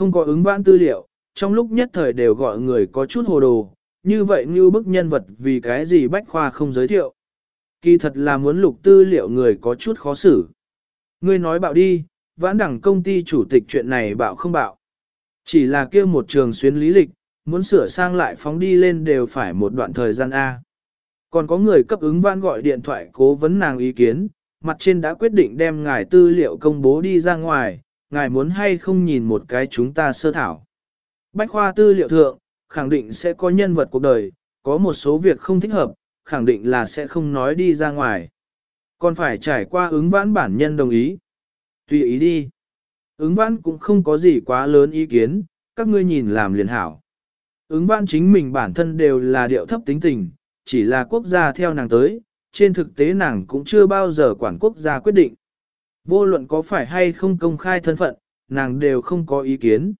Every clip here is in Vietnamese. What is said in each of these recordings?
Không có ứng vãn tư liệu, trong lúc nhất thời đều gọi người có chút hồ đồ, như vậy như bức nhân vật vì cái gì bách khoa không giới thiệu. Kỳ thật là muốn lục tư liệu người có chút khó xử. Ngươi nói bạo đi, vãn đẳng công ty chủ tịch chuyện này bạo không bạo. Chỉ là kia một trường xuyến lý lịch, muốn sửa sang lại phóng đi lên đều phải một đoạn thời gian A. Còn có người cấp ứng vãn gọi điện thoại cố vấn nàng ý kiến, mặt trên đã quyết định đem ngài tư liệu công bố đi ra ngoài, ngài muốn hay không nhìn một cái chúng ta sơ thảo. Bách khoa tư liệu thượng, khẳng định sẽ có nhân vật cuộc đời, có một số việc không thích hợp, khẳng định là sẽ không nói đi ra ngoài. Còn phải trải qua ứng vãn bản nhân đồng ý. Tùy ý đi. Ứng vãn cũng không có gì quá lớn ý kiến, các ngươi nhìn làm liền hảo. Ứng vãn chính mình bản thân đều là điệu thấp tính tình, chỉ là quốc gia theo nàng tới, trên thực tế nàng cũng chưa bao giờ quản quốc gia quyết định. Vô luận có phải hay không công khai thân phận, nàng đều không có ý kiến.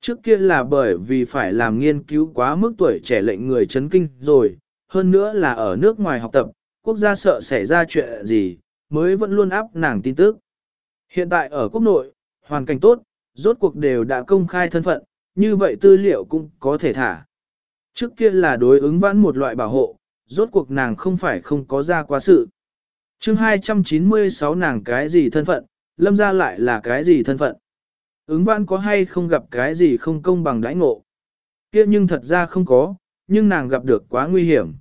Trước kia là bởi vì phải làm nghiên cứu quá mức tuổi trẻ lệnh người chấn kinh rồi, hơn nữa là ở nước ngoài học tập, quốc gia sợ xảy ra chuyện gì, mới vẫn luôn áp nàng tin tức. Hiện tại ở quốc nội, hoàn cảnh tốt, rốt cuộc đều đã công khai thân phận, như vậy tư liệu cũng có thể thả. Trước kia là đối ứng vãn một loại bảo hộ, rốt cuộc nàng không phải không có ra quá sự chương 296 nàng cái gì thân phận, lâm ra lại là cái gì thân phận. Ứng vãn có hay không gặp cái gì không công bằng đãi ngộ. kia nhưng thật ra không có, nhưng nàng gặp được quá nguy hiểm.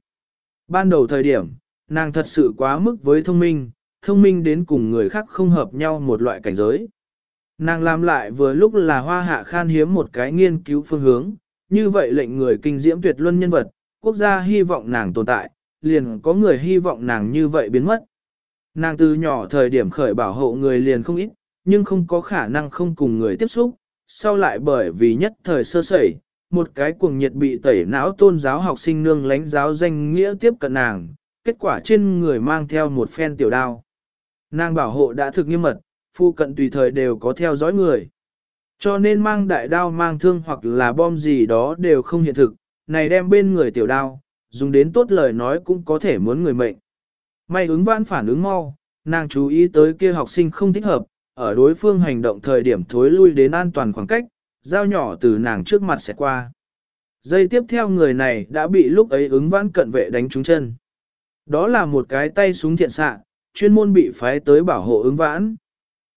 Ban đầu thời điểm, nàng thật sự quá mức với thông minh, thông minh đến cùng người khác không hợp nhau một loại cảnh giới. Nàng làm lại vừa lúc là hoa hạ khan hiếm một cái nghiên cứu phương hướng, như vậy lệnh người kinh diễm tuyệt luân nhân vật, quốc gia hy vọng nàng tồn tại, liền có người hy vọng nàng như vậy biến mất. Nàng từ nhỏ thời điểm khởi bảo hộ người liền không ít, nhưng không có khả năng không cùng người tiếp xúc, sau lại bởi vì nhất thời sơ sẩy, một cái cuồng nhiệt bị tẩy não tôn giáo học sinh nương lánh giáo danh nghĩa tiếp cận nàng, kết quả trên người mang theo một phen tiểu đao. Nàng bảo hộ đã thực nghiêm mật, phu cận tùy thời đều có theo dõi người. Cho nên mang đại đao mang thương hoặc là bom gì đó đều không hiện thực, này đem bên người tiểu đao, dùng đến tốt lời nói cũng có thể muốn người mệnh. May ứng vãn phản ứng mau, nàng chú ý tới kia học sinh không thích hợp, ở đối phương hành động thời điểm thối lui đến an toàn khoảng cách, dao nhỏ từ nàng trước mặt sẽ qua. Dây tiếp theo người này đã bị lúc ấy ứng vãn cận vệ đánh trúng chân. Đó là một cái tay súng thiện xạ, chuyên môn bị phái tới bảo hộ ứng vãn.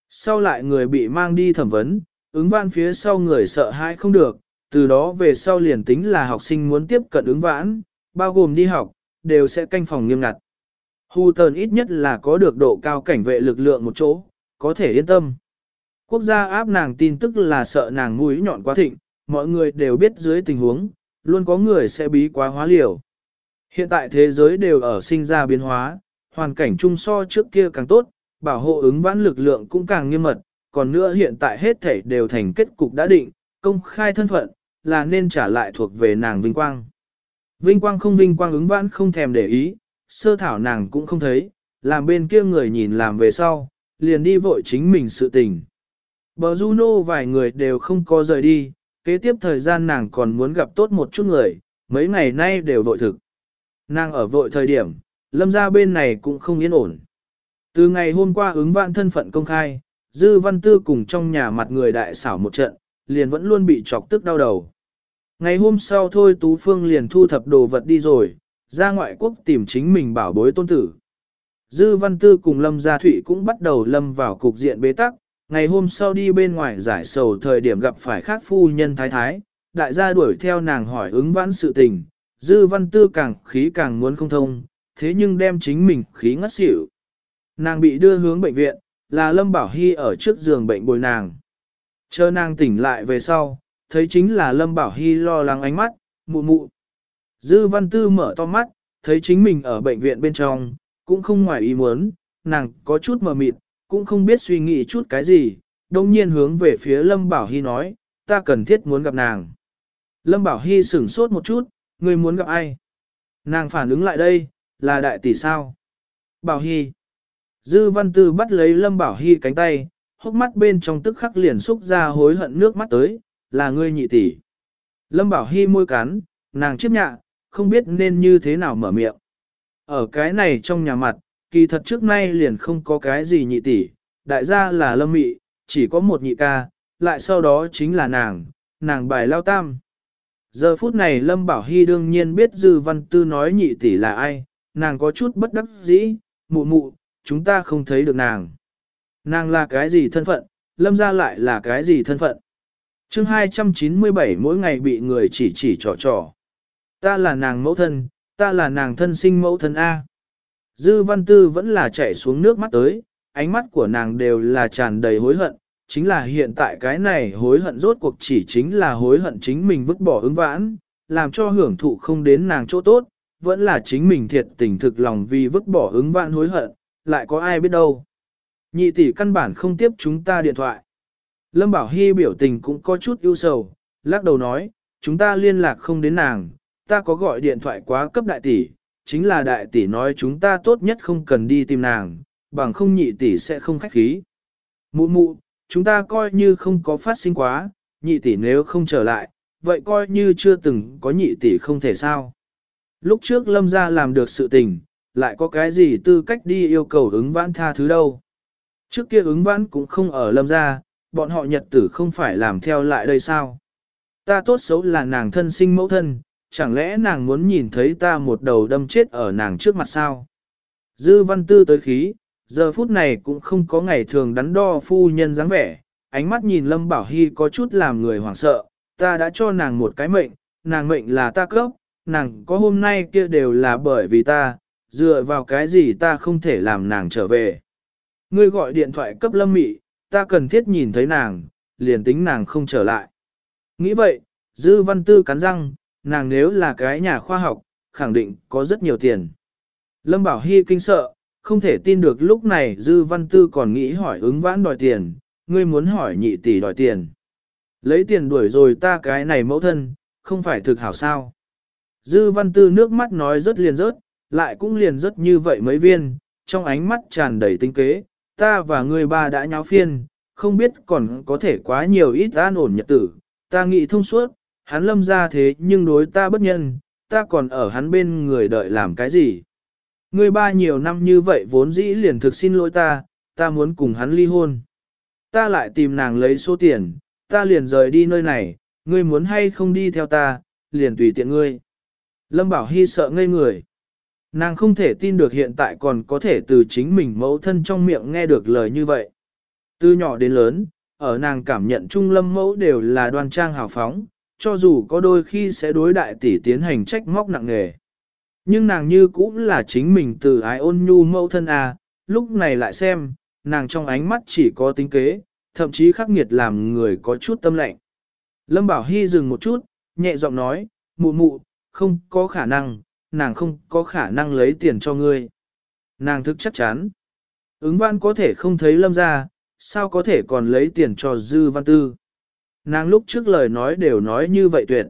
Sau lại người bị mang đi thẩm vấn, ứng vãn phía sau người sợ hãi không được, từ đó về sau liền tính là học sinh muốn tiếp cận ứng vãn, bao gồm đi học, đều sẽ canh phòng nghiêm ngặt. Hù tờn ít nhất là có được độ cao cảnh vệ lực lượng một chỗ, có thể yên tâm. Quốc gia áp nàng tin tức là sợ nàng mũi nhọn quá thịnh, mọi người đều biết dưới tình huống, luôn có người sẽ bí quá hóa liều. Hiện tại thế giới đều ở sinh ra biến hóa, hoàn cảnh chung so trước kia càng tốt, bảo hộ ứng vãn lực lượng cũng càng nghiêm mật, còn nữa hiện tại hết thảy đều thành kết cục đã định, công khai thân phận, là nên trả lại thuộc về nàng vinh quang. Vinh quang không vinh quang ứng vãn không thèm để ý, sơ thảo nàng cũng không thấy, làm bên kia người nhìn làm về sau, liền đi vội chính mình sự tình. Bờ Juno vài người đều không có rời đi, kế tiếp thời gian nàng còn muốn gặp tốt một chút người, mấy ngày nay đều vội thực. Nàng ở vội thời điểm, lâm ra bên này cũng không yên ổn. Từ ngày hôm qua ứng vạn thân phận công khai, Dư Văn Tư cùng trong nhà mặt người đại xảo một trận, liền vẫn luôn bị chọc tức đau đầu. Ngày hôm sau thôi Tú Phương liền thu thập đồ vật đi rồi, ra ngoại quốc tìm chính mình bảo bối tôn tử. Dư Văn Tư cùng Lâm Gia Thụy cũng bắt đầu lâm vào cục diện bế tắc, ngày hôm sau đi bên ngoài giải sầu thời điểm gặp phải khác phu nhân thái thái, đại gia đuổi theo nàng hỏi ứng vãn sự tình, Dư Văn Tư càng khí càng muốn không thông, thế nhưng đem chính mình khí ngất xỉu. Nàng bị đưa hướng bệnh viện, là Lâm Bảo Hy ở trước giường bệnh bồi nàng. Chờ nàng tỉnh lại về sau, thấy chính là Lâm Bảo Hy lo lắng ánh mắt, mụ mụ. Dư Văn Tư mở to mắt, thấy chính mình ở bệnh viện bên trong, cũng không ngoài ý muốn, nàng có chút mờ mịt, cũng không biết suy nghĩ chút cái gì, đồng nhiên hướng về phía Lâm Bảo Hy nói, ta cần thiết muốn gặp nàng. Lâm Bảo Hy sửng sốt một chút, người muốn gặp ai? Nàng phản ứng lại đây, là đại tỷ sao? Bảo Hy. Dư Văn Tư bắt lấy Lâm Bảo Hy cánh tay, hốc mắt bên trong tức khắc liền xúc ra hối hận nước mắt tới, là ngươi nhị tỷ. Lâm Bảo Hy môi cắn, nàng chiếp nhạ, không biết nên như thế nào mở miệng. Ở cái này trong nhà mặt, kỳ thật trước nay liền không có cái gì nhị tỷ, đại gia là lâm mị, chỉ có một nhị ca, lại sau đó chính là nàng, nàng bài lao tam. Giờ phút này Lâm Bảo Hy đương nhiên biết Dư Văn Tư nói nhị tỷ là ai, nàng có chút bất đắc dĩ, mụ mụ, chúng ta không thấy được nàng. Nàng là cái gì thân phận, Lâm ra lại là cái gì thân phận. chương 297 mỗi ngày bị người chỉ chỉ trò trò. Ta là nàng mẫu thân, ta là nàng thân sinh mẫu thân A. Dư Văn Tư vẫn là chạy xuống nước mắt tới, ánh mắt của nàng đều là tràn đầy hối hận, chính là hiện tại cái này hối hận rốt cuộc chỉ chính là hối hận chính mình vứt bỏ ứng vãn, làm cho hưởng thụ không đến nàng chỗ tốt, vẫn là chính mình thiệt tình thực lòng vì vứt bỏ ứng vãn hối hận, lại có ai biết đâu. Nhị tỷ căn bản không tiếp chúng ta điện thoại. Lâm Bảo Hy biểu tình cũng có chút ưu sầu, lắc đầu nói, chúng ta liên lạc không đến nàng, ta có gọi điện thoại quá cấp đại tỷ, chính là đại tỷ nói chúng ta tốt nhất không cần đi tìm nàng, bằng không nhị tỷ sẽ không khách khí. Mụ mụ, chúng ta coi như không có phát sinh quá, nhị tỷ nếu không trở lại, vậy coi như chưa từng có nhị tỷ không thể sao. Lúc trước lâm ra làm được sự tình, lại có cái gì tư cách đi yêu cầu ứng vãn tha thứ đâu. Trước kia ứng vãn cũng không ở lâm ra, bọn họ nhật tử không phải làm theo lại đây sao. Ta tốt xấu là nàng thân sinh mẫu thân, chẳng lẽ nàng muốn nhìn thấy ta một đầu đâm chết ở nàng trước mặt sao? Dư văn tư tới khí, giờ phút này cũng không có ngày thường đắn đo phu nhân dáng vẻ, ánh mắt nhìn Lâm Bảo Hy có chút làm người hoảng sợ, ta đã cho nàng một cái mệnh, nàng mệnh là ta cấp, nàng có hôm nay kia đều là bởi vì ta, dựa vào cái gì ta không thể làm nàng trở về. Ngươi gọi điện thoại cấp Lâm Mị, ta cần thiết nhìn thấy nàng, liền tính nàng không trở lại. Nghĩ vậy, Dư Văn Tư cắn răng, nàng nếu là cái nhà khoa học, khẳng định có rất nhiều tiền. Lâm Bảo Hy kinh sợ, không thể tin được lúc này Dư Văn Tư còn nghĩ hỏi ứng vãn đòi tiền, ngươi muốn hỏi nhị tỷ đòi tiền. Lấy tiền đuổi rồi ta cái này mẫu thân, không phải thực hảo sao. Dư Văn Tư nước mắt nói rất liền rớt, lại cũng liền rớt như vậy mấy viên, trong ánh mắt tràn đầy tinh kế, ta và ngươi ba đã nháo phiên, không biết còn có thể quá nhiều ít an ổn nhật tử, ta nghĩ thông suốt, hắn lâm ra thế nhưng đối ta bất nhân, ta còn ở hắn bên người đợi làm cái gì. Ngươi ba nhiều năm như vậy vốn dĩ liền thực xin lỗi ta, ta muốn cùng hắn ly hôn. Ta lại tìm nàng lấy số tiền, ta liền rời đi nơi này, ngươi muốn hay không đi theo ta, liền tùy tiện ngươi. Lâm Bảo Hy sợ ngây người. Nàng không thể tin được hiện tại còn có thể từ chính mình mẫu thân trong miệng nghe được lời như vậy. Từ nhỏ đến lớn, ở nàng cảm nhận trung lâm mẫu đều là đoan trang hào phóng, cho dù có đôi khi sẽ đối đại tỷ tiến hành trách móc nặng nề. Nhưng nàng như cũng là chính mình từ ái ôn nhu mẫu thân à, lúc này lại xem, nàng trong ánh mắt chỉ có tính kế, thậm chí khắc nghiệt làm người có chút tâm lạnh. Lâm Bảo Hy dừng một chút, nhẹ giọng nói, mụ mụ, không có khả năng, nàng không có khả năng lấy tiền cho ngươi. Nàng thức chắc chắn. Ứng văn có thể không thấy lâm ra, sao có thể còn lấy tiền cho dư văn tư. Nàng lúc trước lời nói đều nói như vậy tuyệt.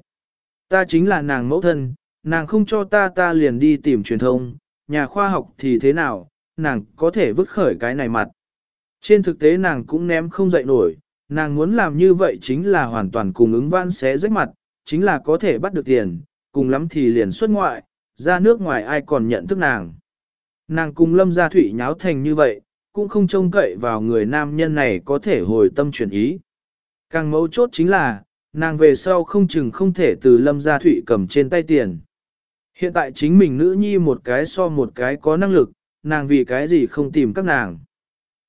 Ta chính là nàng mẫu thân, nàng không cho ta ta liền đi tìm truyền thông, nhà khoa học thì thế nào, nàng có thể vứt khởi cái này mặt. Trên thực tế nàng cũng ném không dậy nổi, nàng muốn làm như vậy chính là hoàn toàn cùng ứng văn xé rách mặt, chính là có thể bắt được tiền, cùng lắm thì liền xuất ngoại, ra nước ngoài ai còn nhận thức nàng. Nàng cùng lâm gia thủy nháo thành như vậy, cũng không trông cậy vào người nam nhân này có thể hồi tâm chuyển ý. Càng mấu chốt chính là, nàng về sau không chừng không thể từ lâm gia thủy cầm trên tay tiền. Hiện tại chính mình nữ nhi một cái so một cái có năng lực, nàng vì cái gì không tìm các nàng.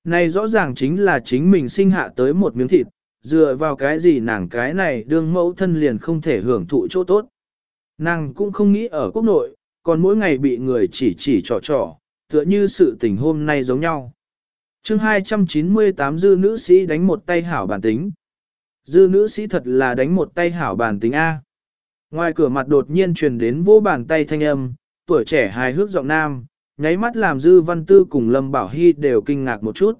Này rõ ràng chính là chính mình sinh hạ tới một miếng thịt, dựa vào cái gì nàng cái này đương mẫu thân liền không thể hưởng thụ chỗ tốt. Nàng cũng không nghĩ ở quốc nội, còn mỗi ngày bị người chỉ chỉ trò trò, tựa như sự tình hôm nay giống nhau. chương 298 dư nữ sĩ đánh một tay hảo bản tính. Dư nữ sĩ thật là đánh một tay hảo bàn tính A. Ngoài cửa mặt đột nhiên truyền đến vô bàn tay thanh âm, tuổi trẻ hài hước giọng nam, nháy mắt làm dư văn tư cùng Lâm Bảo Hy đều kinh ngạc một chút.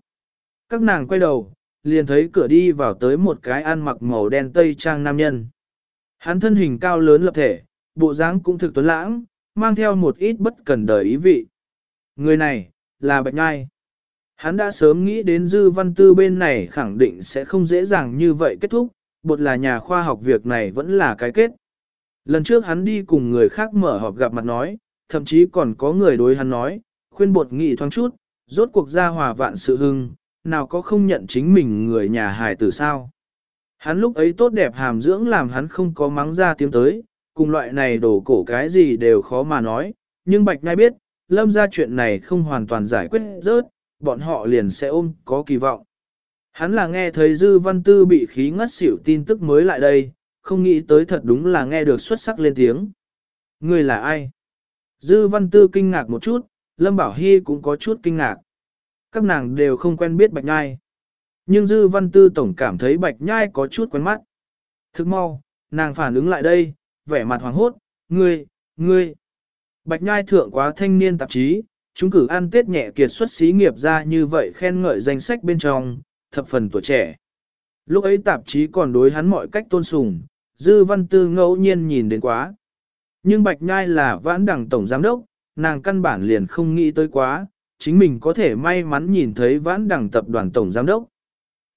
Các nàng quay đầu, liền thấy cửa đi vào tới một cái ăn mặc màu đen tây trang nam nhân. Hắn thân hình cao lớn lập thể, bộ dáng cũng thực tuấn lãng, mang theo một ít bất cần đời ý vị. Người này, là Bạch Nhai. Hắn đã sớm nghĩ đến dư văn tư bên này khẳng định sẽ không dễ dàng như vậy kết thúc, bột là nhà khoa học việc này vẫn là cái kết. Lần trước hắn đi cùng người khác mở họp gặp mặt nói, thậm chí còn có người đối hắn nói, khuyên bột nghị thoáng chút, rốt cuộc ra hòa vạn sự hưng, nào có không nhận chính mình người nhà hài tử sao. Hắn lúc ấy tốt đẹp hàm dưỡng làm hắn không có mắng ra tiếng tới, cùng loại này đổ cổ cái gì đều khó mà nói, nhưng Bạch Nhai biết, lâm ra chuyện này không hoàn toàn giải quyết rớt, bọn họ liền sẽ ôm có kỳ vọng. Hắn là nghe thấy Dư Văn Tư bị khí ngất xỉu tin tức mới lại đây, không nghĩ tới thật đúng là nghe được xuất sắc lên tiếng. Người là ai? Dư Văn Tư kinh ngạc một chút, Lâm Bảo Hy cũng có chút kinh ngạc. Các nàng đều không quen biết Bạch Nhai. Nhưng Dư Văn Tư tổng cảm thấy Bạch Nhai có chút quen mắt. Thức mau, nàng phản ứng lại đây, vẻ mặt hoàng hốt, ngươi, ngươi. Bạch Nhai thượng quá thanh niên tạp chí, chúng cử ăn tết nhẹ kiệt xuất xí nghiệp ra như vậy khen ngợi danh sách bên trong, thập phần tuổi trẻ. Lúc ấy tạp chí còn đối hắn mọi cách tôn sùng, Dư Văn Tư ngẫu nhiên nhìn đến quá. Nhưng Bạch Nhai là vãn đẳng tổng giám đốc, nàng căn bản liền không nghĩ tới quá, chính mình có thể may mắn nhìn thấy vãn đẳng tập đoàn tổng giám đốc.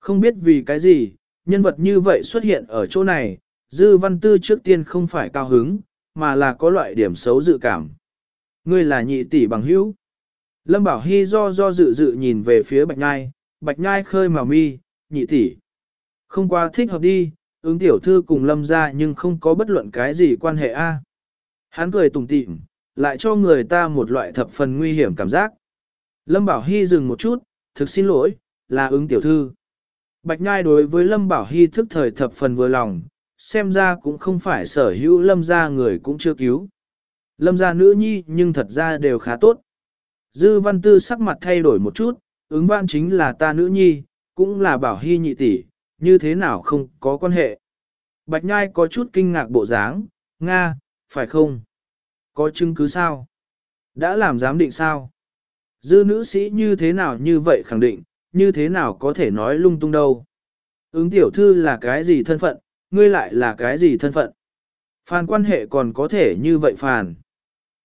Không biết vì cái gì, nhân vật như vậy xuất hiện ở chỗ này, Dư Văn Tư trước tiên không phải cao hứng, mà là có loại điểm xấu dự cảm. Ngươi là nhị tỷ bằng hữu. Lâm Bảo Hy do do dự dự nhìn về phía Bạch Nhai, Bạch Nhai khơi màu mi, nhị tỷ. Không qua thích hợp đi, ứng tiểu thư cùng Lâm ra nhưng không có bất luận cái gì quan hệ a. Hắn cười tủm tỉm, lại cho người ta một loại thập phần nguy hiểm cảm giác. Lâm Bảo Hy dừng một chút, thực xin lỗi, là ứng tiểu thư. Bạch Nhai đối với Lâm Bảo Hy thức thời thập phần vừa lòng, xem ra cũng không phải sở hữu Lâm gia người cũng chưa cứu. Lâm gia nữ nhi nhưng thật ra đều khá tốt. Dư văn tư sắc mặt thay đổi một chút, ứng văn chính là ta nữ nhi, cũng là Bảo Hy nhị tỷ, như thế nào không có quan hệ. Bạch Nhai có chút kinh ngạc bộ dáng, Nga, phải không? Có chứng cứ sao? Đã làm giám định sao? Dư nữ sĩ như thế nào như vậy khẳng định, như thế nào có thể nói lung tung đâu? Ứng tiểu thư là cái gì thân phận, ngươi lại là cái gì thân phận? Phàn quan hệ còn có thể như vậy phàn.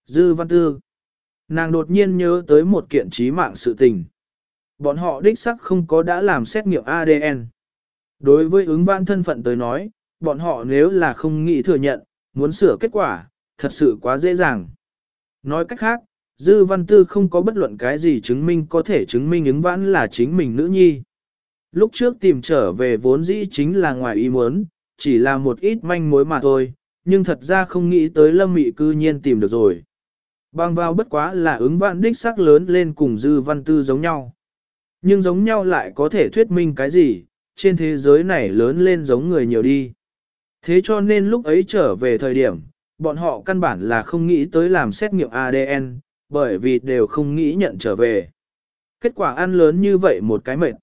Dư văn tư. Nàng đột nhiên nhớ tới một kiện trí mạng sự tình. Bọn họ đích sắc không có đã làm xét nghiệm ADN. Đối với ứng vãn thân phận tới nói, bọn họ nếu là không nghĩ thừa nhận, muốn sửa kết quả, thật sự quá dễ dàng. Nói cách khác, Dư Văn Tư không có bất luận cái gì chứng minh có thể chứng minh ứng vãn là chính mình nữ nhi. Lúc trước tìm trở về vốn dĩ chính là ngoài ý muốn, chỉ là một ít manh mối mà thôi, nhưng thật ra không nghĩ tới lâm mị cư nhiên tìm được rồi. Bằng vào bất quá là ứng vạn đích sắc lớn lên cùng Dư Văn Tư giống nhau. Nhưng giống nhau lại có thể thuyết minh cái gì, trên thế giới này lớn lên giống người nhiều đi. Thế cho nên lúc ấy trở về thời điểm, bọn họ căn bản là không nghĩ tới làm xét nghiệm ADN, bởi vì đều không nghĩ nhận trở về. Kết quả ăn lớn như vậy một cái mệt.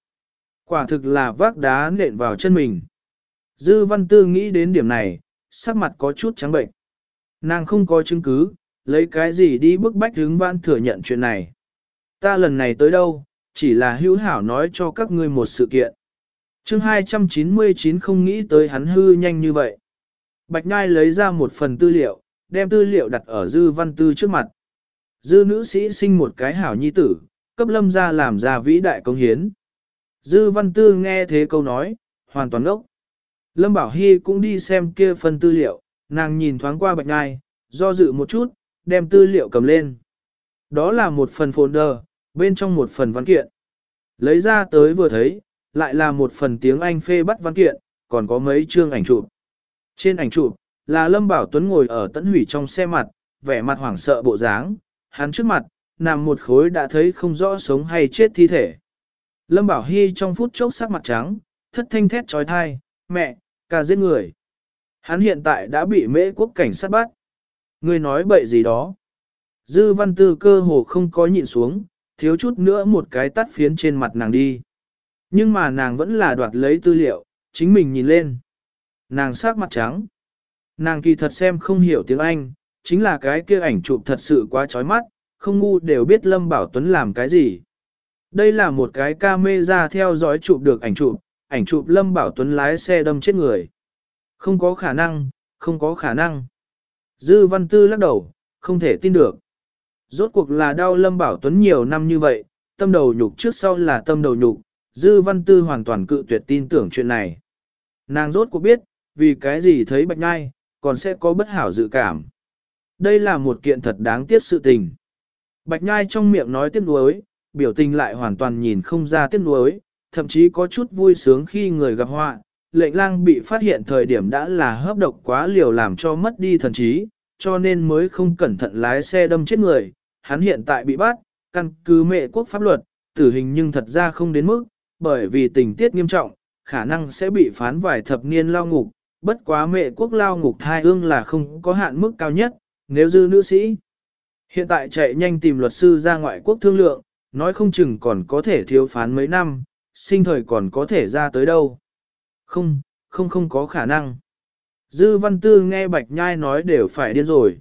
Quả thực là vác đá nện vào chân mình. Dư văn tư nghĩ đến điểm này, sắc mặt có chút trắng bệnh. Nàng không có chứng cứ, lấy cái gì đi bức bách hướng văn thừa nhận chuyện này. Ta lần này tới đâu, chỉ là hữu hảo nói cho các ngươi một sự kiện. chương 299 không nghĩ tới hắn hư nhanh như vậy. Bạch Nhai lấy ra một phần tư liệu, đem tư liệu đặt ở dư văn tư trước mặt. Dư nữ sĩ sinh một cái hảo nhi tử, cấp lâm ra làm ra vĩ đại công hiến. Dư văn tư nghe thế câu nói, hoàn toàn ốc. Lâm Bảo Hy cũng đi xem kia phần tư liệu, nàng nhìn thoáng qua bạch ngai, do dự một chút, đem tư liệu cầm lên. Đó là một phần folder, bên trong một phần văn kiện. Lấy ra tới vừa thấy, lại là một phần tiếng Anh phê bắt văn kiện, còn có mấy chương ảnh chụp. Trên ảnh chụp, là Lâm Bảo Tuấn ngồi ở tận hủy trong xe mặt, vẻ mặt hoảng sợ bộ dáng, hắn trước mặt, nằm một khối đã thấy không rõ sống hay chết thi thể. Lâm Bảo Hy trong phút chốc sắc mặt trắng, thất thanh thét trói thai, mẹ, ca giết người. Hắn hiện tại đã bị mễ quốc cảnh sát bắt. Ngươi nói bậy gì đó. Dư văn tư cơ hồ không có nhịn xuống, thiếu chút nữa một cái tắt phiến trên mặt nàng đi. Nhưng mà nàng vẫn là đoạt lấy tư liệu, chính mình nhìn lên. Nàng sắc mặt trắng. Nàng kỳ thật xem không hiểu tiếng Anh, chính là cái kia ảnh chụp thật sự quá chói mắt, không ngu đều biết Lâm Bảo Tuấn làm cái gì. Đây là một cái camera theo dõi chụp được ảnh chụp, ảnh chụp Lâm Bảo Tuấn lái xe đâm chết người. Không có khả năng, không có khả năng. Dư Văn Tư lắc đầu, không thể tin được. Rốt cuộc là đau Lâm Bảo Tuấn nhiều năm như vậy, tâm đầu nhục trước sau là tâm đầu nhục, Dư Văn Tư hoàn toàn cự tuyệt tin tưởng chuyện này. Nàng rốt cuộc biết, vì cái gì thấy bạch ngai, còn sẽ có bất hảo dự cảm. Đây là một kiện thật đáng tiếc sự tình. Bạch nhai trong miệng nói tiếc nuối, biểu tình lại hoàn toàn nhìn không ra tiếc nuối, thậm chí có chút vui sướng khi người gặp họa, lệnh lang bị phát hiện thời điểm đã là hấp độc quá liều làm cho mất đi thần trí, cho nên mới không cẩn thận lái xe đâm chết người. Hắn hiện tại bị bắt, căn cứ mệ quốc pháp luật, tử hình nhưng thật ra không đến mức, bởi vì tình tiết nghiêm trọng, khả năng sẽ bị phán vài thập niên lao ngục, bất quá mệ quốc lao ngục thai ương là không có hạn mức cao nhất, nếu dư nữ sĩ. Hiện tại chạy nhanh tìm luật sư ra ngoại quốc thương lượng, nói không chừng còn có thể thiếu phán mấy năm, sinh thời còn có thể ra tới đâu. Không, không không có khả năng. Dư văn tư nghe Bạch Nhai nói đều phải điên rồi.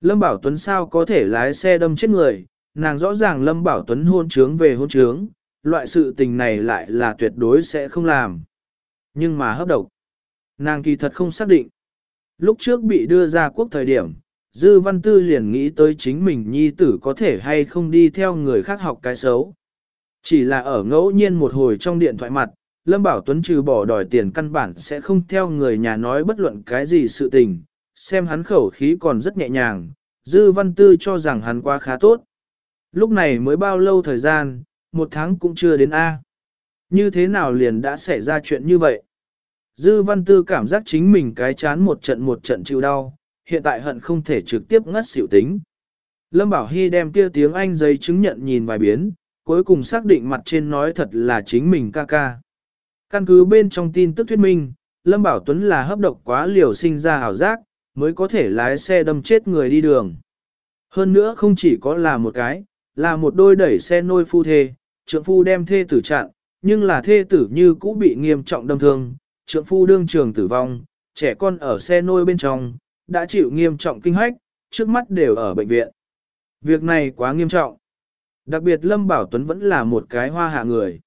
Lâm Bảo Tuấn sao có thể lái xe đâm chết người, nàng rõ ràng Lâm Bảo Tuấn hôn trướng về hôn trướng, loại sự tình này lại là tuyệt đối sẽ không làm. Nhưng mà hấp độc. Nàng kỳ thật không xác định. Lúc trước bị đưa ra quốc thời điểm, Dư Văn Tư liền nghĩ tới chính mình nhi tử có thể hay không đi theo người khác học cái xấu. Chỉ là ở ngẫu nhiên một hồi trong điện thoại mặt, Lâm Bảo Tuấn trừ bỏ đòi tiền căn bản sẽ không theo người nhà nói bất luận cái gì sự tình, xem hắn khẩu khí còn rất nhẹ nhàng, Dư Văn Tư cho rằng hắn quá khá tốt. Lúc này mới bao lâu thời gian, một tháng cũng chưa đến A. Như thế nào liền đã xảy ra chuyện như vậy? Dư Văn Tư cảm giác chính mình cái chán một trận một trận chịu đau, hiện tại hận không thể trực tiếp ngất xỉu tính. Lâm Bảo Hy đem kia tiếng Anh giấy chứng nhận nhìn vài biến, cuối cùng xác định mặt trên nói thật là chính mình ca ca. Căn cứ bên trong tin tức thuyết minh, Lâm Bảo Tuấn là hấp độc quá liều sinh ra hảo giác, mới có thể lái xe đâm chết người đi đường. Hơn nữa không chỉ có là một cái, là một đôi đẩy xe nôi phu thê, trượng phu đem thê tử chặn, nhưng là thê tử như cũ bị nghiêm trọng đâm thương, trượng phu đương trường tử vong, trẻ con ở xe nôi bên trong, đã chịu nghiêm trọng kinh hách, trước mắt đều ở bệnh viện. Việc này quá nghiêm trọng. Đặc biệt Lâm Bảo Tuấn vẫn là một cái hoa hạ người.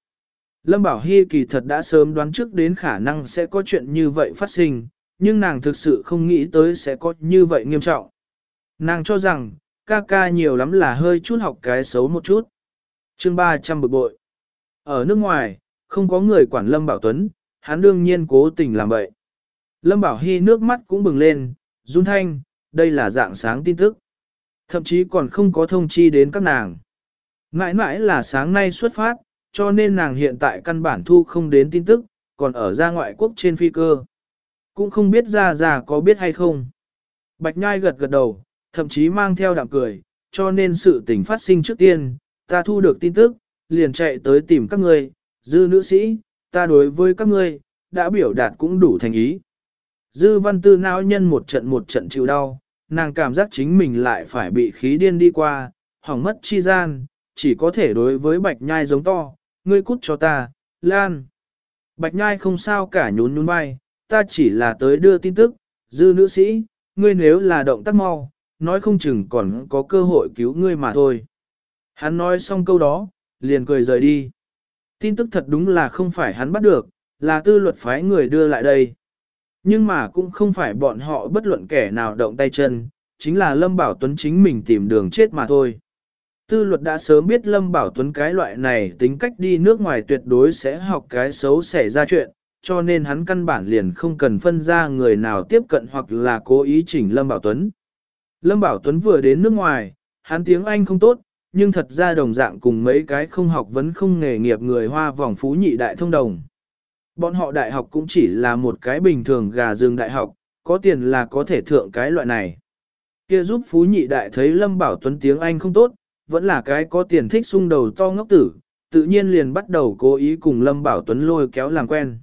Lâm Bảo Hy kỳ thật đã sớm đoán trước đến khả năng sẽ có chuyện như vậy phát sinh, nhưng nàng thực sự không nghĩ tới sẽ có như vậy nghiêm trọng. Nàng cho rằng, ca ca nhiều lắm là hơi chút học cái xấu một chút. chương 300 bực bội. Ở nước ngoài, không có người quản Lâm Bảo Tuấn, hắn đương nhiên cố tình làm vậy. Lâm Bảo Hy nước mắt cũng bừng lên, run thanh, đây là dạng sáng tin tức. Thậm chí còn không có thông chi đến các nàng. Ngãi mãi là sáng nay xuất phát, cho nên nàng hiện tại căn bản thu không đến tin tức, còn ở ra ngoại quốc trên phi cơ. Cũng không biết ra ra có biết hay không. Bạch Nhai gật gật đầu, thậm chí mang theo đạm cười, cho nên sự tình phát sinh trước tiên, ta thu được tin tức, liền chạy tới tìm các ngươi, dư nữ sĩ, ta đối với các ngươi, đã biểu đạt cũng đủ thành ý. Dư văn tư não nhân một trận một trận chịu đau, nàng cảm giác chính mình lại phải bị khí điên đi qua, hỏng mất chi gian, chỉ có thể đối với bạch nhai giống to, ngươi cút cho ta, lan. Bạch nhai không sao cả nhún nhún vai, ta chỉ là tới đưa tin tức, dư nữ sĩ, ngươi nếu là động tác mau, nói không chừng còn có cơ hội cứu ngươi mà thôi. Hắn nói xong câu đó, liền cười rời đi. Tin tức thật đúng là không phải hắn bắt được, là tư luật phái người đưa lại đây. Nhưng mà cũng không phải bọn họ bất luận kẻ nào động tay chân, chính là Lâm Bảo Tuấn chính mình tìm đường chết mà thôi. Tư luật đã sớm biết Lâm Bảo Tuấn cái loại này tính cách đi nước ngoài tuyệt đối sẽ học cái xấu xảy ra chuyện, cho nên hắn căn bản liền không cần phân ra người nào tiếp cận hoặc là cố ý chỉnh Lâm Bảo Tuấn. Lâm Bảo Tuấn vừa đến nước ngoài, hắn tiếng Anh không tốt, nhưng thật ra đồng dạng cùng mấy cái không học vấn không nghề nghiệp người hoa vòng phú nhị đại thông đồng. Bọn họ đại học cũng chỉ là một cái bình thường gà rừng đại học, có tiền là có thể thượng cái loại này. Kia giúp phú nhị đại thấy Lâm Bảo Tuấn tiếng Anh không tốt, vẫn là cái có tiền thích sung đầu to ngốc tử, tự nhiên liền bắt đầu cố ý cùng Lâm Bảo Tuấn lôi kéo làm quen.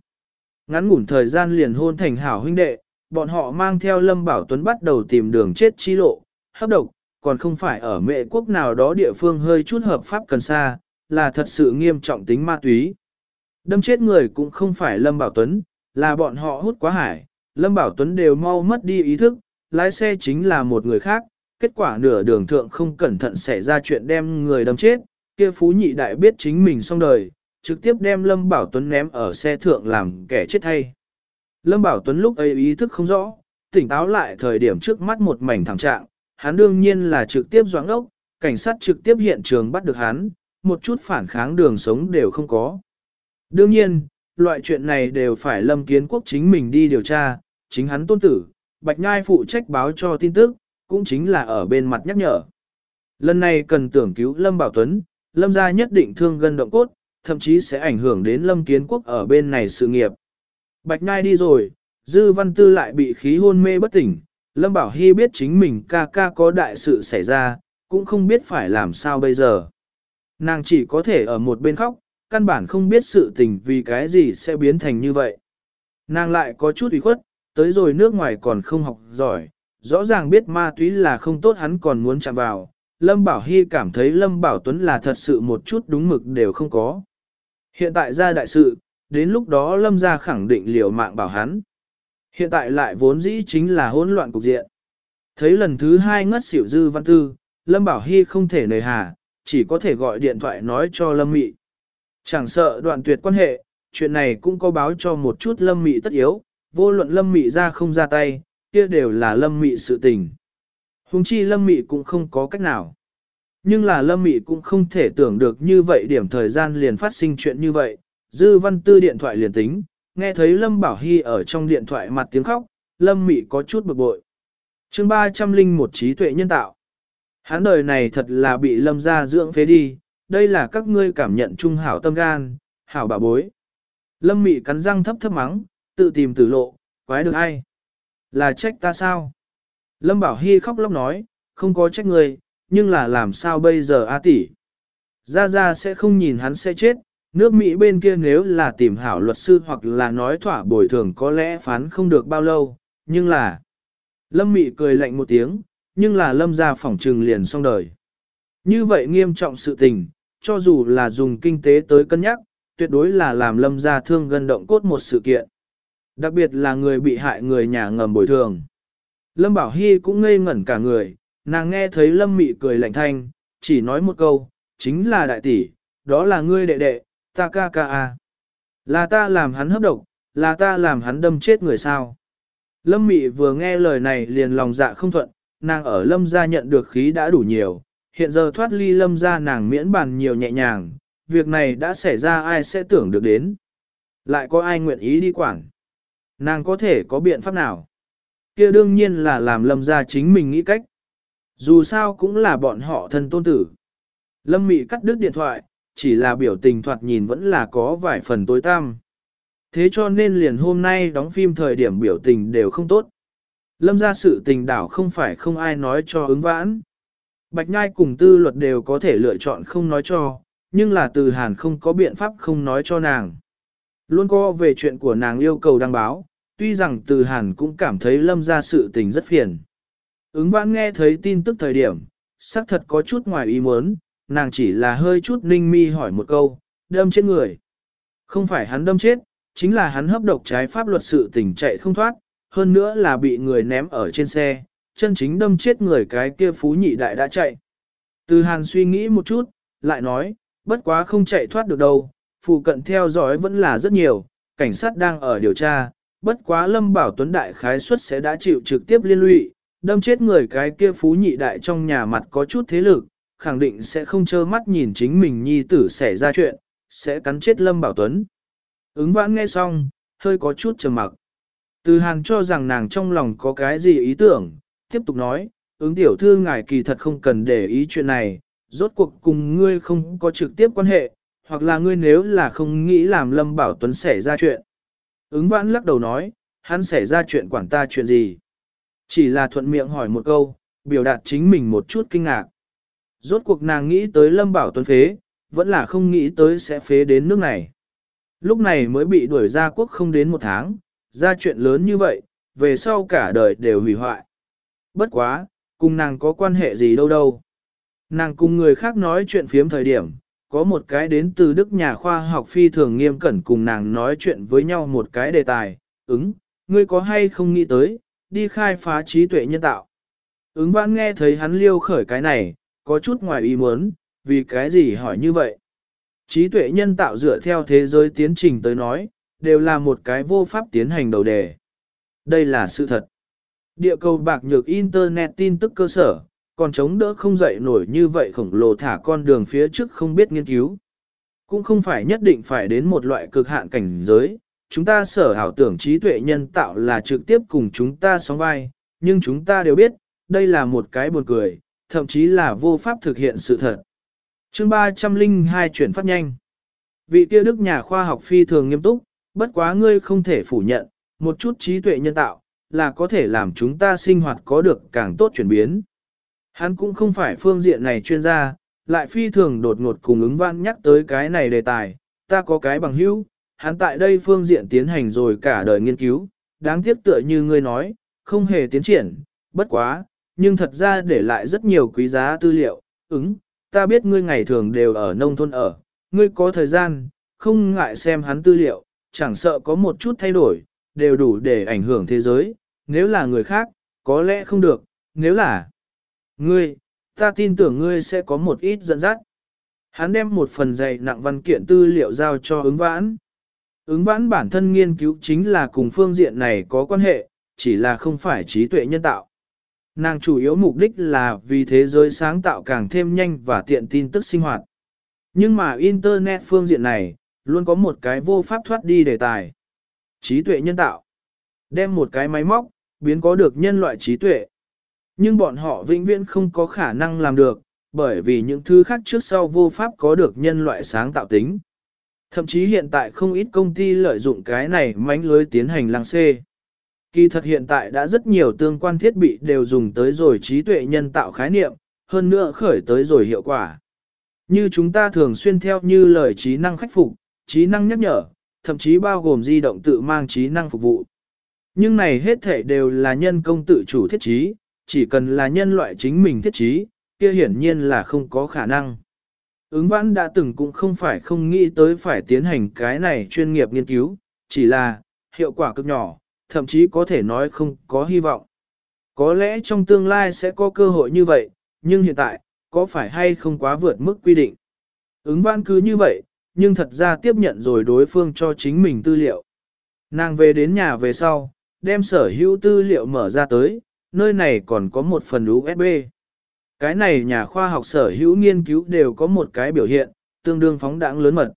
Ngắn ngủn thời gian liền hôn thành hảo huynh đệ, bọn họ mang theo Lâm Bảo Tuấn bắt đầu tìm đường chết chi lộ, hấp độc, còn không phải ở mệ quốc nào đó địa phương hơi chút hợp pháp cần xa, là thật sự nghiêm trọng tính ma túy. Đâm chết người cũng không phải Lâm Bảo Tuấn, là bọn họ hút quá hải, Lâm Bảo Tuấn đều mau mất đi ý thức, lái xe chính là một người khác, kết quả nửa đường thượng không cẩn thận xảy ra chuyện đem người đâm chết, kia phú nhị đại biết chính mình xong đời, trực tiếp đem Lâm Bảo Tuấn ném ở xe thượng làm kẻ chết thay. Lâm Bảo Tuấn lúc ấy ý thức không rõ, tỉnh táo lại thời điểm trước mắt một mảnh thẳng trạng, hắn đương nhiên là trực tiếp doãn ốc, cảnh sát trực tiếp hiện trường bắt được hắn, một chút phản kháng đường sống đều không có. Đương nhiên, loại chuyện này đều phải Lâm Kiến Quốc chính mình đi điều tra, chính hắn tôn tử, Bạch Nhai phụ trách báo cho tin tức, cũng chính là ở bên mặt nhắc nhở. Lần này cần tưởng cứu Lâm Bảo Tuấn, Lâm gia nhất định thương gân động cốt, thậm chí sẽ ảnh hưởng đến Lâm Kiến Quốc ở bên này sự nghiệp. Bạch Nhai đi rồi, Dư Văn Tư lại bị khí hôn mê bất tỉnh, Lâm Bảo Hy biết chính mình ca ca có đại sự xảy ra, cũng không biết phải làm sao bây giờ. Nàng chỉ có thể ở một bên khóc, căn bản không biết sự tình vì cái gì sẽ biến thành như vậy. Nàng lại có chút ủy khuất, tới rồi nước ngoài còn không học giỏi, rõ ràng biết ma túy là không tốt hắn còn muốn chạm vào. Lâm Bảo Hy cảm thấy Lâm Bảo Tuấn là thật sự một chút đúng mực đều không có. Hiện tại ra đại sự, đến lúc đó Lâm ra khẳng định liều mạng bảo hắn. Hiện tại lại vốn dĩ chính là hỗn loạn cục diện. Thấy lần thứ hai ngất xỉu dư văn tư, Lâm Bảo Hy không thể nề hà, chỉ có thể gọi điện thoại nói cho Lâm Mị. Chẳng sợ đoạn tuyệt quan hệ, chuyện này cũng có báo cho một chút Lâm Mị tất yếu, vô luận Lâm Mị ra không ra tay, kia đều là Lâm Mị sự tình. Hùng chi Lâm Mị cũng không có cách nào. Nhưng là Lâm Mị cũng không thể tưởng được như vậy điểm thời gian liền phát sinh chuyện như vậy, dư văn tư điện thoại liền tính, nghe thấy Lâm Bảo Hy ở trong điện thoại mặt tiếng khóc, Lâm Mị có chút bực bội. chương 301 trí tuệ nhân tạo. Hắn đời này thật là bị Lâm gia dưỡng phế đi, đây là các ngươi cảm nhận trung hảo tâm gan, hảo bà bối. Lâm Mị cắn răng thấp thấp mắng, tự tìm tử lộ, quái được ai? Là trách ta sao? Lâm Bảo Hy khóc lóc nói, không có trách người, nhưng là làm sao bây giờ A tỷ? Gia Gia sẽ không nhìn hắn sẽ chết, Nước Mỹ bên kia nếu là tìm hảo luật sư hoặc là nói thỏa bồi thường có lẽ phán không được bao lâu, nhưng là... Lâm Mị cười lạnh một tiếng, nhưng là Lâm ra phỏng trừng liền xong đời. Như vậy nghiêm trọng sự tình, cho dù là dùng kinh tế tới cân nhắc, tuyệt đối là làm Lâm ra thương gân động cốt một sự kiện. Đặc biệt là người bị hại người nhà ngầm bồi thường. Lâm Bảo Hy cũng ngây ngẩn cả người, nàng nghe thấy Lâm Mị cười lạnh thanh, chỉ nói một câu, chính là đại tỷ, đó là ngươi đệ đệ, ta ca ca a. Là ta làm hắn hấp độc, là ta làm hắn đâm chết người sao. Lâm Mị vừa nghe lời này liền lòng dạ không thuận, nàng ở Lâm gia nhận được khí đã đủ nhiều, hiện giờ thoát ly Lâm gia nàng miễn bàn nhiều nhẹ nhàng, việc này đã xảy ra ai sẽ tưởng được đến. Lại có ai nguyện ý đi quản. Nàng có thể có biện pháp nào? kia đương nhiên là làm Lâm gia chính mình nghĩ cách. Dù sao cũng là bọn họ thân tôn tử. Lâm Mị cắt đứt điện thoại, chỉ là biểu tình thoạt nhìn vẫn là có vài phần tối tăm. Thế cho nên liền hôm nay đóng phim thời điểm biểu tình đều không tốt. Lâm ra sự tình đảo không phải không ai nói cho ứng vãn. Bạch Nhai cùng tư luật đều có thể lựa chọn không nói cho, nhưng là từ Hàn không có biện pháp không nói cho nàng. Luôn có về chuyện của nàng yêu cầu đăng báo, tuy rằng từ Hàn cũng cảm thấy lâm ra sự tình rất phiền. Ứng vãn nghe thấy tin tức thời điểm, xác thật có chút ngoài ý muốn, nàng chỉ là hơi chút ninh mi hỏi một câu, đâm chết người. Không phải hắn đâm chết, chính là hắn hấp độc trái pháp luật sự tình chạy không thoát, hơn nữa là bị người ném ở trên xe, chân chính đâm chết người cái kia phú nhị đại đã chạy. Từ hàn suy nghĩ một chút, lại nói, bất quá không chạy thoát được đâu, phụ cận theo dõi vẫn là rất nhiều, cảnh sát đang ở điều tra, bất quá lâm bảo tuấn đại khái suất sẽ đã chịu trực tiếp liên lụy, đâm chết người cái kia phú nhị đại trong nhà mặt có chút thế lực, khẳng định sẽ không trơ mắt nhìn chính mình nhi tử xảy ra chuyện, sẽ cắn chết Lâm Bảo Tuấn. Ứng vãn nghe xong, hơi có chút trầm mặc. Từ hàng cho rằng nàng trong lòng có cái gì ý tưởng, tiếp tục nói, ứng tiểu thư ngài kỳ thật không cần để ý chuyện này, rốt cuộc cùng ngươi không có trực tiếp quan hệ, hoặc là ngươi nếu là không nghĩ làm Lâm Bảo Tuấn xảy ra chuyện. Ứng vãn lắc đầu nói, hắn xảy ra chuyện quản ta chuyện gì. Chỉ là thuận miệng hỏi một câu, biểu đạt chính mình một chút kinh ngạc. Rốt cuộc nàng nghĩ tới Lâm Bảo Tuấn phế, vẫn là không nghĩ tới sẽ phế đến nước này. Lúc này mới bị đuổi ra quốc không đến một tháng, ra chuyện lớn như vậy, về sau cả đời đều hủy hoại. Bất quá, cùng nàng có quan hệ gì đâu đâu. Nàng cùng người khác nói chuyện phiếm thời điểm, có một cái đến từ Đức nhà khoa học phi thường nghiêm cẩn cùng nàng nói chuyện với nhau một cái đề tài, ứng, ngươi có hay không nghĩ tới, đi khai phá trí tuệ nhân tạo. Ứng vãn nghe thấy hắn liêu khởi cái này, có chút ngoài ý muốn, vì cái gì hỏi như vậy. Trí tuệ nhân tạo dựa theo thế giới tiến trình tới nói, đều là một cái vô pháp tiến hành đầu đề. Đây là sự thật. Địa cầu bạc nhược Internet tin tức cơ sở, còn chống đỡ không dậy nổi như vậy khổng lồ thả con đường phía trước không biết nghiên cứu. Cũng không phải nhất định phải đến một loại cực hạn cảnh giới, chúng ta sở hảo tưởng trí tuệ nhân tạo là trực tiếp cùng chúng ta sóng vai, nhưng chúng ta đều biết, đây là một cái buồn cười, thậm chí là vô pháp thực hiện sự thật. chương 302 chuyển phát nhanh. Vị kia đức nhà khoa học phi thường nghiêm túc, bất quá ngươi không thể phủ nhận, một chút trí tuệ nhân tạo, là có thể làm chúng ta sinh hoạt có được càng tốt chuyển biến. Hắn cũng không phải phương diện này chuyên gia, lại phi thường đột ngột cùng ứng văn nhắc tới cái này đề tài, ta có cái bằng hữu, hắn tại đây phương diện tiến hành rồi cả đời nghiên cứu, đáng tiếc tựa như ngươi nói, không hề tiến triển, bất quá, nhưng thật ra để lại rất nhiều quý giá tư liệu, ứng, ta biết ngươi ngày thường đều ở nông thôn ở, ngươi có thời gian, không ngại xem hắn tư liệu, chẳng sợ có một chút thay đổi, đều đủ để ảnh hưởng thế giới, nếu là người khác, có lẽ không được, nếu là ngươi, ta tin tưởng ngươi sẽ có một ít dẫn dắt. Hắn đem một phần dày nặng văn kiện tư liệu giao cho ứng vãn. Ứng vãn bản thân nghiên cứu chính là cùng phương diện này có quan hệ, chỉ là không phải trí tuệ nhân tạo. Nàng chủ yếu mục đích là vì thế giới sáng tạo càng thêm nhanh và tiện tin tức sinh hoạt. Nhưng mà Internet phương diện này, luôn có một cái vô pháp thoát đi đề tài. Trí tuệ nhân tạo. Đem một cái máy móc, biến có được nhân loại trí tuệ. Nhưng bọn họ vĩnh viễn không có khả năng làm được, bởi vì những thứ khác trước sau vô pháp có được nhân loại sáng tạo tính. Thậm chí hiện tại không ít công ty lợi dụng cái này mánh lưới tiến hành lăng xê. Kỳ thật hiện tại đã rất nhiều tương quan thiết bị đều dùng tới rồi trí tuệ nhân tạo khái niệm, hơn nữa khởi tới rồi hiệu quả. Như chúng ta thường xuyên theo như lời trí năng khắc phục, trí năng nhắc nhở, thậm chí bao gồm di động tự mang trí năng phục vụ. Nhưng này hết thể đều là nhân công tự chủ thiết trí, chỉ cần là nhân loại chính mình thiết trí, kia hiển nhiên là không có khả năng. Ứng vãn đã từng cũng không phải không nghĩ tới phải tiến hành cái này chuyên nghiệp nghiên cứu, chỉ là hiệu quả cực nhỏ, thậm chí có thể nói không có hy vọng. Có lẽ trong tương lai sẽ có cơ hội như vậy, nhưng hiện tại, có phải hay không quá vượt mức quy định. Ứng vãn cứ như vậy, nhưng thật ra tiếp nhận rồi đối phương cho chính mình tư liệu. Nàng về đến nhà về sau, đem sở hữu tư liệu mở ra tới, nơi này còn có một phần USB. Cái này nhà khoa học sở hữu nghiên cứu đều có một cái biểu hiện, tương đương phóng đãng lớn mật.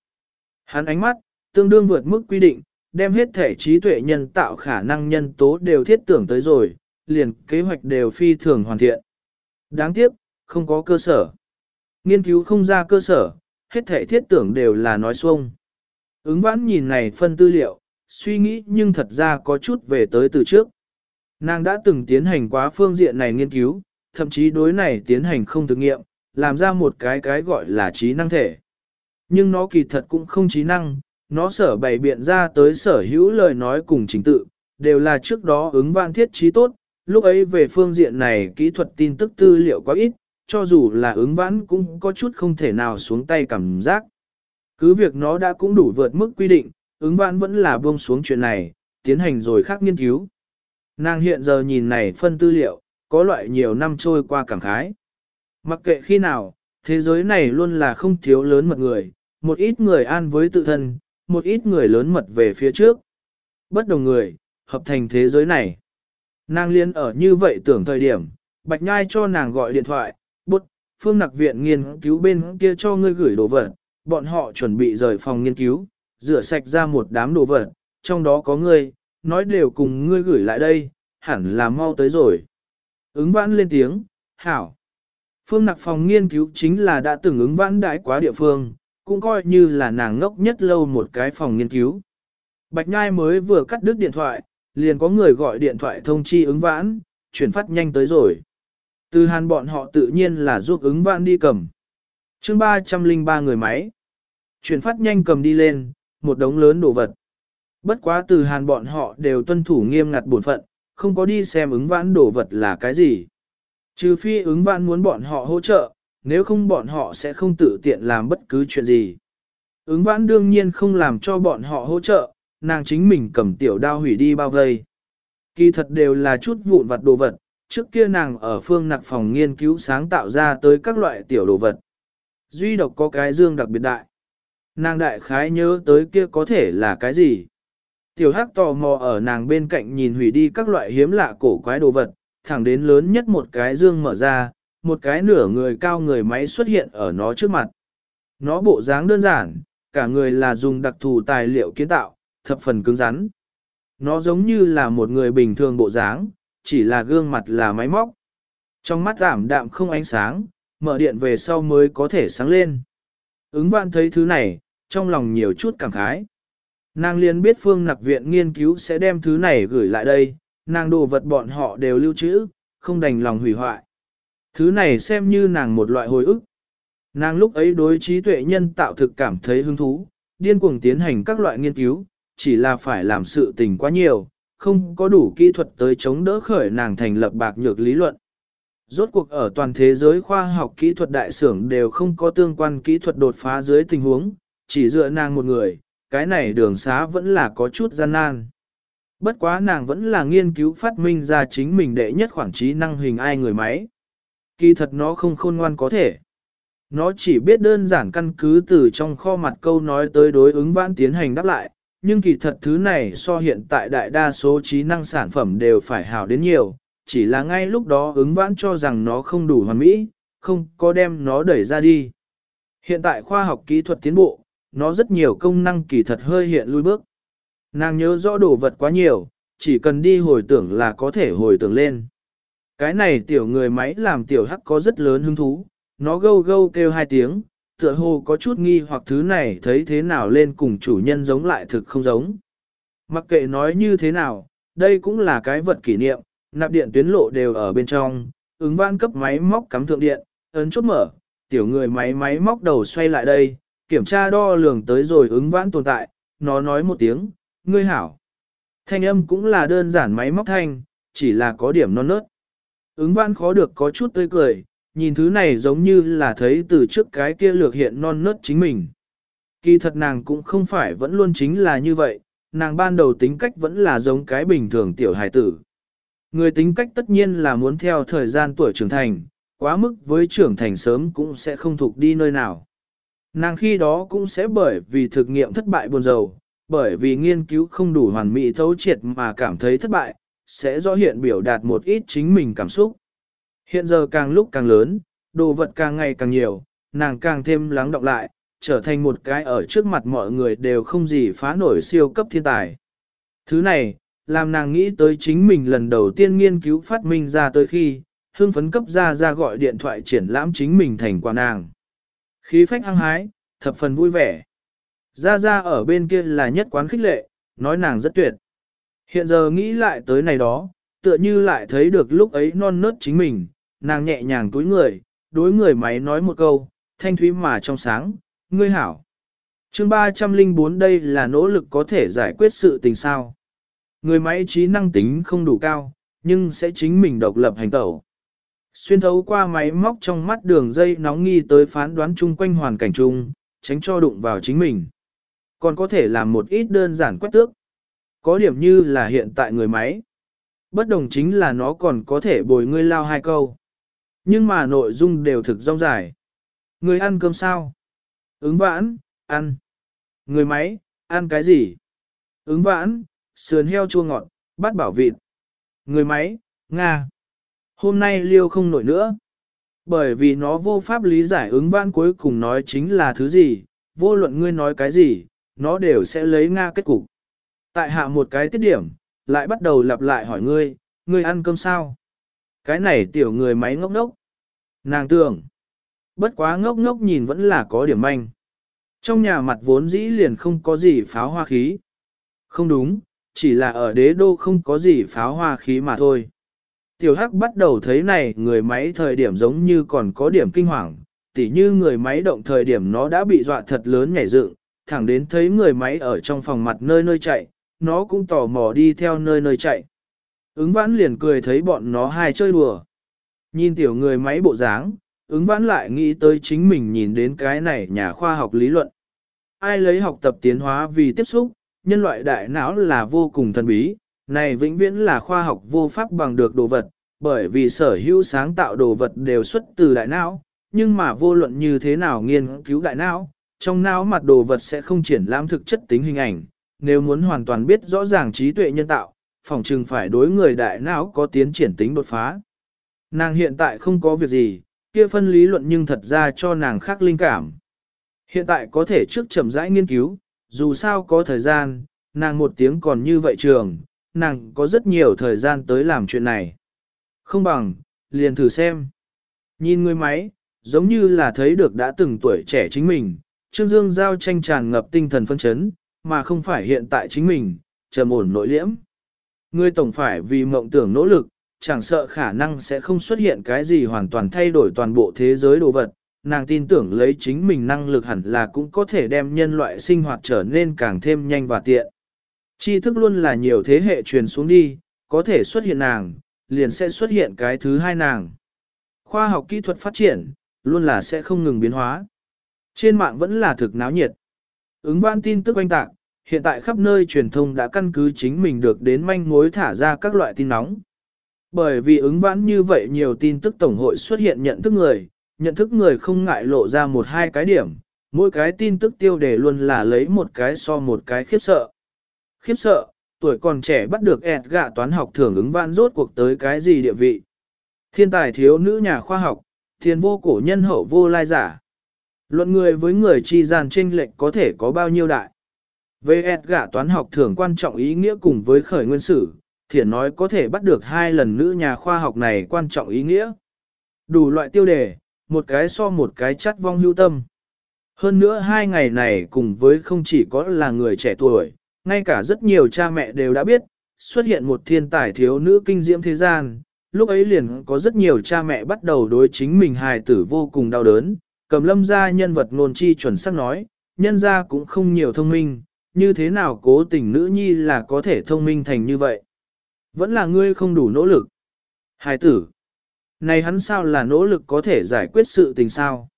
Hắn ánh mắt, tương đương vượt mức quy định, đem hết thể trí tuệ nhân tạo khả năng nhân tố đều thiết tưởng tới rồi, liền kế hoạch đều phi thường hoàn thiện. Đáng tiếc, không có cơ sở. Nghiên cứu không ra cơ sở, hết thể thiết tưởng đều là nói xuông. Ứng vãn nhìn này phân tư liệu, suy nghĩ nhưng thật ra có chút về tới từ trước. Nàng đã từng tiến hành quá phương diện này nghiên cứu, thậm chí đối này tiến hành không thực nghiệm, làm ra một cái cái gọi là trí năng thể. Nhưng nó kỳ thật cũng không trí năng, nó sở bày biện ra tới sở hữu lời nói cùng chính tự, đều là trước đó ứng vạn thiết trí tốt, lúc ấy về phương diện này kỹ thuật tin tức tư liệu quá ít, cho dù là ứng vãn cũng có chút không thể nào xuống tay cảm giác. Cứ việc nó đã cũng đủ vượt mức quy định, ứng vãn vẫn là buông xuống chuyện này, tiến hành rồi khác nghiên cứu. Nàng hiện giờ nhìn này phân tư liệu, có loại nhiều năm trôi qua cảm khái. Mặc kệ khi nào, thế giới này luôn là không thiếu lớn mật người, một ít người an với tự thân, một ít người lớn mật về phía trước. Bất đồng người, hợp thành thế giới này. Nàng liên ở như vậy tưởng thời điểm, Bạch Nhai cho nàng gọi điện thoại, bút, phương nặc viện nghiên cứu bên kia cho ngươi gửi đồ vật, bọn họ chuẩn bị rời phòng nghiên cứu, rửa sạch ra một đám đồ vật, trong đó có ngươi, nói đều cùng ngươi gửi lại đây, hẳn là mau tới rồi. Ứng vãn lên tiếng, hảo. Phương nặc phòng nghiên cứu chính là đã từng ứng vãn đãi quá địa phương, cũng coi như là nàng ngốc nhất lâu một cái phòng nghiên cứu. Bạch Nhai mới vừa cắt đứt điện thoại, liền có người gọi điện thoại thông chi ứng vãn, chuyển phát nhanh tới rồi. Từ hàn bọn họ tự nhiên là giúp ứng vãn đi cầm. chương 303 người máy. Chuyển phát nhanh cầm đi lên, một đống lớn đồ vật. Bất quá từ hàn bọn họ đều tuân thủ nghiêm ngặt bổn phận, không có đi xem ứng vãn đồ vật là cái gì. Trừ phi ứng vãn muốn bọn họ hỗ trợ, nếu không bọn họ sẽ không tự tiện làm bất cứ chuyện gì. Ứng vãn đương nhiên không làm cho bọn họ hỗ trợ, nàng chính mình cầm tiểu đao hủy đi bao vây. Kỳ thật đều là chút vụn vặt đồ vật, trước kia nàng ở phương nặc phòng nghiên cứu sáng tạo ra tới các loại tiểu đồ vật. Duy độc có cái dương đặc biệt đại. Nàng đại khái nhớ tới kia có thể là cái gì. Tiểu hắc tò mò ở nàng bên cạnh nhìn hủy đi các loại hiếm lạ cổ quái đồ vật, thẳng đến lớn nhất một cái dương mở ra, một cái nửa người cao người máy xuất hiện ở nó trước mặt. Nó bộ dáng đơn giản, cả người là dùng đặc thù tài liệu kiến tạo, thập phần cứng rắn. Nó giống như là một người bình thường bộ dáng, chỉ là gương mặt là máy móc. Trong mắt giảm đạm không ánh sáng, mở điện về sau mới có thể sáng lên. Ứng vạn thấy thứ này, trong lòng nhiều chút cảm khái. Nàng liền biết phương nặc viện nghiên cứu sẽ đem thứ này gửi lại đây, nàng đồ vật bọn họ đều lưu trữ, không đành lòng hủy hoại. Thứ này xem như nàng một loại hồi ức. Nàng lúc ấy đối trí tuệ nhân tạo thực cảm thấy hứng thú, điên cuồng tiến hành các loại nghiên cứu, chỉ là phải làm sự tình quá nhiều, không có đủ kỹ thuật tới chống đỡ khởi nàng thành lập bạc nhược lý luận. Rốt cuộc ở toàn thế giới khoa học kỹ thuật đại xưởng đều không có tương quan kỹ thuật đột phá dưới tình huống, chỉ dựa nàng một người, cái này đường xá vẫn là có chút gian nan. Bất quá nàng vẫn là nghiên cứu phát minh ra chính mình đệ nhất khoảng trí năng hình ai người máy. Kỳ thật nó không khôn ngoan có thể. Nó chỉ biết đơn giản căn cứ từ trong kho mặt câu nói tới đối ứng vãn tiến hành đáp lại, nhưng kỳ thật thứ này so hiện tại đại đa số trí năng sản phẩm đều phải hảo đến nhiều, chỉ là ngay lúc đó ứng vãn cho rằng nó không đủ hoàn mỹ, không có đem nó đẩy ra đi. Hiện tại khoa học kỹ thuật tiến bộ, nó rất nhiều công năng kỳ thật hơi hiện lui bước. Nàng nhớ rõ đồ vật quá nhiều, chỉ cần đi hồi tưởng là có thể hồi tưởng lên. Cái này tiểu người máy làm tiểu hắc có rất lớn hứng thú, nó gâu gâu kêu hai tiếng, tựa hồ có chút nghi hoặc thứ này thấy thế nào lên cùng chủ nhân giống lại thực không giống. Mặc kệ nói như thế nào, đây cũng là cái vật kỷ niệm, nạp điện tuyến lộ đều ở bên trong, ứng van cấp máy móc cắm thượng điện, ấn chốt mở, tiểu người máy máy móc đầu xoay lại đây, kiểm tra đo lường tới rồi ứng vãn tồn tại, nó nói một tiếng, ngươi hảo. Thanh âm cũng là đơn giản máy móc thanh, chỉ là có điểm non nớt. Ứng vãn khó được có chút tươi cười, nhìn thứ này giống như là thấy từ trước cái kia lược hiện non nớt chính mình. Kỳ thật nàng cũng không phải vẫn luôn chính là như vậy, nàng ban đầu tính cách vẫn là giống cái bình thường tiểu hài tử. Người tính cách tất nhiên là muốn theo thời gian tuổi trưởng thành, quá mức với trưởng thành sớm cũng sẽ không thuộc đi nơi nào. Nàng khi đó cũng sẽ bởi vì thực nghiệm thất bại buồn rầu, bởi vì nghiên cứu không đủ hoàn mỹ thấu triệt mà cảm thấy thất bại, sẽ rõ hiện biểu đạt một ít chính mình cảm xúc. Hiện giờ càng lúc càng lớn, đồ vật càng ngày càng nhiều, nàng càng thêm lắng động lại, trở thành một cái ở trước mặt mọi người đều không gì phá nổi siêu cấp thiên tài. Thứ này, làm nàng nghĩ tới chính mình lần đầu tiên nghiên cứu phát minh ra tới khi, hương phấn cấp ra ra gọi điện thoại triển lãm chính mình thành quả nàng. Khí phách hăng hái, thập phần vui vẻ. Ra ra ở bên kia là nhất quán khích lệ, nói nàng rất tuyệt. Hiện giờ nghĩ lại tới này đó, tựa như lại thấy được lúc ấy non nớt chính mình, nàng nhẹ nhàng túi người, đối người máy nói một câu, thanh thúy mà trong sáng, ngươi hảo. chương 304 đây là nỗ lực có thể giải quyết sự tình sao. Người máy trí năng tính không đủ cao, nhưng sẽ chính mình độc lập hành tẩu. Xuyên thấu qua máy móc trong mắt đường dây nóng nghi tới phán đoán chung quanh hoàn cảnh chung, tránh cho đụng vào chính mình. Còn có thể làm một ít đơn giản quét tước. Có điểm như là hiện tại người máy. Bất đồng chính là nó còn có thể bồi ngươi lao hai câu. Nhưng mà nội dung đều thực rong dài. Người ăn cơm sao? Ứng vãn, ăn. Người máy, ăn cái gì? Ứng vãn, sườn heo chua ngọt, bát bảo vịt. Người máy, Nga. Hôm nay liêu không nổi nữa. Bởi vì nó vô pháp lý giải ứng vãn cuối cùng nói chính là thứ gì, vô luận ngươi nói cái gì, nó đều sẽ lấy Nga kết cục. Tại hạ một cái tiết điểm, lại bắt đầu lặp lại hỏi ngươi, ngươi ăn cơm sao? Cái này tiểu người máy ngốc ngốc. Nàng tưởng, bất quá ngốc ngốc nhìn vẫn là có điểm manh. Trong nhà mặt vốn dĩ liền không có gì pháo hoa khí. Không đúng, chỉ là ở đế đô không có gì pháo hoa khí mà thôi. Tiểu Hắc bắt đầu thấy này người máy thời điểm giống như còn có điểm kinh hoàng, tỉ như người máy động thời điểm nó đã bị dọa thật lớn nhảy dựng, thẳng đến thấy người máy ở trong phòng mặt nơi nơi chạy, nó cũng tò mò đi theo nơi nơi chạy. Ứng vãn liền cười thấy bọn nó hai chơi đùa. Nhìn tiểu người máy bộ dáng, ứng vãn lại nghĩ tới chính mình nhìn đến cái này nhà khoa học lý luận. Ai lấy học tập tiến hóa vì tiếp xúc, nhân loại đại não là vô cùng thần bí, này vĩnh viễn là khoa học vô pháp bằng được đồ vật, bởi vì sở hữu sáng tạo đồ vật đều xuất từ đại não, nhưng mà vô luận như thế nào nghiên cứu đại não, trong não mặt đồ vật sẽ không triển lãm thực chất tính hình ảnh, nếu muốn hoàn toàn biết rõ ràng trí tuệ nhân tạo, phòng trừng phải đối người đại não có tiến triển tính đột phá. Nàng hiện tại không có việc gì, kia phân lý luận nhưng thật ra cho nàng khác linh cảm. Hiện tại có thể trước chậm rãi nghiên cứu, dù sao có thời gian, nàng một tiếng còn như vậy trường, nàng có rất nhiều thời gian tới làm chuyện này. Không bằng, liền thử xem. Nhìn người máy, giống như là thấy được đã từng tuổi trẻ chính mình, Trương Dương Giao tranh tràn ngập tinh thần phân chấn, mà không phải hiện tại chính mình, trầm ổn nội liễm. Ngươi tổng phải vì mộng tưởng nỗ lực, chẳng sợ khả năng sẽ không xuất hiện cái gì hoàn toàn thay đổi toàn bộ thế giới đồ vật, nàng tin tưởng lấy chính mình năng lực hẳn là cũng có thể đem nhân loại sinh hoạt trở nên càng thêm nhanh và tiện. Tri thức luôn là nhiều thế hệ truyền xuống đi, có thể xuất hiện nàng, liền sẽ xuất hiện cái thứ hai nàng. Khoa học kỹ thuật phát triển, luôn là sẽ không ngừng biến hóa. Trên mạng vẫn là thực náo nhiệt. Ứng vãn tin tức oanh tạc, hiện tại khắp nơi truyền thông đã căn cứ chính mình được đến manh mối thả ra các loại tin nóng. Bởi vì ứng vãn như vậy nhiều tin tức tổng hội xuất hiện nhận thức người, nhận thức người không ngại lộ ra một hai cái điểm, mỗi cái tin tức tiêu đề luôn là lấy một cái so một cái khiếp sợ. Khiếp sợ, tuổi còn trẻ bắt được ẹt gạ toán học thưởng ứng vãn rốt cuộc tới cái gì địa vị. Thiên tài thiếu nữ nhà khoa học, thiên vô cổ nhân hậu vô lai giả. Luận người với người chi gian tranh lệch có thể có bao nhiêu đại. Về ẹt gạ toán học thưởng quan trọng ý nghĩa cùng với khởi nguyên sử, thiển nói có thể bắt được hai lần nữ nhà khoa học này quan trọng ý nghĩa. Đủ loại tiêu đề, một cái so một cái chắt vong hưu tâm. Hơn nữa hai ngày này cùng với không chỉ có là người trẻ tuổi, ngay cả rất nhiều cha mẹ đều đã biết, xuất hiện một thiên tài thiếu nữ kinh diễm thế gian, lúc ấy liền có rất nhiều cha mẹ bắt đầu đối chính mình hài tử vô cùng đau đớn, cầm lâm ra nhân vật ngôn chi chuẩn xác nói, nhân ra cũng không nhiều thông minh, như thế nào cố tình nữ nhi là có thể thông minh thành như vậy. Vẫn là ngươi không đủ nỗ lực. Hài tử. Này hắn sao là nỗ lực có thể giải quyết sự tình sao?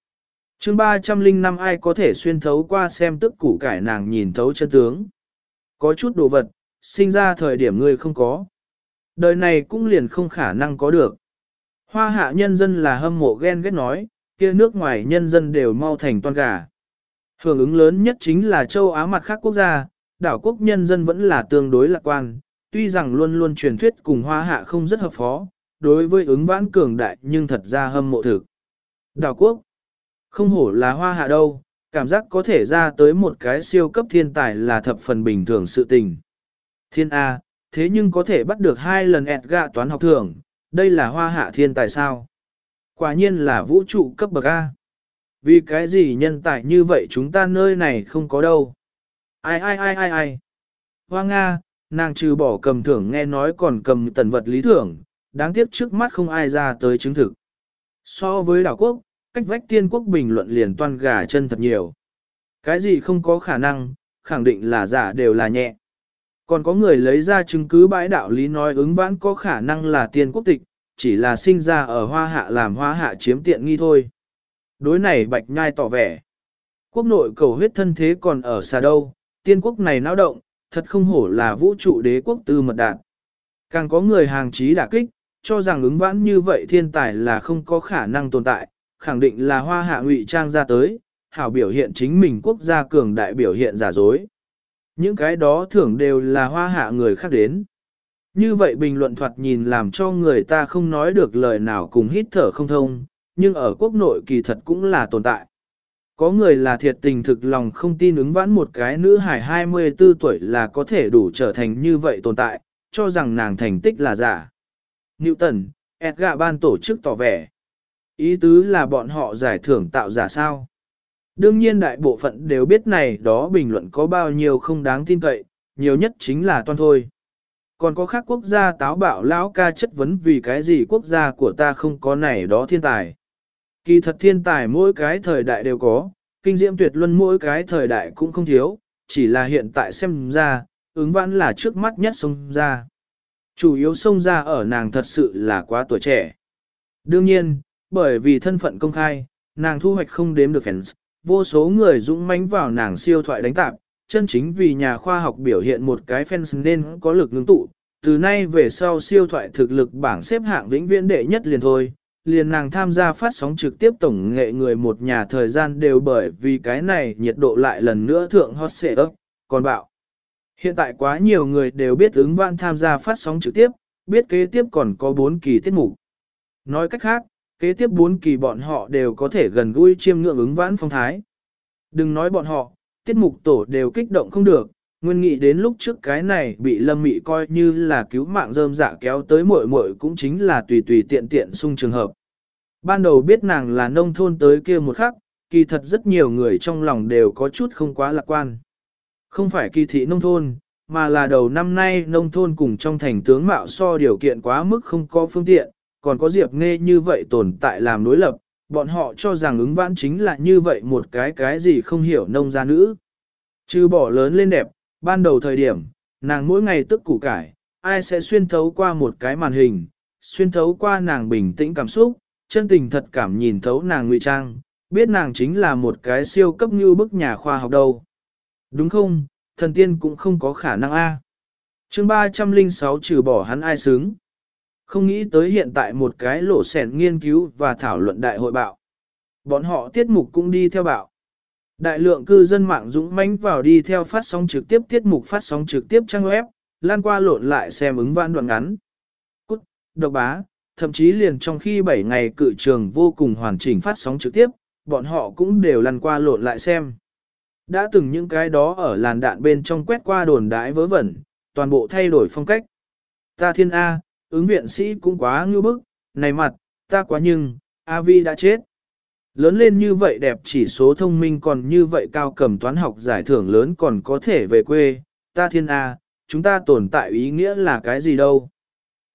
chương 305 ai có thể xuyên thấu qua xem tức củ cải nàng nhìn thấu chân tướng. Có chút đồ vật, sinh ra thời điểm ngươi không có. Đời này cũng liền không khả năng có được. Hoa hạ nhân dân là hâm mộ ghen ghét nói, kia nước ngoài nhân dân đều mau thành toan gà. Hưởng ứng lớn nhất chính là châu Á mặt khác quốc gia, đảo quốc nhân dân vẫn là tương đối lạc quan, tuy rằng luôn luôn truyền thuyết cùng hoa hạ không rất hợp phó, đối với ứng vãn cường đại nhưng thật ra hâm mộ thực. Đảo quốc, không hổ là hoa hạ đâu, cảm giác có thể ra tới một cái siêu cấp thiên tài là thập phần bình thường sự tình. Thiên A, thế nhưng có thể bắt được hai lần ẹt gạ toán học thưởng đây là hoa hạ thiên tài sao? Quả nhiên là vũ trụ cấp bậc A. Vì cái gì nhân tài như vậy chúng ta nơi này không có đâu. Ai ai ai ai ai. Hoa Nga, nàng trừ bỏ cầm thưởng nghe nói còn cầm tần vật lý thưởng, đáng tiếc trước mắt không ai ra tới chứng thực. So với đảo quốc, cách vách tiên quốc bình luận liền toan gà chân thật nhiều. Cái gì không có khả năng, khẳng định là giả đều là nhẹ. Còn có người lấy ra chứng cứ bãi đạo lý nói ứng vãn có khả năng là tiên quốc tịch, chỉ là sinh ra ở hoa hạ làm hoa hạ chiếm tiện nghi thôi. Đối này bạch nhai tỏ vẻ. Quốc nội cầu huyết thân thế còn ở xa đâu, tiên quốc này náo động, thật không hổ là vũ trụ đế quốc tư mật đạt. Càng có người hàng trí đả kích, cho rằng ứng vãn như vậy thiên tài là không có khả năng tồn tại, khẳng định là hoa hạ ngụy trang ra tới, hảo biểu hiện chính mình quốc gia cường đại biểu hiện giả dối. Những cái đó thường đều là hoa hạ người khác đến. Như vậy bình luận thoạt nhìn làm cho người ta không nói được lời nào cùng hít thở không thông, nhưng ở quốc nội kỳ thật cũng là tồn tại. Có người là thiệt tình thực lòng không tin ứng vãn một cái nữ hải 24 tuổi là có thể đủ trở thành như vậy tồn tại, cho rằng nàng thành tích là giả. Newton, Edgar ban tổ chức tỏ vẻ. Ý tứ là bọn họ giải thưởng tạo giả sao. Đương nhiên đại bộ phận đều biết này đó bình luận có bao nhiêu không đáng tin cậy, nhiều nhất chính là toan thôi. Còn có khác quốc gia táo bạo lão ca chất vấn vì cái gì quốc gia của ta không có này đó thiên tài. Kỳ thật thiên tài mỗi cái thời đại đều có, kinh diễm tuyệt luân mỗi cái thời đại cũng không thiếu, chỉ là hiện tại xem ra, ứng vãn là trước mắt nhất sông ra. Chủ yếu sông ra ở nàng thật sự là quá tuổi trẻ. Đương nhiên, bởi vì thân phận công khai, nàng thu hoạch không đếm được fans, vô số người dũng mãnh vào nàng siêu thoại đánh tạp, chân chính vì nhà khoa học biểu hiện một cái fans nên có lực ngưng tụ, từ nay về sau siêu thoại thực lực bảng xếp hạng vĩnh viễn đệ nhất liền thôi. Liền nàng tham gia phát sóng trực tiếp tổng nghệ người một nhà thời gian đều bởi vì cái này nhiệt độ lại lần nữa thượng hot xệ ấp, còn bạo. Hiện tại quá nhiều người đều biết ứng vãn tham gia phát sóng trực tiếp, biết kế tiếp còn có 4 kỳ tiết mục. Nói cách khác, kế tiếp bốn kỳ bọn họ đều có thể gần gũi chiêm ngưỡng ứng vãn phong thái. Đừng nói bọn họ, tiết mục tổ đều kích động không được, nguyên nghĩ đến lúc trước cái này bị lâm mị coi như là cứu mạng rơm dạ kéo tới muội muội cũng chính là tùy tùy tiện tiện sung trường hợp. Ban đầu biết nàng là nông thôn tới kia một khắc, kỳ thật rất nhiều người trong lòng đều có chút không quá lạc quan. Không phải kỳ thị nông thôn, mà là đầu năm nay nông thôn cùng trong thành tướng mạo so điều kiện quá mức không có phương tiện, còn có Diệp Nghe như vậy tồn tại làm đối lập, bọn họ cho rằng ứng vãn chính là như vậy một cái cái gì không hiểu nông gia nữ. Chứ bỏ lớn lên đẹp, ban đầu thời điểm, nàng mỗi ngày tức củ cải, ai sẽ xuyên thấu qua một cái màn hình, xuyên thấu qua nàng bình tĩnh cảm xúc, chân tình thật cảm nhìn thấu nàng ngụy trang, biết nàng chính là một cái siêu cấp như bức nhà khoa học đâu. Đúng không, thần tiên cũng không có khả năng a. À. Chương 306 trừ bỏ hắn ai xứng. Không nghĩ tới hiện tại một cái lỗ sẻn nghiên cứu và thảo luận đại hội bạo. Bọn họ tiết mục cũng đi theo bạo. Đại lượng cư dân mạng dũng mãnh vào đi theo phát sóng trực tiếp tiết mục phát sóng trực tiếp trang web, lan qua lộn lại xem ứng vãn đoạn ngắn. Cút, độc bá, thậm chí liền trong khi 7 ngày cự trường vô cùng hoàn chỉnh phát sóng trực tiếp, bọn họ cũng đều lăn qua lộn lại xem. Đã từng những cái đó ở làn đạn bên trong quét qua đồn đái vớ vẩn, toàn bộ thay đổi phong cách. Ta thiên A, ứng viện sĩ cũng quá ngưu bức, này mặt, ta quá nhưng, Avi đã chết. Lớn lên như vậy đẹp chỉ số thông minh còn như vậy cao cầm toán học giải thưởng lớn còn có thể về quê, ta thiên A, chúng ta tồn tại ý nghĩa là cái gì đâu.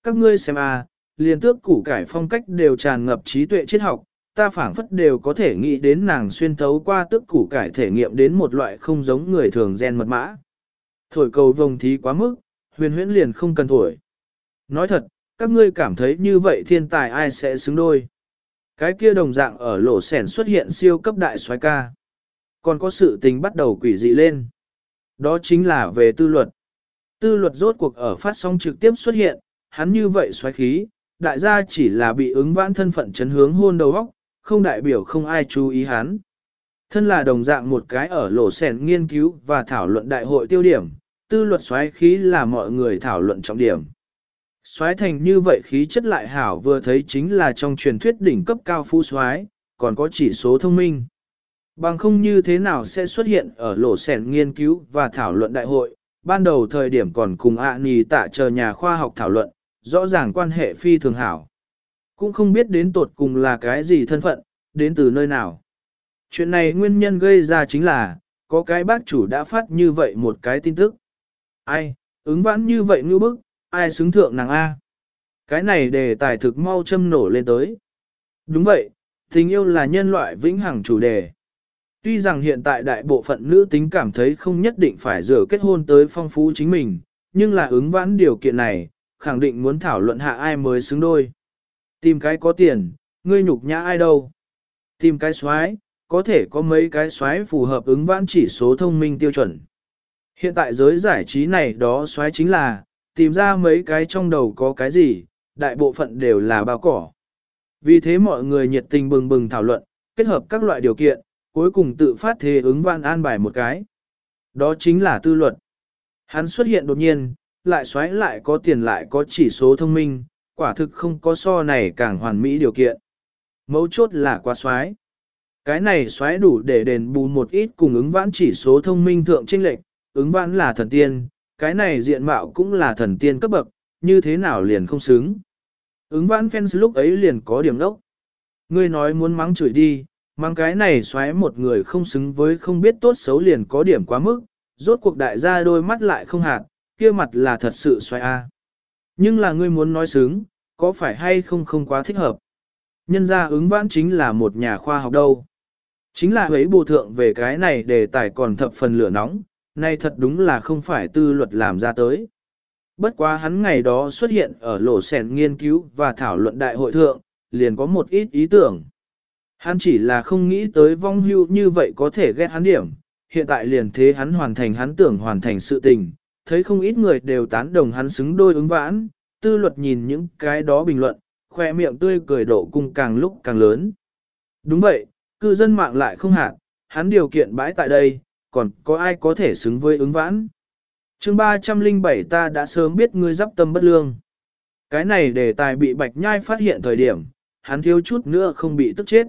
Các ngươi xem A, liền tước củ cải phong cách đều tràn ngập trí tuệ triết học, ta phảng phất đều có thể nghĩ đến nàng xuyên thấu qua tước củ cải thể nghiệm đến một loại không giống người thường gen mật mã. Thổi cầu vồng thí quá mức, huyền huyễn liền không cần thổi. Nói thật, các ngươi cảm thấy như vậy thiên tài ai sẽ xứng đôi. Cái kia đồng dạng ở lỗ sẻn xuất hiện siêu cấp đại soái ca. Còn có sự tình bắt đầu quỷ dị lên. Đó chính là về tư luật. Tư luật rốt cuộc ở phát sóng trực tiếp xuất hiện, hắn như vậy xoáy khí, đại gia chỉ là bị ứng vãn thân phận chấn hướng hôn đầu óc, không đại biểu không ai chú ý hắn. Thân là đồng dạng một cái ở lỗ sẻn nghiên cứu và thảo luận đại hội tiêu điểm, tư luật xoáy khí là mọi người thảo luận trọng điểm soái thành như vậy khí chất lại hảo vừa thấy chính là trong truyền thuyết đỉnh cấp cao phú soái, còn có chỉ số thông minh. Bằng không như thế nào sẽ xuất hiện ở lỗ sẻn nghiên cứu và thảo luận đại hội, ban đầu thời điểm còn cùng ạ nì tạ chờ nhà khoa học thảo luận, rõ ràng quan hệ phi thường hảo. Cũng không biết đến tột cùng là cái gì thân phận, đến từ nơi nào. Chuyện này nguyên nhân gây ra chính là, có cái bác chủ đã phát như vậy một cái tin tức. Ai, ứng vãn như vậy ngư bức, ai xứng thượng nàng A. Cái này đề tài thực mau châm nổ lên tới. Đúng vậy, tình yêu là nhân loại vĩnh hằng chủ đề. Tuy rằng hiện tại đại bộ phận nữ tính cảm thấy không nhất định phải rửa kết hôn tới phong phú chính mình, nhưng là ứng vãn điều kiện này, khẳng định muốn thảo luận hạ ai mới xứng đôi. Tìm cái có tiền, ngươi nhục nhã ai đâu. Tìm cái xoái, có thể có mấy cái xoái phù hợp ứng vãn chỉ số thông minh tiêu chuẩn. Hiện tại giới giải trí này đó xoái chính là, tìm ra mấy cái trong đầu có cái gì, đại bộ phận đều là bao cỏ. Vì thế mọi người nhiệt tình bừng bừng thảo luận, kết hợp các loại điều kiện, cuối cùng tự phát thế ứng văn an bài một cái. Đó chính là tư luật. Hắn xuất hiện đột nhiên, lại xoáy lại có tiền lại có chỉ số thông minh, quả thực không có so này càng hoàn mỹ điều kiện. Mấu chốt là quá xoáy. Cái này xoáy đủ để đền bù một ít cùng ứng vãn chỉ số thông minh thượng trinh lệnh, ứng vãn là thần tiên, cái này diện mạo cũng là thần tiên cấp bậc, như thế nào liền không xứng. Ứng vãn fans lúc ấy liền có điểm đốc. Ngươi nói muốn mắng chửi đi, mang cái này xoáy một người không xứng với không biết tốt xấu liền có điểm quá mức, rốt cuộc đại gia đôi mắt lại không hạt, kia mặt là thật sự xoáy a. Nhưng là ngươi muốn nói xứng, có phải hay không không quá thích hợp. Nhân ra ứng vãn chính là một nhà khoa học đâu. Chính là ấy bù thượng về cái này để tài còn thập phần lửa nóng, nay thật đúng là không phải tư luật làm ra tới. Bất quá hắn ngày đó xuất hiện ở lỗ sèn nghiên cứu và thảo luận đại hội thượng, liền có một ít ý tưởng. Hắn chỉ là không nghĩ tới vong hưu như vậy có thể ghét hắn điểm, hiện tại liền thế hắn hoàn thành hắn tưởng hoàn thành sự tình, thấy không ít người đều tán đồng hắn xứng đôi ứng vãn, tư luật nhìn những cái đó bình luận, khoe miệng tươi cười độ cung càng lúc càng lớn. Đúng vậy, cư dân mạng lại không hạn, hắn điều kiện bãi tại đây, còn có ai có thể xứng với ứng vãn. chương 307 ta đã sớm biết ngươi dắp tâm bất lương. Cái này đề tài bị bạch nhai phát hiện thời điểm, hắn thiếu chút nữa không bị tức chết.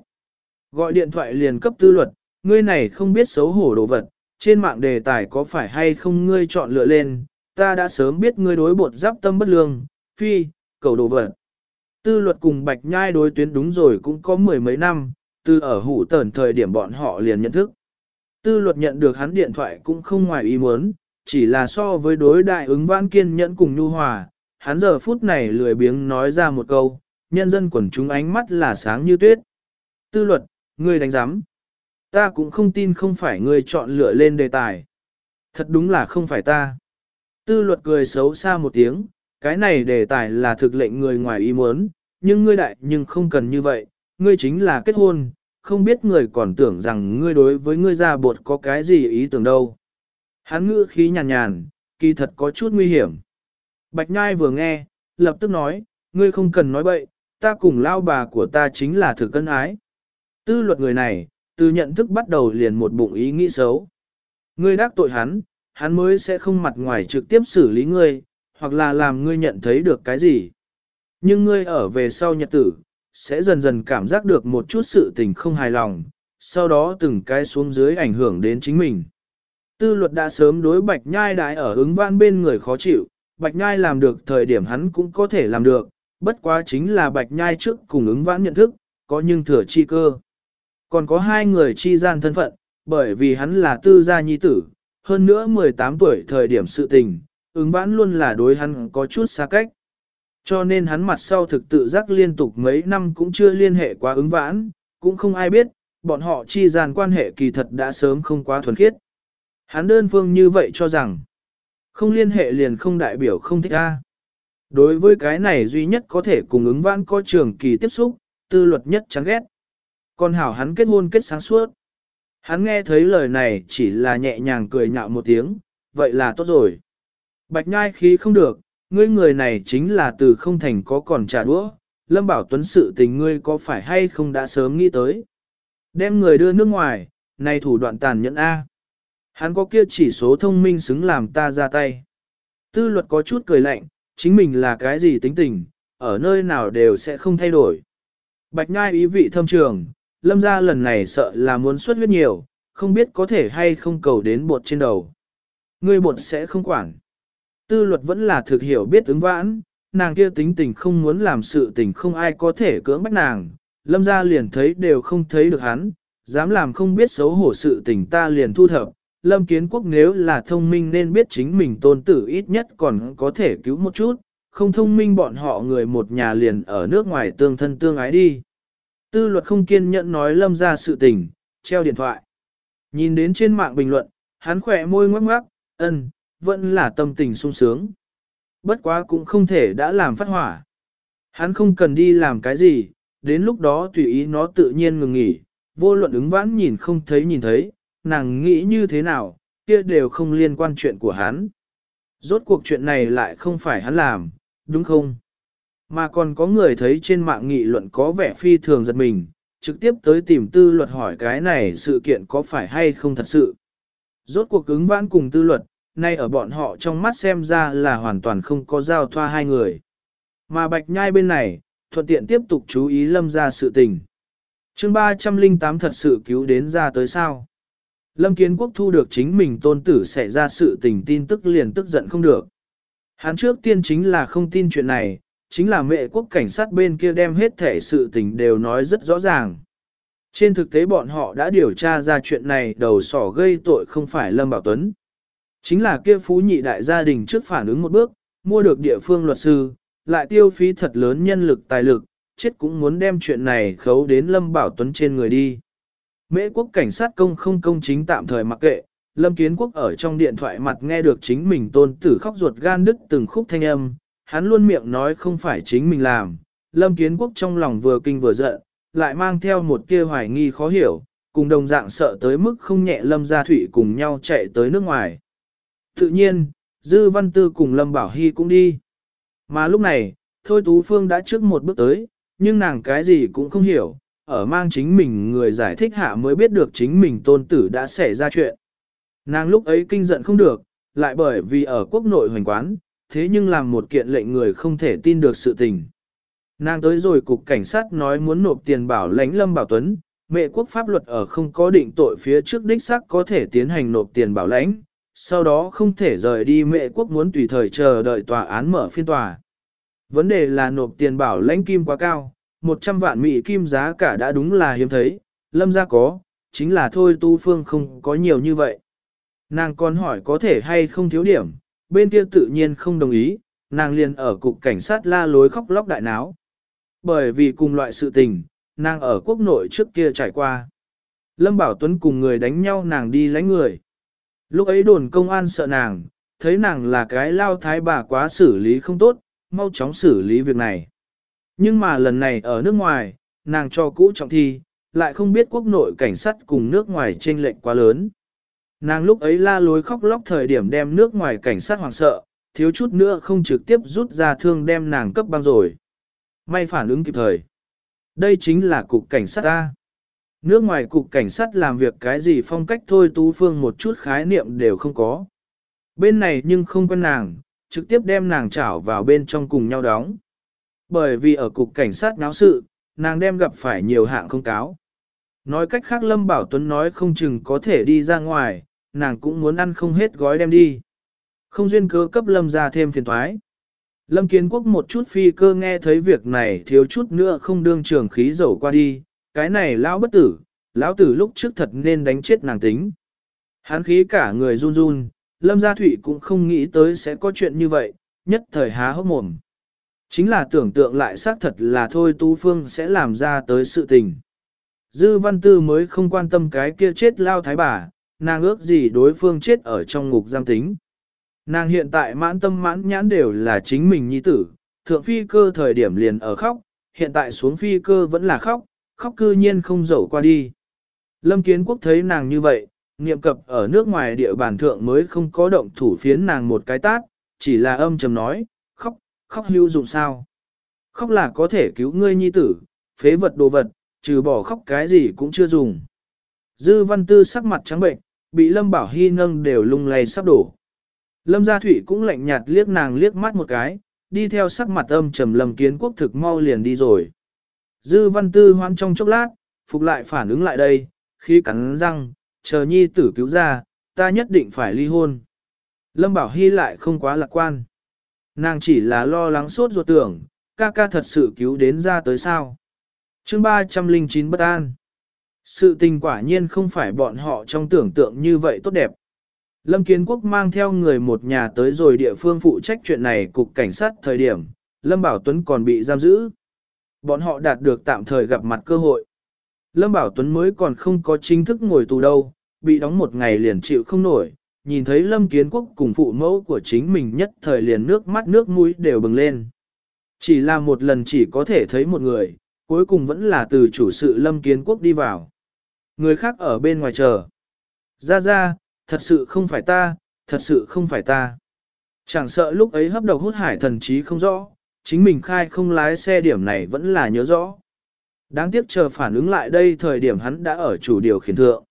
Gọi điện thoại liền cấp tư luật, ngươi này không biết xấu hổ đồ vật, trên mạng đề tài có phải hay không ngươi chọn lựa lên, ta đã sớm biết ngươi đối bột giáp tâm bất lương, phi, cầu đồ vật. Tư luật cùng bạch nhai đối tuyến đúng rồi cũng có mười mấy năm, từ ở hủ tẩn thời điểm bọn họ liền nhận thức. Tư luật nhận được hắn điện thoại cũng không ngoài ý muốn, chỉ là so với đối đại ứng vãn kiên nhẫn cùng nhu hòa, hắn giờ phút này lười biếng nói ra một câu, nhân dân quần chúng ánh mắt là sáng như tuyết. Tư luật, ngươi đánh giám. Ta cũng không tin không phải ngươi chọn lựa lên đề tài. Thật đúng là không phải ta. Tư luật cười xấu xa một tiếng, cái này đề tài là thực lệnh người ngoài ý muốn, nhưng ngươi đại nhưng không cần như vậy, ngươi chính là kết hôn, không biết người còn tưởng rằng ngươi đối với ngươi ra bột có cái gì ý tưởng đâu. Hắn ngữ khí nhàn nhàn, kỳ thật có chút nguy hiểm. Bạch Nhai vừa nghe, lập tức nói, ngươi không cần nói bậy, ta cùng lao bà của ta chính là thực cân ái. Tư luật người này, từ nhận thức bắt đầu liền một bụng ý nghĩ xấu. Ngươi đắc tội hắn, hắn mới sẽ không mặt ngoài trực tiếp xử lý ngươi, hoặc là làm ngươi nhận thấy được cái gì. Nhưng ngươi ở về sau nhật tử, sẽ dần dần cảm giác được một chút sự tình không hài lòng, sau đó từng cái xuống dưới ảnh hưởng đến chính mình. Tư luật đã sớm đối Bạch Nhai đại ở ứng vãn bên người khó chịu, Bạch Nhai làm được thời điểm hắn cũng có thể làm được, bất quá chính là Bạch Nhai trước cùng ứng vãn nhận thức, có nhưng thừa chi cơ. Còn có hai người chi gian thân phận, bởi vì hắn là tư gia nhi tử, hơn nữa 18 tuổi thời điểm sự tình, ứng vãn luôn là đối hắn có chút xa cách. Cho nên hắn mặt sau thực tự giác liên tục mấy năm cũng chưa liên hệ qua ứng vãn, cũng không ai biết, bọn họ chi gian quan hệ kỳ thật đã sớm không quá thuần khiết. Hắn đơn phương như vậy cho rằng, không liên hệ liền không đại biểu không thích A. Đối với cái này duy nhất có thể cùng ứng vãn có trường kỳ tiếp xúc, tư luật nhất chán ghét. Còn hảo hắn kết hôn kết sáng suốt. Hắn nghe thấy lời này chỉ là nhẹ nhàng cười nhạo một tiếng, vậy là tốt rồi. Bạch nhai khí không được, ngươi người này chính là từ không thành có còn trả đũa, Lâm Bảo Tuấn sự tình ngươi có phải hay không đã sớm nghĩ tới. Đem người đưa nước ngoài, này thủ đoạn tàn nhẫn A. Hắn có kia chỉ số thông minh xứng làm ta ra tay. Tư luật có chút cười lạnh, chính mình là cái gì tính tình, ở nơi nào đều sẽ không thay đổi. Bạch nhai ý vị thâm trường, lâm ra lần này sợ là muốn xuất huyết nhiều, không biết có thể hay không cầu đến bột trên đầu. Ngươi bột sẽ không quản. Tư luật vẫn là thực hiểu biết ứng vãn, nàng kia tính tình không muốn làm sự tình không ai có thể cưỡng bách nàng, lâm ra liền thấy đều không thấy được hắn, dám làm không biết xấu hổ sự tình ta liền thu thập. Lâm Kiến Quốc nếu là thông minh nên biết chính mình tôn tử ít nhất còn có thể cứu một chút, không thông minh bọn họ người một nhà liền ở nước ngoài tương thân tương ái đi. Tư luật không kiên nhẫn nói lâm ra sự tình, treo điện thoại. Nhìn đến trên mạng bình luận, hắn khỏe môi ngoắc ngoắc, ân, vẫn là tâm tình sung sướng. Bất quá cũng không thể đã làm phát hỏa. Hắn không cần đi làm cái gì, đến lúc đó tùy ý nó tự nhiên ngừng nghỉ, vô luận ứng vãn nhìn không thấy nhìn thấy, nàng nghĩ như thế nào, kia đều không liên quan chuyện của hắn. Rốt cuộc chuyện này lại không phải hắn làm, đúng không? Mà còn có người thấy trên mạng nghị luận có vẻ phi thường giật mình, trực tiếp tới tìm tư luật hỏi cái này sự kiện có phải hay không thật sự. Rốt cuộc ứng vãn cùng tư luật, nay ở bọn họ trong mắt xem ra là hoàn toàn không có giao thoa hai người. Mà bạch nhai bên này, thuận tiện tiếp tục chú ý lâm ra sự tình. chương 308 thật sự cứu đến ra tới sao. Lâm Kiến Quốc thu được chính mình tôn tử sẽ ra sự tình tin tức liền tức giận không được. Hắn trước tiên chính là không tin chuyện này, chính là mẹ quốc cảnh sát bên kia đem hết thể sự tình đều nói rất rõ ràng. Trên thực tế bọn họ đã điều tra ra chuyện này đầu sỏ gây tội không phải Lâm Bảo Tuấn. Chính là kia phú nhị đại gia đình trước phản ứng một bước, mua được địa phương luật sư, lại tiêu phí thật lớn nhân lực tài lực, chết cũng muốn đem chuyện này khấu đến Lâm Bảo Tuấn trên người đi. Mễ quốc cảnh sát công không công chính tạm thời mặc kệ, Lâm Kiến Quốc ở trong điện thoại mặt nghe được chính mình tôn tử khóc ruột gan đứt từng khúc thanh âm, hắn luôn miệng nói không phải chính mình làm. Lâm Kiến Quốc trong lòng vừa kinh vừa giận, lại mang theo một kia hoài nghi khó hiểu, cùng đồng dạng sợ tới mức không nhẹ Lâm Gia Thụy cùng nhau chạy tới nước ngoài. Tự nhiên, Dư Văn Tư cùng Lâm Bảo Hy cũng đi. Mà lúc này, Thôi Tú Phương đã trước một bước tới, nhưng nàng cái gì cũng không hiểu, ở mang chính mình người giải thích hạ mới biết được chính mình tôn tử đã xảy ra chuyện. Nàng lúc ấy kinh giận không được, lại bởi vì ở quốc nội hoành quán, thế nhưng làm một kiện lệnh người không thể tin được sự tình. Nàng tới rồi cục cảnh sát nói muốn nộp tiền bảo lãnh Lâm Bảo Tuấn, mẹ quốc pháp luật ở không có định tội phía trước đích xác có thể tiến hành nộp tiền bảo lãnh, sau đó không thể rời đi mẹ quốc muốn tùy thời chờ đợi tòa án mở phiên tòa. Vấn đề là nộp tiền bảo lãnh kim quá cao, 100 vạn mỹ kim giá cả đã đúng là hiếm thấy, lâm ra có, chính là thôi tu phương không có nhiều như vậy. Nàng còn hỏi có thể hay không thiếu điểm, bên kia tự nhiên không đồng ý, nàng liền ở cục cảnh sát la lối khóc lóc đại náo. Bởi vì cùng loại sự tình, nàng ở quốc nội trước kia trải qua. Lâm Bảo Tuấn cùng người đánh nhau nàng đi lánh người. Lúc ấy đồn công an sợ nàng, thấy nàng là cái lao thái bà quá xử lý không tốt, mau chóng xử lý việc này. Nhưng mà lần này ở nước ngoài, nàng cho cũ trọng thi, lại không biết quốc nội cảnh sát cùng nước ngoài chênh lệnh quá lớn. Nàng lúc ấy la lối khóc lóc thời điểm đem nước ngoài cảnh sát hoảng sợ, thiếu chút nữa không trực tiếp rút ra thương đem nàng cấp băng rồi. May phản ứng kịp thời. Đây chính là cục cảnh sát ta. Nước ngoài cục cảnh sát làm việc cái gì phong cách thôi tú phương một chút khái niệm đều không có. Bên này nhưng không quen nàng, trực tiếp đem nàng chảo vào bên trong cùng nhau đóng. Bởi vì ở cục cảnh sát náo sự, nàng đem gặp phải nhiều hạng không cáo. Nói cách khác Lâm Bảo Tuấn nói không chừng có thể đi ra ngoài, nàng cũng muốn ăn không hết gói đem đi. Không duyên cớ cấp Lâm ra thêm phiền thoái. Lâm Kiến Quốc một chút phi cơ nghe thấy việc này thiếu chút nữa không đương trường khí dầu qua đi, cái này lão bất tử, lão tử lúc trước thật nên đánh chết nàng tính. Hắn khí cả người run run, Lâm Gia Thụy cũng không nghĩ tới sẽ có chuyện như vậy, nhất thời há hốc mồm. Chính là tưởng tượng lại xác thật là thôi tú Phương sẽ làm ra tới sự tình. Dư Văn Tư mới không quan tâm cái kia chết lao thái bà, nàng ước gì đối phương chết ở trong ngục giam tính. Nàng hiện tại mãn tâm mãn nhãn đều là chính mình nhi tử, thượng phi cơ thời điểm liền ở khóc, hiện tại xuống phi cơ vẫn là khóc, khóc cư nhiên không dẫu qua đi. Lâm Kiến Quốc thấy nàng như vậy, niệm cập ở nước ngoài địa bàn thượng mới không có động thủ phiến nàng một cái tát, chỉ là âm trầm nói, khóc, khóc hữu dụng sao. Khóc là có thể cứu ngươi nhi tử, phế vật đồ vật, trừ bỏ khóc cái gì cũng chưa dùng. Dư văn tư sắc mặt trắng bệnh, bị Lâm Bảo Hy nâng đều lung lay sắp đổ. Lâm Gia Thụy cũng lạnh nhạt liếc nàng liếc mắt một cái, đi theo sắc mặt âm trầm Lâm Kiến Quốc thực mau liền đi rồi. Dư văn tư hoan trong chốc lát, phục lại phản ứng lại đây, khi cắn răng, chờ nhi tử cứu ra, ta nhất định phải ly hôn. Lâm Bảo Hy lại không quá lạc quan. Nàng chỉ là lo lắng suốt ruột tưởng, ca ca thật sự cứu đến ra tới sao. chương 309 bất an. Sự tình quả nhiên không phải bọn họ trong tưởng tượng như vậy tốt đẹp. Lâm Kiến Quốc mang theo người một nhà tới rồi địa phương phụ trách chuyện này cục cảnh sát thời điểm, Lâm Bảo Tuấn còn bị giam giữ. Bọn họ đạt được tạm thời gặp mặt cơ hội. Lâm Bảo Tuấn mới còn không có chính thức ngồi tù đâu, bị đóng một ngày liền chịu không nổi, nhìn thấy Lâm Kiến Quốc cùng phụ mẫu của chính mình nhất thời liền nước mắt nước mũi đều bừng lên. Chỉ là một lần chỉ có thể thấy một người, cuối cùng vẫn là từ chủ sự Lâm Kiến Quốc đi vào. Người khác ở bên ngoài chờ. Ra ra, thật sự không phải ta, thật sự không phải ta. Chẳng sợ lúc ấy hấp độc hút hải thần trí không rõ, chính mình khai không lái xe điểm này vẫn là nhớ rõ. Đáng tiếc chờ phản ứng lại đây thời điểm hắn đã ở chủ điều khiển thượng.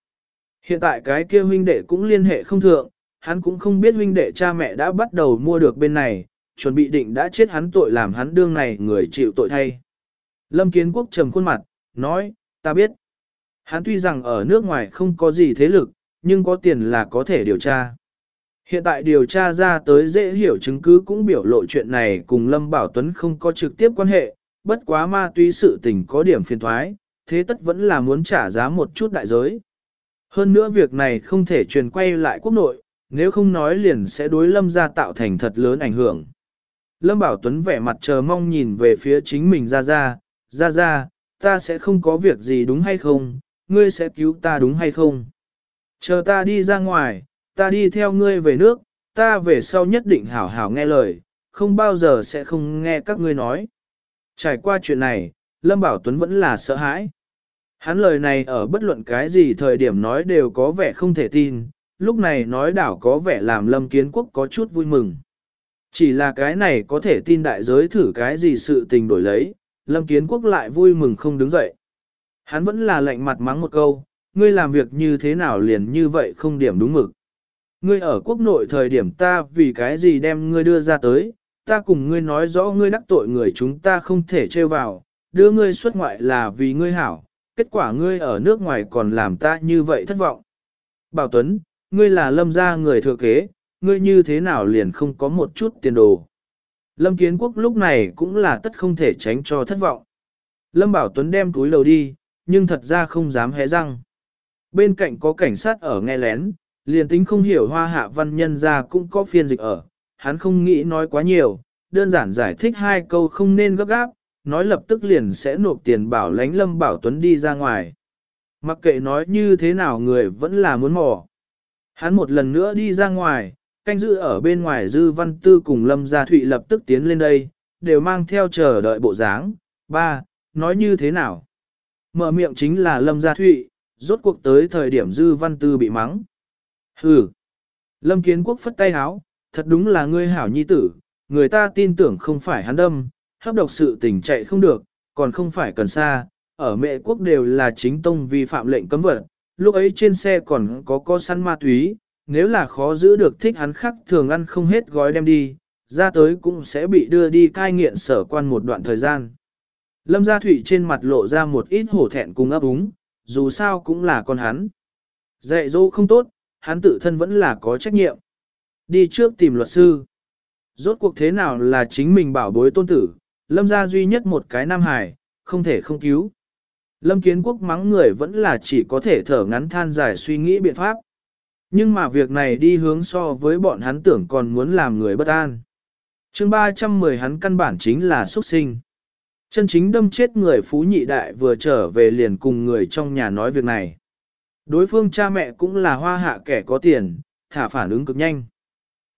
Hiện tại cái kia huynh đệ cũng liên hệ không thượng, hắn cũng không biết huynh đệ cha mẹ đã bắt đầu mua được bên này, chuẩn bị định đã chết hắn tội làm hắn đương này người chịu tội thay. Lâm Kiến Quốc trầm khuôn mặt, nói, ta biết. Hắn tuy rằng ở nước ngoài không có gì thế lực, nhưng có tiền là có thể điều tra. Hiện tại điều tra ra tới dễ hiểu chứng cứ cũng biểu lộ chuyện này cùng Lâm Bảo Tuấn không có trực tiếp quan hệ, bất quá ma túy sự tình có điểm phiền thoái, thế tất vẫn là muốn trả giá một chút đại giới. Hơn nữa việc này không thể truyền quay lại quốc nội, nếu không nói liền sẽ đối Lâm ra tạo thành thật lớn ảnh hưởng. Lâm Bảo Tuấn vẻ mặt chờ mong nhìn về phía chính mình ra ra, ra ra, ta sẽ không có việc gì đúng hay không, ngươi sẽ cứu ta đúng hay không. Chờ ta đi ra ngoài, ta đi theo ngươi về nước, ta về sau nhất định hảo hảo nghe lời, không bao giờ sẽ không nghe các ngươi nói. Trải qua chuyện này, Lâm Bảo Tuấn vẫn là sợ hãi. Hắn lời này ở bất luận cái gì thời điểm nói đều có vẻ không thể tin, lúc này nói đảo có vẻ làm Lâm Kiến Quốc có chút vui mừng. Chỉ là cái này có thể tin đại giới thử cái gì sự tình đổi lấy, Lâm Kiến Quốc lại vui mừng không đứng dậy. Hắn vẫn là lạnh mặt mắng một câu, ngươi làm việc như thế nào liền như vậy không điểm đúng mực. Ngươi ở quốc nội thời điểm ta vì cái gì đem ngươi đưa ra tới, ta cùng ngươi nói rõ ngươi đắc tội người chúng ta không thể trêu vào, đưa ngươi xuất ngoại là vì ngươi hảo, kết quả ngươi ở nước ngoài còn làm ta như vậy thất vọng. Bảo Tuấn, ngươi là lâm gia người thừa kế, ngươi như thế nào liền không có một chút tiền đồ. Lâm Kiến Quốc lúc này cũng là tất không thể tránh cho thất vọng. Lâm Bảo Tuấn đem túi lầu đi, nhưng thật ra không dám hé răng. bên cạnh có cảnh sát ở nghe lén, liền tính không hiểu hoa hạ văn nhân ra cũng có phiên dịch ở, hắn không nghĩ nói quá nhiều, đơn giản giải thích hai câu không nên gấp gáp, nói lập tức liền sẽ nộp tiền bảo lánh Lâm Bảo Tuấn đi ra ngoài. Mặc kệ nói như thế nào người vẫn là muốn mò. Hắn một lần nữa đi ra ngoài, canh giữ ở bên ngoài Dư Văn Tư cùng Lâm Gia Thụy lập tức tiến lên đây, đều mang theo chờ đợi bộ dáng. Ba, nói như thế nào? Mở miệng chính là Lâm Gia Thụy, rốt cuộc tới thời điểm Dư Văn Tư bị mắng. Hừ. Lâm Kiến Quốc phất tay háo, thật đúng là ngươi hảo nhi tử, người ta tin tưởng không phải hắn đâm, hấp độc sự tình chạy không được, còn không phải cần xa, ở mẹ quốc đều là chính tông vi phạm lệnh cấm vật, lúc ấy trên xe còn có co săn ma túy, nếu là khó giữ được thích hắn khắc thường ăn không hết gói đem đi, ra tới cũng sẽ bị đưa đi cai nghiện sở quan một đoạn thời gian. Lâm Gia Thụy trên mặt lộ ra một ít hổ thẹn cùng ấp úng, dù sao cũng là con hắn. Dạy dỗ không tốt, hắn tự thân vẫn là có trách nhiệm. Đi trước tìm luật sư. Rốt cuộc thế nào là chính mình bảo bối tôn tử, lâm ra duy nhất một cái nam hải, không thể không cứu. Lâm kiến quốc mắng người vẫn là chỉ có thể thở ngắn than dài suy nghĩ biện pháp. Nhưng mà việc này đi hướng so với bọn hắn tưởng còn muốn làm người bất an. chương 310 hắn căn bản chính là xuất sinh. Chân chính đâm chết người phú nhị đại vừa trở về liền cùng người trong nhà nói việc này. Đối phương cha mẹ cũng là hoa hạ kẻ có tiền, thả phản ứng cực nhanh.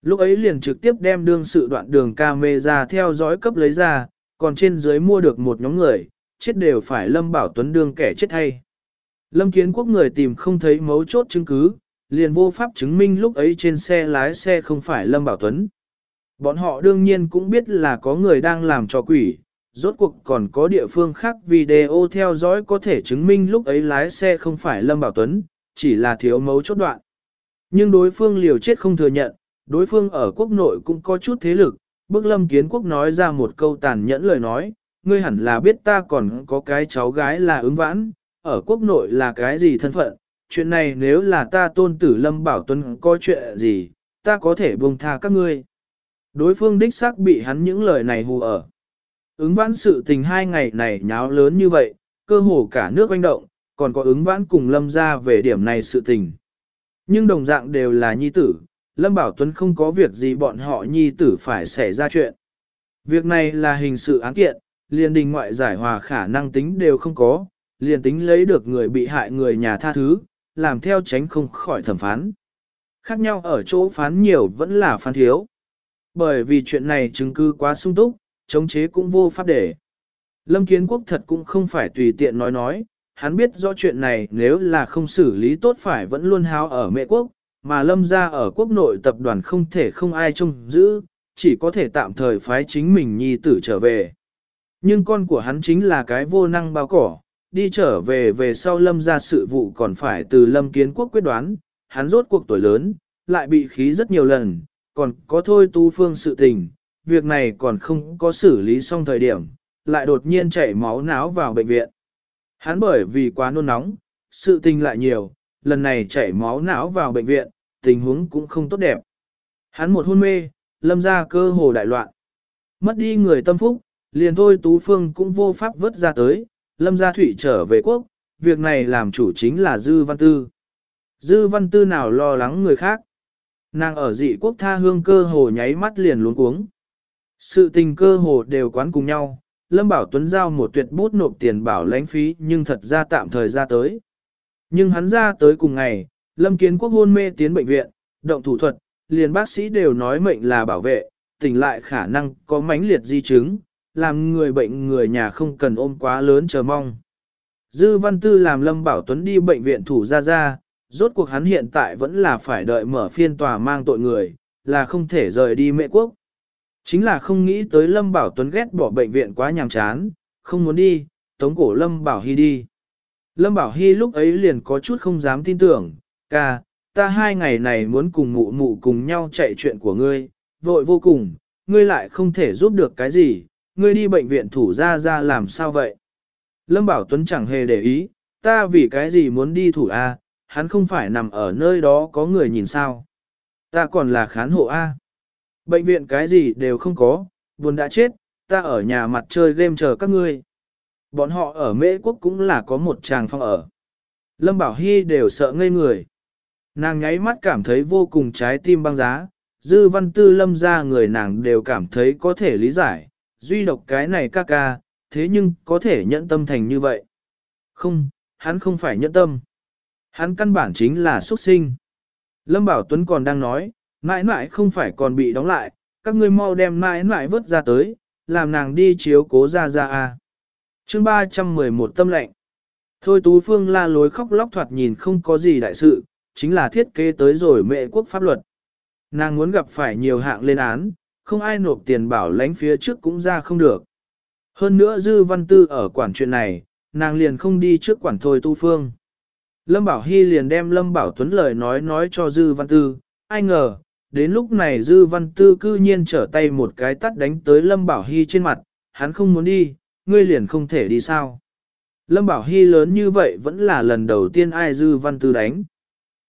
Lúc ấy liền trực tiếp đem đương sự đoạn đường ca mê ra theo dõi cấp lấy ra, còn trên dưới mua được một nhóm người, chết đều phải Lâm Bảo Tuấn đương kẻ chết hay. Lâm Kiến Quốc người tìm không thấy mấu chốt chứng cứ, liền vô pháp chứng minh lúc ấy trên xe lái xe không phải Lâm Bảo Tuấn. Bọn họ đương nhiên cũng biết là có người đang làm trò quỷ, rốt cuộc còn có địa phương khác video theo dõi có thể chứng minh lúc ấy lái xe không phải Lâm Bảo Tuấn, chỉ là thiếu mấu chốt đoạn. Nhưng đối phương liều chết không thừa nhận, đối phương ở quốc nội cũng có chút thế lực, Bước Lâm Kiến Quốc nói ra một câu tàn nhẫn lời nói, ngươi hẳn là biết ta còn có cái cháu gái là ứng vãn, ở quốc nội là cái gì thân phận, chuyện này nếu là ta tôn tử Lâm Bảo Tuấn có chuyện gì, ta có thể buông tha các ngươi. Đối phương đích xác bị hắn những lời này hù ở. Ứng vãn sự tình hai ngày này nháo lớn như vậy, cơ hồ cả nước oanh động, còn có ứng vãn cùng Lâm ra về điểm này sự tình. Nhưng đồng dạng đều là nhi tử, Lâm Bảo Tuấn không có việc gì bọn họ nhi tử phải xảy ra chuyện. Việc này là hình sự án kiện, liền đình ngoại giải hòa khả năng tính đều không có, liền tính lấy được người bị hại người nhà tha thứ, làm theo tránh không khỏi thẩm phán. Khác nhau ở chỗ phán nhiều vẫn là phán thiếu. Bởi vì chuyện này chứng cứ quá sung túc, chống chế cũng vô pháp để. Lâm Kiến Quốc thật cũng không phải tùy tiện nói nói, hắn biết rõ chuyện này nếu là không xử lý tốt phải vẫn luôn háo ở mẹ quốc, mà Lâm ra ở quốc nội tập đoàn không thể không ai trông giữ, chỉ có thể tạm thời phái chính mình nhi tử trở về. Nhưng con của hắn chính là cái vô năng bao cỏ, đi trở về về sau Lâm ra sự vụ còn phải từ Lâm Kiến Quốc quyết đoán, hắn rốt cuộc tuổi lớn, lại bị khí rất nhiều lần, còn có thôi tu phương sự tình, việc này còn không có xử lý xong thời điểm, lại đột nhiên chảy máu náo vào bệnh viện. Hắn bởi vì quá nôn nóng, sự tình lại nhiều, lần này chảy máu não vào bệnh viện, tình huống cũng không tốt đẹp. Hắn một hôn mê, lâm ra cơ hồ đại loạn. Mất đi người tâm phúc, liền thôi Tú Phương cũng vô pháp vớt ra tới, lâm gia thủy trở về quốc, việc này làm chủ chính là Dư Văn Tư. Dư Văn Tư nào lo lắng người khác. Nàng ở dị quốc tha hương cơ hồ nháy mắt liền luống cuống. Sự tình cơ hồ đều quán cùng nhau, Lâm Bảo Tuấn giao một tuyệt bút nộp tiền bảo lãnh phí nhưng thật ra tạm thời ra tới. Nhưng hắn ra tới cùng ngày, Lâm Kiến Quốc hôn mê tiến bệnh viện, động thủ thuật, liền bác sĩ đều nói mệnh là bảo vệ, tỉnh lại khả năng có mãnh liệt di chứng, làm người bệnh người nhà không cần ôm quá lớn chờ mong. Dư Văn Tư làm Lâm Bảo Tuấn đi bệnh viện thủ ra ra, rốt cuộc hắn hiện tại vẫn là phải đợi mở phiên tòa mang tội người, là không thể rời đi mẹ quốc. Chính là không nghĩ tới Lâm Bảo Tuấn ghét bỏ bệnh viện quá nhàm chán, không muốn đi, tống cổ Lâm Bảo Hy đi. Lâm Bảo Hy lúc ấy liền có chút không dám tin tưởng, ca, ta hai ngày này muốn cùng mụ mụ cùng nhau chạy chuyện của ngươi, vội vô cùng, ngươi lại không thể giúp được cái gì, ngươi đi bệnh viện thủ ra ra làm sao vậy? Lâm Bảo Tuấn chẳng hề để ý, ta vì cái gì muốn đi thủ A, hắn không phải nằm ở nơi đó có người nhìn sao. Ta còn là khán hộ A. Bệnh viện cái gì đều không có, buồn đã chết, ta ở nhà mặt chơi game chờ các ngươi. Bọn họ ở Mễ Quốc cũng là có một chàng phong ở. Lâm Bảo Hy đều sợ ngây người. Nàng nháy mắt cảm thấy vô cùng trái tim băng giá, dư văn tư lâm ra người nàng đều cảm thấy có thể lý giải, duy độc cái này ca ca, thế nhưng có thể nhẫn tâm thành như vậy. Không, hắn không phải nhẫn tâm. Hắn căn bản chính là xuất sinh. Lâm Bảo Tuấn còn đang nói, mãi mãi không phải còn bị đóng lại, các ngươi mau đem mãi mãi vớt ra tới, làm nàng đi chiếu cố ra ra a. Chương 311 tâm lệnh. Thôi Tú Phương la lối khóc lóc thoạt nhìn không có gì đại sự, chính là thiết kế tới rồi mệ quốc pháp luật. Nàng muốn gặp phải nhiều hạng lên án, không ai nộp tiền bảo lãnh phía trước cũng ra không được. Hơn nữa Dư Văn Tư ở quản chuyện này, nàng liền không đi trước quản Thôi tú Phương. Lâm Bảo Hy liền đem Lâm Bảo Tuấn lời nói nói cho Dư Văn Tư, ai ngờ, đến lúc này Dư Văn Tư cư nhiên trở tay một cái tắt đánh tới Lâm Bảo Hy trên mặt, hắn không muốn đi, ngươi liền không thể đi sao. Lâm Bảo Hy lớn như vậy vẫn là lần đầu tiên ai Dư Văn Tư đánh.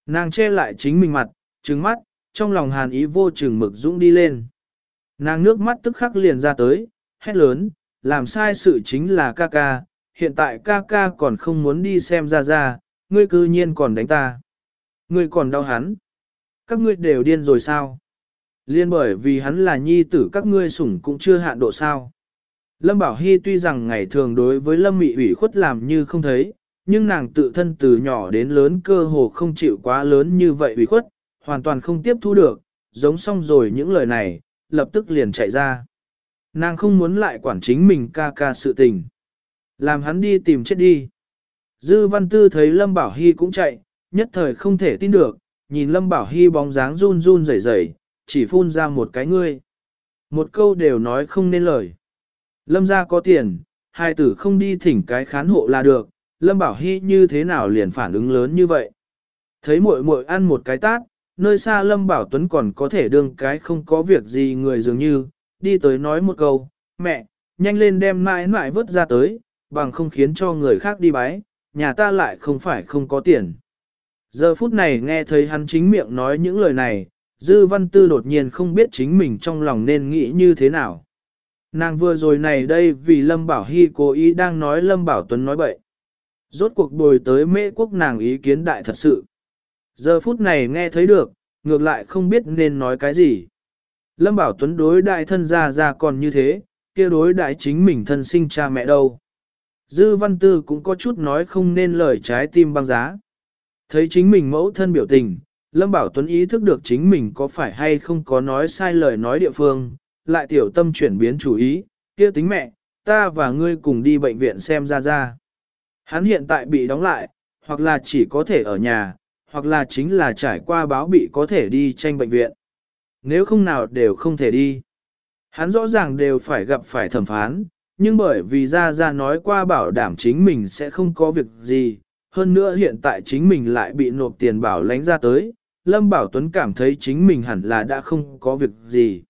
Nàng che lại chính mình mặt, trứng mắt, trong lòng hàn ý vô chừng mực dũng đi lên. Nàng nước mắt tức khắc liền ra tới, hét lớn, làm sai sự chính là ca ca, hiện tại ca ca còn không muốn đi xem ra ra, ngươi cư nhiên còn đánh ta. Ngươi còn đau hắn. Các ngươi đều điên rồi sao? Liên bởi vì hắn là nhi tử các ngươi sủng cũng chưa hạn độ sao. Lâm Bảo Hy tuy rằng ngày thường đối với Lâm Mị ủy khuất làm như không thấy, nhưng nàng tự thân từ nhỏ đến lớn cơ hồ không chịu quá lớn như vậy ủy khuất, hoàn toàn không tiếp thu được, giống xong rồi những lời này, lập tức liền chạy ra. Nàng không muốn lại quản chính mình ca ca sự tình. Làm hắn đi tìm chết đi. Dư văn tư thấy Lâm Bảo Hy cũng chạy, nhất thời không thể tin được, nhìn Lâm Bảo Hy bóng dáng run run rẩy rẩy, chỉ phun ra một cái ngươi. Một câu đều nói không nên lời. Lâm ra có tiền, hai tử không đi thỉnh cái khán hộ là được, Lâm Bảo Hy như thế nào liền phản ứng lớn như vậy. Thấy muội muội ăn một cái tát, nơi xa Lâm Bảo Tuấn còn có thể đương cái không có việc gì người dường như, đi tới nói một câu, mẹ, nhanh lên đem mãi mãi vớt ra tới, bằng không khiến cho người khác đi bái, nhà ta lại không phải không có tiền. Giờ phút này nghe thấy hắn chính miệng nói những lời này, Dư Văn Tư đột nhiên không biết chính mình trong lòng nên nghĩ như thế nào. Nàng vừa rồi này đây vì Lâm Bảo Hy cố ý đang nói Lâm Bảo Tuấn nói bậy. Rốt cuộc bồi tới mễ quốc nàng ý kiến đại thật sự. Giờ phút này nghe thấy được, ngược lại không biết nên nói cái gì. Lâm Bảo Tuấn đối đại thân gia ra còn như thế, kia đối đại chính mình thân sinh cha mẹ đâu. Dư Văn Tư cũng có chút nói không nên lời trái tim băng giá. Thấy chính mình mẫu thân biểu tình, Lâm Bảo Tuấn ý thức được chính mình có phải hay không có nói sai lời nói địa phương, lại tiểu tâm chuyển biến chủ ý, kia tính mẹ, ta và ngươi cùng đi bệnh viện xem ra ra. Hắn hiện tại bị đóng lại, hoặc là chỉ có thể ở nhà, hoặc là chính là trải qua báo bị có thể đi tranh bệnh viện. Nếu không nào đều không thể đi. Hắn rõ ràng đều phải gặp phải thẩm phán, nhưng bởi vì ra ra nói qua bảo đảm chính mình sẽ không có việc gì, hơn nữa hiện tại chính mình lại bị nộp tiền bảo lãnh ra tới, Lâm Bảo Tuấn cảm thấy chính mình hẳn là đã không có việc gì.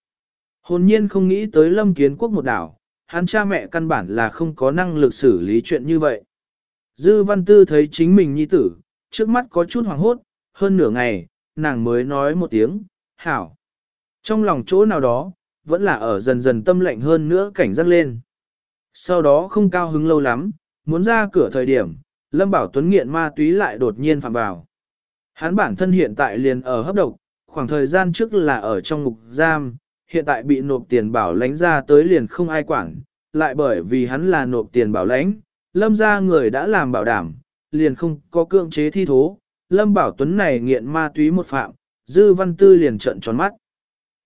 Hồn nhiên không nghĩ tới Lâm Kiến Quốc một đảo, hắn cha mẹ căn bản là không có năng lực xử lý chuyện như vậy. Dư Văn Tư thấy chính mình nhi tử, trước mắt có chút hoảng hốt, hơn nửa ngày, nàng mới nói một tiếng, hảo. Trong lòng chỗ nào đó, vẫn là ở dần dần tâm lạnh hơn nữa cảnh giác lên. Sau đó không cao hứng lâu lắm, muốn ra cửa thời điểm, Lâm Bảo Tuấn nghiện ma túy lại đột nhiên phạm vào. Hắn bản thân hiện tại liền ở hấp độc, khoảng thời gian trước là ở trong ngục giam, hiện tại bị nộp tiền bảo lãnh ra tới liền không ai quản, lại bởi vì hắn là nộp tiền bảo lãnh, Lâm ra người đã làm bảo đảm, liền không có cưỡng chế thi thố, Lâm Bảo Tuấn này nghiện ma túy một phạm, Dư Văn Tư liền trợn tròn mắt.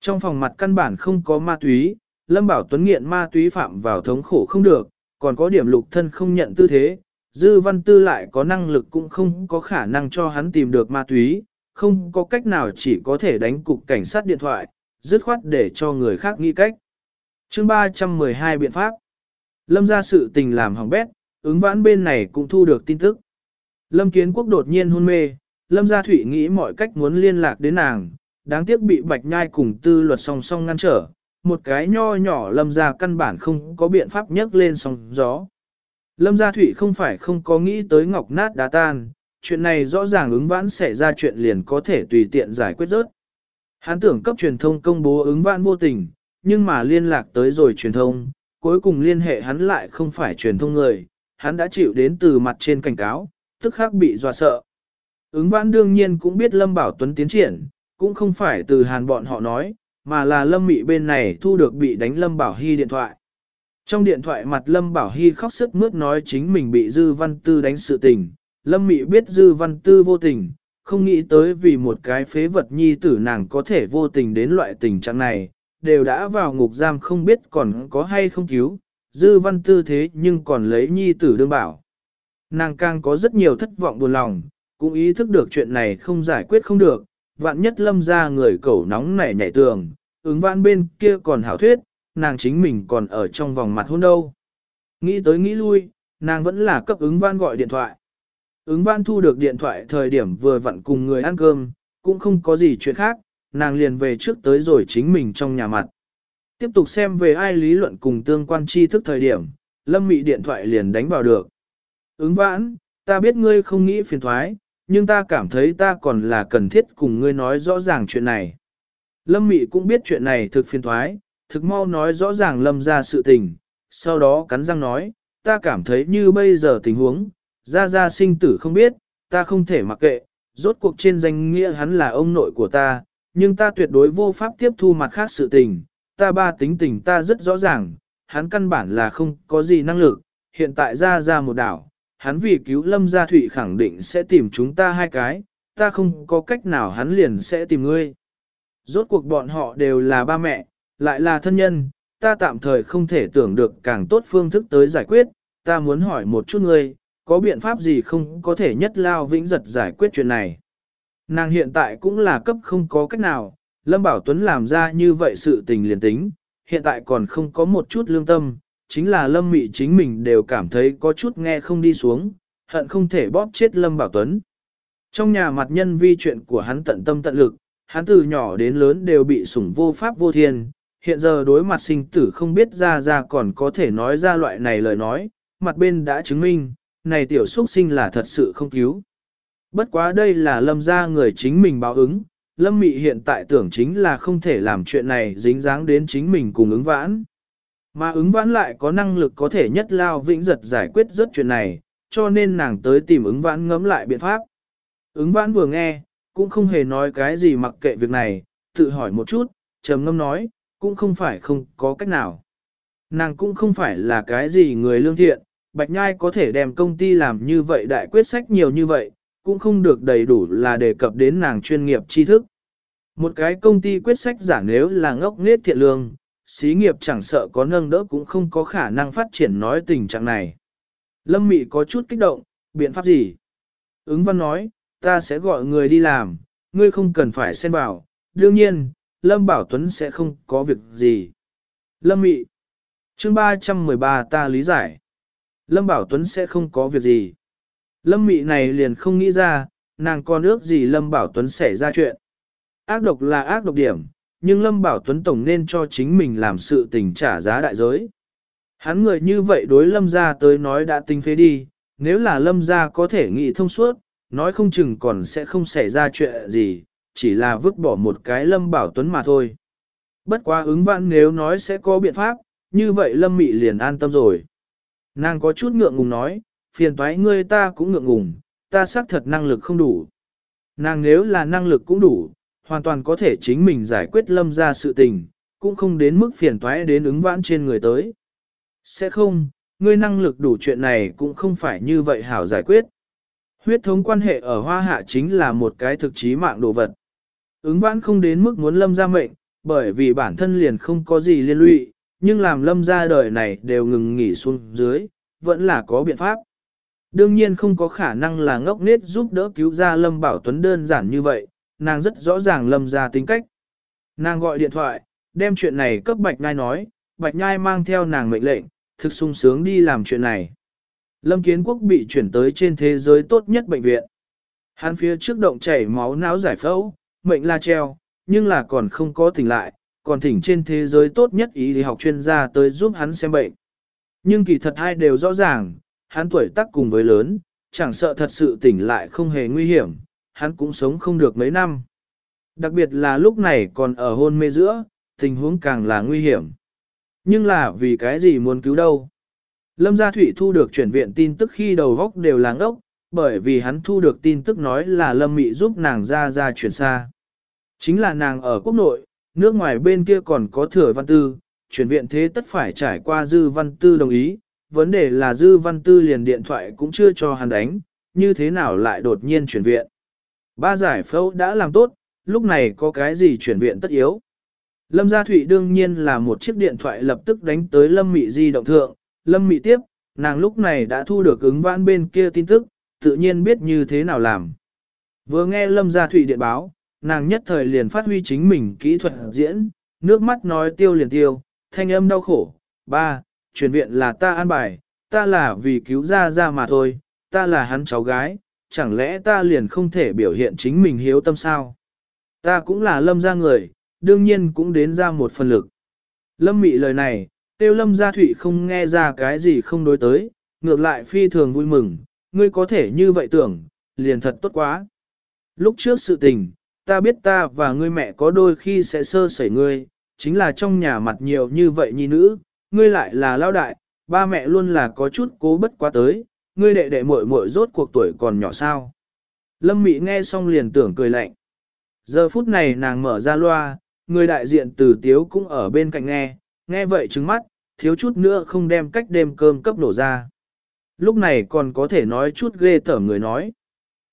Trong phòng mặt căn bản không có ma túy, Lâm Bảo Tuấn nghiện ma túy phạm vào thống khổ không được, còn có điểm lục thân không nhận tư thế, Dư Văn Tư lại có năng lực cũng không có khả năng cho hắn tìm được ma túy, không có cách nào chỉ có thể đánh cục cảnh sát điện thoại, dứt khoát để cho người khác nghĩ cách. Chương 312 biện pháp. Lâm ra sự tình làm hỏng bét, ứng vãn bên này cũng thu được tin tức. Lâm Kiến Quốc đột nhiên hôn mê, Lâm Gia Thụy nghĩ mọi cách muốn liên lạc đến nàng, đáng tiếc bị Bạch Nhai cùng tư luật song song ngăn trở, một cái nho nhỏ Lâm Gia căn bản không có biện pháp nhấc lên sóng gió. Lâm Gia Thụy không phải không có nghĩ tới ngọc nát đá tan, chuyện này rõ ràng ứng vãn xảy ra chuyện liền có thể tùy tiện giải quyết rớt. Hắn tưởng cấp truyền thông công bố ứng vãn vô tình, nhưng mà liên lạc tới rồi truyền thông, cuối cùng liên hệ hắn lại không phải truyền thông người, hắn đã chịu đến từ mặt trên cảnh cáo, tức khắc bị dọa sợ. Ứng vãn đương nhiên cũng biết Lâm Bảo Tuấn tiến triển, cũng không phải từ hàn bọn họ nói, mà là Lâm Mị bên này thu được bị đánh Lâm Bảo Hy điện thoại. Trong điện thoại mặt Lâm Bảo Hy khóc sức mướt nói chính mình bị Dư Văn Tư đánh sự tình. Lâm Mị biết Dư Văn Tư vô tình, không nghĩ tới vì một cái phế vật nhi tử nàng có thể vô tình đến loại tình trạng này, đều đã vào ngục giam không biết còn có hay không cứu, Dư Văn Tư thế nhưng còn lấy nhi tử đương bảo. Nàng càng có rất nhiều thất vọng buồn lòng, cũng ý thức được chuyện này không giải quyết không được, vạn nhất lâm ra người cẩu nóng nảy nhảy tường, ứng vạn bên kia còn hảo thuyết, nàng chính mình còn ở trong vòng mặt hôn đâu. Nghĩ tới nghĩ lui, nàng vẫn là cấp ứng văn gọi điện thoại. Ứng văn thu được điện thoại thời điểm vừa vặn cùng người ăn cơm, cũng không có gì chuyện khác, nàng liền về trước tới rồi chính mình trong nhà mặt. Tiếp tục xem về ai lý luận cùng tương quan tri thức thời điểm, lâm mị điện thoại liền đánh vào được. Ứng vãn, ta biết ngươi không nghĩ phiền thoái, nhưng ta cảm thấy ta còn là cần thiết cùng ngươi nói rõ ràng chuyện này. Lâm mị cũng biết chuyện này thực phiền thoái, thực mau nói rõ ràng lâm ra sự tình, sau đó cắn răng nói, ta cảm thấy như bây giờ tình huống, ra ra sinh tử không biết, ta không thể mặc kệ, rốt cuộc trên danh nghĩa hắn là ông nội của ta, nhưng ta tuyệt đối vô pháp tiếp thu mặt khác sự tình, ta ba tính tình ta rất rõ ràng, hắn căn bản là không có gì năng lực, hiện tại ra ra một đảo, hắn vì cứu lâm gia thụy khẳng định sẽ tìm chúng ta hai cái, ta không có cách nào hắn liền sẽ tìm ngươi. Rốt cuộc bọn họ đều là ba mẹ, lại là thân nhân, ta tạm thời không thể tưởng được càng tốt phương thức tới giải quyết, ta muốn hỏi một chút ngươi, có biện pháp gì không có thể nhất lao vĩnh giật giải quyết chuyện này. Nàng hiện tại cũng là cấp không có cách nào, Lâm Bảo Tuấn làm ra như vậy sự tình liền tính, hiện tại còn không có một chút lương tâm, chính là Lâm Mị chính mình đều cảm thấy có chút nghe không đi xuống, hận không thể bóp chết Lâm Bảo Tuấn. Trong nhà mặt nhân vi chuyện của hắn tận tâm tận lực, hắn từ nhỏ đến lớn đều bị sủng vô pháp vô thiên, hiện giờ đối mặt sinh tử không biết ra ra còn có thể nói ra loại này lời nói, mặt bên đã chứng minh, này tiểu xuất sinh là thật sự không cứu. Bất quá đây là lâm ra người chính mình báo ứng, lâm mị hiện tại tưởng chính là không thể làm chuyện này dính dáng đến chính mình cùng ứng vãn. Mà ứng vãn lại có năng lực có thể nhất lao vĩnh giật giải quyết rất chuyện này, cho nên nàng tới tìm ứng vãn ngẫm lại biện pháp. Ứng vãn vừa nghe, cũng không hề nói cái gì mặc kệ việc này, tự hỏi một chút, trầm ngâm nói, cũng không phải không có cách nào. Nàng cũng không phải là cái gì người lương thiện, Bạch Nhai có thể đem công ty làm như vậy đại quyết sách nhiều như vậy, cũng không được đầy đủ là đề cập đến nàng chuyên nghiệp tri thức. Một cái công ty quyết sách giả nếu là ngốc nghếch thiện lương, xí nghiệp chẳng sợ có nâng đỡ cũng không có khả năng phát triển nói tình trạng này. Lâm Mị có chút kích động, biện pháp gì? Ứng văn nói, ta sẽ gọi người đi làm, ngươi không cần phải xen vào, đương nhiên, Lâm Bảo Tuấn sẽ không có việc gì. Lâm Mị chương 313 ta lý giải. Lâm Bảo Tuấn sẽ không có việc gì. Lâm Mị này liền không nghĩ ra, nàng còn ước gì Lâm Bảo Tuấn xảy ra chuyện. Ác độc là ác độc điểm, nhưng Lâm Bảo Tuấn Tổng nên cho chính mình làm sự tình trả giá đại giới. Hắn người như vậy đối Lâm gia tới nói đã tinh phế đi, nếu là Lâm gia có thể nghĩ thông suốt, nói không chừng còn sẽ không xảy ra chuyện gì, chỉ là vứt bỏ một cái Lâm Bảo Tuấn mà thôi. Bất quá ứng vãn nếu nói sẽ có biện pháp, như vậy Lâm Mị liền an tâm rồi. Nàng có chút ngượng ngùng nói, phiền toái ngươi ta cũng ngượng ngùng, ta xác thật năng lực không đủ. Nàng nếu là năng lực cũng đủ, hoàn toàn có thể chính mình giải quyết lâm ra sự tình, cũng không đến mức phiền toái đến ứng vãn trên người tới. Sẽ không, ngươi năng lực đủ chuyện này cũng không phải như vậy hảo giải quyết. Huyết thống quan hệ ở hoa hạ chính là một cái thực chí mạng đồ vật. Ứng vãn không đến mức muốn lâm ra mệnh, bởi vì bản thân liền không có gì liên lụy, nhưng làm lâm ra đời này đều ngừng nghỉ xuống dưới, vẫn là có biện pháp. Đương nhiên không có khả năng là ngốc nết giúp đỡ cứu ra Lâm Bảo Tuấn đơn giản như vậy, nàng rất rõ ràng Lâm ra tính cách. Nàng gọi điện thoại, đem chuyện này cấp Bạch Nhai nói, Bạch Nhai mang theo nàng mệnh lệnh, thực sung sướng đi làm chuyện này. Lâm Kiến Quốc bị chuyển tới trên thế giới tốt nhất bệnh viện. Hắn phía trước động chảy máu não giải phẫu, mệnh la treo, nhưng là còn không có tỉnh lại, còn thỉnh trên thế giới tốt nhất ý lý học chuyên gia tới giúp hắn xem bệnh. Nhưng kỳ thật hai đều rõ ràng, hắn tuổi tác cùng với lớn, chẳng sợ thật sự tỉnh lại không hề nguy hiểm, hắn cũng sống không được mấy năm. Đặc biệt là lúc này còn ở hôn mê giữa, tình huống càng là nguy hiểm. Nhưng là vì cái gì muốn cứu đâu? Lâm Gia Thụy thu được chuyển viện tin tức khi đầu góc đều láng ốc, bởi vì hắn thu được tin tức nói là Lâm Mị giúp nàng ra ra chuyển xa. Chính là nàng ở quốc nội, nước ngoài bên kia còn có thừa văn tư, chuyển viện thế tất phải trải qua dư văn tư đồng ý, vấn đề là dư văn tư liền điện thoại cũng chưa cho hắn đánh, như thế nào lại đột nhiên chuyển viện. Ba giải phẫu đã làm tốt, lúc này có cái gì chuyển viện tất yếu. Lâm Gia Thụy đương nhiên là một chiếc điện thoại lập tức đánh tới Lâm Mị di động thượng, Lâm Mị tiếp, nàng lúc này đã thu được ứng vãn bên kia tin tức, tự nhiên biết như thế nào làm. Vừa nghe Lâm Gia Thụy điện báo, nàng nhất thời liền phát huy chính mình kỹ thuật diễn, nước mắt nói tiêu liền tiêu, thanh âm đau khổ. Ba, chuyển viện là ta an bài, ta là vì cứu ra ra mà thôi, ta là hắn cháu gái, chẳng lẽ ta liền không thể biểu hiện chính mình hiếu tâm sao? Ta cũng là lâm gia người, đương nhiên cũng đến ra một phần lực. Lâm mị lời này, tiêu lâm gia thụy không nghe ra cái gì không đối tới, ngược lại phi thường vui mừng, ngươi có thể như vậy tưởng, liền thật tốt quá. Lúc trước sự tình, ta biết ta và ngươi mẹ có đôi khi sẽ sơ sẩy ngươi, chính là trong nhà mặt nhiều như vậy nhi nữ, ngươi lại là lao đại, ba mẹ luôn là có chút cố bất quá tới, ngươi đệ đệ muội muội rốt cuộc tuổi còn nhỏ sao. Lâm Mị nghe xong liền tưởng cười lạnh. Giờ phút này nàng mở ra loa, người đại diện từ tiếu cũng ở bên cạnh nghe, nghe vậy trứng mắt, thiếu chút nữa không đem cách đêm cơm cấp đổ ra. Lúc này còn có thể nói chút ghê tởm người nói.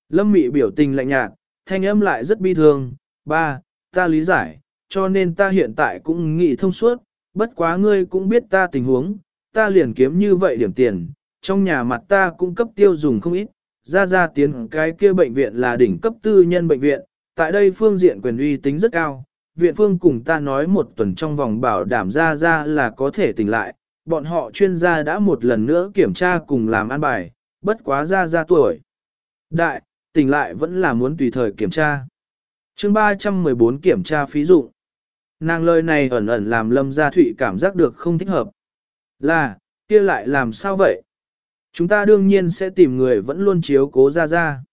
Lâm Mị biểu tình lạnh nhạt, thanh âm lại rất bi thương, ba, ta lý giải, cho nên ta hiện tại cũng nghĩ thông suốt, bất quá ngươi cũng biết ta tình huống, ta liền kiếm như vậy điểm tiền, trong nhà mặt ta cũng cấp tiêu dùng không ít, ra ra tiến cái kia bệnh viện là đỉnh cấp tư nhân bệnh viện, tại đây phương diện quyền uy tính rất cao, viện phương cùng ta nói một tuần trong vòng bảo đảm ra ra là có thể tỉnh lại, bọn họ chuyên gia đã một lần nữa kiểm tra cùng làm an bài, bất quá ra ra tuổi. Đại, tỉnh lại vẫn là muốn tùy thời kiểm tra. chương 314 kiểm tra phí dụ. Nàng lời này ẩn ẩn làm Lâm Gia Thụy cảm giác được không thích hợp. Là, kia lại làm sao vậy? Chúng ta đương nhiên sẽ tìm người vẫn luôn chiếu cố ra ra.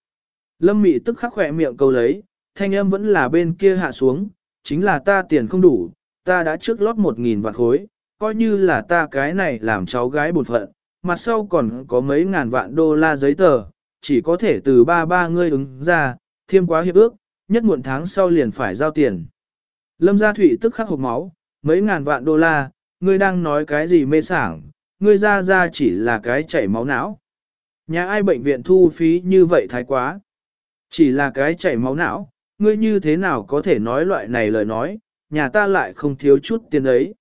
Lâm Mị tức khắc khỏe miệng câu lấy, thanh âm vẫn là bên kia hạ xuống, chính là ta tiền không đủ, ta đã trước lót một nghìn vạn khối, coi như là ta cái này làm cháu gái bột phận, mặt sau còn có mấy ngàn vạn đô la giấy tờ, chỉ có thể từ ba ba ngươi ứng ra, thêm quá hiệp ước, nhất muộn tháng sau liền phải giao tiền. Lâm Gia Thụy tức khắc hộp máu, mấy ngàn vạn đô la, ngươi đang nói cái gì mê sảng, ngươi ra ra chỉ là cái chảy máu não. Nhà ai bệnh viện thu phí như vậy thái quá. Chỉ là cái chảy máu não, ngươi như thế nào có thể nói loại này lời nói, nhà ta lại không thiếu chút tiền ấy.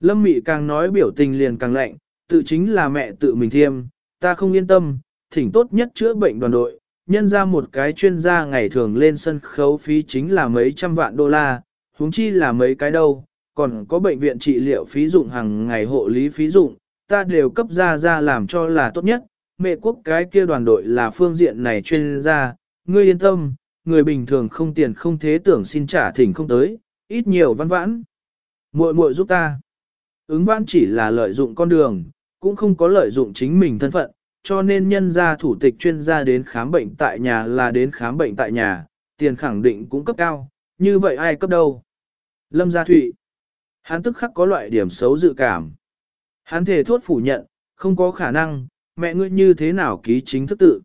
Lâm Mị càng nói biểu tình liền càng lạnh, tự chính là mẹ tự mình thiêm, ta không yên tâm, thỉnh tốt nhất chữa bệnh đoàn đội, nhân ra một cái chuyên gia ngày thường lên sân khấu phí chính là mấy trăm vạn đô la, huống chi là mấy cái đâu, còn có bệnh viện trị liệu phí dụng hàng ngày hộ lý phí dụng, ta đều cấp ra ra làm cho là tốt nhất, mẹ quốc cái kia đoàn đội là phương diện này chuyên gia, ngươi yên tâm, người bình thường không tiền không thế tưởng xin trả thỉnh không tới, ít nhiều văn vãn. muội muội giúp ta. Ứng vãn chỉ là lợi dụng con đường, cũng không có lợi dụng chính mình thân phận, cho nên nhân gia thủ tịch chuyên gia đến khám bệnh tại nhà là đến khám bệnh tại nhà, tiền khẳng định cũng cấp cao, như vậy ai cấp đâu. Lâm Gia Thụy. Hắn tức khắc có loại điểm xấu dự cảm. Hắn thể thốt phủ nhận, không có khả năng, mẹ ngươi như thế nào ký chính thức tự.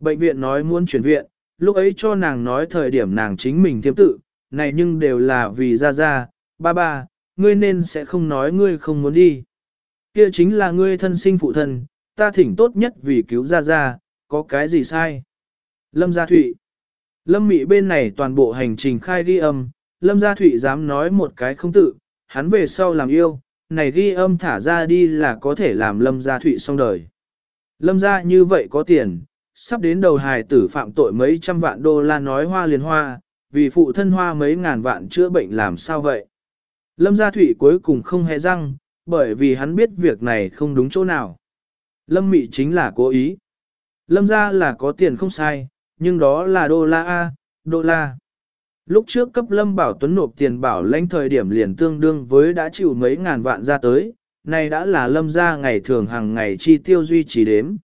Bệnh viện nói muốn chuyển viện, lúc ấy cho nàng nói thời điểm nàng chính mình thiêm tự, này nhưng đều là vì ra ra, ba ba, ngươi nên sẽ không nói ngươi không muốn đi. Kia chính là ngươi thân sinh phụ thân, ta thỉnh tốt nhất vì cứu ra ra, có cái gì sai. Lâm Gia Thụy Lâm Mị bên này toàn bộ hành trình khai ghi âm, Lâm Gia Thụy dám nói một cái không tự, hắn về sau làm yêu, này ghi âm thả ra đi là có thể làm Lâm Gia Thụy xong đời. Lâm Gia như vậy có tiền, sắp đến đầu hài tử phạm tội mấy trăm vạn đô la nói hoa liền hoa, vì phụ thân hoa mấy ngàn vạn chữa bệnh làm sao vậy. Lâm Gia Thụy cuối cùng không hề răng, bởi vì hắn biết việc này không đúng chỗ nào. Lâm Mị chính là cố ý. Lâm Gia là có tiền không sai, nhưng đó là đô la A, đô la. Lúc trước cấp Lâm Bảo Tuấn nộp tiền bảo lãnh thời điểm liền tương đương với đã chịu mấy ngàn vạn ra tới, này đã là Lâm gia ngày thường hàng ngày chi tiêu duy trì đếm.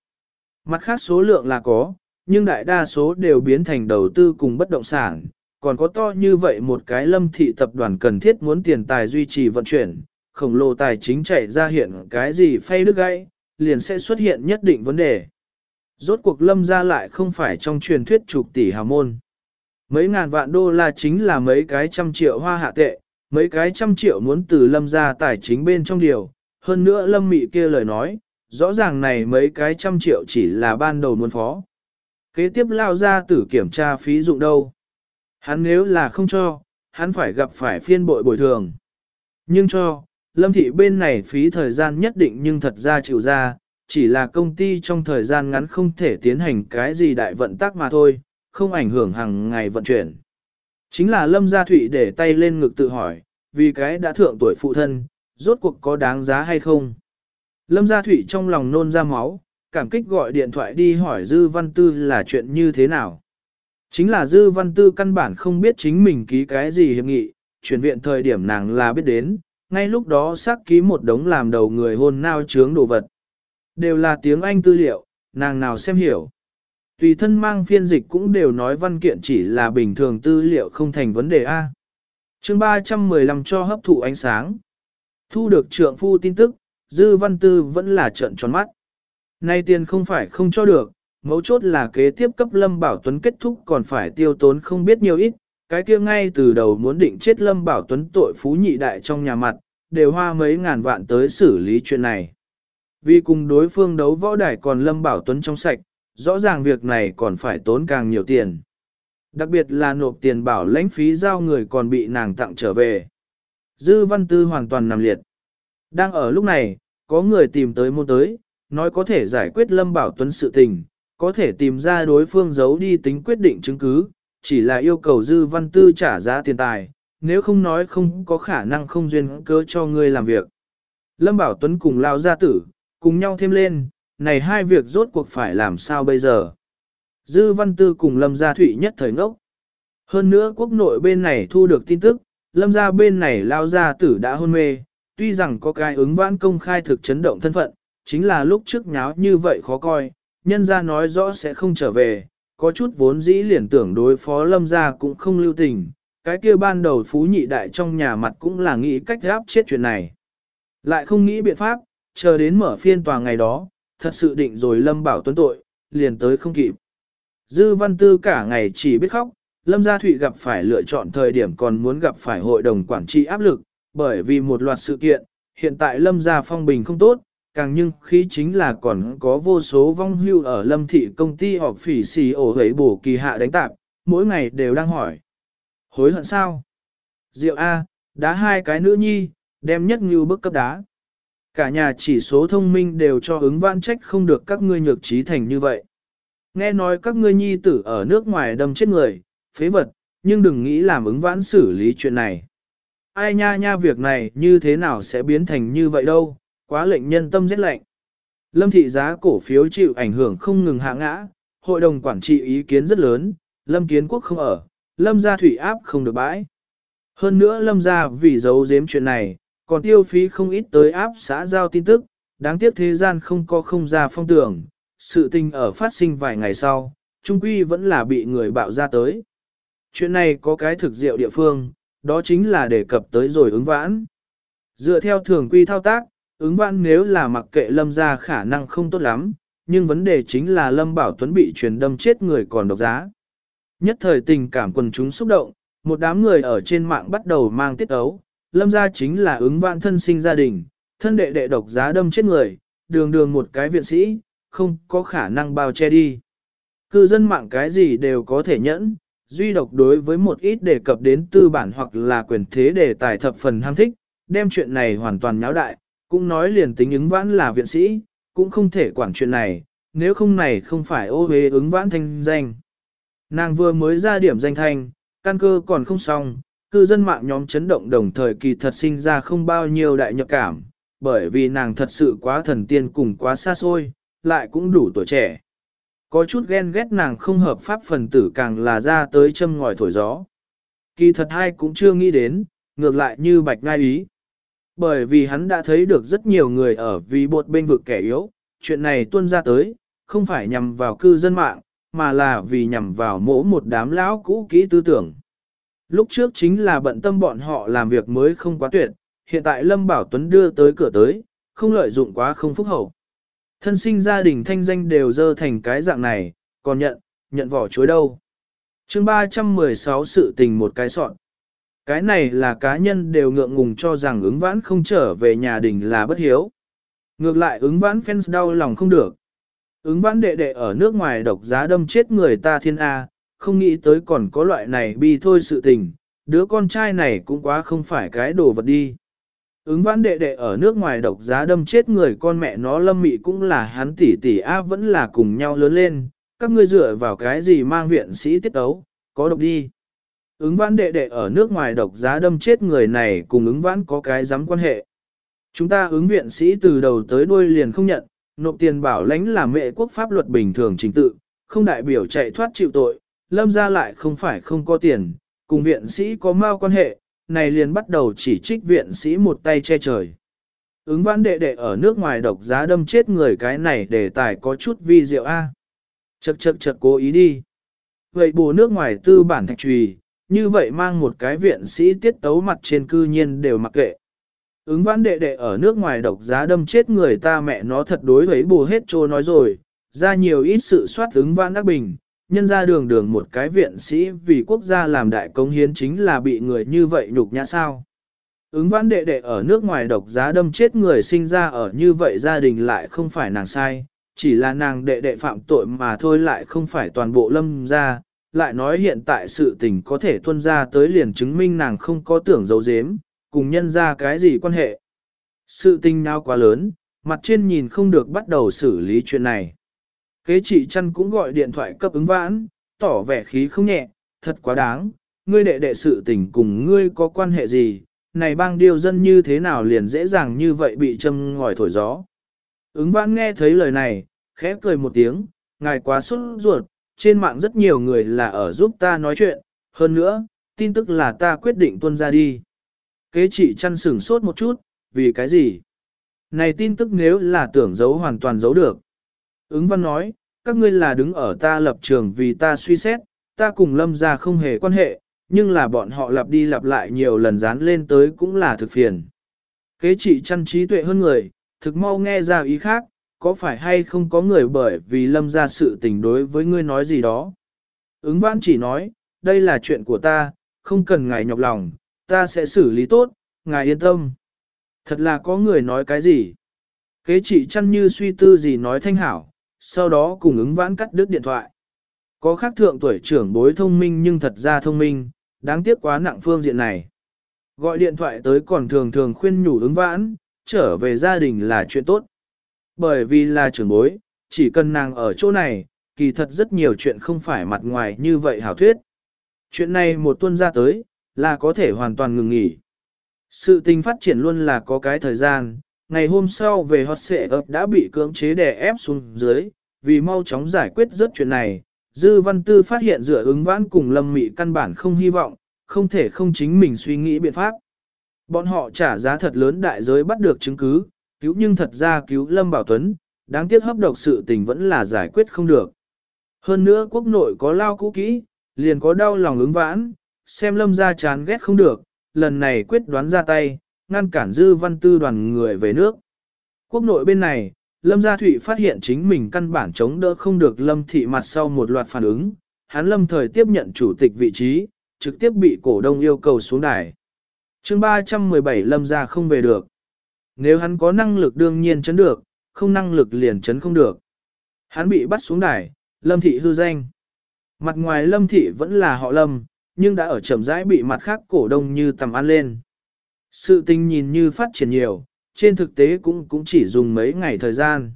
Mặt khác số lượng là có, nhưng đại đa số đều biến thành đầu tư cùng bất động sản, còn có to như vậy một cái Lâm thị tập đoàn cần thiết muốn tiền tài duy trì vận chuyển, khổng lồ tài chính chạy ra hiện cái gì phay đứt gãy, liền sẽ xuất hiện nhất định vấn đề. Rốt cuộc lâm ra lại không phải trong truyền thuyết chục tỷ hào môn. Mấy ngàn vạn đô la chính là mấy cái trăm triệu hoa hạ tệ, mấy cái trăm triệu muốn từ lâm ra tài chính bên trong điều. Hơn nữa lâm mị kia lời nói, rõ ràng này mấy cái trăm triệu chỉ là ban đầu muốn phó. Kế tiếp lao ra tử kiểm tra phí dụng đâu. Hắn nếu là không cho, hắn phải gặp phải phiên bội bồi thường. Nhưng cho, lâm thị bên này phí thời gian nhất định nhưng thật ra chịu ra, chỉ là công ty trong thời gian ngắn không thể tiến hành cái gì đại vận tác mà thôi, không ảnh hưởng hàng ngày vận chuyển. Chính là lâm gia thụy để tay lên ngực tự hỏi, vì cái đã thượng tuổi phụ thân, rốt cuộc có đáng giá hay không. Lâm gia thụy trong lòng nôn ra máu, cảm kích gọi điện thoại đi hỏi Dư Văn Tư là chuyện như thế nào. Chính là Dư Văn Tư căn bản không biết chính mình ký cái gì hiệp nghị, chuyển viện thời điểm nàng là biết đến, ngay lúc đó xác ký một đống làm đầu người hôn nao chướng đồ vật. Đều là tiếng Anh tư liệu, nàng nào xem hiểu. Tùy thân mang phiên dịch cũng đều nói văn kiện chỉ là bình thường tư liệu không thành vấn đề A. chương 315 cho hấp thụ ánh sáng. Thu được trượng phu tin tức, Dư Văn Tư vẫn là trợn tròn mắt. Nay tiền không phải không cho được, mấu chốt là kế tiếp cấp Lâm Bảo Tuấn kết thúc còn phải tiêu tốn không biết nhiều ít, cái kia ngay từ đầu muốn định chết Lâm Bảo Tuấn tội phú nhị đại trong nhà mặt, đều hoa mấy ngàn vạn tới xử lý chuyện này. Vì cùng đối phương đấu võ đài còn Lâm Bảo Tuấn trong sạch, rõ ràng việc này còn phải tốn càng nhiều tiền. Đặc biệt là nộp tiền bảo lãnh phí giao người còn bị nàng tặng trở về. Dư văn tư hoàn toàn nằm liệt. Đang ở lúc này, có người tìm tới môn tới, nói có thể giải quyết Lâm Bảo Tuấn sự tình, có thể tìm ra đối phương giấu đi tính quyết định chứng cứ, chỉ là yêu cầu dư văn tư trả giá tiền tài, nếu không nói không có khả năng không duyên cớ cho ngươi làm việc. Lâm Bảo Tuấn cùng lao gia tử, cùng nhau thêm lên, này hai việc rốt cuộc phải làm sao bây giờ. Dư văn tư cùng Lâm gia thụy nhất thời ngốc. Hơn nữa quốc nội bên này thu được tin tức, Lâm gia bên này lao gia tử đã hôn mê, tuy rằng có cái ứng vãn công khai thực chấn động thân phận, chính là lúc trước nháo như vậy khó coi, nhân gia nói rõ sẽ không trở về, có chút vốn dĩ liền tưởng đối phó lâm gia cũng không lưu tình, cái kia ban đầu phú nhị đại trong nhà mặt cũng là nghĩ cách gáp chết chuyện này. Lại không nghĩ biện pháp, chờ đến mở phiên tòa ngày đó, thật sự định rồi lâm bảo tuấn tội, liền tới không kịp. Dư văn tư cả ngày chỉ biết khóc, lâm gia thụy gặp phải lựa chọn thời điểm còn muốn gặp phải hội đồng quản trị áp lực, bởi vì một loạt sự kiện, hiện tại lâm gia phong bình không tốt, càng nhưng khí chính là còn có vô số vong hưu ở lâm thị công ty họp phỉ xì ổ hấy bổ kỳ hạ đánh tạp, mỗi ngày đều đang hỏi. Hối hận sao? Diệu A, đá hai cái nữ nhi, đem nhất như bức cấp đá. Cả nhà chỉ số thông minh đều cho ứng vãn trách không được các ngươi nhược trí thành như vậy. Nghe nói các ngươi nhi tử ở nước ngoài đâm chết người, phế vật, nhưng đừng nghĩ làm ứng vãn xử lý chuyện này. Ai nha nha việc này như thế nào sẽ biến thành như vậy đâu, quá lệnh nhân tâm rét lạnh. Lâm thị giá cổ phiếu chịu ảnh hưởng không ngừng hạ ngã, hội đồng quản trị ý kiến rất lớn, Lâm kiến quốc không ở, Lâm gia thủy áp không được bãi. Hơn nữa Lâm gia vì giấu giếm chuyện này, còn tiêu phí không ít tới áp xã giao tin tức, đáng tiếc thế gian không có không ra phong tưởng, sự tình ở phát sinh vài ngày sau, trung quy vẫn là bị người bạo ra tới. Chuyện này có cái thực diệu địa phương, đó chính là đề cập tới rồi ứng vãn. Dựa theo thường quy thao tác, ứng vãn nếu là mặc kệ lâm ra khả năng không tốt lắm, nhưng vấn đề chính là lâm bảo tuấn bị truyền đâm chết người còn độc giá. Nhất thời tình cảm quần chúng xúc động, một đám người ở trên mạng bắt đầu mang tiết ấu, lâm ra chính là ứng vãn thân sinh gia đình, thân đệ đệ độc giá đâm chết người, đường đường một cái viện sĩ, không có khả năng bao che đi. Cư dân mạng cái gì đều có thể nhẫn, duy độc đối với một ít đề cập đến tư bản hoặc là quyền thế để tài thập phần ham thích, đem chuyện này hoàn toàn nháo đại, cũng nói liền tính ứng vãn là viện sĩ, cũng không thể quản chuyện này, nếu không này không phải ô hế ứng vãn thanh danh. Nàng vừa mới ra điểm danh thanh, căn cơ còn không xong, cư dân mạng nhóm chấn động đồng thời kỳ thật sinh ra không bao nhiêu đại nhập cảm, bởi vì nàng thật sự quá thần tiên cùng quá xa xôi, lại cũng đủ tuổi trẻ. Có chút ghen ghét nàng không hợp pháp phần tử càng là ra tới châm ngòi thổi gió. Kỳ thật hai cũng chưa nghĩ đến, ngược lại như bạch ngai ý. Bởi vì hắn đã thấy được rất nhiều người ở vì bột bên vực kẻ yếu, chuyện này tuôn ra tới, không phải nhằm vào cư dân mạng, mà là vì nhằm vào mỗi một đám lão cũ kỹ tư tưởng. Lúc trước chính là bận tâm bọn họ làm việc mới không quá tuyệt, hiện tại Lâm Bảo Tuấn đưa tới cửa tới, không lợi dụng quá không phúc hậu. Thân sinh gia đình thanh danh đều dơ thành cái dạng này, còn nhận, nhận vỏ chuối đâu. chương 316 sự tình một cái soạn. Cái này là cá nhân đều ngượng ngùng cho rằng ứng vãn không trở về nhà đình là bất hiếu. Ngược lại ứng vãn fans đau lòng không được. Ứng vãn đệ đệ ở nước ngoài độc giá đâm chết người ta thiên A, không nghĩ tới còn có loại này bi thôi sự tình, đứa con trai này cũng quá không phải cái đồ vật đi. Ứng vãn đệ đệ ở nước ngoài độc giá đâm chết người con mẹ nó lâm mị cũng là hắn tỷ tỷ A vẫn là cùng nhau lớn lên, các ngươi dựa vào cái gì mang viện sĩ tiết ấu, có độc đi. Ứng vãn đệ đệ ở nước ngoài độc giá đâm chết người này cùng ứng vãn có cái dám quan hệ. Chúng ta ứng viện sĩ từ đầu tới đuôi liền không nhận, nộp tiền bảo lãnh là mệ quốc pháp luật bình thường chính tự, không đại biểu chạy thoát chịu tội, lâm ra lại không phải không có tiền, cùng viện sĩ có mao quan hệ, này liền bắt đầu chỉ trích viện sĩ một tay che trời. Ứng vãn đệ đệ ở nước ngoài độc giá đâm chết người cái này để tài có chút vi diệu A. chật chật chật cố ý đi. Vậy bù nước ngoài tư bản thạch trùy, như vậy mang một cái viện sĩ tiết tấu mặt trên cư nhiên đều mặc kệ. Ứng vãn đệ đệ ở nước ngoài độc giá đâm chết người ta mẹ nó thật đối với bù hết trô nói rồi, ra nhiều ít sự soát ứng vãn đắc bình, nhân ra đường đường một cái viện sĩ vì quốc gia làm đại công hiến chính là bị người như vậy nhục nhã sao. Ứng vãn đệ đệ ở nước ngoài độc giá đâm chết người sinh ra ở như vậy gia đình lại không phải nàng sai, chỉ là nàng đệ đệ phạm tội mà thôi lại không phải toàn bộ lâm ra, lại nói hiện tại sự tình có thể tuân ra tới liền chứng minh nàng không có tưởng dấu dếm, cùng nhân ra cái gì quan hệ. Sự tình nào quá lớn, mặt trên nhìn không được bắt đầu xử lý chuyện này. Kế chị chăn cũng gọi điện thoại cấp ứng vãn, tỏ vẻ khí không nhẹ, thật quá đáng, ngươi đệ đệ sự tình cùng ngươi có quan hệ gì, này bang điều dân như thế nào liền dễ dàng như vậy bị châm ngòi thổi gió. Ứng vãn nghe thấy lời này, khẽ cười một tiếng, ngài quá sốt ruột, trên mạng rất nhiều người là ở giúp ta nói chuyện, hơn nữa, tin tức là ta quyết định tuân ra đi. Kế chị chăn sửng sốt một chút, vì cái gì? Này tin tức nếu là tưởng giấu hoàn toàn giấu được. Ứng văn nói, các ngươi là đứng ở ta lập trường vì ta suy xét, ta cùng lâm ra không hề quan hệ, nhưng là bọn họ lặp đi lặp lại nhiều lần dán lên tới cũng là thực phiền. Kế chị chăn trí tuệ hơn người, thực mau nghe ra ý khác, có phải hay không có người bởi vì lâm ra sự tình đối với ngươi nói gì đó. Ứng vãn chỉ nói, đây là chuyện của ta, không cần ngài nhọc lòng, ta sẽ xử lý tốt, ngài yên tâm. Thật là có người nói cái gì. Kế chị chăn như suy tư gì nói thanh hảo, sau đó cùng ứng vãn cắt đứt điện thoại. Có khác thượng tuổi trưởng bối thông minh nhưng thật ra thông minh, đáng tiếc quá nặng phương diện này. Gọi điện thoại tới còn thường thường khuyên nhủ ứng vãn, trở về gia đình là chuyện tốt. Bởi vì là trưởng bối, chỉ cần nàng ở chỗ này, kỳ thật rất nhiều chuyện không phải mặt ngoài như vậy hảo thuyết. Chuyện này một tuần ra tới, là có thể hoàn toàn ngừng nghỉ. Sự tình phát triển luôn là có cái thời gian, ngày hôm sau về hot xệ ập đã bị cưỡng chế đè ép xuống dưới, vì mau chóng giải quyết rất chuyện này, Dư Văn Tư phát hiện dựa ứng vãn cùng Lâm Mị căn bản không hy vọng, không thể không chính mình suy nghĩ biện pháp. Bọn họ trả giá thật lớn đại giới bắt được chứng cứ, cứu nhưng thật ra cứu Lâm Bảo Tuấn, đáng tiếc hấp độc sự tình vẫn là giải quyết không được. Hơn nữa quốc nội có lao cũ kỹ, liền có đau lòng ứng vãn, xem Lâm ra chán ghét không được, lần này quyết đoán ra tay, ngăn cản dư văn tư đoàn người về nước. Quốc nội bên này, Lâm Gia Thụy phát hiện chính mình căn bản chống đỡ không được Lâm Thị mặt sau một loạt phản ứng, hắn lâm thời tiếp nhận chủ tịch vị trí, trực tiếp bị cổ đông yêu cầu xuống đài. chương 317 Lâm Gia không về được. Nếu hắn có năng lực đương nhiên chấn được, không năng lực liền chấn không được. Hắn bị bắt xuống đài, Lâm Thị hư danh. Mặt ngoài Lâm Thị vẫn là họ Lâm, nhưng đã ở chậm rãi bị mặt khác cổ đông như tầm ăn lên. Sự tình nhìn như phát triển nhiều, trên thực tế cũng cũng chỉ dùng mấy ngày thời gian.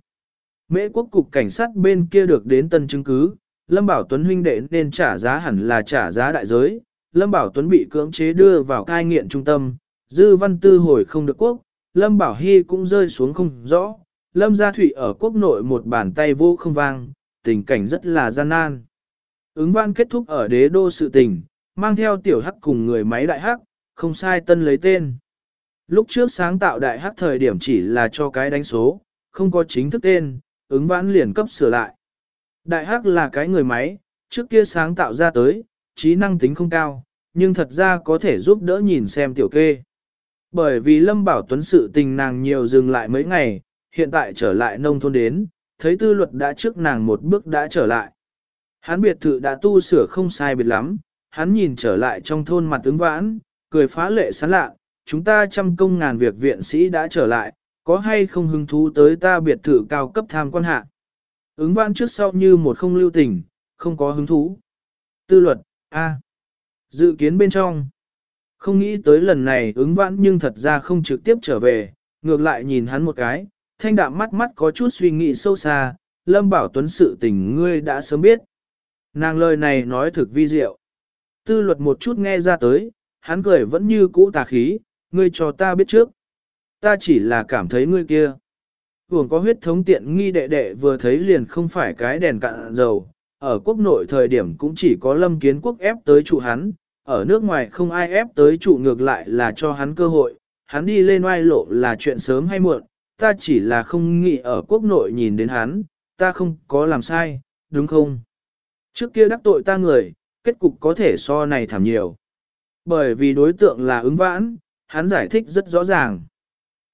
Mễ quốc cục cảnh sát bên kia được đến tân chứng cứ, Lâm Bảo Tuấn huynh đệ nên trả giá hẳn là trả giá đại giới. Lâm Bảo Tuấn bị cưỡng chế đưa vào cai nghiện trung tâm, Dư Văn Tư hồi không được quốc, Lâm Bảo Hy cũng rơi xuống không rõ. Lâm Gia Thụy ở quốc nội một bàn tay vô không vang, tình cảnh rất là gian nan. Ứng văn kết thúc ở đế đô sự tình, mang theo tiểu hắc cùng người máy đại hắc, không sai tân lấy tên. Lúc trước sáng tạo đại hắc thời điểm chỉ là cho cái đánh số, không có chính thức tên, ứng vãn liền cấp sửa lại. Đại hắc là cái người máy, trước kia sáng tạo ra tới, trí năng tính không cao, nhưng thật ra có thể giúp đỡ nhìn xem tiểu kê. Bởi vì Lâm Bảo Tuấn sự tình nàng nhiều dừng lại mấy ngày, hiện tại trở lại nông thôn đến, thấy tư luật đã trước nàng một bước đã trở lại. Hắn biệt thự đã tu sửa không sai biệt lắm, hắn nhìn trở lại trong thôn mặt ứng vãn, cười phá lệ sán lạ, chúng ta trăm công ngàn việc viện sĩ đã trở lại, có hay không hứng thú tới ta biệt thự cao cấp tham quan hạ. Ứng vãn trước sau như một không lưu tình, không có hứng thú. Tư luật, A. Dự kiến bên trong. Không nghĩ tới lần này ứng vãn nhưng thật ra không trực tiếp trở về, ngược lại nhìn hắn một cái, thanh đạm mắt mắt có chút suy nghĩ sâu xa, Lâm Bảo Tuấn sự tình ngươi đã sớm biết. Nàng lời này nói thực vi diệu. Tư luật một chút nghe ra tới, hắn cười vẫn như cũ tà khí, ngươi cho ta biết trước. Ta chỉ là cảm thấy ngươi kia. Hưởng có huyết thống tiện nghi đệ đệ vừa thấy liền không phải cái đèn cạn dầu, ở quốc nội thời điểm cũng chỉ có lâm kiến quốc ép tới trụ hắn, ở nước ngoài không ai ép tới trụ ngược lại là cho hắn cơ hội, hắn đi lên oai lộ là chuyện sớm hay muộn, ta chỉ là không nghĩ ở quốc nội nhìn đến hắn, ta không có làm sai, đúng không? Trước kia đắc tội ta người, kết cục có thể so này thảm nhiều. Bởi vì đối tượng là ứng vãn, hắn giải thích rất rõ ràng.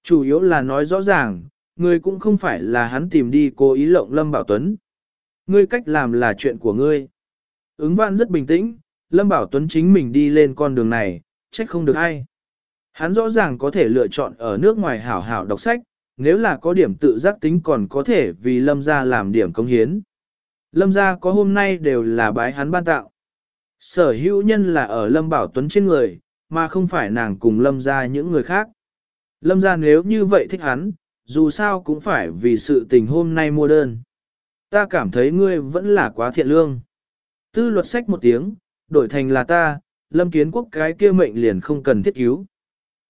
Chủ yếu là nói rõ ràng, người cũng không phải là hắn tìm đi cố ý lộng Lâm Bảo Tuấn. Ngươi cách làm là chuyện của ngươi. Ứng vãn rất bình tĩnh, Lâm Bảo Tuấn chính mình đi lên con đường này, trách không được ai. Hắn rõ ràng có thể lựa chọn ở nước ngoài hảo hảo đọc sách, nếu là có điểm tự giác tính còn có thể vì Lâm gia làm điểm công hiến. Lâm gia có hôm nay đều là bái hắn ban tạo. Sở hữu nhân là ở Lâm Bảo Tuấn trên người, mà không phải nàng cùng Lâm gia những người khác. Lâm gia nếu như vậy thích hắn, dù sao cũng phải vì sự tình hôm nay mua đơn. Ta cảm thấy ngươi vẫn là quá thiện lương. Tư luật sách một tiếng, đổi thành là ta, Lâm Kiến Quốc cái kia mệnh liền không cần thiết cứu.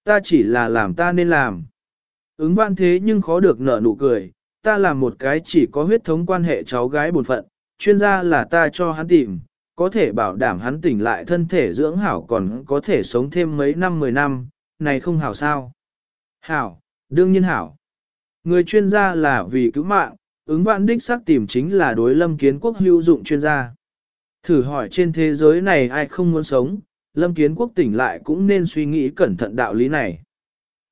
Ta chỉ là làm ta nên làm. Ứng văn thế nhưng khó được nở nụ cười, ta làm một cái chỉ có huyết thống quan hệ cháu gái bổn phận, chuyên gia là ta cho hắn tìm, có thể bảo đảm hắn tỉnh lại thân thể dưỡng hảo còn có thể sống thêm mấy năm mười năm, này không hảo sao. Hảo, đương nhiên hảo. Người chuyên gia là vì cứu mạng, ứng vạn đích xác tìm chính là đối lâm kiến quốc hữu dụng chuyên gia. Thử hỏi trên thế giới này ai không muốn sống, lâm kiến quốc tỉnh lại cũng nên suy nghĩ cẩn thận đạo lý này.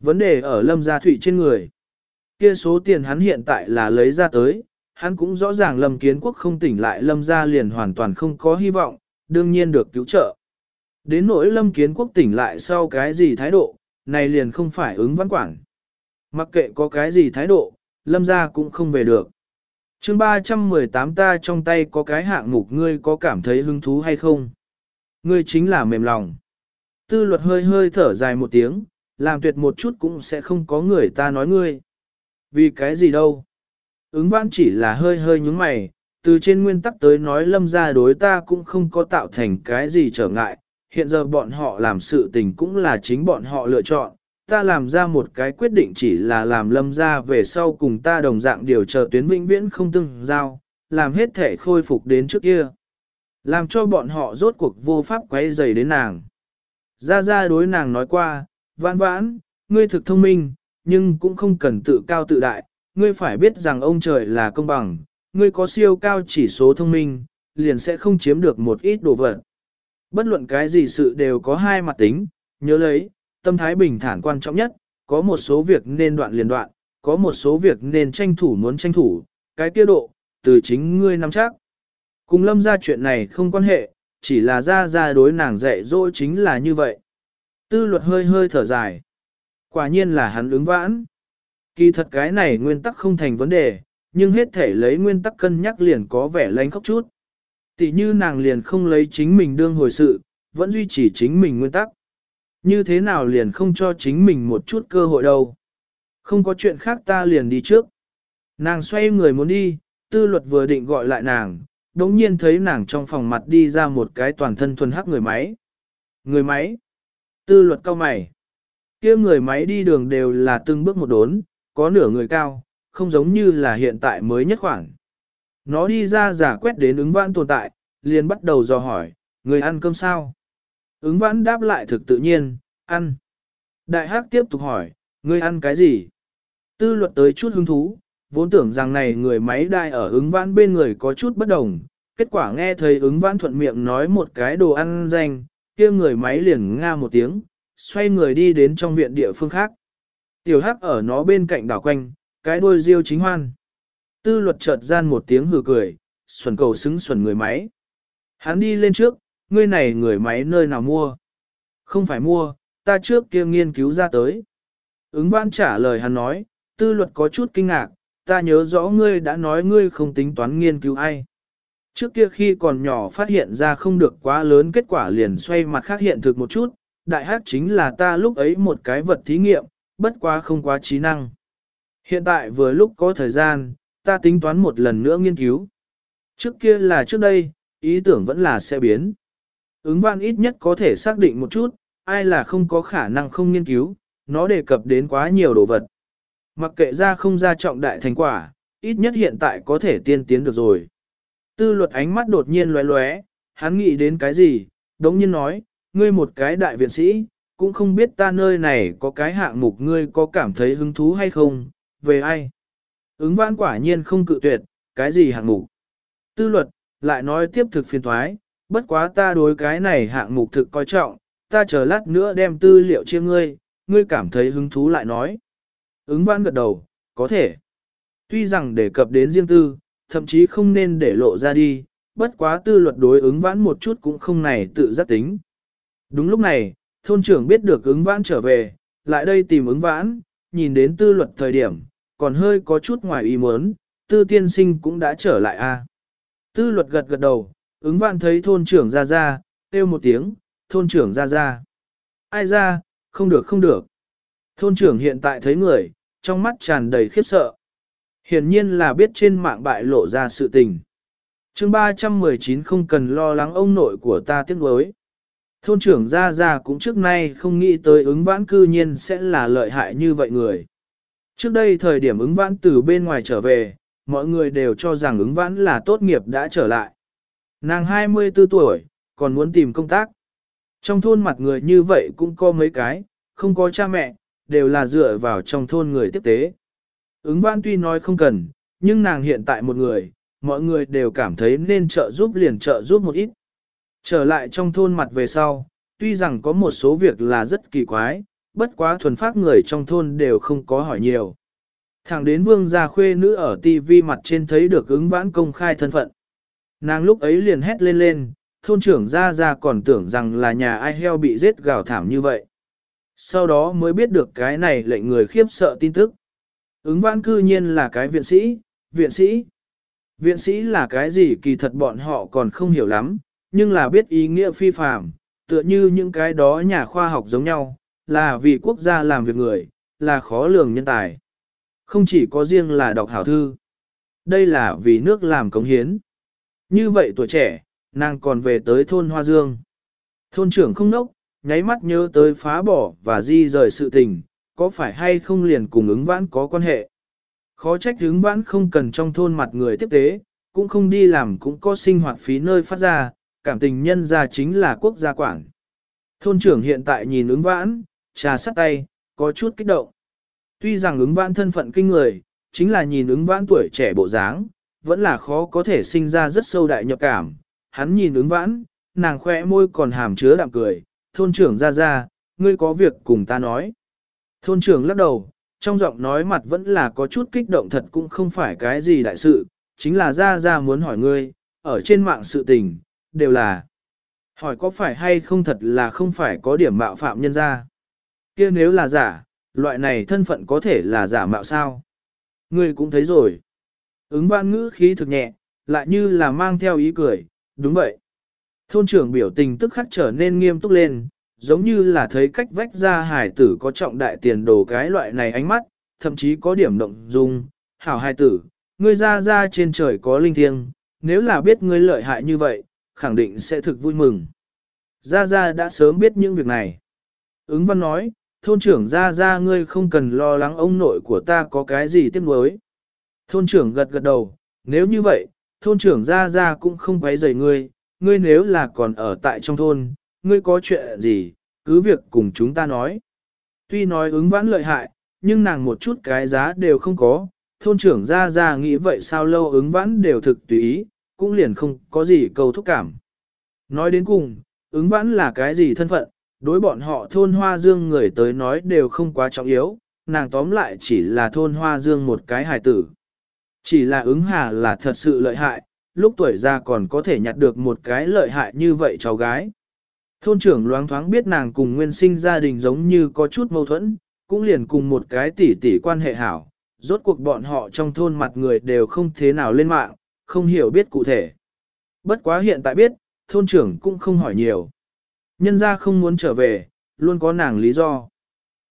Vấn đề ở lâm gia thụy trên người. Kia số tiền hắn hiện tại là lấy ra tới, hắn cũng rõ ràng lâm kiến quốc không tỉnh lại lâm gia liền hoàn toàn không có hy vọng, đương nhiên được cứu trợ. Đến nỗi lâm kiến quốc tỉnh lại sau cái gì thái độ, này liền không phải ứng văn quản. Mặc kệ có cái gì thái độ, lâm gia cũng không về được chương 318 ta trong tay có cái hạng mục ngươi có cảm thấy hứng thú hay không? Ngươi chính là mềm lòng. Tư luật hơi hơi thở dài một tiếng, làm tuyệt một chút cũng sẽ không có người ta nói ngươi. Vì cái gì đâu? Ứng vãn chỉ là hơi hơi nhúng mày, từ trên nguyên tắc tới nói lâm gia đối ta cũng không có tạo thành cái gì trở ngại, hiện giờ bọn họ làm sự tình cũng là chính bọn họ lựa chọn, ta làm ra một cái quyết định chỉ là làm lâm gia về sau cùng ta đồng dạng điều chờ tuyến vĩnh viễn không từng giao, làm hết thể khôi phục đến trước kia. Làm cho bọn họ rốt cuộc vô pháp quay dày đến nàng. Gia Gia đối nàng nói qua, vãn vãn, ngươi thực thông minh, nhưng cũng không cần tự cao tự đại, ngươi phải biết rằng ông trời là công bằng, ngươi có siêu cao chỉ số thông minh, liền sẽ không chiếm được một ít đồ vật. Bất luận cái gì sự đều có hai mặt tính, nhớ lấy, tâm thái bình thản quan trọng nhất, có một số việc nên đoạn liền đoạn, có một số việc nên tranh thủ muốn tranh thủ, cái kia độ, từ chính ngươi nắm chắc. Cùng lâm ra chuyện này không quan hệ, chỉ là ra ra đối nàng dạy dỗ chính là như vậy. Tư luật hơi hơi thở dài. Quả nhiên là hắn ứng vãn. Kỳ thật cái này nguyên tắc không thành vấn đề, nhưng hết thể lấy nguyên tắc cân nhắc liền có vẻ lánh khóc chút. Tỷ như nàng liền không lấy chính mình đương hồi sự, vẫn duy trì chính mình nguyên tắc. Như thế nào liền không cho chính mình một chút cơ hội đâu. Không có chuyện khác ta liền đi trước. Nàng xoay người muốn đi, tư luật vừa định gọi lại nàng, đống nhiên thấy nàng trong phòng mặt đi ra một cái toàn thân thuần hắc người máy. Người máy. Tư luật cao mày. kia người máy đi đường đều là từng bước một đốn, có nửa người cao, không giống như là hiện tại mới nhất khoảng. Nó đi ra giả quét đến ứng vãn tồn tại, liền bắt đầu dò hỏi, người ăn cơm sao? Ứng vãn đáp lại thực tự nhiên, ăn. Đại hắc tiếp tục hỏi, ngươi ăn cái gì? Tư luật tới chút hứng thú, vốn tưởng rằng này người máy đai ở ứng vãn bên người có chút bất đồng. Kết quả nghe thấy ứng vãn thuận miệng nói một cái đồ ăn danh, kia người máy liền nga một tiếng, xoay người đi đến trong viện địa phương khác. Tiểu hắc ở nó bên cạnh đảo quanh, cái đuôi riêu chính hoan. Tư luật chợt gian một tiếng hừ cười, xuẩn cầu xứng xuẩn người máy. Hắn đi lên trước, ngươi này người máy nơi nào mua? Không phải mua, ta trước kia nghiên cứu ra tới. Ứng văn trả lời hắn nói, tư luật có chút kinh ngạc, ta nhớ rõ ngươi đã nói ngươi không tính toán nghiên cứu ai. Trước kia khi còn nhỏ phát hiện ra không được quá lớn kết quả liền xoay mặt khác hiện thực một chút, đại hát chính là ta lúc ấy một cái vật thí nghiệm, bất quá không quá trí năng. Hiện tại vừa lúc có thời gian, ta tính toán một lần nữa nghiên cứu. Trước kia là trước đây, ý tưởng vẫn là sẽ biến. Ứng văn ít nhất có thể xác định một chút, ai là không có khả năng không nghiên cứu, nó đề cập đến quá nhiều đồ vật. Mặc kệ ra không ra trọng đại thành quả, ít nhất hiện tại có thể tiên tiến được rồi. Tư luật ánh mắt đột nhiên lóe lóe, hắn nghĩ đến cái gì, đống nhiên nói, ngươi một cái đại viện sĩ, cũng không biết ta nơi này có cái hạng mục ngươi có cảm thấy hứng thú hay không, về ai. Ứng vãn quả nhiên không cự tuyệt, cái gì hạng mục. Tư luật, lại nói tiếp thực phiền thoái, bất quá ta đối cái này hạng mục thực coi trọng, ta chờ lát nữa đem tư liệu chia ngươi, ngươi cảm thấy hứng thú lại nói. Ứng vãn gật đầu, có thể. Tuy rằng đề cập đến riêng tư, thậm chí không nên để lộ ra đi, bất quá tư luật đối ứng vãn một chút cũng không này tự giác tính. Đúng lúc này, thôn trưởng biết được ứng vãn trở về, lại đây tìm ứng vãn, nhìn đến tư luật thời điểm, còn hơi có chút ngoài ý muốn, tư tiên sinh cũng đã trở lại a. Tư luật gật gật đầu, ứng vãn thấy thôn trưởng ra ra, kêu một tiếng, thôn trưởng ra ra. Ai ra, không được không được. Thôn trưởng hiện tại thấy người, trong mắt tràn đầy khiếp sợ. Hiển nhiên là biết trên mạng bại lộ ra sự tình. chương 319 không cần lo lắng ông nội của ta tiếc nuối. Thôn trưởng Gia Gia cũng trước nay không nghĩ tới ứng vãn cư nhiên sẽ là lợi hại như vậy người. Trước đây thời điểm ứng vãn từ bên ngoài trở về, mọi người đều cho rằng ứng vãn là tốt nghiệp đã trở lại. Nàng 24 tuổi, còn muốn tìm công tác. Trong thôn mặt người như vậy cũng có mấy cái, không có cha mẹ, đều là dựa vào trong thôn người tiếp tế. Ứng vãn tuy nói không cần, nhưng nàng hiện tại một người, mọi người đều cảm thấy nên trợ giúp liền trợ giúp một ít. Trở lại trong thôn mặt về sau, tuy rằng có một số việc là rất kỳ quái, bất quá thuần phát người trong thôn đều không có hỏi nhiều. Thẳng đến vương gia khuê nữ ở TV mặt trên thấy được ứng vãn công khai thân phận. Nàng lúc ấy liền hét lên lên, thôn trưởng ra ra còn tưởng rằng là nhà ai heo bị giết gào thảm như vậy. Sau đó mới biết được cái này lệnh người khiếp sợ tin tức. Ứng vãn cư nhiên là cái viện sĩ, viện sĩ. Viện sĩ là cái gì kỳ thật bọn họ còn không hiểu lắm, nhưng là biết ý nghĩa phi phàm, tựa như những cái đó nhà khoa học giống nhau, là vì quốc gia làm việc người, là khó lường nhân tài. Không chỉ có riêng là đọc hảo thư, đây là vì nước làm cống hiến. Như vậy tuổi trẻ, nàng còn về tới thôn Hoa Dương. Thôn trưởng không nốc, nháy mắt nhớ tới phá bỏ và di rời sự tình, có phải hay không liền cùng ứng vãn có quan hệ. Khó trách ứng vãn không cần trong thôn mặt người tiếp tế, cũng không đi làm cũng có sinh hoạt phí nơi phát ra, cảm tình nhân ra chính là quốc gia quản. Thôn trưởng hiện tại nhìn ứng vãn, trà sắt tay, có chút kích động. Tuy rằng ứng vãn thân phận kinh người, chính là nhìn ứng vãn tuổi trẻ bộ dáng, vẫn là khó có thể sinh ra rất sâu đại nhập cảm. Hắn nhìn ứng vãn, nàng khoe môi còn hàm chứa đạm cười, thôn trưởng ra ra, ngươi có việc cùng ta nói. Thôn trưởng lắc đầu, trong giọng nói mặt vẫn là có chút kích động thật cũng không phải cái gì đại sự, chính là ra ra muốn hỏi ngươi, ở trên mạng sự tình, đều là hỏi có phải hay không thật là không phải có điểm mạo phạm nhân ra. kia nếu là giả, loại này thân phận có thể là giả mạo sao? Ngươi cũng thấy rồi. Ứng văn ngữ khí thực nhẹ, lại như là mang theo ý cười, đúng vậy. Thôn trưởng biểu tình tức khắc trở nên nghiêm túc lên, giống như là thấy cách vách ra hải tử có trọng đại tiền đồ cái loại này ánh mắt, thậm chí có điểm động dung. Hảo hải tử, ngươi ra ra trên trời có linh thiêng, nếu là biết ngươi lợi hại như vậy, khẳng định sẽ thực vui mừng. Gia Gia đã sớm biết những việc này. Ứng văn nói, thôn trưởng Gia Gia ngươi không cần lo lắng ông nội của ta có cái gì tiếc nuối. Thôn trưởng gật gật đầu, nếu như vậy, thôn trưởng Gia Gia cũng không quấy rầy ngươi, ngươi nếu là còn ở tại trong thôn, ngươi có chuyện gì, cứ việc cùng chúng ta nói. Tuy nói ứng vãn lợi hại, nhưng nàng một chút cái giá đều không có, thôn trưởng Gia Gia nghĩ vậy sao lâu ứng vãn đều thực tùy ý, cũng liền không có gì cầu thúc cảm. Nói đến cùng, ứng vãn là cái gì thân phận, đối bọn họ thôn hoa dương người tới nói đều không quá trọng yếu, nàng tóm lại chỉ là thôn hoa dương một cái hài tử. Chỉ là ứng hà là thật sự lợi hại, lúc tuổi già còn có thể nhặt được một cái lợi hại như vậy cháu gái. Thôn trưởng loáng thoáng biết nàng cùng nguyên sinh gia đình giống như có chút mâu thuẫn, cũng liền cùng một cái tỷ tỷ quan hệ hảo, rốt cuộc bọn họ trong thôn mặt người đều không thế nào lên mạng, không hiểu biết cụ thể. Bất quá hiện tại biết, thôn trưởng cũng không hỏi nhiều. Nhân gia không muốn trở về, luôn có nàng lý do.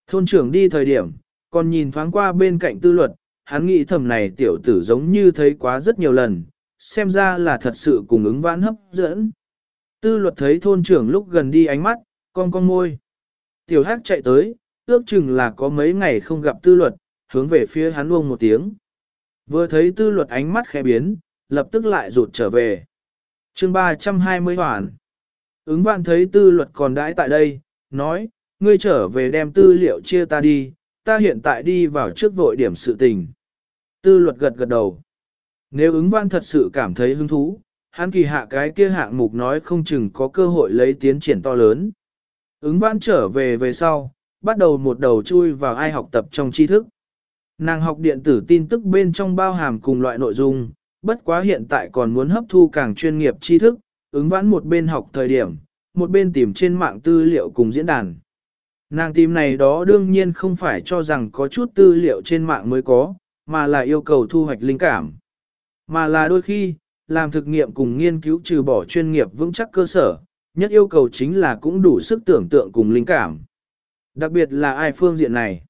Thôn trưởng đi thời điểm, còn nhìn thoáng qua bên cạnh tư luật, hắn nghĩ thầm này tiểu tử giống như thấy quá rất nhiều lần, xem ra là thật sự cùng ứng vãn hấp dẫn. Tư luật thấy thôn trưởng lúc gần đi ánh mắt, con con môi. Tiểu hắc chạy tới, ước chừng là có mấy ngày không gặp tư luật, hướng về phía hắn uông một tiếng. Vừa thấy tư luật ánh mắt khẽ biến, lập tức lại rụt trở về. chương 320 hoàn. Ứng vạn thấy tư luật còn đãi tại đây, nói, ngươi trở về đem tư liệu chia ta đi, ta hiện tại đi vào trước vội điểm sự tình. Tư luật gật gật đầu. Nếu ứng văn thật sự cảm thấy hứng thú, hắn kỳ hạ cái kia hạng mục nói không chừng có cơ hội lấy tiến triển to lớn. Ứng văn trở về về sau, bắt đầu một đầu chui vào ai học tập trong tri thức. Nàng học điện tử tin tức bên trong bao hàm cùng loại nội dung, bất quá hiện tại còn muốn hấp thu càng chuyên nghiệp tri thức, ứng vãn một bên học thời điểm, một bên tìm trên mạng tư liệu cùng diễn đàn. Nàng tìm này đó đương nhiên không phải cho rằng có chút tư liệu trên mạng mới có, mà là yêu cầu thu hoạch linh cảm. Mà là đôi khi, làm thực nghiệm cùng nghiên cứu trừ bỏ chuyên nghiệp vững chắc cơ sở, nhất yêu cầu chính là cũng đủ sức tưởng tượng cùng linh cảm. Đặc biệt là ai phương diện này.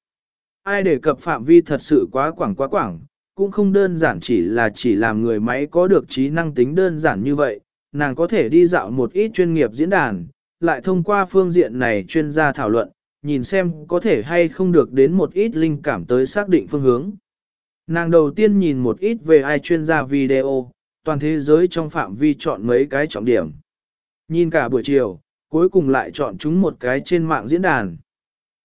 Ai đề cập phạm vi thật sự quá quảng quá quảng, cũng không đơn giản chỉ là chỉ làm người máy có được trí năng tính đơn giản như vậy, nàng có thể đi dạo một ít chuyên nghiệp diễn đàn, lại thông qua phương diện này chuyên gia thảo luận, nhìn xem có thể hay không được đến một ít linh cảm tới xác định phương hướng. Nàng đầu tiên nhìn một ít về ai chuyên gia video, toàn thế giới trong phạm vi chọn mấy cái trọng điểm. Nhìn cả buổi chiều, cuối cùng lại chọn chúng một cái trên mạng diễn đàn.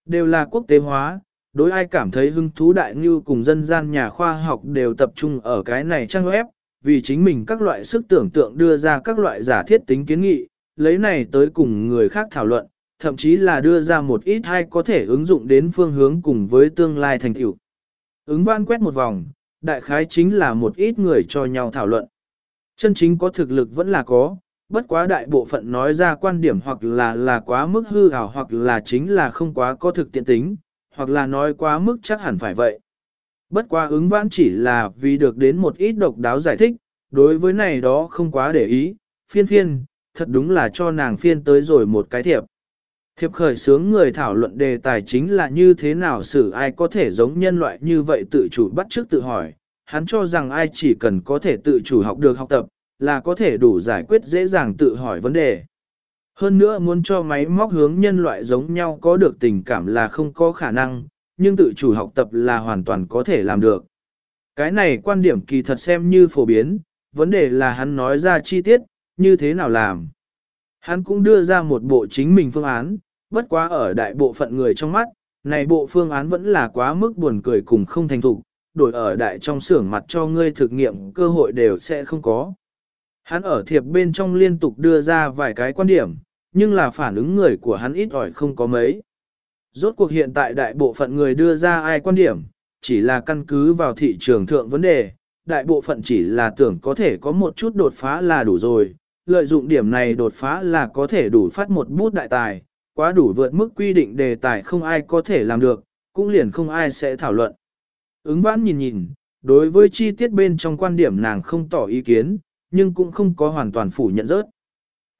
Đều là quốc tế hóa, đối ai cảm thấy hứng thú đại như cùng dân gian nhà khoa học đều tập trung ở cái này trang web, vì chính mình các loại sức tưởng tượng đưa ra các loại giả thiết tính kiến nghị, lấy này tới cùng người khác thảo luận, thậm chí là đưa ra một ít hay có thể ứng dụng đến phương hướng cùng với tương lai thành tựu. Ứng văn quét một vòng, đại khái chính là một ít người cho nhau thảo luận. Chân chính có thực lực vẫn là có, bất quá đại bộ phận nói ra quan điểm hoặc là là quá mức hư ảo hoặc là chính là không quá có thực tiện tính, hoặc là nói quá mức chắc hẳn phải vậy. Bất quá ứng vãn chỉ là vì được đến một ít độc đáo giải thích, đối với này đó không quá để ý, phiên phiên, thật đúng là cho nàng phiên tới rồi một cái thiệp. Thiệp khởi sướng người thảo luận đề tài chính là như thế nào xử ai có thể giống nhân loại như vậy tự chủ bắt trước tự hỏi. Hắn cho rằng ai chỉ cần có thể tự chủ học được học tập, là có thể đủ giải quyết dễ dàng tự hỏi vấn đề. Hơn nữa muốn cho máy móc hướng nhân loại giống nhau có được tình cảm là không có khả năng, nhưng tự chủ học tập là hoàn toàn có thể làm được. Cái này quan điểm kỳ thật xem như phổ biến, vấn đề là hắn nói ra chi tiết, như thế nào làm. Hắn cũng đưa ra một bộ chính mình phương án, bất quá ở đại bộ phận người trong mắt, này bộ phương án vẫn là quá mức buồn cười cùng không thành thục, đổi ở đại trong xưởng mặt cho ngươi thực nghiệm cơ hội đều sẽ không có. Hắn ở thiệp bên trong liên tục đưa ra vài cái quan điểm, nhưng là phản ứng người của hắn ít ỏi không có mấy. Rốt cuộc hiện tại đại bộ phận người đưa ra ai quan điểm, chỉ là căn cứ vào thị trường thượng vấn đề, đại bộ phận chỉ là tưởng có thể có một chút đột phá là đủ rồi, lợi dụng điểm này đột phá là có thể đủ phát một bút đại tài, quá đủ vượt mức quy định đề tài không ai có thể làm được, cũng liền không ai sẽ thảo luận. Ứng vãn nhìn nhìn, đối với chi tiết bên trong quan điểm nàng không tỏ ý kiến, nhưng cũng không có hoàn toàn phủ nhận rớt.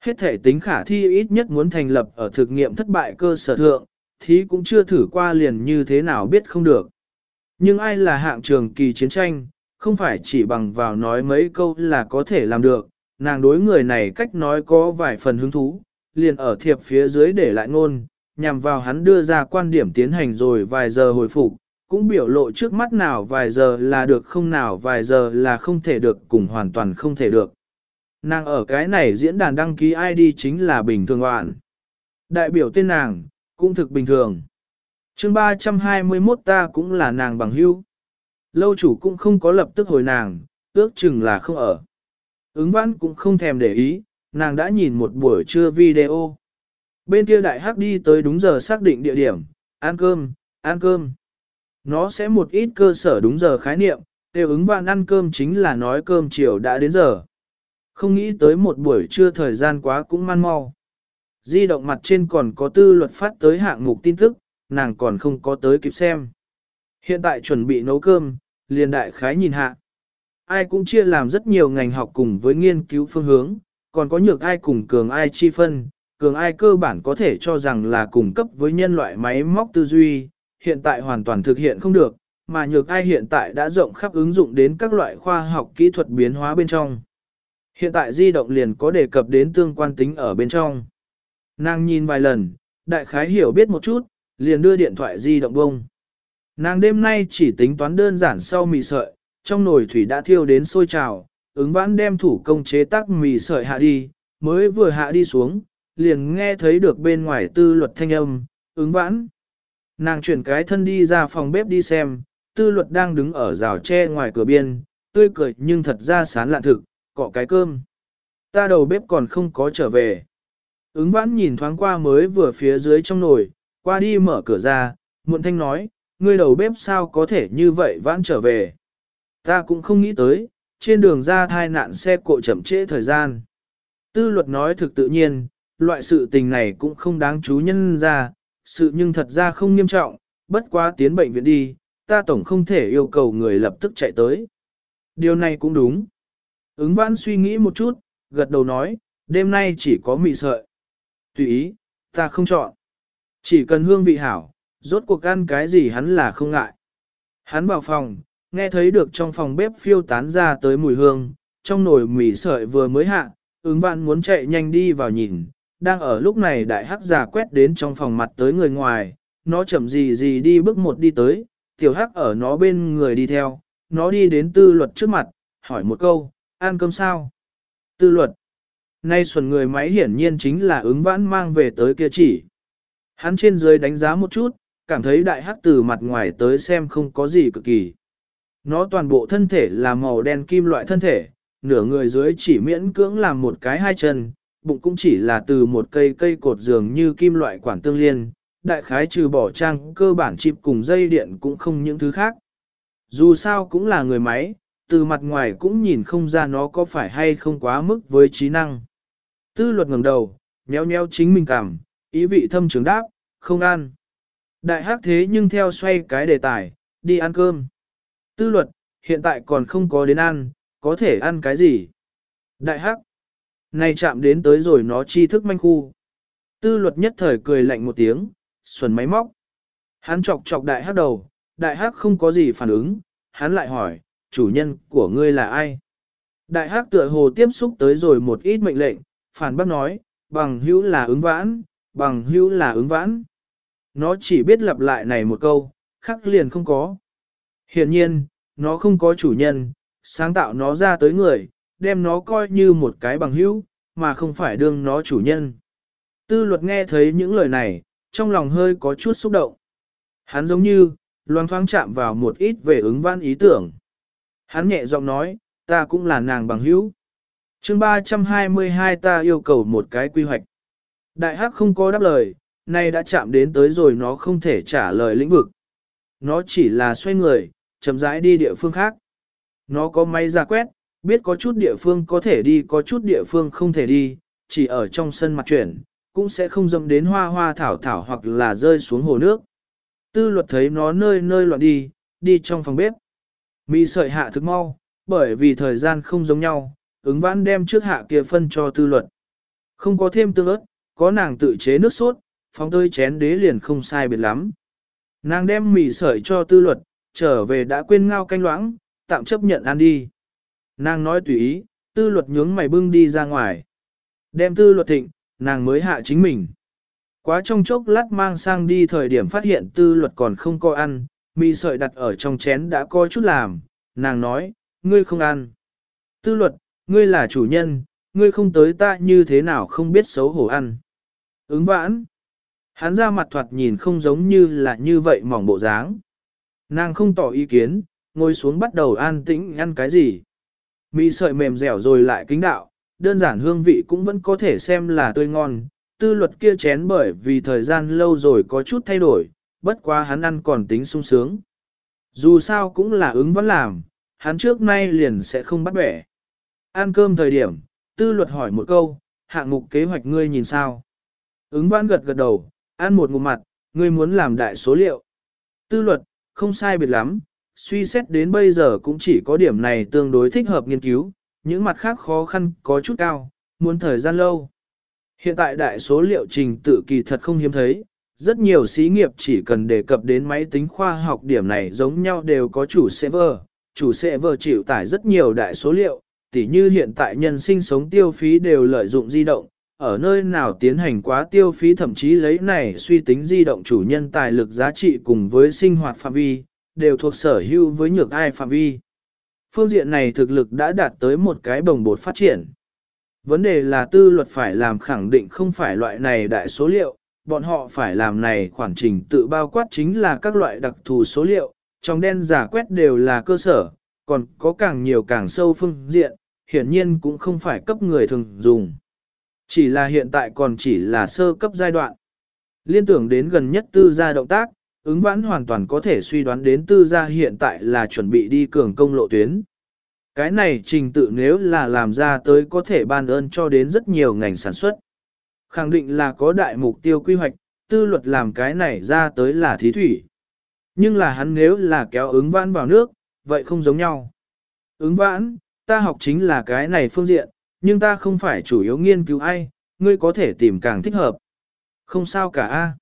Hết thể tính khả thi ít nhất muốn thành lập ở thực nghiệm thất bại cơ sở thượng, thì cũng chưa thử qua liền như thế nào biết không được. Nhưng ai là hạng trường kỳ chiến tranh, không phải chỉ bằng vào nói mấy câu là có thể làm được, nàng đối người này cách nói có vài phần hứng thú, liền ở thiệp phía dưới để lại ngôn, nhằm vào hắn đưa ra quan điểm tiến hành rồi vài giờ hồi phục, cũng biểu lộ trước mắt nào vài giờ là được không nào vài giờ là không thể được cùng hoàn toàn không thể được. Nàng ở cái này diễn đàn đăng ký ID chính là bình thường hoạn. Đại biểu tên nàng, cũng thực bình thường. chương 321 ta cũng là nàng bằng hữu. Lâu chủ cũng không có lập tức hồi nàng, ước chừng là không ở. Ứng văn cũng không thèm để ý, nàng đã nhìn một buổi trưa video. Bên kia đại hắc đi tới đúng giờ xác định địa điểm, ăn cơm, ăn cơm. Nó sẽ một ít cơ sở đúng giờ khái niệm, Tiêu ứng vạn ăn cơm chính là nói cơm chiều đã đến giờ. Không nghĩ tới một buổi trưa thời gian quá cũng man mau. Di động mặt trên còn có tư luật phát tới hạng mục tin tức, nàng còn không có tới kịp xem. Hiện tại chuẩn bị nấu cơm, liền đại khái nhìn hạ. Ai cũng chia làm rất nhiều ngành học cùng với nghiên cứu phương hướng, còn có nhược ai cùng cường ai chi phân, cường ai cơ bản có thể cho rằng là cung cấp với nhân loại máy móc tư duy, hiện tại hoàn toàn thực hiện không được, mà nhược ai hiện tại đã rộng khắp ứng dụng đến các loại khoa học kỹ thuật biến hóa bên trong. Hiện tại di động liền có đề cập đến tương quan tính ở bên trong. Nàng nhìn vài lần, đại khái hiểu biết một chút, liền đưa điện thoại di động bông. Nàng đêm nay chỉ tính toán đơn giản sau mì sợi, trong nồi thủy đã thiêu đến sôi trào, ứng vãn đem thủ công chế tác mì sợi hạ đi, mới vừa hạ đi xuống, liền nghe thấy được bên ngoài tư luật thanh âm, ứng vãn. Nàng chuyển cái thân đi ra phòng bếp đi xem, tư luật đang đứng ở rào tre ngoài cửa biên, tươi cười nhưng thật ra sán lạ thực, cọ cái cơm. Ta đầu bếp còn không có trở về. Ứng vãn nhìn thoáng qua mới vừa phía dưới trong nồi, qua đi mở cửa ra, muộn thanh nói, ngươi đầu bếp sao có thể như vậy vãn trở về. Ta cũng không nghĩ tới, trên đường ra thai nạn xe cộ chậm trễ thời gian. Tư luật nói thực tự nhiên, loại sự tình này cũng không đáng chú nhân ra, sự nhưng thật ra không nghiêm trọng, bất quá tiến bệnh viện đi, ta tổng không thể yêu cầu người lập tức chạy tới. Điều này cũng đúng. Ứng vãn suy nghĩ một chút, gật đầu nói, đêm nay chỉ có mì sợi. Tùy ý, ta không chọn. Chỉ cần hương vị hảo, rốt cuộc ăn cái gì hắn là không ngại. Hắn vào phòng, nghe thấy được trong phòng bếp phiêu tán ra tới mùi hương, trong nồi mì sợi vừa mới hạ, ứng vạn muốn chạy nhanh đi vào nhìn, đang ở lúc này đại hắc giả quét đến trong phòng mặt tới người ngoài, nó chậm gì gì đi bước một đi tới, tiểu hắc ở nó bên người đi theo, nó đi đến tư luật trước mặt, hỏi một câu, ăn cơm sao? Tư luật. Nay xuẩn người máy hiển nhiên chính là ứng vãn mang về tới kia chỉ. Hắn trên dưới đánh giá một chút, cảm thấy đại hắc từ mặt ngoài tới xem không có gì cực kỳ. Nó toàn bộ thân thể là màu đen kim loại thân thể, nửa người dưới chỉ miễn cưỡng làm một cái hai chân, bụng cũng chỉ là từ một cây cây cột giường như kim loại quản tương liên, đại khái trừ bỏ trang cơ bản chip cùng dây điện cũng không những thứ khác. Dù sao cũng là người máy, từ mặt ngoài cũng nhìn không ra nó có phải hay không quá mức với trí năng. Tư luật ngẩng đầu, nhéo nhéo chính mình cảm, ý vị thâm trường đáp, không ăn. Đại hắc thế nhưng theo xoay cái đề tài, đi ăn cơm. Tư luật, hiện tại còn không có đến ăn, có thể ăn cái gì? Đại hắc, này chạm đến tới rồi nó chi thức manh khu. Tư luật nhất thời cười lạnh một tiếng, xuẩn máy móc. Hắn chọc chọc đại hắc đầu, đại hắc không có gì phản ứng, hắn lại hỏi, chủ nhân của ngươi là ai? Đại hắc tựa hồ tiếp xúc tới rồi một ít mệnh lệnh, phản bác nói, bằng hữu là ứng vãn, bằng hữu là ứng vãn. Nó chỉ biết lặp lại này một câu, khắc liền không có. Hiện nhiên, nó không có chủ nhân, sáng tạo nó ra tới người, đem nó coi như một cái bằng hữu, mà không phải đương nó chủ nhân. Tư luật nghe thấy những lời này, trong lòng hơi có chút xúc động. Hắn giống như, loang thoáng chạm vào một ít về ứng văn ý tưởng. Hắn nhẹ giọng nói, ta cũng là nàng bằng hữu. chương 322 ta yêu cầu một cái quy hoạch. Đại hắc không có đáp lời, nay đã chạm đến tới rồi nó không thể trả lời lĩnh vực. Nó chỉ là xoay người, chậm rãi đi địa phương khác. Nó có máy ra quét, biết có chút địa phương có thể đi có chút địa phương không thể đi, chỉ ở trong sân mặt chuyển, cũng sẽ không dâm đến hoa hoa thảo thảo hoặc là rơi xuống hồ nước. Tư luật thấy nó nơi nơi loạn đi, đi trong phòng bếp. Mì sợi hạ thức mau, bởi vì thời gian không giống nhau, ứng vãn đem trước hạ kia phân cho tư luật. Không có thêm tương ớt, có nàng tự chế nước sốt, phóng tơi chén đế liền không sai biệt lắm. Nàng đem mì sợi cho tư luật, trở về đã quên ngao canh loãng, tạm chấp nhận ăn đi. Nàng nói tùy ý, tư luật nhướng mày bưng đi ra ngoài. Đem tư luật thịnh, nàng mới hạ chính mình. Quá trong chốc lát mang sang đi thời điểm phát hiện tư luật còn không có ăn, mì sợi đặt ở trong chén đã có chút làm, nàng nói, ngươi không ăn. Tư luật, ngươi là chủ nhân, ngươi không tới ta như thế nào không biết xấu hổ ăn. Ứng vãn. Hắn ra mặt thoạt nhìn không giống như là như vậy mỏng bộ dáng. Nàng không tỏ ý kiến, ngồi xuống bắt đầu an tĩnh ăn cái gì. Mì sợi mềm dẻo rồi lại kính đạo, đơn giản hương vị cũng vẫn có thể xem là tươi ngon. Tư luật kia chén bởi vì thời gian lâu rồi có chút thay đổi, bất quá hắn ăn còn tính sung sướng. Dù sao cũng là ứng vẫn làm, hắn trước nay liền sẽ không bắt bẻ. Ăn cơm thời điểm, tư luật hỏi một câu, hạng mục kế hoạch ngươi nhìn sao? Ứng vãn gật gật đầu, ăn một ngụm mặt, ngươi muốn làm đại số liệu. Tư luật, không sai biệt lắm, suy xét đến bây giờ cũng chỉ có điểm này tương đối thích hợp nghiên cứu, những mặt khác khó khăn có chút cao, muốn thời gian lâu. Hiện tại đại số liệu trình tự kỳ thật không hiếm thấy, rất nhiều xí nghiệp chỉ cần đề cập đến máy tính khoa học điểm này giống nhau đều có chủ server, chủ server chịu tải rất nhiều đại số liệu, tỉ như hiện tại nhân sinh sống tiêu phí đều lợi dụng di động, ở nơi nào tiến hành quá tiêu phí thậm chí lấy này suy tính di động chủ nhân tài lực giá trị cùng với sinh hoạt phạm vi, đều thuộc sở hữu với nhược ai phạm vi. Phương diện này thực lực đã đạt tới một cái bồng bột phát triển. Vấn đề là tư luật phải làm khẳng định không phải loại này đại số liệu, bọn họ phải làm này khoản trình tự bao quát chính là các loại đặc thù số liệu, trong đen giả quét đều là cơ sở, còn có càng nhiều càng sâu phương diện, hiển nhiên cũng không phải cấp người thường dùng. Chỉ là hiện tại còn chỉ là sơ cấp giai đoạn. Liên tưởng đến gần nhất tư gia động tác, ứng vãn hoàn toàn có thể suy đoán đến tư gia hiện tại là chuẩn bị đi cường công lộ tuyến. Cái này trình tự nếu là làm ra tới có thể ban ơn cho đến rất nhiều ngành sản xuất. Khẳng định là có đại mục tiêu quy hoạch, tư luật làm cái này ra tới là thí thủy. Nhưng là hắn nếu là kéo ứng vãn vào nước, vậy không giống nhau. Ứng vãn, ta học chính là cái này phương diện, nhưng ta không phải chủ yếu nghiên cứu ai, ngươi có thể tìm càng thích hợp. Không sao cả a.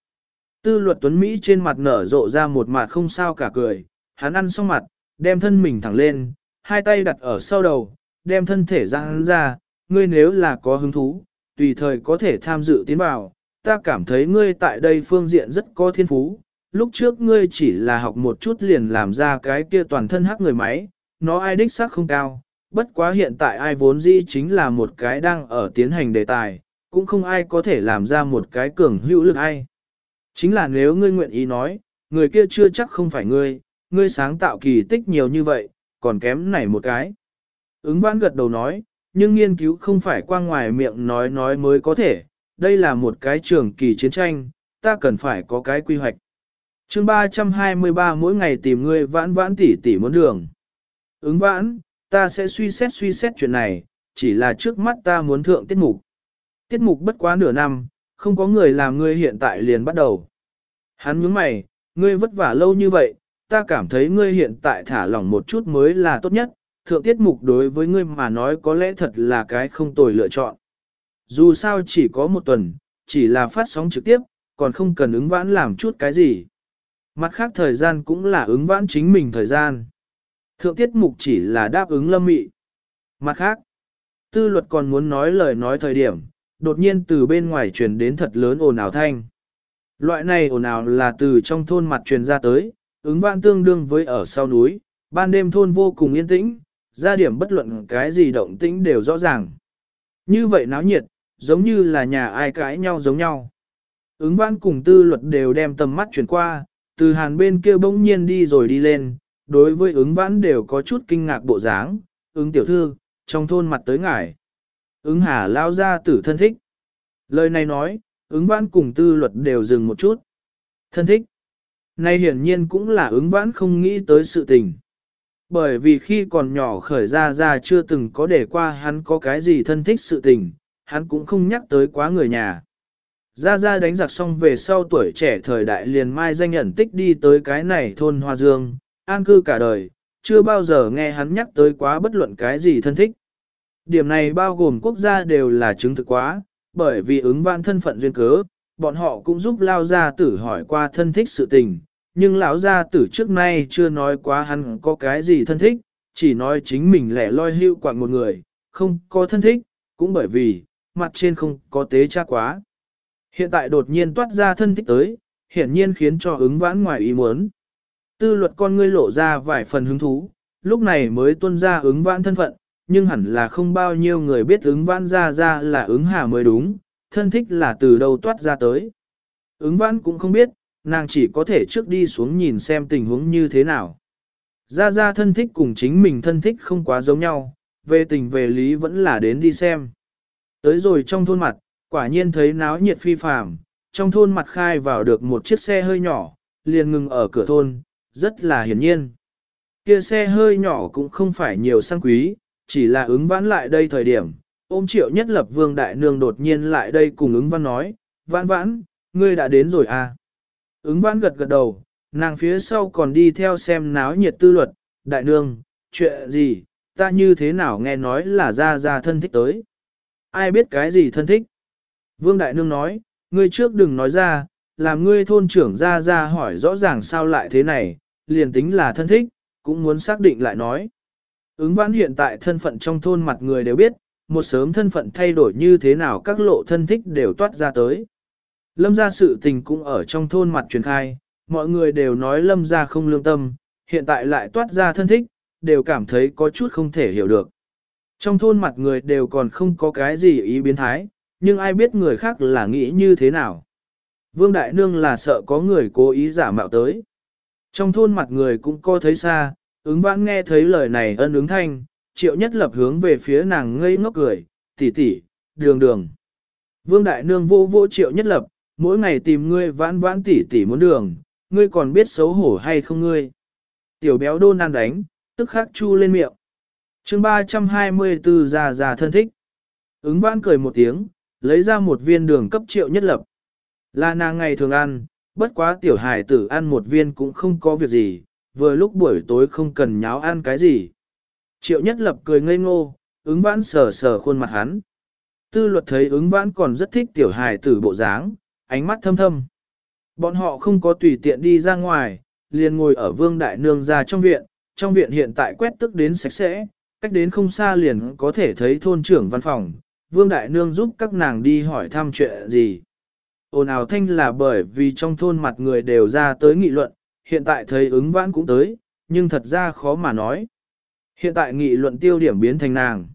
Tư luật tuấn Mỹ trên mặt nở rộ ra một mặt không sao cả cười, hắn ăn xong mặt, đem thân mình thẳng lên, hai tay đặt ở sau đầu, đem thân thể ra hắn ra, ngươi nếu là có hứng thú, tùy thời có thể tham dự tiến vào, ta cảm thấy ngươi tại đây phương diện rất có thiên phú, lúc trước ngươi chỉ là học một chút liền làm ra cái kia toàn thân hắc người máy, nó ai đích xác không cao, bất quá hiện tại ai vốn dĩ chính là một cái đang ở tiến hành đề tài, cũng không ai có thể làm ra một cái cường hữu lực ai. Chính là nếu ngươi nguyện ý nói, người kia chưa chắc không phải ngươi, ngươi sáng tạo kỳ tích nhiều như vậy, còn kém này một cái. Ứng vãn gật đầu nói, nhưng nghiên cứu không phải qua ngoài miệng nói nói mới có thể, đây là một cái trường kỳ chiến tranh, ta cần phải có cái quy hoạch. chương 323 mỗi ngày tìm ngươi vãn vãn tỉ tỉ muốn đường. Ứng vãn, ta sẽ suy xét suy xét chuyện này, chỉ là trước mắt ta muốn thượng tiết mục. Tiết mục bất quá nửa năm, không có người làm ngươi hiện tại liền bắt đầu. Hắn nhướng mày, ngươi vất vả lâu như vậy, ta cảm thấy ngươi hiện tại thả lỏng một chút mới là tốt nhất, thượng tiết mục đối với ngươi mà nói có lẽ thật là cái không tồi lựa chọn. Dù sao chỉ có một tuần, chỉ là phát sóng trực tiếp, còn không cần ứng vãn làm chút cái gì. Mặt khác thời gian cũng là ứng vãn chính mình thời gian. Thượng tiết mục chỉ là đáp ứng lâm mị. Mặt khác, tư luật còn muốn nói lời nói thời điểm, đột nhiên từ bên ngoài truyền đến thật lớn ồn ào thanh. Loại này ồn ào là từ trong thôn mặt truyền ra tới, ứng vạn tương đương với ở sau núi, ban đêm thôn vô cùng yên tĩnh, ra điểm bất luận cái gì động tĩnh đều rõ ràng. Như vậy náo nhiệt, giống như là nhà ai cãi nhau giống nhau. Ứng vãn cùng tư luật đều đem tầm mắt chuyển qua, từ hàn bên kia bỗng nhiên đi rồi đi lên, đối với ứng vãn đều có chút kinh ngạc bộ dáng, ứng tiểu thư, trong thôn mặt tới ngải. Ứng hà lao ra tử thân thích. Lời này nói, ứng vãn cùng tư luật đều dừng một chút. Thân thích. Này hiển nhiên cũng là ứng vãn không nghĩ tới sự tình. Bởi vì khi còn nhỏ khởi ra ra chưa từng có để qua hắn có cái gì thân thích sự tình, hắn cũng không nhắc tới quá người nhà. Ra ra đánh giặc xong về sau tuổi trẻ thời đại liền mai danh nhận tích đi tới cái này thôn Hoa Dương, an cư cả đời, chưa bao giờ nghe hắn nhắc tới quá bất luận cái gì thân thích. Điểm này bao gồm quốc gia đều là chứng thực quá, bởi vì ứng vãn thân phận duyên cớ, bọn họ cũng giúp lao gia tử hỏi qua thân thích sự tình, nhưng lão gia tử trước nay chưa nói quá hắn có cái gì thân thích, chỉ nói chính mình lẻ loi hưu quạng một người, không có thân thích, cũng bởi vì, mặt trên không có tế cha quá. Hiện tại đột nhiên toát ra thân thích tới, hiển nhiên khiến cho ứng vãn ngoài ý muốn. Tư luật con ngươi lộ ra vài phần hứng thú, lúc này mới tuân ra ứng vãn thân phận, nhưng hẳn là không bao nhiêu người biết ứng vãn ra ra là ứng hà mới đúng, thân thích là từ đâu toát ra tới. Ứng vãn cũng không biết, nàng chỉ có thể trước đi xuống nhìn xem tình huống như thế nào. Ra ra thân thích cùng chính mình thân thích không quá giống nhau, về tình về lý vẫn là đến đi xem. Tới rồi trong thôn mặt, quả nhiên thấy náo nhiệt phi phàm, trong thôn mặt khai vào được một chiếc xe hơi nhỏ, liền ngừng ở cửa thôn, rất là hiển nhiên. Kia xe hơi nhỏ cũng không phải nhiều sang quý, chỉ là ứng vãn lại đây thời điểm. Ôm triệu nhất lập vương đại nương đột nhiên lại đây cùng ứng văn nói, vãn vãn, ngươi đã đến rồi à. Ứng vãn gật gật đầu, nàng phía sau còn đi theo xem náo nhiệt tư luật, đại nương, chuyện gì, ta như thế nào nghe nói là ra ra thân thích tới. Ai biết cái gì thân thích? Vương Đại Nương nói, ngươi trước đừng nói ra, làm ngươi thôn trưởng ra ra hỏi rõ ràng sao lại thế này, liền tính là thân thích, cũng muốn xác định lại nói. Ứng vãn hiện tại thân phận trong thôn mặt người đều biết, một sớm thân phận thay đổi như thế nào các lộ thân thích đều toát ra tới. Lâm gia sự tình cũng ở trong thôn mặt truyền khai, mọi người đều nói lâm gia không lương tâm, hiện tại lại toát ra thân thích, đều cảm thấy có chút không thể hiểu được. Trong thôn mặt người đều còn không có cái gì ý biến thái, nhưng ai biết người khác là nghĩ như thế nào. Vương Đại Nương là sợ có người cố ý giả mạo tới. Trong thôn mặt người cũng có thấy xa, ứng vãn nghe thấy lời này ân ứng thanh, triệu nhất lập hướng về phía nàng ngây ngốc cười, tỷ tỷ, đường đường. Vương Đại Nương vô vô triệu nhất lập, mỗi ngày tìm ngươi vãn vãn tỷ tỷ muốn đường, ngươi còn biết xấu hổ hay không ngươi. Tiểu béo đôn ăn đánh, tức khắc chu lên miệng. chương 324 già già thân thích. Ứng vãn cười một tiếng, lấy ra một viên đường cấp triệu nhất lập. Là nàng ngày thường ăn, bất quá tiểu hải tử ăn một viên cũng không có việc gì, vừa lúc buổi tối không cần nháo ăn cái gì. Triệu nhất lập cười ngây ngô, ứng vãn sờ sờ khuôn mặt hắn. Tư luật thấy ứng vãn còn rất thích tiểu hài tử bộ dáng, ánh mắt thâm thâm. Bọn họ không có tùy tiện đi ra ngoài, liền ngồi ở vương đại nương ra trong viện, trong viện hiện tại quét tức đến sạch sẽ, cách đến không xa liền có thể thấy thôn trưởng văn phòng, vương đại nương giúp các nàng đi hỏi thăm chuyện gì. Ồn ào thanh là bởi vì trong thôn mặt người đều ra tới nghị luận, hiện tại thấy ứng vãn cũng tới, nhưng thật ra khó mà nói. Hiện tại nghị luận tiêu điểm biến thành nàng.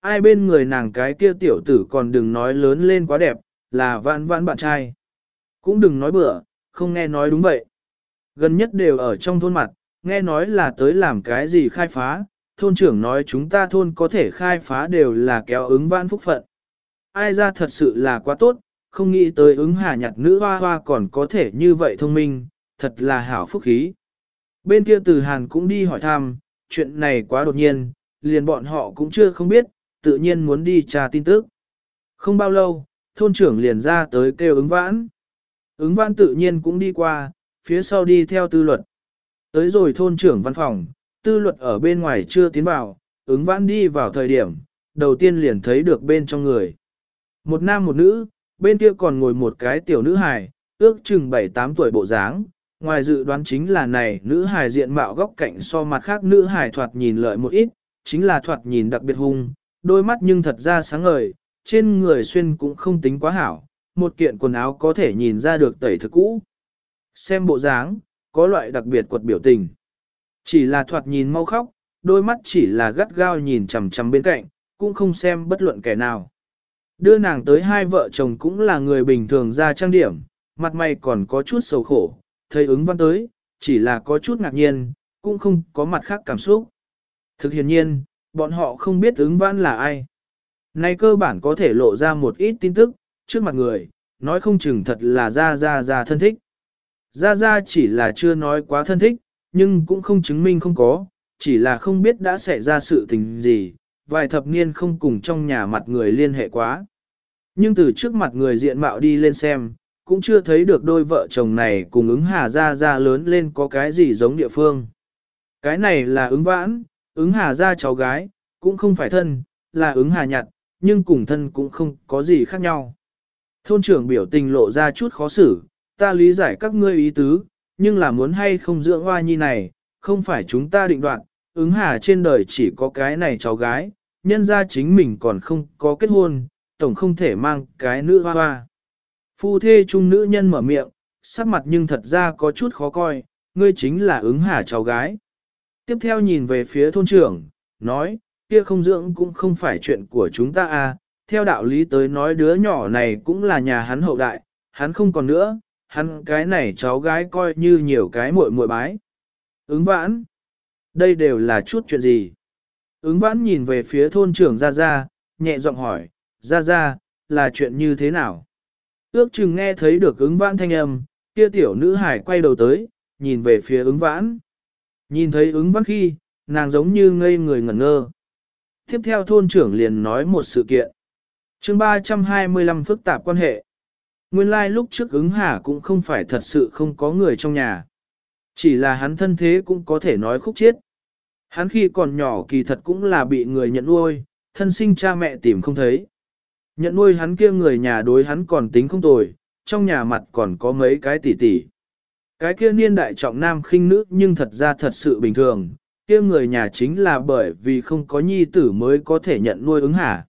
Ai bên người nàng cái kia tiểu tử còn đừng nói lớn lên quá đẹp, là vãn vãn bạn trai. Cũng đừng nói bừa, không nghe nói đúng vậy. Gần nhất đều ở trong thôn mặt, nghe nói là tới làm cái gì khai phá, thôn trưởng nói chúng ta thôn có thể khai phá đều là kéo ứng vãn phúc phận. Ai ra thật sự là quá tốt, không nghĩ tới ứng hà nhặt nữ hoa hoa còn có thể như vậy thông minh, thật là hảo phúc khí. Bên kia từ Hàn cũng đi hỏi thăm, chuyện này quá đột nhiên, liền bọn họ cũng chưa không biết, tự nhiên muốn đi tra tin tức. Không bao lâu, thôn trưởng liền ra tới kêu ứng vãn. Ứng vãn tự nhiên cũng đi qua, phía sau đi theo tư luật. Tới rồi thôn trưởng văn phòng, tư luật ở bên ngoài chưa tiến vào, ứng vãn đi vào thời điểm, đầu tiên liền thấy được bên trong người. Một nam một nữ, bên kia còn ngồi một cái tiểu nữ hài, ước chừng 7-8 tuổi bộ dáng. Ngoài dự đoán chính là này, nữ hài diện mạo góc cạnh so mặt khác nữ hài thoạt nhìn lợi một ít, chính là thoạt nhìn đặc biệt hung, đôi mắt nhưng thật ra sáng ngời, trên người xuyên cũng không tính quá hảo, một kiện quần áo có thể nhìn ra được tẩy thực cũ. Xem bộ dáng, có loại đặc biệt quật biểu tình. Chỉ là thoạt nhìn mau khóc, đôi mắt chỉ là gắt gao nhìn chằm chằm bên cạnh, cũng không xem bất luận kẻ nào. Đưa nàng tới hai vợ chồng cũng là người bình thường ra trang điểm, mặt mày còn có chút sầu khổ, thấy ứng văn tới, chỉ là có chút ngạc nhiên, cũng không có mặt khác cảm xúc. Thực hiện nhiên, bọn họ không biết ứng văn là ai. Nay cơ bản có thể lộ ra một ít tin tức, trước mặt người, nói không chừng thật là ra ra ra thân thích. Ra ra chỉ là chưa nói quá thân thích, nhưng cũng không chứng minh không có, chỉ là không biết đã xảy ra sự tình gì, vài thập niên không cùng trong nhà mặt người liên hệ quá. Nhưng từ trước mặt người diện mạo đi lên xem, cũng chưa thấy được đôi vợ chồng này cùng ứng hà ra ra lớn lên có cái gì giống địa phương. Cái này là ứng vãn, ứng hà ra cháu gái, cũng không phải thân, là ứng hà nhặt, nhưng cùng thân cũng không có gì khác nhau. Thôn trưởng biểu tình lộ ra chút khó xử, ta lý giải các ngươi ý tứ, nhưng là muốn hay không dưỡng hoa nhi này, không phải chúng ta định đoạt, ứng hà trên đời chỉ có cái này cháu gái, nhân ra chính mình còn không có kết hôn, tổng không thể mang cái nữ hoa hoa. Phu thê trung nữ nhân mở miệng, sắc mặt nhưng thật ra có chút khó coi, ngươi chính là ứng hà cháu gái. Tiếp theo nhìn về phía thôn trưởng, nói, kia không dưỡng cũng không phải chuyện của chúng ta à, theo đạo lý tới nói đứa nhỏ này cũng là nhà hắn hậu đại, hắn không còn nữa, hắn cái này cháu gái coi như nhiều cái muội muội bái. Ứng vãn, đây đều là chút chuyện gì? Ứng vãn nhìn về phía thôn trưởng Gia Gia, nhẹ giọng hỏi, Gia Gia, là chuyện như thế nào? Ước chừng nghe thấy được ứng vãn thanh âm, kia tiểu nữ hải quay đầu tới, nhìn về phía ứng vãn. Nhìn thấy ứng vãn khi, nàng giống như ngây người ngẩn ngơ. Tiếp theo thôn trưởng liền nói một sự kiện. chương 325 phức tạp quan hệ. Nguyên lai like lúc trước ứng hà cũng không phải thật sự không có người trong nhà. Chỉ là hắn thân thế cũng có thể nói khúc chiết. Hắn khi còn nhỏ kỳ thật cũng là bị người nhận nuôi, thân sinh cha mẹ tìm không thấy. Nhận nuôi hắn kia người nhà đối hắn còn tính không tồi, trong nhà mặt còn có mấy cái tỷ tỷ. Cái kia niên đại trọng nam khinh nữ nhưng thật ra thật sự bình thường, kia người nhà chính là bởi vì không có nhi tử mới có thể nhận nuôi ứng hả.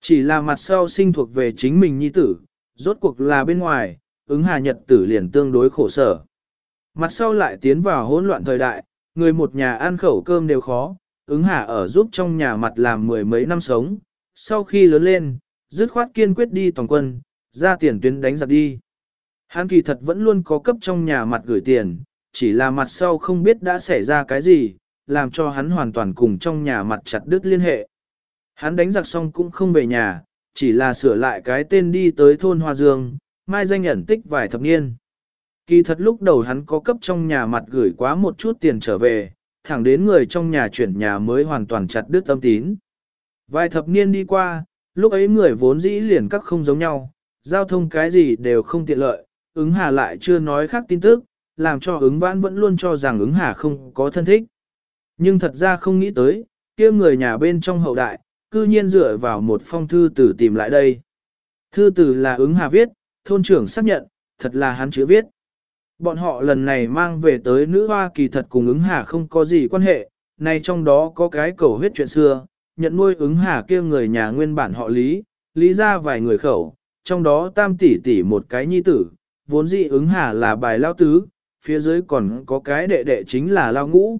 Chỉ là mặt sau sinh thuộc về chính mình nhi tử, rốt cuộc là bên ngoài, ứng hà nhật tử liền tương đối khổ sở. Mặt sau lại tiến vào hỗn loạn thời đại, người một nhà ăn khẩu cơm đều khó, ứng hà ở giúp trong nhà mặt làm mười mấy năm sống, sau khi lớn lên, dứt khoát kiên quyết đi toàn quân, ra tiền tuyến đánh giặc đi. Hắn kỳ thật vẫn luôn có cấp trong nhà mặt gửi tiền, chỉ là mặt sau không biết đã xảy ra cái gì, làm cho hắn hoàn toàn cùng trong nhà mặt chặt đứt liên hệ. Hắn đánh giặc xong cũng không về nhà, chỉ là sửa lại cái tên đi tới thôn Hoa Dương, mai danh ẩn tích vài thập niên. Kỳ thật lúc đầu hắn có cấp trong nhà mặt gửi quá một chút tiền trở về, thẳng đến người trong nhà chuyển nhà mới hoàn toàn chặt đứt tâm tín. Vài thập niên đi qua, lúc ấy người vốn dĩ liền các không giống nhau, giao thông cái gì đều không tiện lợi, ứng hà lại chưa nói khác tin tức, làm cho ứng vãn vẫn luôn cho rằng ứng hà không có thân thích. Nhưng thật ra không nghĩ tới, kia người nhà bên trong hậu đại, cư nhiên dựa vào một phong thư tử tìm lại đây. Thư tử là ứng hà viết, thôn trưởng xác nhận, thật là hắn chữ viết. Bọn họ lần này mang về tới nữ hoa kỳ thật cùng ứng hà không có gì quan hệ, này trong đó có cái cầu huyết chuyện xưa, nhận nuôi ứng hà kia người nhà nguyên bản họ lý, lý ra vài người khẩu, trong đó tam tỷ tỷ một cái nhi tử, vốn dị ứng hà là bài lao tứ, phía dưới còn có cái đệ đệ chính là lao ngũ.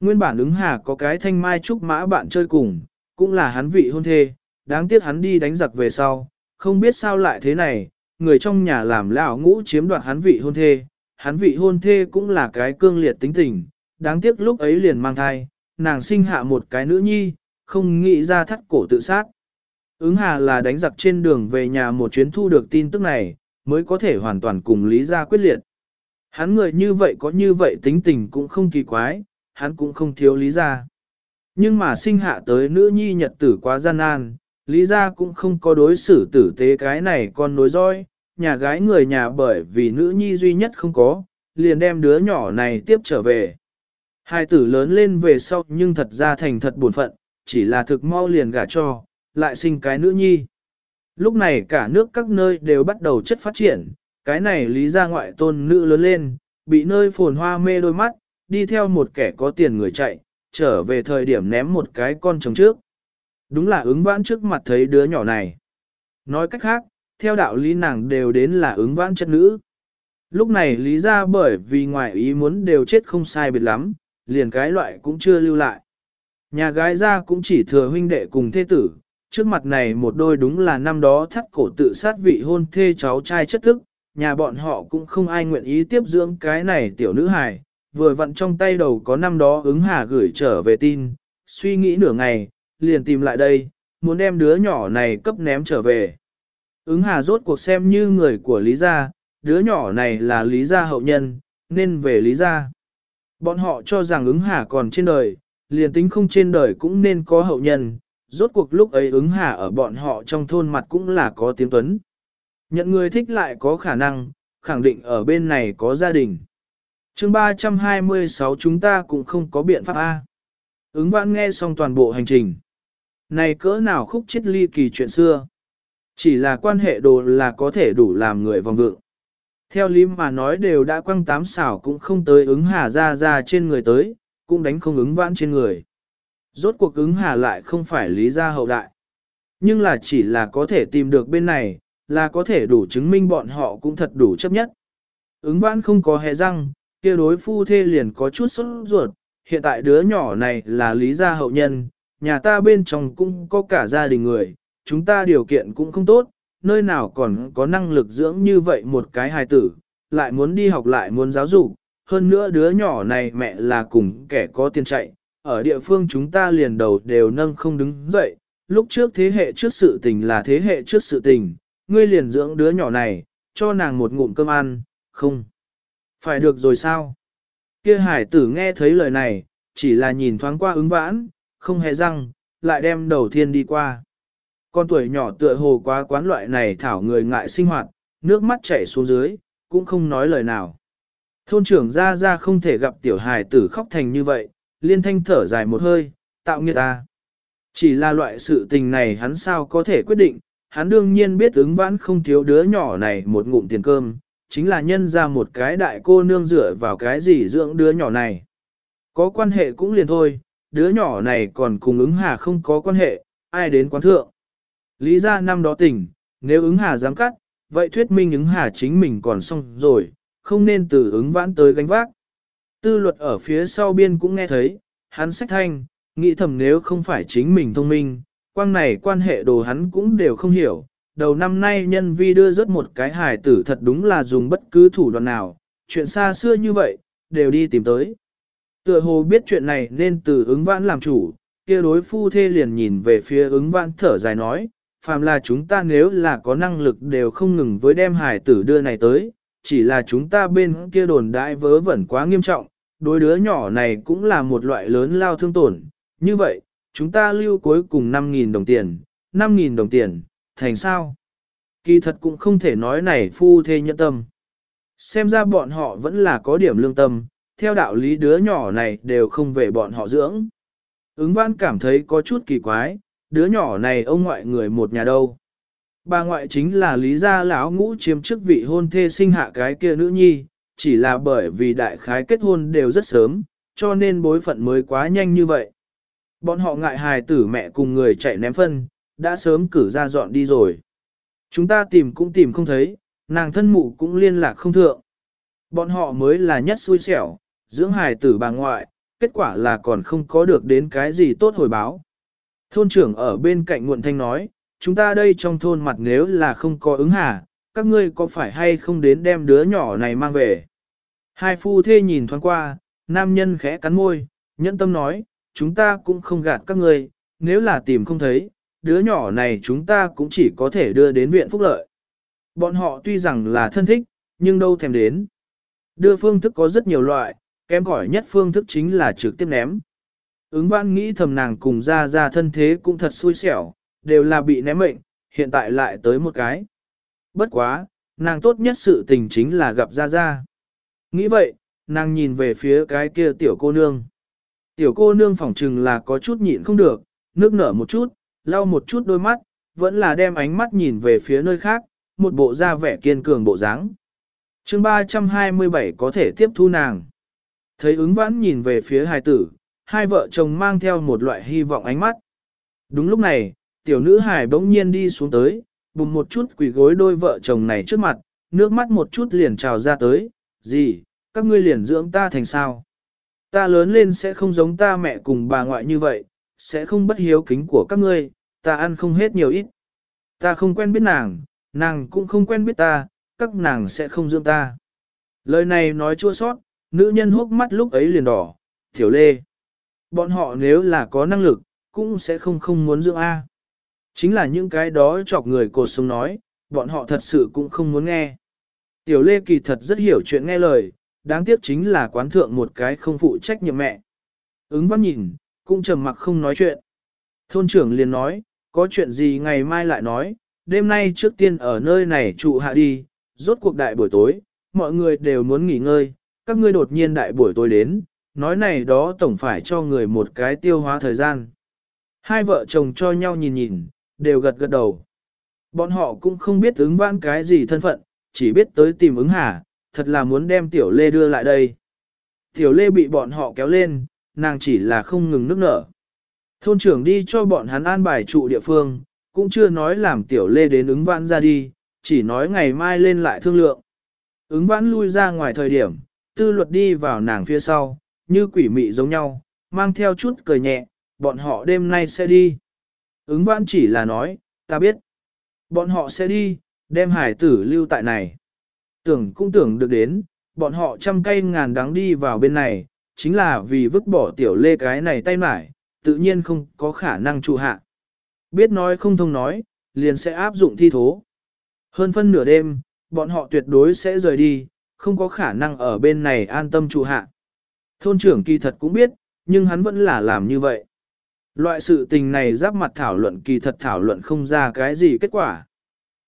Nguyên bản ứng hà có cái thanh mai trúc mã bạn chơi cùng, cũng là hắn vị hôn thê, đáng tiếc hắn đi đánh giặc về sau, không biết sao lại thế này, người trong nhà làm lão ngũ chiếm đoạt hắn vị hôn thê, hắn vị hôn thê cũng là cái cương liệt tính tình, đáng tiếc lúc ấy liền mang thai, nàng sinh hạ một cái nữ nhi, không nghĩ ra thắt cổ tự sát. Ứng hà là đánh giặc trên đường về nhà một chuyến thu được tin tức này, mới có thể hoàn toàn cùng Lý Gia quyết liệt. Hắn người như vậy có như vậy tính tình cũng không kỳ quái, hắn cũng không thiếu Lý Gia. Nhưng mà sinh hạ tới nữ nhi nhật tử quá gian nan, Lý Gia cũng không có đối xử tử tế cái này con nối roi, nhà gái người nhà bởi vì nữ nhi duy nhất không có, liền đem đứa nhỏ này tiếp trở về. Hai tử lớn lên về sau nhưng thật ra thành thật buồn phận, chỉ là thực mau liền gả cho, lại sinh cái nữ nhi. Lúc này cả nước các nơi đều bắt đầu chất phát triển, cái này lý ra ngoại tôn nữ lớn lên, bị nơi phồn hoa mê đôi mắt, đi theo một kẻ có tiền người chạy, trở về thời điểm ném một cái con chồng trước. Đúng là ứng vãn trước mặt thấy đứa nhỏ này. Nói cách khác, theo đạo lý nàng đều đến là ứng vãn chất nữ. Lúc này lý ra bởi vì ngoại ý muốn đều chết không sai biệt lắm, liền cái loại cũng chưa lưu lại. Nhà gái ra cũng chỉ thừa huynh đệ cùng thế tử, trước mặt này một đôi đúng là năm đó thắt cổ tự sát vị hôn thê cháu trai chất thức, nhà bọn họ cũng không ai nguyện ý tiếp dưỡng cái này tiểu nữ hài, vừa vặn trong tay đầu có năm đó ứng hà gửi trở về tin, suy nghĩ nửa ngày, liền tìm lại đây, muốn đem đứa nhỏ này cấp ném trở về. Ứng hà rốt cuộc xem như người của Lý Gia, đứa nhỏ này là Lý Gia hậu nhân, nên về Lý Gia. Bọn họ cho rằng ứng hà còn trên đời, liền tính không trên đời cũng nên có hậu nhân, rốt cuộc lúc ấy ứng hà ở bọn họ trong thôn mặt cũng là có tiếng tuấn. Nhận người thích lại có khả năng, khẳng định ở bên này có gia đình. chương 326 chúng ta cũng không có biện pháp A. Ứng vãn nghe xong toàn bộ hành trình. Này cỡ nào khúc chết ly kỳ chuyện xưa. Chỉ là quan hệ đồ là có thể đủ làm người vòng vượng. Theo lý mà nói đều đã quăng tám xảo cũng không tới ứng hà ra ra trên người tới, cũng đánh không ứng vãn trên người. Rốt cuộc ứng hà lại không phải lý gia hậu đại. Nhưng là chỉ là có thể tìm được bên này, là có thể đủ chứng minh bọn họ cũng thật đủ chấp nhất. Ứng vãn không có hề răng, kia đối phu thê liền có chút sốt ruột, hiện tại đứa nhỏ này là lý gia hậu nhân, nhà ta bên trong cũng có cả gia đình người, chúng ta điều kiện cũng không tốt, nơi nào còn có năng lực dưỡng như vậy một cái hài tử, lại muốn đi học lại muốn giáo dục, hơn nữa đứa nhỏ này mẹ là cùng kẻ có tiền chạy, ở địa phương chúng ta liền đầu đều nâng không đứng dậy, lúc trước thế hệ trước sự tình là thế hệ trước sự tình, ngươi liền dưỡng đứa nhỏ này, cho nàng một ngụm cơm ăn, không. Phải được rồi sao? Kia hải tử nghe thấy lời này, chỉ là nhìn thoáng qua ứng vãn, không hề răng, lại đem đầu thiên đi qua. Con tuổi nhỏ tựa hồ quá quán loại này thảo người ngại sinh hoạt, nước mắt chảy xuống dưới, cũng không nói lời nào. Thôn trưởng ra ra không thể gặp tiểu hài tử khóc thành như vậy, liên thanh thở dài một hơi, tạo nghiệt ta. Chỉ là loại sự tình này hắn sao có thể quyết định, hắn đương nhiên biết ứng vãn không thiếu đứa nhỏ này một ngụm tiền cơm, chính là nhân ra một cái đại cô nương dựa vào cái gì dưỡng đứa nhỏ này. Có quan hệ cũng liền thôi, đứa nhỏ này còn cùng ứng hà không có quan hệ, ai đến quán thượng. Lý ra năm đó tỉnh, nếu ứng hà dám cắt, vậy thuyết minh ứng hà chính mình còn xong rồi, không nên từ ứng vãn tới gánh vác. Tư luật ở phía sau biên cũng nghe thấy, hắn sách thanh, nghĩ thầm nếu không phải chính mình thông minh, quang này quan hệ đồ hắn cũng đều không hiểu. Đầu năm nay nhân vi đưa rất một cái hài tử thật đúng là dùng bất cứ thủ đoạn nào, chuyện xa xưa như vậy, đều đi tìm tới. Tựa hồ biết chuyện này nên từ ứng vãn làm chủ, kia đối phu thê liền nhìn về phía ứng vãn thở dài nói, phàm là chúng ta nếu là có năng lực đều không ngừng với đem hải tử đưa này tới, chỉ là chúng ta bên kia đồn đại vớ vẩn quá nghiêm trọng, đối đứa nhỏ này cũng là một loại lớn lao thương tổn. Như vậy, chúng ta lưu cuối cùng 5.000 đồng tiền, 5.000 đồng tiền, thành sao? Kỳ thật cũng không thể nói này phu thê nhẫn tâm. Xem ra bọn họ vẫn là có điểm lương tâm, theo đạo lý đứa nhỏ này đều không về bọn họ dưỡng. Ứng văn cảm thấy có chút kỳ quái, đứa nhỏ này ông ngoại người một nhà đâu. Bà ngoại chính là lý gia lão ngũ chiếm chức vị hôn thê sinh hạ cái kia nữ nhi, chỉ là bởi vì đại khái kết hôn đều rất sớm, cho nên bối phận mới quá nhanh như vậy. Bọn họ ngại hài tử mẹ cùng người chạy ném phân, đã sớm cử ra dọn đi rồi. Chúng ta tìm cũng tìm không thấy, nàng thân mụ cũng liên lạc không thượng. Bọn họ mới là nhất xui xẻo, dưỡng hài tử bà ngoại, kết quả là còn không có được đến cái gì tốt hồi báo. Thôn trưởng ở bên cạnh nguồn thanh nói, chúng ta đây trong thôn mặt nếu là không có ứng hà, các ngươi có phải hay không đến đem đứa nhỏ này mang về. Hai phu thê nhìn thoáng qua, nam nhân khẽ cắn môi, nhẫn tâm nói, chúng ta cũng không gạt các ngươi, nếu là tìm không thấy, đứa nhỏ này chúng ta cũng chỉ có thể đưa đến viện phúc lợi. Bọn họ tuy rằng là thân thích, nhưng đâu thèm đến. Đưa phương thức có rất nhiều loại, kém cỏi nhất phương thức chính là trực tiếp ném. Ứng văn nghĩ thầm nàng cùng ra ra thân thế cũng thật xui xẻo, đều là bị ném mệnh, hiện tại lại tới một cái. Bất quá, nàng tốt nhất sự tình chính là gặp ra ra. Nghĩ vậy, nàng nhìn về phía cái kia tiểu cô nương. Tiểu cô nương phỏng trừng là có chút nhịn không được, nước nở một chút, lau một chút đôi mắt, vẫn là đem ánh mắt nhìn về phía nơi khác, một bộ da vẻ kiên cường bộ dáng. chương 327 có thể tiếp thu nàng. Thấy ứng vãn nhìn về phía hài tử, hai vợ chồng mang theo một loại hy vọng ánh mắt. Đúng lúc này, tiểu nữ hải bỗng nhiên đi xuống tới, bùng một chút quỳ gối đôi vợ chồng này trước mặt, nước mắt một chút liền trào ra tới, gì, các ngươi liền dưỡng ta thành sao? Ta lớn lên sẽ không giống ta mẹ cùng bà ngoại như vậy, sẽ không bất hiếu kính của các ngươi, ta ăn không hết nhiều ít. Ta không quen biết nàng, nàng cũng không quen biết ta, các nàng sẽ không dưỡng ta. Lời này nói chua sót, nữ nhân hốc mắt lúc ấy liền đỏ, tiểu lê. Bọn họ nếu là có năng lực, cũng sẽ không không muốn dưỡng A. Chính là những cái đó chọc người cột sống nói, bọn họ thật sự cũng không muốn nghe. Tiểu Lê kỳ thật rất hiểu chuyện nghe lời, đáng tiếc chính là quán thượng một cái không phụ trách nhiệm mẹ. Ứng văn nhìn, cũng trầm mặc không nói chuyện. Thôn trưởng liền nói, có chuyện gì ngày mai lại nói, đêm nay trước tiên ở nơi này trụ hạ đi, rốt cuộc đại buổi tối, mọi người đều muốn nghỉ ngơi, các ngươi đột nhiên đại buổi tối đến, nói này đó tổng phải cho người một cái tiêu hóa thời gian. Hai vợ chồng cho nhau nhìn nhìn, đều gật gật đầu. Bọn họ cũng không biết ứng vãn cái gì thân phận, chỉ biết tới tìm ứng hà, thật là muốn đem tiểu lê đưa lại đây. Tiểu lê bị bọn họ kéo lên, nàng chỉ là không ngừng nước nở. Thôn trưởng đi cho bọn hắn an bài trụ địa phương, cũng chưa nói làm tiểu lê đến ứng vãn ra đi, chỉ nói ngày mai lên lại thương lượng. Ứng vãn lui ra ngoài thời điểm, tư luật đi vào nàng phía sau, như quỷ mị giống nhau, mang theo chút cười nhẹ, bọn họ đêm nay sẽ đi. Ứng vãn chỉ là nói, ta biết. Bọn họ sẽ đi, đem hải tử lưu tại này. Tưởng cũng tưởng được đến, bọn họ trăm cây ngàn đắng đi vào bên này, chính là vì vứt bỏ tiểu lê cái này tay mải, tự nhiên không có khả năng trụ hạ. Biết nói không thông nói, liền sẽ áp dụng thi thố. Hơn phân nửa đêm, bọn họ tuyệt đối sẽ rời đi, không có khả năng ở bên này an tâm trụ hạ. Thôn trưởng kỳ thật cũng biết, nhưng hắn vẫn là làm như vậy. Loại sự tình này giáp mặt thảo luận kỳ thật thảo luận không ra cái gì kết quả.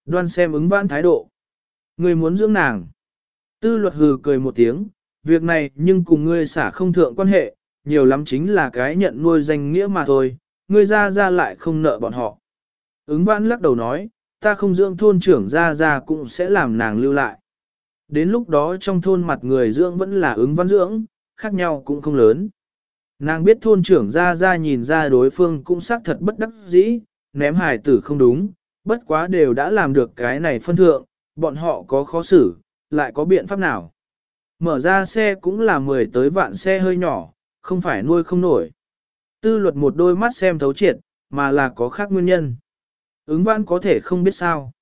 Đoan xem ứng vãn thái độ. Người muốn dưỡng nàng. Tư luật hừ cười một tiếng, việc này nhưng cùng ngươi xả không thượng quan hệ, nhiều lắm chính là cái nhận nuôi danh nghĩa mà thôi, ngươi ra ra lại không nợ bọn họ. Ứng vãn lắc đầu nói, ta không dưỡng thôn trưởng ra ra cũng sẽ làm nàng lưu lại. Đến lúc đó trong thôn mặt người dưỡng vẫn là ứng văn dưỡng, khác nhau cũng không lớn. Nàng biết thôn trưởng ra ra nhìn ra đối phương cũng xác thật bất đắc dĩ, ném hài tử không đúng, bất quá đều đã làm được cái này phân thượng, bọn họ có khó xử, lại có biện pháp nào. Mở ra xe cũng là 10 tới vạn xe hơi nhỏ, không phải nuôi không nổi. Tư luật một đôi mắt xem thấu triệt, mà là có khác nguyên nhân. Ứng văn có thể không biết sao.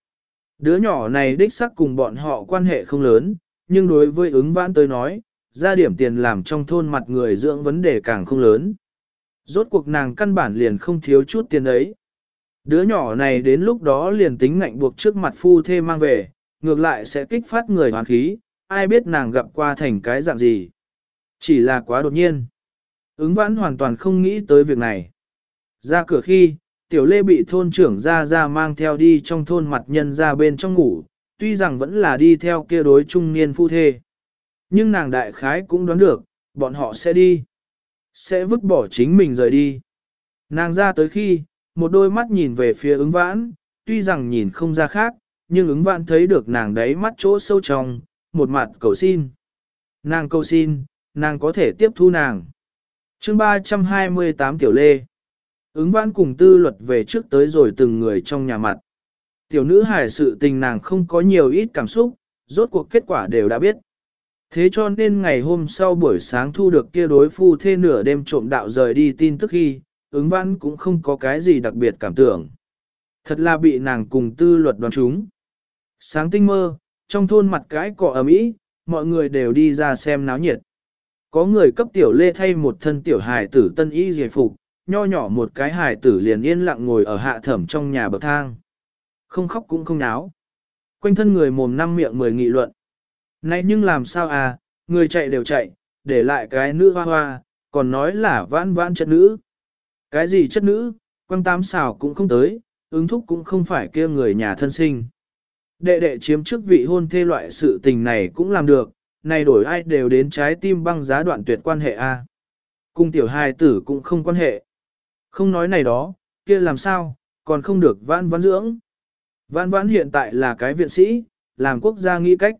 Đứa nhỏ này đích xác cùng bọn họ quan hệ không lớn, nhưng đối với ứng vãn tới nói, ra điểm tiền làm trong thôn mặt người dưỡng vấn đề càng không lớn. Rốt cuộc nàng căn bản liền không thiếu chút tiền ấy. Đứa nhỏ này đến lúc đó liền tính ngạnh buộc trước mặt phu thê mang về, ngược lại sẽ kích phát người hoàn khí, ai biết nàng gặp qua thành cái dạng gì. Chỉ là quá đột nhiên. Ứng vãn hoàn toàn không nghĩ tới việc này. Ra cửa khi, tiểu lê bị thôn trưởng ra ra mang theo đi trong thôn mặt nhân ra bên trong ngủ, tuy rằng vẫn là đi theo kia đối trung niên phu thê. Nhưng nàng đại khái cũng đoán được, bọn họ sẽ đi. Sẽ vứt bỏ chính mình rời đi. Nàng ra tới khi, một đôi mắt nhìn về phía ứng vãn, tuy rằng nhìn không ra khác, nhưng ứng vãn thấy được nàng đấy mắt chỗ sâu trong, một mặt cầu xin. Nàng cầu xin, nàng có thể tiếp thu nàng. chương 328 Tiểu Lê Ứng vãn cùng tư luật về trước tới rồi từng người trong nhà mặt. Tiểu nữ hải sự tình nàng không có nhiều ít cảm xúc, rốt cuộc kết quả đều đã biết. Thế cho nên ngày hôm sau buổi sáng thu được kia đối phu thê nửa đêm trộm đạo rời đi tin tức khi, ứng vãn cũng không có cái gì đặc biệt cảm tưởng. Thật là bị nàng cùng tư luật đoán chúng. Sáng tinh mơ, trong thôn mặt cái cọ ấm ý, mọi người đều đi ra xem náo nhiệt. Có người cấp tiểu lê thay một thân tiểu hài tử tân y giải phục, nho nhỏ một cái hài tử liền yên lặng ngồi ở hạ thẩm trong nhà bậc thang. Không khóc cũng không náo. Quanh thân người mồm năm miệng mười nghị luận. Này nhưng làm sao à, người chạy đều chạy, để lại cái nữ hoa hoa, còn nói là vãn vãn chất nữ. Cái gì chất nữ, quăng tám xào cũng không tới, ứng thúc cũng không phải kia người nhà thân sinh. Đệ đệ chiếm chức vị hôn thê loại sự tình này cũng làm được, này đổi ai đều đến trái tim băng giá đoạn tuyệt quan hệ a. Cung tiểu hài tử cũng không quan hệ. Không nói này đó, kia làm sao, còn không được vãn vãn dưỡng. Vãn vãn hiện tại là cái viện sĩ, làm quốc gia nghĩ cách.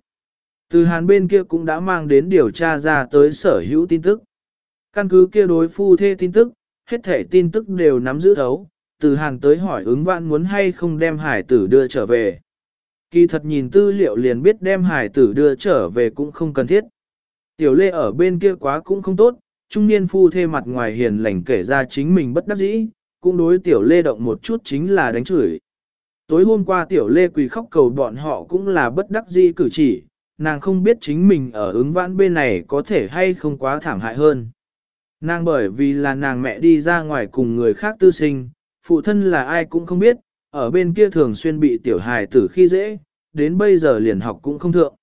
Từ hàn bên kia cũng đã mang đến điều tra ra tới sở hữu tin tức. Căn cứ kia đối phu thê tin tức, hết thể tin tức đều nắm giữ thấu, từ hàn tới hỏi ứng vãn muốn hay không đem hải tử đưa trở về. Kỳ thật nhìn tư liệu liền biết đem hải tử đưa trở về cũng không cần thiết. Tiểu lê ở bên kia quá cũng không tốt, trung niên phu thê mặt ngoài hiền lành kể ra chính mình bất đắc dĩ, cũng đối tiểu lê động một chút chính là đánh chửi. Tối hôm qua tiểu lê quỳ khóc cầu bọn họ cũng là bất đắc dĩ cử chỉ, nàng không biết chính mình ở ứng vãn bên này có thể hay không quá thảm hại hơn. Nàng bởi vì là nàng mẹ đi ra ngoài cùng người khác tư sinh, phụ thân là ai cũng không biết, ở bên kia thường xuyên bị tiểu hài tử khi dễ, đến bây giờ liền học cũng không thượng.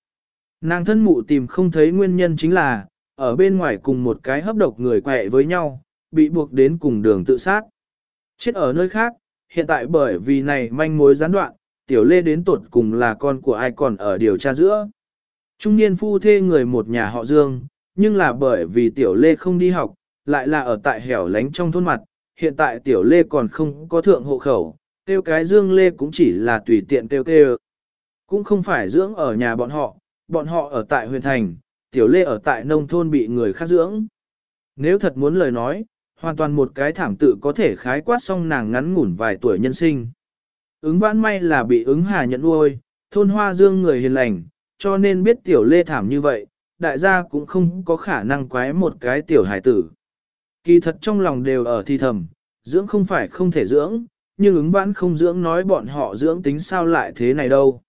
Nàng thân mụ tìm không thấy nguyên nhân chính là, ở bên ngoài cùng một cái hấp độc người quẹ với nhau, bị buộc đến cùng đường tự sát. Chết ở nơi khác, hiện tại bởi vì này manh mối gián đoạn, tiểu lê đến tuột cùng là con của ai còn ở điều tra giữa. Trung niên phu thê người một nhà họ Dương, nhưng là bởi vì tiểu lê không đi học, lại là ở tại hẻo lánh trong thôn mặt, hiện tại tiểu lê còn không có thượng hộ khẩu, tiêu cái Dương lê cũng chỉ là tùy tiện tiêu tiêu. Cũng không phải dưỡng ở nhà bọn họ, bọn họ ở tại huyện thành, tiểu lê ở tại nông thôn bị người khác dưỡng. Nếu thật muốn lời nói, hoàn toàn một cái thảm tự có thể khái quát xong nàng ngắn ngủn vài tuổi nhân sinh. Ứng vãn may là bị ứng hà nhận nuôi, thôn hoa dương người hiền lành, cho nên biết tiểu lê thảm như vậy, đại gia cũng không có khả năng quái một cái tiểu hải tử. Kỳ thật trong lòng đều ở thi thầm, dưỡng không phải không thể dưỡng, nhưng ứng vãn không dưỡng nói bọn họ dưỡng tính sao lại thế này đâu.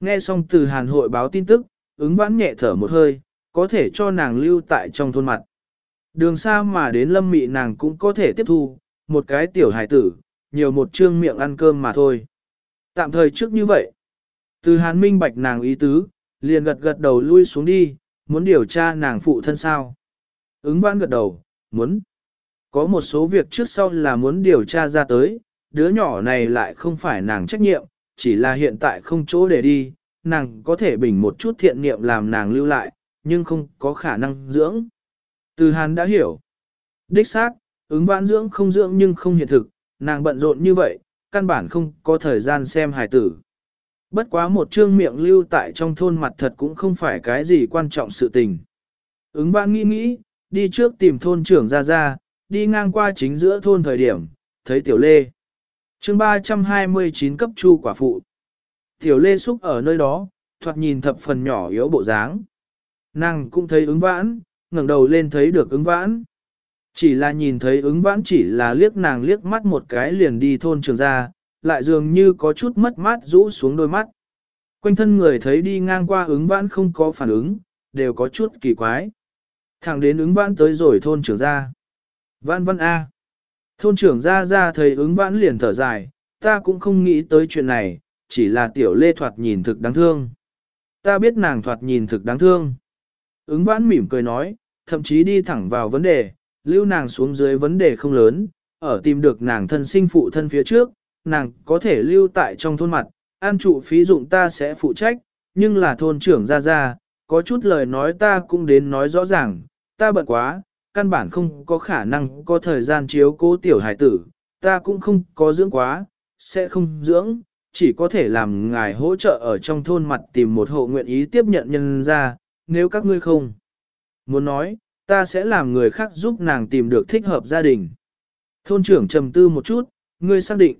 Nghe xong từ hàn hội báo tin tức, ứng vãn nhẹ thở một hơi, có thể cho nàng lưu tại trong thôn mặt. Đường xa mà đến lâm mị nàng cũng có thể tiếp thu, một cái tiểu hải tử, nhiều một trương miệng ăn cơm mà thôi. Tạm thời trước như vậy, từ hàn minh bạch nàng ý tứ, liền gật gật đầu lui xuống đi, muốn điều tra nàng phụ thân sao. Ứng vãn gật đầu, muốn. Có một số việc trước sau là muốn điều tra ra tới, đứa nhỏ này lại không phải nàng trách nhiệm, chỉ là hiện tại không chỗ để đi, nàng có thể bình một chút thiện niệm làm nàng lưu lại, nhưng không có khả năng dưỡng. Từ Hàn đã hiểu. Đích xác, ứng vãn dưỡng không dưỡng nhưng không hiện thực, nàng bận rộn như vậy, căn bản không có thời gian xem hài tử. Bất quá một trương miệng lưu tại trong thôn mặt thật cũng không phải cái gì quan trọng sự tình. Ứng vãn nghĩ nghĩ, đi trước tìm thôn trưởng ra ra, đi ngang qua chính giữa thôn thời điểm, thấy tiểu lê. chương 329 cấp chu quả phụ. Tiểu lê xúc ở nơi đó, thoạt nhìn thập phần nhỏ yếu bộ dáng. Nàng cũng thấy ứng vãn, ngẩng đầu lên thấy được ứng vãn. Chỉ là nhìn thấy ứng vãn chỉ là liếc nàng liếc mắt một cái liền đi thôn trường ra, lại dường như có chút mất mát rũ xuống đôi mắt. Quanh thân người thấy đi ngang qua ứng vãn không có phản ứng, đều có chút kỳ quái. Thẳng đến ứng vãn tới rồi thôn trưởng ra. Vãn văn A. Thôn trưởng ra ra thấy ứng vãn liền thở dài, ta cũng không nghĩ tới chuyện này, chỉ là tiểu lê thoạt nhìn thực đáng thương. Ta biết nàng thoạt nhìn thực đáng thương. Ứng vãn mỉm cười nói, thậm chí đi thẳng vào vấn đề, lưu nàng xuống dưới vấn đề không lớn, ở tìm được nàng thân sinh phụ thân phía trước, nàng có thể lưu tại trong thôn mặt, an trụ phí dụng ta sẽ phụ trách, nhưng là thôn trưởng ra ra, có chút lời nói ta cũng đến nói rõ ràng, ta bận quá, căn bản không có khả năng có thời gian chiếu cố tiểu hải tử, ta cũng không có dưỡng quá, sẽ không dưỡng, chỉ có thể làm ngài hỗ trợ ở trong thôn mặt tìm một hộ nguyện ý tiếp nhận nhân ra, nếu các ngươi không. Muốn nói, ta sẽ làm người khác giúp nàng tìm được thích hợp gia đình. Thôn trưởng trầm tư một chút, ngươi xác định.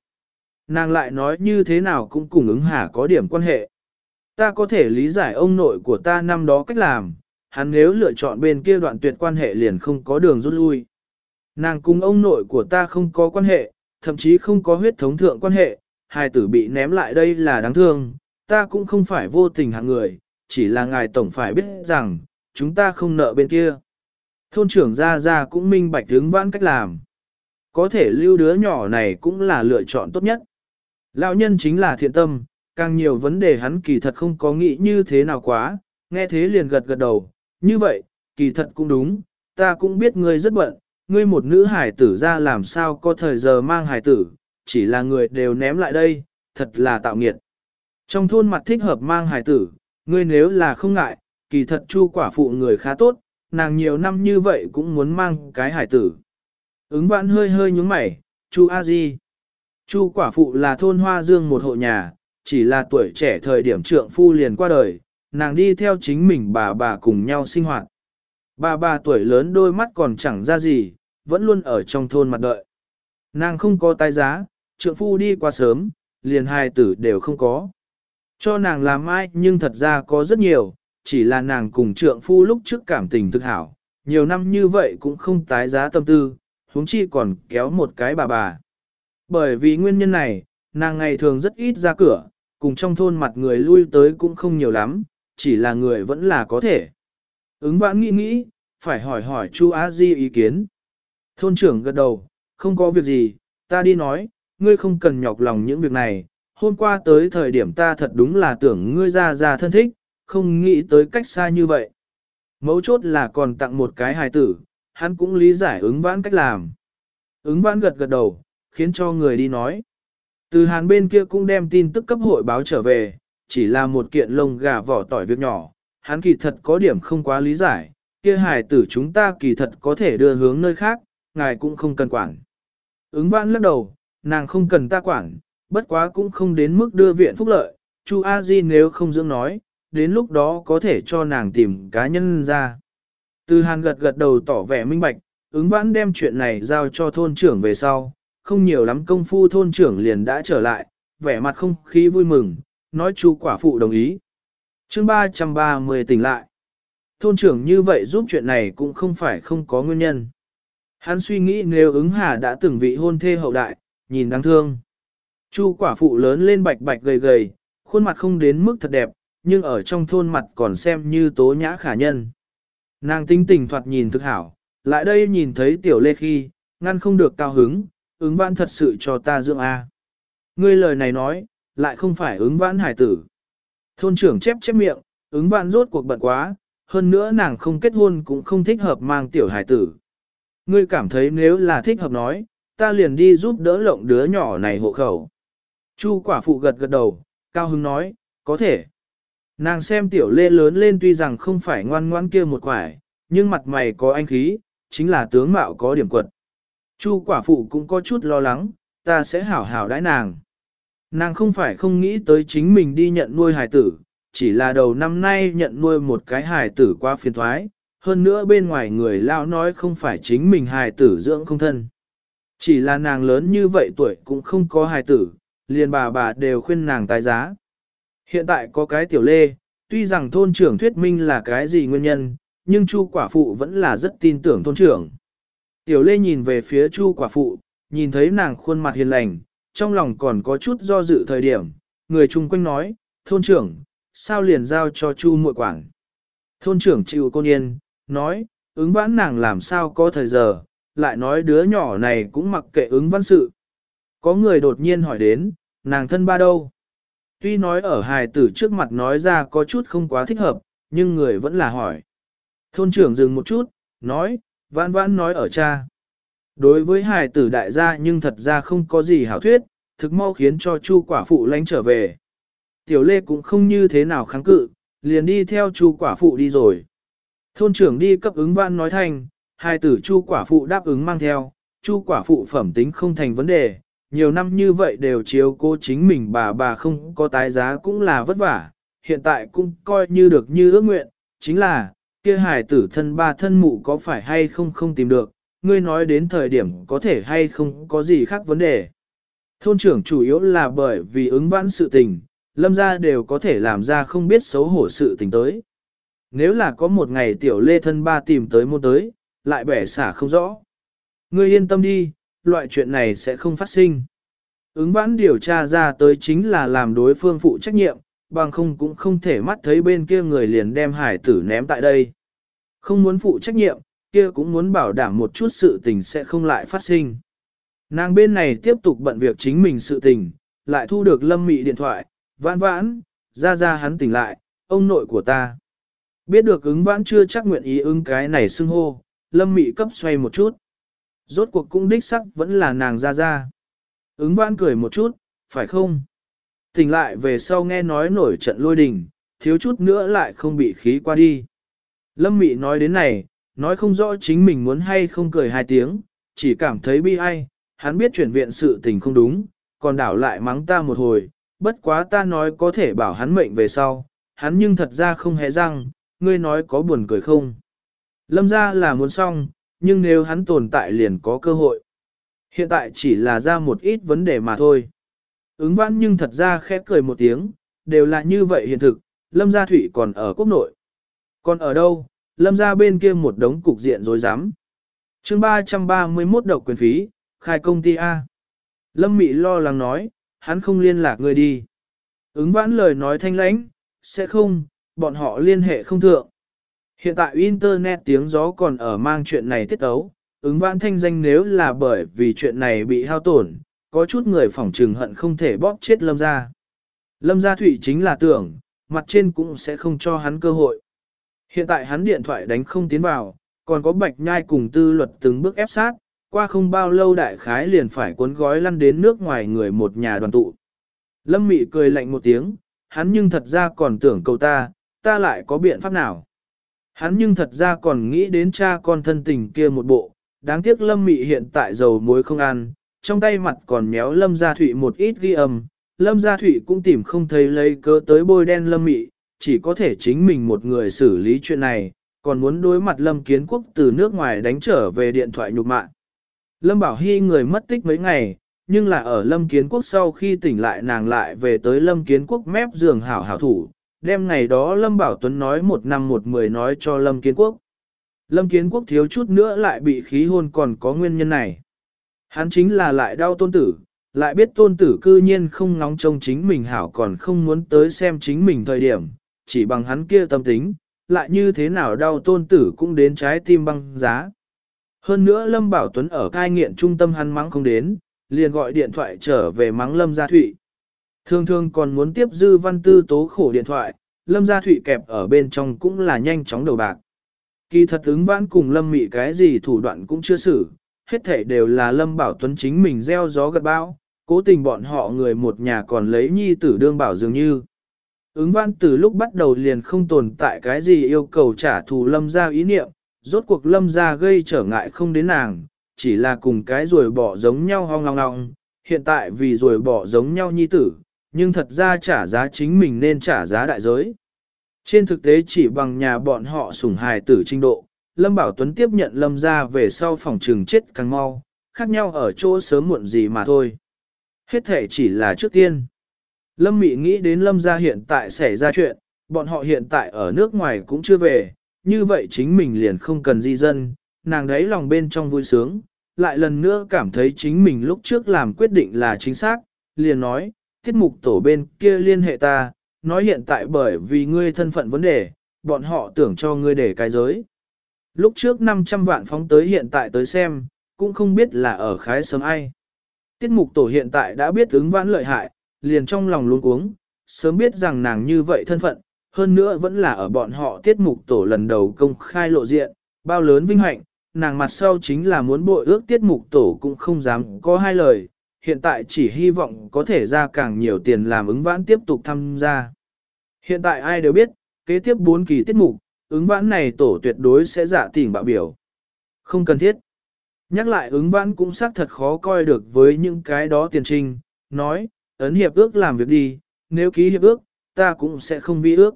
Nàng lại nói như thế nào cũng cùng ứng hà có điểm quan hệ. Ta có thể lý giải ông nội của ta năm đó cách làm, hắn nếu lựa chọn bên kia đoạn tuyệt quan hệ liền không có đường rút lui. Nàng cùng ông nội của ta không có quan hệ, thậm chí không có huyết thống thượng quan hệ, hai tử bị ném lại đây là đáng thương, ta cũng không phải vô tình hạng người, chỉ là ngài tổng phải biết rằng, chúng ta không nợ bên kia. Thôn trưởng ra ra cũng minh bạch hướng vãn cách làm. Có thể lưu đứa nhỏ này cũng là lựa chọn tốt nhất. Lão nhân chính là thiện tâm, càng nhiều vấn đề hắn kỳ thật không có nghĩ như thế nào quá, nghe thế liền gật gật đầu, như vậy, kỳ thật cũng đúng, ta cũng biết ngươi rất bận, ngươi một nữ hải tử ra làm sao có thời giờ mang hải tử, chỉ là người đều ném lại đây, thật là tạo nghiệt. Trong thôn mặt thích hợp mang hải tử, ngươi nếu là không ngại, kỳ thật chu quả phụ người khá tốt, nàng nhiều năm như vậy cũng muốn mang cái hải tử. Ứng vãn hơi hơi nhúng mày, chu A Di. Chu quả phụ là thôn hoa dương một hộ nhà, chỉ là tuổi trẻ thời điểm trượng phu liền qua đời, nàng đi theo chính mình bà bà cùng nhau sinh hoạt. Bà bà tuổi lớn đôi mắt còn chẳng ra gì, vẫn luôn ở trong thôn mặt đợi. Nàng không có tài giá, trượng phu đi qua sớm, liền hai tử đều không có. Cho nàng làm ai nhưng thật ra có rất nhiều, chỉ là nàng cùng trượng phu lúc trước cảm tình thực hảo, nhiều năm như vậy cũng không tái giá tâm tư, huống chi còn kéo một cái bà bà. Bởi vì nguyên nhân này, nàng ngày thường rất ít ra cửa, cùng trong thôn mặt người lui tới cũng không nhiều lắm, chỉ là người vẫn là có thể. Ứng vãn nghĩ nghĩ, phải hỏi hỏi Chu Á Di ý kiến. Thôn trưởng gật đầu, không có việc gì, ta đi nói, ngươi không cần nhọc lòng những việc này, hôm qua tới thời điểm ta thật đúng là tưởng ngươi ra ra thân thích, không nghĩ tới cách xa như vậy. Mấu chốt là còn tặng một cái hài tử, hắn cũng lý giải ứng vãn cách làm. Ứng vãn gật gật đầu, khiến cho người đi nói. Từ hàn bên kia cũng đem tin tức cấp hội báo trở về, chỉ là một kiện lông gà vỏ tỏi việc nhỏ, hắn kỳ thật có điểm không quá lý giải, kia hài tử chúng ta kỳ thật có thể đưa hướng nơi khác, ngài cũng không cần quản. Ứng vãn lắc đầu, nàng không cần ta quản, bất quá cũng không đến mức đưa viện phúc lợi, Chu A Di nếu không dưỡng nói, đến lúc đó có thể cho nàng tìm cá nhân ra. Từ hàn gật gật đầu tỏ vẻ minh bạch, ứng vãn đem chuyện này giao cho thôn trưởng về sau, không nhiều lắm công phu thôn trưởng liền đã trở lại, vẻ mặt không khí vui mừng, nói chú quả phụ đồng ý. chương 330 tỉnh lại. Thôn trưởng như vậy giúp chuyện này cũng không phải không có nguyên nhân. Hắn suy nghĩ nếu ứng hà đã từng vị hôn thê hậu đại, nhìn đáng thương. Chu quả phụ lớn lên bạch bạch gầy gầy, khuôn mặt không đến mức thật đẹp, nhưng ở trong thôn mặt còn xem như tố nhã khả nhân. Nàng tinh tình thoạt nhìn thực hảo, lại đây nhìn thấy tiểu lê khi, ngăn không được cao hứng, ứng vãn thật sự cho ta dưỡng A. Ngươi lời này nói, lại không phải ứng vãn hải tử. Thôn trưởng chép chép miệng, ứng vãn rốt cuộc bận quá, hơn nữa nàng không kết hôn cũng không thích hợp mang tiểu hải tử. Ngươi cảm thấy nếu là thích hợp nói, ta liền đi giúp đỡ lộng đứa nhỏ này hộ khẩu. Chu quả phụ gật gật đầu, cao hứng nói, có thể. Nàng xem tiểu lê lớn lên tuy rằng không phải ngoan ngoan kia một quải, nhưng mặt mày có anh khí, chính là tướng mạo có điểm quật. Chu quả phụ cũng có chút lo lắng, ta sẽ hảo hảo đãi nàng. Nàng không phải không nghĩ tới chính mình đi nhận nuôi hài tử, chỉ là đầu năm nay nhận nuôi một cái hài tử qua phiền thoái, hơn nữa bên ngoài người lao nói không phải chính mình hài tử dưỡng không thân. Chỉ là nàng lớn như vậy tuổi cũng không có hài tử, liền bà bà đều khuyên nàng tái giá. Hiện tại có cái tiểu lê, tuy rằng thôn trưởng thuyết minh là cái gì nguyên nhân, nhưng chu quả phụ vẫn là rất tin tưởng thôn trưởng. Tiểu lê nhìn về phía chu quả phụ, nhìn thấy nàng khuôn mặt hiền lành, trong lòng còn có chút do dự thời điểm, người chung quanh nói, thôn trưởng, sao liền giao cho chu muội quản. Thôn trưởng chịu cô yên, nói, ứng vãn nàng làm sao có thời giờ, lại nói đứa nhỏ này cũng mặc kệ ứng văn sự. Có người đột nhiên hỏi đến, nàng thân ba đâu? Tuy nói ở hài tử trước mặt nói ra có chút không quá thích hợp, nhưng người vẫn là hỏi. Thôn trưởng dừng một chút, nói, vãn vãn nói ở cha. Đối với hài tử đại gia nhưng thật ra không có gì hảo thuyết, thực mau khiến cho chu quả phụ lánh trở về. Tiểu lê cũng không như thế nào kháng cự, liền đi theo chu quả phụ đi rồi. Thôn trưởng đi cấp ứng vãn nói thành, hài tử chu quả phụ đáp ứng mang theo, chu quả phụ phẩm tính không thành vấn đề, nhiều năm như vậy đều chiếu cô chính mình bà bà không có tái giá cũng là vất vả, hiện tại cũng coi như được như ước nguyện, chính là, kia hài tử thân ba thân mụ có phải hay không không tìm được, ngươi nói đến thời điểm có thể hay không có gì khác vấn đề. Thôn trưởng chủ yếu là bởi vì ứng vãn sự tình, lâm gia đều có thể làm ra không biết xấu hổ sự tình tới. Nếu là có một ngày tiểu lê thân ba tìm tới môn tới, lại bẻ xả không rõ. Ngươi yên tâm đi, loại chuyện này sẽ không phát sinh. Ứng vãn điều tra ra tới chính là làm đối phương phụ trách nhiệm, bằng không cũng không thể mắt thấy bên kia người liền đem hải tử ném tại đây. Không muốn phụ trách nhiệm, kia cũng muốn bảo đảm một chút sự tình sẽ không lại phát sinh. Nàng bên này tiếp tục bận việc chính mình sự tình, lại thu được lâm mị điện thoại, vãn vãn, ra ra hắn tỉnh lại, ông nội của ta. Biết được ứng vãn chưa chắc nguyện ý ứng cái này xưng hô, lâm mị cấp xoay một chút. Rốt cuộc cũng đích sắc vẫn là nàng ra ra. Ứng vãn cười một chút, phải không? Tỉnh lại về sau nghe nói nổi trận lôi đình, thiếu chút nữa lại không bị khí qua đi. Lâm mị nói đến này, nói không rõ chính mình muốn hay không cười hai tiếng, chỉ cảm thấy bi ai, hắn biết chuyển viện sự tình không đúng, còn đảo lại mắng ta một hồi, bất quá ta nói có thể bảo hắn mệnh về sau, hắn nhưng thật ra không hề răng, ngươi nói có buồn cười không. Lâm ra là muốn xong, nhưng nếu hắn tồn tại liền có cơ hội. Hiện tại chỉ là ra một ít vấn đề mà thôi. Ứng vãn nhưng thật ra khẽ cười một tiếng, đều là như vậy hiện thực, Lâm Gia Thụy còn ở quốc nội. Còn ở đâu, Lâm Gia bên kia một đống cục diện rối rắm. chương 331 độc quyền phí, khai công ty A. Lâm Mị lo lắng nói, hắn không liên lạc người đi. Ứng vãn lời nói thanh lãnh, sẽ không, bọn họ liên hệ không thượng. Hiện tại Internet tiếng gió còn ở mang chuyện này tiết ấu, ứng vãn thanh danh nếu là bởi vì chuyện này bị hao tổn, có chút người phỏng trừng hận không thể bóp chết lâm gia. Lâm gia thủy chính là tưởng, mặt trên cũng sẽ không cho hắn cơ hội. Hiện tại hắn điện thoại đánh không tiến vào, còn có bạch nhai cùng tư luật từng bước ép sát, qua không bao lâu đại khái liền phải cuốn gói lăn đến nước ngoài người một nhà đoàn tụ. Lâm mị cười lạnh một tiếng, hắn nhưng thật ra còn tưởng cầu ta, ta lại có biện pháp nào. Hắn nhưng thật ra còn nghĩ đến cha con thân tình kia một bộ, đáng tiếc lâm mị hiện tại dầu muối không ăn, trong tay mặt còn méo lâm gia thụy một ít ghi âm, lâm gia thụy cũng tìm không thấy lấy cớ tới bôi đen lâm mị, chỉ có thể chính mình một người xử lý chuyện này, còn muốn đối mặt lâm kiến quốc từ nước ngoài đánh trở về điện thoại nhục mạng. Lâm Bảo Hy người mất tích mấy ngày, nhưng là ở Lâm Kiến Quốc sau khi tỉnh lại nàng lại về tới Lâm Kiến Quốc mép giường hảo hảo thủ, Đêm ngày đó Lâm Bảo Tuấn nói một năm một mười nói cho Lâm Kiến Quốc. Lâm Kiến Quốc thiếu chút nữa lại bị khí hôn còn có nguyên nhân này. Hắn chính là lại đau tôn tử, lại biết tôn tử cư nhiên không ngóng trông chính mình hảo còn không muốn tới xem chính mình thời điểm, chỉ bằng hắn kia tâm tính, lại như thế nào đau tôn tử cũng đến trái tim băng giá. Hơn nữa Lâm Bảo Tuấn ở cai nghiện trung tâm hắn mắng không đến, liền gọi điện thoại trở về mắng Lâm Gia Thụy. Thường thường còn muốn tiếp dư văn tư tố khổ điện thoại, lâm gia thụy kẹp ở bên trong cũng là nhanh chóng đầu bạc. Kỳ thật ứng vãn cùng lâm mị cái gì thủ đoạn cũng chưa xử, hết thể đều là lâm bảo tuấn chính mình gieo gió gật bão, cố tình bọn họ người một nhà còn lấy nhi tử đương bảo dường như. Ứng văn từ lúc bắt đầu liền không tồn tại cái gì yêu cầu trả thù lâm ra ý niệm, rốt cuộc lâm ra gây trở ngại không đến nàng, chỉ là cùng cái rồi bỏ giống nhau hong long long, hiện tại vì rồi bỏ giống nhau nhi tử, nhưng thật ra trả giá chính mình nên trả giá đại giới. Trên thực tế chỉ bằng nhà bọn họ sủng hài tử trình độ, Lâm Bảo Tuấn tiếp nhận Lâm ra về sau phòng trường chết càng mau, khác nhau ở chỗ sớm muộn gì mà thôi. Hết thể chỉ là trước tiên. Lâm Mị nghĩ đến Lâm gia hiện tại xảy ra chuyện, bọn họ hiện tại ở nước ngoài cũng chưa về, như vậy chính mình liền không cần di dân, nàng đấy lòng bên trong vui sướng, lại lần nữa cảm thấy chính mình lúc trước làm quyết định là chính xác, liền nói, tiết mục tổ bên kia liên hệ ta, nói hiện tại bởi vì ngươi thân phận vấn đề, bọn họ tưởng cho ngươi để cái giới. Lúc trước 500 vạn phóng tới hiện tại tới xem, cũng không biết là ở khái sớm ai. Tiết mục tổ hiện tại đã biết ứng vãn lợi hại, liền trong lòng luôn cuống, sớm biết rằng nàng như vậy thân phận, hơn nữa vẫn là ở bọn họ tiết mục tổ lần đầu công khai lộ diện, bao lớn vinh hạnh, nàng mặt sau chính là muốn bội ước tiết mục tổ cũng không dám có hai lời, hiện tại chỉ hy vọng có thể ra càng nhiều tiền làm ứng vãn tiếp tục tham gia. Hiện tại ai đều biết, kế tiếp 4 kỳ tiết mục, ứng vãn này tổ tuyệt đối sẽ giả tình bạo biểu. Không cần thiết. Nhắc lại ứng vãn cũng xác thật khó coi được với những cái đó tiền trình, nói, ấn hiệp ước làm việc đi, nếu ký hiệp ước, ta cũng sẽ không vi ước.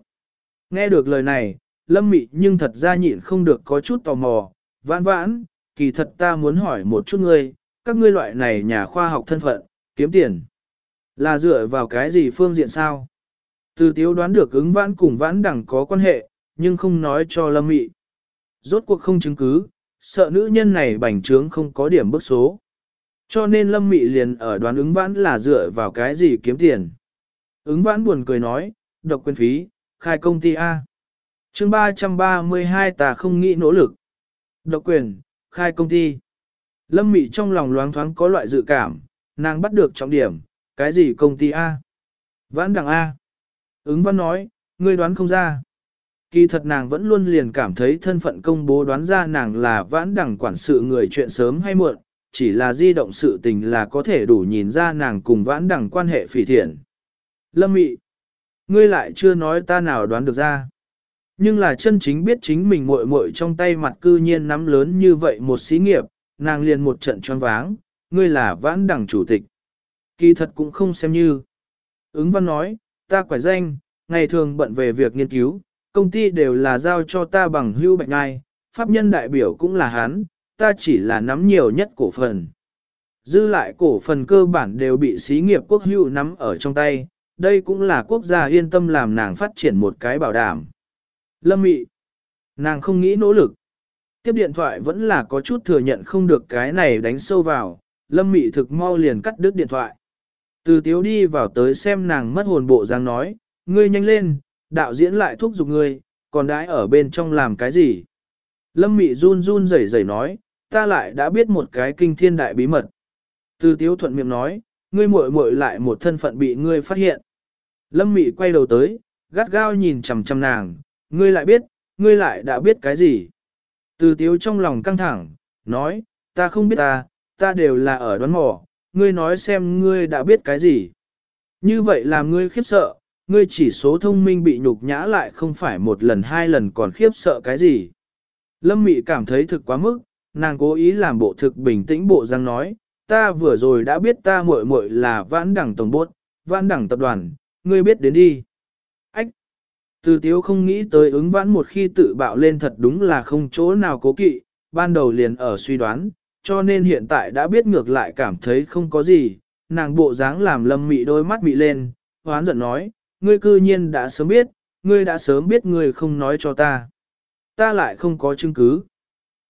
Nghe được lời này, lâm mị nhưng thật ra nhịn không được có chút tò mò, vãn vãn, kỳ thật ta muốn hỏi một chút ngươi, các ngươi loại này nhà khoa học thân phận, kiếm tiền. Là dựa vào cái gì phương diện sao? Từ tiếu đoán được ứng vãn cùng vãn đẳng có quan hệ, nhưng không nói cho lâm mị. Rốt cuộc không chứng cứ, sợ nữ nhân này bành trướng không có điểm bức số. Cho nên lâm mị liền ở đoán ứng vãn là dựa vào cái gì kiếm tiền. Ứng vãn buồn cười nói, độc quyền phí, khai công ty A. chương 332 ta không nghĩ nỗ lực. Độc quyền, khai công ty. Lâm mị trong lòng loáng thoáng có loại dự cảm, nàng bắt được trọng điểm, cái gì công ty A? Vãn đằng A. Ứng văn nói, ngươi đoán không ra. Kỳ thật nàng vẫn luôn liền cảm thấy thân phận công bố đoán ra nàng là vãn đẳng quản sự người chuyện sớm hay muộn, chỉ là di động sự tình là có thể đủ nhìn ra nàng cùng vãn đẳng quan hệ phỉ thiện. Lâm mị, ngươi lại chưa nói ta nào đoán được ra. Nhưng là chân chính biết chính mình muội muội trong tay mặt cư nhiên nắm lớn như vậy một xí nghiệp, nàng liền một trận tròn váng, ngươi là vãn đẳng chủ tịch. Kỳ thật cũng không xem như. Ứng văn nói, ta quải danh, ngày thường bận về việc nghiên cứu, công ty đều là giao cho ta bằng hưu bạch ngai, pháp nhân đại biểu cũng là hắn, ta chỉ là nắm nhiều nhất cổ phần. Dư lại cổ phần cơ bản đều bị xí nghiệp quốc hữu nắm ở trong tay, đây cũng là quốc gia yên tâm làm nàng phát triển một cái bảo đảm. Lâm mị, nàng không nghĩ nỗ lực. Tiếp điện thoại vẫn là có chút thừa nhận không được cái này đánh sâu vào, lâm mị thực mau liền cắt đứt điện thoại. Từ tiếu đi vào tới xem nàng mất hồn bộ dáng nói, ngươi nhanh lên, đạo diễn lại thúc giục ngươi, còn đãi ở bên trong làm cái gì? Lâm Mị run run rẩy rẩy nói, ta lại đã biết một cái kinh thiên đại bí mật. Từ tiếu thuận miệng nói, ngươi muội muội lại một thân phận bị ngươi phát hiện. Lâm Mị quay đầu tới, gắt gao nhìn chầm chầm nàng, ngươi lại biết, ngươi lại đã biết cái gì? Từ tiếu trong lòng căng thẳng, nói, ta không biết ta, ta đều là ở đoán mò, ngươi nói xem ngươi đã biết cái gì. Như vậy làm ngươi khiếp sợ, ngươi chỉ số thông minh bị nhục nhã lại không phải một lần hai lần còn khiếp sợ cái gì. Lâm Mị cảm thấy thực quá mức, nàng cố ý làm bộ thực bình tĩnh bộ răng nói, ta vừa rồi đã biết ta muội muội là vãn đẳng tổng bốt, vãn đẳng tập đoàn, ngươi biết đến đi. Ách! Từ tiếu không nghĩ tới ứng vãn một khi tự bạo lên thật đúng là không chỗ nào cố kỵ, ban đầu liền ở suy đoán, cho nên hiện tại đã biết ngược lại cảm thấy không có gì, nàng bộ dáng làm lâm mị đôi mắt mị lên, hoán giận nói, ngươi cư nhiên đã sớm biết, ngươi đã sớm biết ngươi không nói cho ta. Ta lại không có chứng cứ.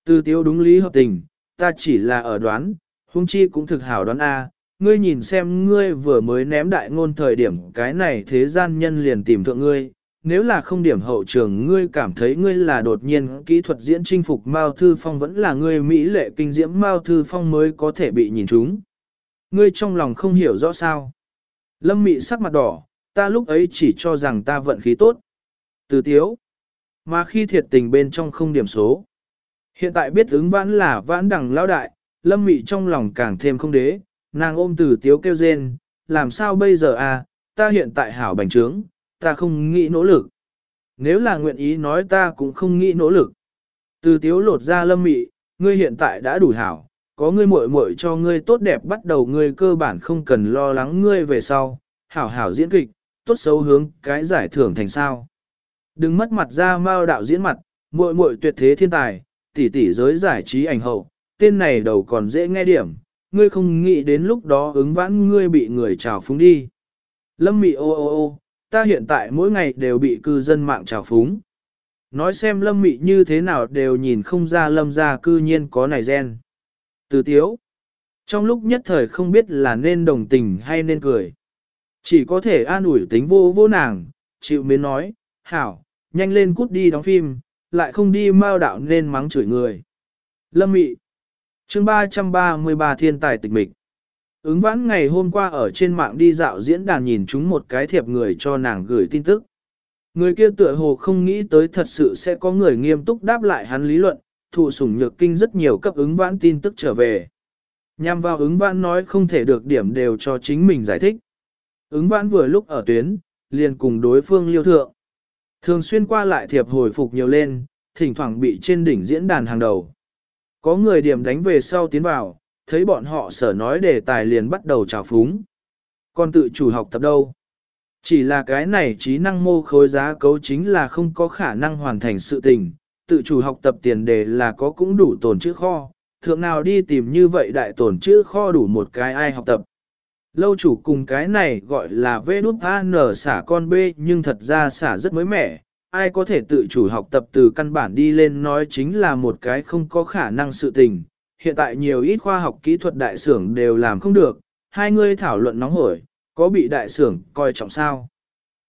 Từ tiêu đúng lý hợp tình, ta chỉ là ở đoán, huống chi cũng thực hảo đoán A, ngươi nhìn xem ngươi vừa mới ném đại ngôn thời điểm cái này thế gian nhân liền tìm thượng ngươi, nếu là không điểm hậu trường ngươi cảm thấy ngươi là đột nhiên kỹ thuật diễn chinh phục Mao Thư Phong vẫn là ngươi mỹ lệ kinh diễm Mao Thư Phong mới có thể bị nhìn trúng. Ngươi trong lòng không hiểu rõ sao. Lâm mị sắc mặt đỏ, ta lúc ấy chỉ cho rằng ta vận khí tốt. Từ tiếu. Mà khi thiệt tình bên trong không điểm số. Hiện tại biết ứng vãn là vãn đẳng lao đại, lâm mị trong lòng càng thêm không đế, nàng ôm từ tiếu kêu rên, làm sao bây giờ à, ta hiện tại hảo bành trướng, ta không nghĩ nỗ lực. Nếu là nguyện ý nói ta cũng không nghĩ nỗ lực. Từ tiếu lột ra lâm mị, ngươi hiện tại đã đủ hảo, có ngươi muội muội cho ngươi tốt đẹp bắt đầu ngươi cơ bản không cần lo lắng ngươi về sau, hảo hảo diễn kịch, tốt xấu hướng cái giải thưởng thành sao. Đừng mất mặt ra mao đạo diễn mặt, muội muội tuyệt thế thiên tài, tỷ tỷ giới giải trí ảnh hậu, tên này đầu còn dễ nghe điểm, ngươi không nghĩ đến lúc đó ứng vãn ngươi bị người trào phúng đi. Lâm mị ô ô ô, ta hiện tại mỗi ngày đều bị cư dân mạng trào phúng. Nói xem lâm mị như thế nào đều nhìn không ra lâm ra cư nhiên có này gen. Từ tiếu. Trong lúc nhất thời không biết là nên đồng tình hay nên cười. Chỉ có thể an ủi tính vô vô nàng, chịu mến nói, hảo, nhanh lên cút đi đóng phim, lại không đi mao đạo nên mắng chửi người. Lâm Mị chương 333 thiên tài tịch mịch. Ứng vãn ngày hôm qua ở trên mạng đi dạo diễn đàn nhìn chúng một cái thiệp người cho nàng gửi tin tức. Người kia tựa hồ không nghĩ tới thật sự sẽ có người nghiêm túc đáp lại hắn lý luận, thụ sủng nhược kinh rất nhiều cấp ứng vãn tin tức trở về. Nhằm vào ứng vãn nói không thể được điểm đều cho chính mình giải thích. Ứng vãn vừa lúc ở tuyến, liền cùng đối phương liêu thượng. Thường xuyên qua lại thiệp hồi phục nhiều lên, thỉnh thoảng bị trên đỉnh diễn đàn hàng đầu. Có người điểm đánh về sau tiến vào, thấy bọn họ sở nói đề tài liền bắt đầu trào phúng. Còn tự chủ học tập đâu? Chỉ là cái này trí năng mô khối giá cấu chính là không có khả năng hoàn thành sự tình, tự chủ học tập tiền đề là có cũng đủ tồn chữ kho, thượng nào đi tìm như vậy đại tồn chữ kho đủ một cái ai học tập. Lâu chủ cùng cái này gọi là vê đút nở xả con bê nhưng thật ra xả rất mới mẻ, ai có thể tự chủ học tập từ căn bản đi lên nói chính là một cái không có khả năng sự tình. Hiện tại nhiều ít khoa học kỹ thuật đại xưởng đều làm không được, hai người thảo luận nóng hổi, có bị đại xưởng coi trọng sao.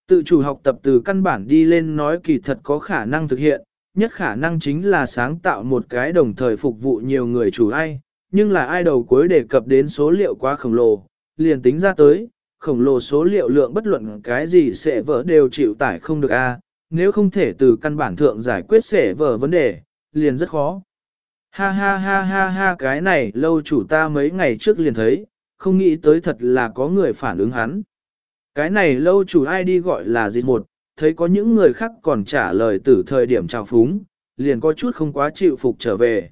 Tự chủ học tập từ căn bản đi lên nói kỳ thật có khả năng thực hiện, nhất khả năng chính là sáng tạo một cái đồng thời phục vụ nhiều người chủ ai, nhưng là ai đầu cuối đề cập đến số liệu quá khổng lồ, liền tính ra tới, khổng lồ số liệu lượng bất luận cái gì sẽ vỡ đều chịu tải không được a nếu không thể từ căn bản thượng giải quyết sẽ vỡ vấn đề, liền rất khó. Ha ha ha ha ha cái này lâu chủ ta mấy ngày trước liền thấy, không nghĩ tới thật là có người phản ứng hắn. Cái này lâu chủ ai đi gọi là gì một, thấy có những người khác còn trả lời từ thời điểm trào phúng, liền có chút không quá chịu phục trở về.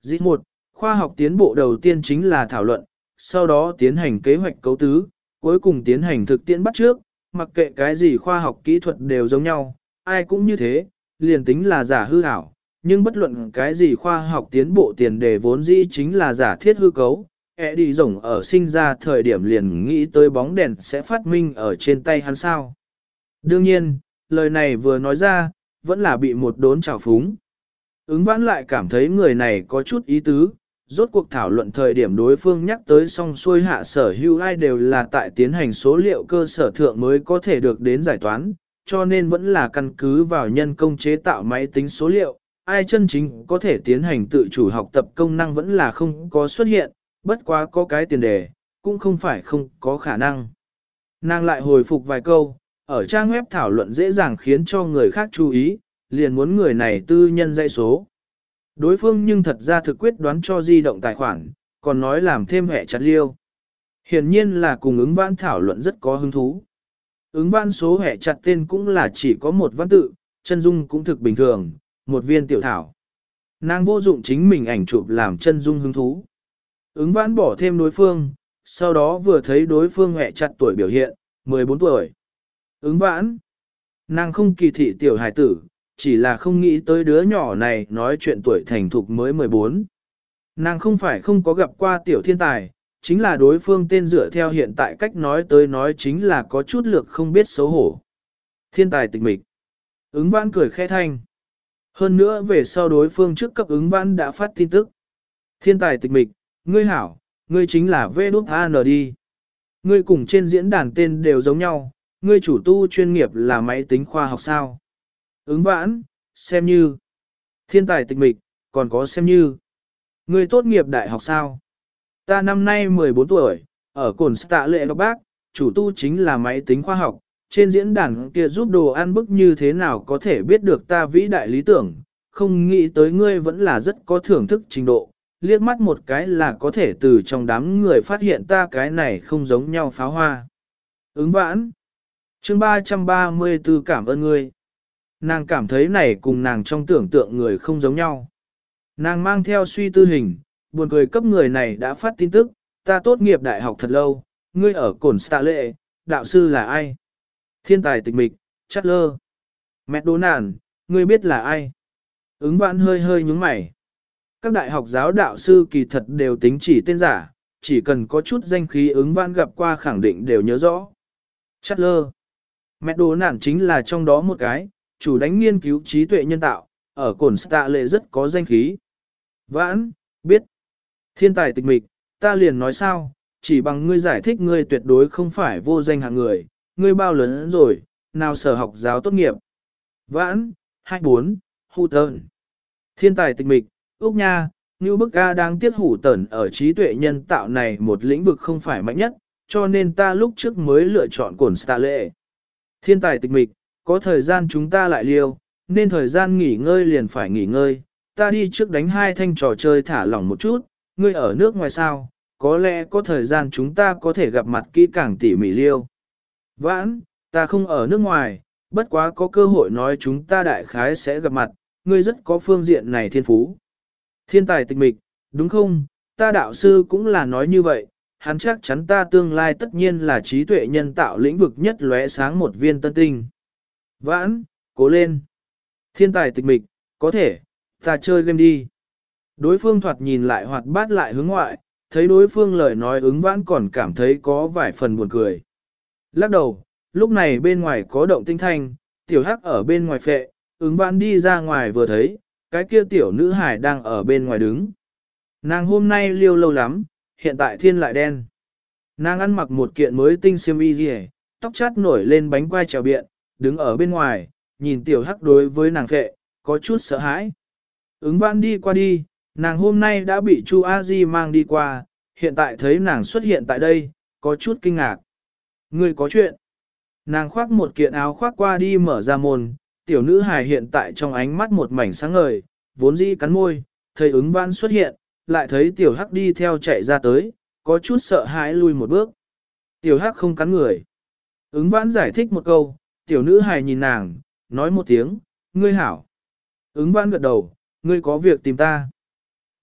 Dĩ một, khoa học tiến bộ đầu tiên chính là thảo luận, sau đó tiến hành kế hoạch cấu tứ, cuối cùng tiến hành thực tiễn bắt trước, mặc kệ cái gì khoa học kỹ thuật đều giống nhau, ai cũng như thế, liền tính là giả hư ảo, nhưng bất luận cái gì khoa học tiến bộ tiền đề vốn dĩ chính là giả thiết hư cấu. E đi rồng ở sinh ra thời điểm liền nghĩ tới bóng đèn sẽ phát minh ở trên tay hắn sao. Đương nhiên, lời này vừa nói ra, vẫn là bị một đốn trào phúng. Ứng vãn lại cảm thấy người này có chút ý tứ, rốt cuộc thảo luận thời điểm đối phương nhắc tới song xuôi hạ sở hữu ai đều là tại tiến hành số liệu cơ sở thượng mới có thể được đến giải toán, cho nên vẫn là căn cứ vào nhân công chế tạo máy tính số liệu, ai chân chính có thể tiến hành tự chủ học tập công năng vẫn là không có xuất hiện, bất quá có cái tiền đề, cũng không phải không có khả năng. Nàng lại hồi phục vài câu, ở trang web thảo luận dễ dàng khiến cho người khác chú ý, liền muốn người này tư nhân dạy số. Đối phương nhưng thật ra thực quyết đoán cho di động tài khoản, còn nói làm thêm hệ chặt liêu. Hiển nhiên là cùng ứng vãn thảo luận rất có hứng thú. Ứng vãn số hệ chặt tên cũng là chỉ có một văn tự, chân dung cũng thực bình thường, một viên tiểu thảo. Nàng vô dụng chính mình ảnh chụp làm chân dung hứng thú. Ứng vãn bỏ thêm đối phương, sau đó vừa thấy đối phương hệ chặt tuổi biểu hiện, 14 tuổi. Ứng vãn. Nàng không kỳ thị tiểu hài tử, chỉ là không nghĩ tới đứa nhỏ này nói chuyện tuổi thành thục mới 14. Nàng không phải không có gặp qua tiểu thiên tài, chính là đối phương tên dựa theo hiện tại cách nói tới nói chính là có chút lược không biết xấu hổ. Thiên tài tịch mịch. Ứng vãn cười khẽ thanh. Hơn nữa về sau đối phương trước cấp ứng vãn đã phát tin tức. Thiên tài tịch mịch, ngươi hảo, ngươi chính là V đút AN đi. Ngươi cùng trên diễn đàn tên đều giống nhau, ngươi chủ tu chuyên nghiệp là máy tính khoa học sao. Ứng vãn, xem như. Thiên tài tịch mịch, còn có xem như. Ngươi tốt nghiệp đại học sao? Ta năm nay 14 tuổi, ở cồn tạ lệ đọc bác, chủ tu chính là máy tính khoa học, trên diễn đàn kia giúp đồ ăn bức như thế nào có thể biết được ta vĩ đại lý tưởng, không nghĩ tới ngươi vẫn là rất có thưởng thức trình độ, liếc mắt một cái là có thể từ trong đám người phát hiện ta cái này không giống nhau pháo hoa. Ứng vãn chương 334 cảm ơn ngươi. Nàng cảm thấy này cùng nàng trong tưởng tượng người không giống nhau. Nàng mang theo suy tư hình, buồn cười cấp người này đã phát tin tức, ta tốt nghiệp đại học thật lâu, ngươi ở cổn xạ lệ, đạo sư là ai? Thiên tài tịch mịch, chát lơ. Mẹ đố nàn, ngươi biết là ai? Ứng vãn hơi hơi nhúng mày. Các đại học giáo đạo sư kỳ thật đều tính chỉ tên giả, chỉ cần có chút danh khí ứng vãn gặp qua khẳng định đều nhớ rõ. Chát lơ. Mẹ đố nản chính là trong đó một cái, chủ đánh nghiên cứu trí tuệ nhân tạo, ở cổn Tạ lệ rất có danh khí. Vãn, biết. Thiên tài tịch mịch, ta liền nói sao, chỉ bằng ngươi giải thích ngươi tuyệt đối không phải vô danh hạng người, ngươi bao lớn rồi, nào sở học giáo tốt nghiệp. Vãn, 24, hụ tờn. Thiên tài tịch mịch, Úc Nha, như bức ca đang tiết hủ tẩn ở trí tuệ nhân tạo này một lĩnh vực không phải mạnh nhất, cho nên ta lúc trước mới lựa chọn cổn Tạ lệ. Thiên tài tịch mịch, có thời gian chúng ta lại liêu, nên thời gian nghỉ ngơi liền phải nghỉ ngơi, ta đi trước đánh hai thanh trò chơi thả lỏng một chút, ngươi ở nước ngoài sao, có lẽ có thời gian chúng ta có thể gặp mặt kỹ càng tỉ mỉ liêu. Vãn, ta không ở nước ngoài, bất quá có cơ hội nói chúng ta đại khái sẽ gặp mặt, ngươi rất có phương diện này thiên phú. Thiên tài tịch mịch, đúng không, ta đạo sư cũng là nói như vậy, hắn chắc chắn ta tương lai tất nhiên là trí tuệ nhân tạo lĩnh vực nhất lóe sáng một viên tân tinh. Vãn, cố lên. Thiên tài tịch mịch, có thể, ta chơi game đi. Đối phương thoạt nhìn lại hoạt bát lại hướng ngoại, thấy đối phương lời nói ứng vãn còn cảm thấy có vài phần buồn cười. Lắc đầu, lúc này bên ngoài có động tinh thanh, tiểu hắc ở bên ngoài phệ, ứng vãn đi ra ngoài vừa thấy, cái kia tiểu nữ hải đang ở bên ngoài đứng. Nàng hôm nay liêu lâu lắm, hiện tại thiên lại đen. Nàng ăn mặc một kiện mới tinh xiêm y gì tóc chát nổi lên bánh quai trèo biện, đứng ở bên ngoài, nhìn tiểu hắc đối với nàng phệ, có chút sợ hãi. Ứng vãn đi qua đi, nàng hôm nay đã bị Chu A Di mang đi qua, hiện tại thấy nàng xuất hiện tại đây, có chút kinh ngạc. Ngươi có chuyện. Nàng khoác một kiện áo khoác qua đi mở ra môn, tiểu nữ hài hiện tại trong ánh mắt một mảnh sáng ngời, vốn dĩ cắn môi, thấy ứng vãn xuất hiện, lại thấy tiểu hắc đi theo chạy ra tới, có chút sợ hãi lui một bước. Tiểu hắc không cắn người. Ứng vãn giải thích một câu, tiểu nữ hài nhìn nàng, nói một tiếng, ngươi hảo. Ứng vãn gật đầu, ngươi có việc tìm ta.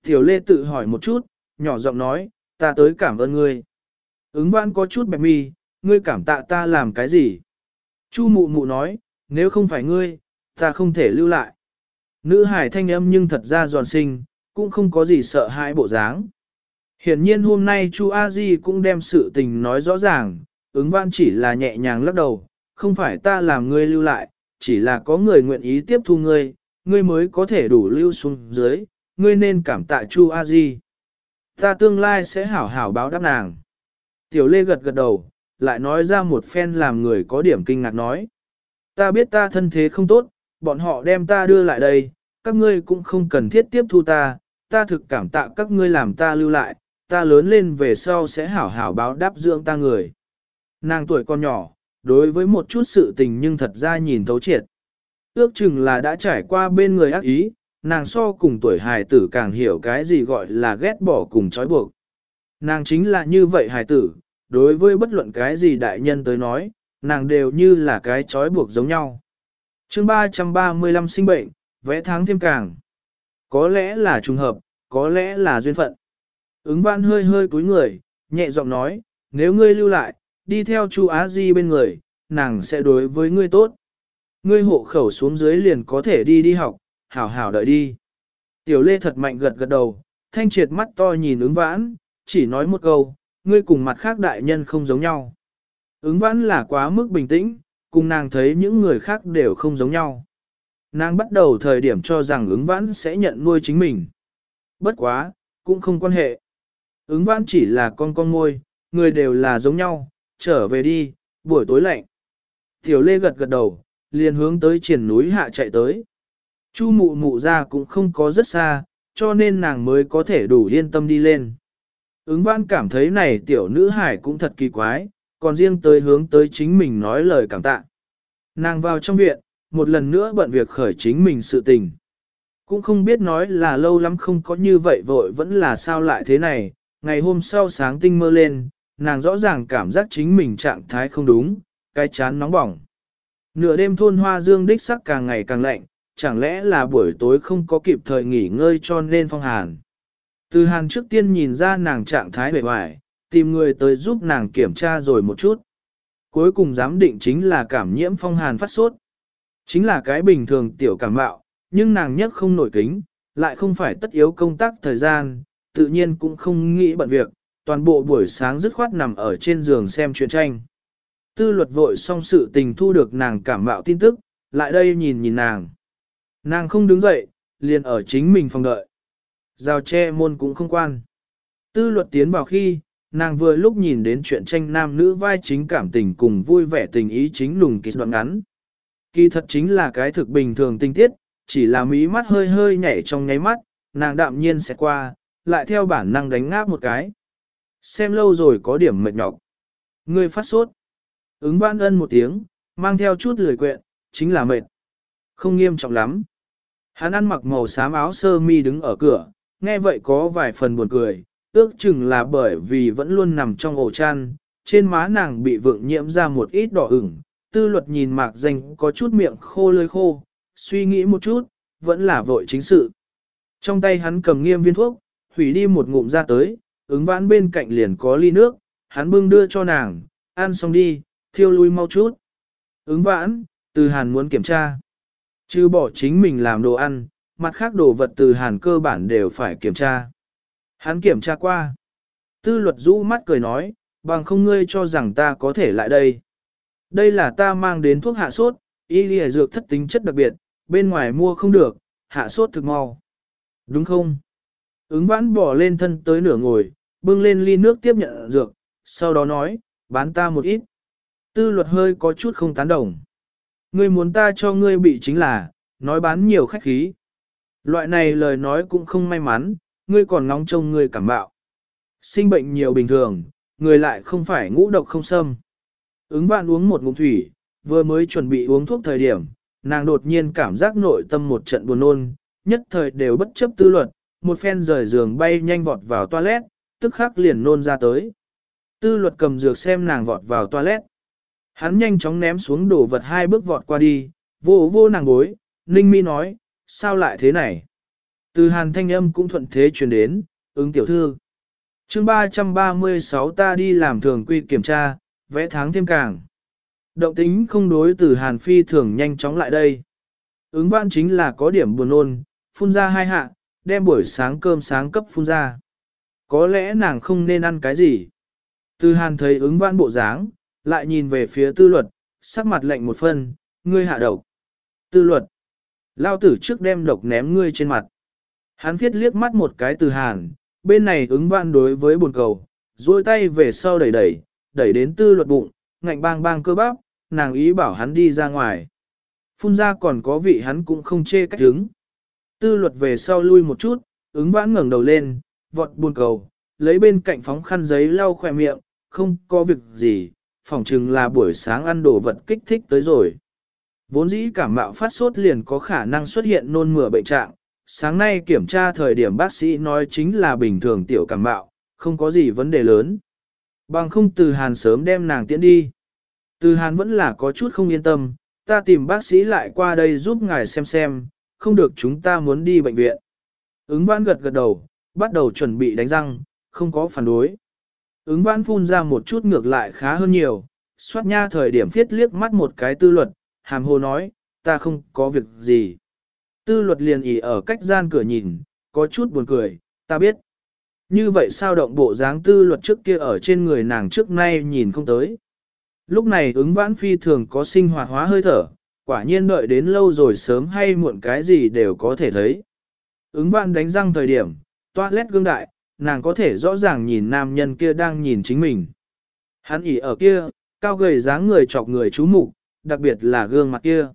Tiểu lê tự hỏi một chút, nhỏ giọng nói, ta tới cảm ơn ngươi. Ứng vãn có chút bẹp mi, ngươi cảm tạ ta làm cái gì? Chu mụ mụ nói, nếu không phải ngươi, ta không thể lưu lại. Nữ hải thanh âm nhưng thật ra giòn sinh, cũng không có gì sợ hãi bộ dáng. Hiển nhiên hôm nay Chu A Di cũng đem sự tình nói rõ ràng, ứng văn chỉ là nhẹ nhàng lắc đầu, không phải ta làm ngươi lưu lại, chỉ là có người nguyện ý tiếp thu ngươi, ngươi mới có thể đủ lưu xuống dưới, ngươi nên cảm tạ Chu A Di. Ta tương lai sẽ hảo hảo báo đáp nàng. Tiểu Lê gật gật đầu, lại nói ra một phen làm người có điểm kinh ngạc nói. Ta biết ta thân thế không tốt, bọn họ đem ta đưa lại đây, các ngươi cũng không cần thiết tiếp thu ta, ta thực cảm tạ các ngươi làm ta lưu lại, ta lớn lên về sau sẽ hảo hảo báo đáp dưỡng ta người. Nàng tuổi còn nhỏ, đối với một chút sự tình nhưng thật ra nhìn thấu triệt. Ước chừng là đã trải qua bên người ác ý, nàng so cùng tuổi hài tử càng hiểu cái gì gọi là ghét bỏ cùng trói buộc. Nàng chính là như vậy hài tử, đối với bất luận cái gì đại nhân tới nói, nàng đều như là cái trói buộc giống nhau. chương 335 sinh bệnh, vẽ tháng thêm càng. Có lẽ là trùng hợp, có lẽ là duyên phận. Ứng văn hơi hơi cúi người, nhẹ giọng nói, nếu ngươi lưu lại, đi theo chu Á Di bên người, nàng sẽ đối với ngươi tốt. Ngươi hộ khẩu xuống dưới liền có thể đi đi học, hảo hảo đợi đi. Tiểu lê thật mạnh gật gật đầu, thanh triệt mắt to nhìn ứng vãn, chỉ nói một câu, ngươi cùng mặt khác đại nhân không giống nhau. Ứng vãn là quá mức bình tĩnh, cùng nàng thấy những người khác đều không giống nhau. Nàng bắt đầu thời điểm cho rằng ứng vãn sẽ nhận nuôi chính mình. Bất quá, cũng không quan hệ. Ứng vãn chỉ là con con ngôi, người đều là giống nhau, trở về đi, buổi tối lạnh. Tiểu lê gật gật đầu, liền hướng tới triển núi hạ chạy tới. Chu mụ mụ ra cũng không có rất xa, cho nên nàng mới có thể đủ yên tâm đi lên. Ứng văn cảm thấy này tiểu nữ hải cũng thật kỳ quái, còn riêng tới hướng tới chính mình nói lời cảm tạ. Nàng vào trong viện, một lần nữa bận việc khởi chính mình sự tình. Cũng không biết nói là lâu lắm không có như vậy vội vẫn là sao lại thế này, ngày hôm sau sáng tinh mơ lên, nàng rõ ràng cảm giác chính mình trạng thái không đúng, cái chán nóng bỏng. Nửa đêm thôn hoa dương đích sắc càng ngày càng lạnh, chẳng lẽ là buổi tối không có kịp thời nghỉ ngơi cho nên phong hàn. Từ hàn trước tiên nhìn ra nàng trạng thái bề hoài, tìm người tới giúp nàng kiểm tra rồi một chút. Cuối cùng giám định chính là cảm nhiễm phong hàn phát sốt. Chính là cái bình thường tiểu cảm bạo, nhưng nàng nhất không nổi kính, lại không phải tất yếu công tác thời gian, tự nhiên cũng không nghĩ bận việc, toàn bộ buổi sáng dứt khoát nằm ở trên giường xem truyện tranh. Tư luật vội xong sự tình thu được nàng cảm bạo tin tức, lại đây nhìn nhìn nàng. Nàng không đứng dậy, liền ở chính mình phòng đợi. Giao che môn cũng không quan. Tư luật tiến vào khi, nàng vừa lúc nhìn đến chuyện tranh nam nữ vai chính cảm tình cùng vui vẻ tình ý chính lùng kỳ đoạn ngắn. Kỳ thật chính là cái thực bình thường tinh tiết, chỉ là mí mắt hơi hơi nhảy trong nháy mắt, nàng đạm nhiên sẽ qua, lại theo bản năng đánh ngáp một cái. Xem lâu rồi có điểm mệt nhọc. Người phát sốt. Ứng vãn ân một tiếng, mang theo chút lười quyện, chính là mệt. Không nghiêm trọng lắm. Hắn ăn mặc màu xám áo sơ mi đứng ở cửa, nghe vậy có vài phần buồn cười, ước chừng là bởi vì vẫn luôn nằm trong ổ chăn, trên má nàng bị vượng nhiễm ra một ít đỏ ửng. Tư luật nhìn mạc danh có chút miệng khô lơi khô, suy nghĩ một chút, vẫn là vội chính sự. Trong tay hắn cầm nghiêm viên thuốc, hủy đi một ngụm ra tới, ứng vãn bên cạnh liền có ly nước, hắn bưng đưa cho nàng, ăn xong đi, thiêu lui mau chút. Ứng vãn, từ hàn muốn kiểm tra. Chứ bỏ chính mình làm đồ ăn, mặt khác đồ vật từ hàn cơ bản đều phải kiểm tra. Hắn kiểm tra qua. Tư luật rũ mắt cười nói, bằng không ngươi cho rằng ta có thể lại đây. Đây là ta mang đến thuốc hạ sốt, y lìa dược thất tính chất đặc biệt, bên ngoài mua không được, hạ sốt thực mau. Đúng không? Ứng vãn bỏ lên thân tới nửa ngồi, bưng lên ly nước tiếp nhận dược, sau đó nói, bán ta một ít. Tư luật hơi có chút không tán đồng. Ngươi muốn ta cho ngươi bị chính là, nói bán nhiều khách khí. Loại này lời nói cũng không may mắn, ngươi còn ngóng trông ngươi cảm bạo. Sinh bệnh nhiều bình thường, người lại không phải ngũ độc không xâm. Ứng vạn uống một ngụm thủy, vừa mới chuẩn bị uống thuốc thời điểm, nàng đột nhiên cảm giác nội tâm một trận buồn nôn, nhất thời đều bất chấp tư luật, một phen rời giường bay nhanh vọt vào toilet, tức khắc liền nôn ra tới. Tư luật cầm dược xem nàng vọt vào toilet. Hắn nhanh chóng ném xuống đổ vật hai bước vọt qua đi, vô vô nàng gối, ninh mi nói, sao lại thế này? Từ hàn thanh âm cũng thuận thế truyền đến, ứng tiểu thư. chương 336 ta đi làm thường quy kiểm tra, vẽ tháng thêm càng. Động tính không đối từ hàn phi thường nhanh chóng lại đây. Ứng vãn chính là có điểm buồn ôn, phun ra hai hạ, đem buổi sáng cơm sáng cấp phun ra. Có lẽ nàng không nên ăn cái gì. Từ hàn thấy ứng văn bộ dáng, lại nhìn về phía tư luật, sắc mặt lạnh một phân, ngươi hạ độc. Tư luật. Lao tử trước đem độc ném ngươi trên mặt. Hắn viết liếc mắt một cái từ hàn, bên này ứng văn đối với buồn cầu, duỗi tay về sau đẩy đẩy, đẩy đến tư luật bụng, ngạnh bang bang cơ bắp, nàng ý bảo hắn đi ra ngoài. Phun ra còn có vị hắn cũng không chê cách đứng. Tư luật về sau lui một chút, ứng vãn ngẩng đầu lên, vọt buồn cầu, lấy bên cạnh phóng khăn giấy lau khỏe miệng, không có việc gì, phỏng chừng là buổi sáng ăn đồ vật kích thích tới rồi. Vốn dĩ cảm mạo phát sốt liền có khả năng xuất hiện nôn mửa bệnh trạng, sáng nay kiểm tra thời điểm bác sĩ nói chính là bình thường tiểu cảm mạo, không có gì vấn đề lớn. Bằng không từ hàn sớm đem nàng tiễn đi. Từ hàn vẫn là có chút không yên tâm, ta tìm bác sĩ lại qua đây giúp ngài xem xem, không được chúng ta muốn đi bệnh viện. Ứng văn gật gật đầu, bắt đầu chuẩn bị đánh răng, không có phản đối. Ứng vãn phun ra một chút ngược lại khá hơn nhiều, soát nha thời điểm thiết liếc mắt một cái tư luật, hàm hồ nói, ta không có việc gì. Tư luật liền ỉ ở cách gian cửa nhìn, có chút buồn cười, ta biết. Như vậy sao động bộ dáng tư luật trước kia ở trên người nàng trước nay nhìn không tới. Lúc này ứng vãn phi thường có sinh hoạt hóa hơi thở, quả nhiên đợi đến lâu rồi sớm hay muộn cái gì đều có thể thấy. Ứng vãn đánh răng thời điểm, toilet gương đại, nàng có thể rõ ràng nhìn nam nhân kia đang nhìn chính mình. Hắn ỉ ở kia, cao gầy dáng người chọc người chú mục đặc biệt là gương mặt kia.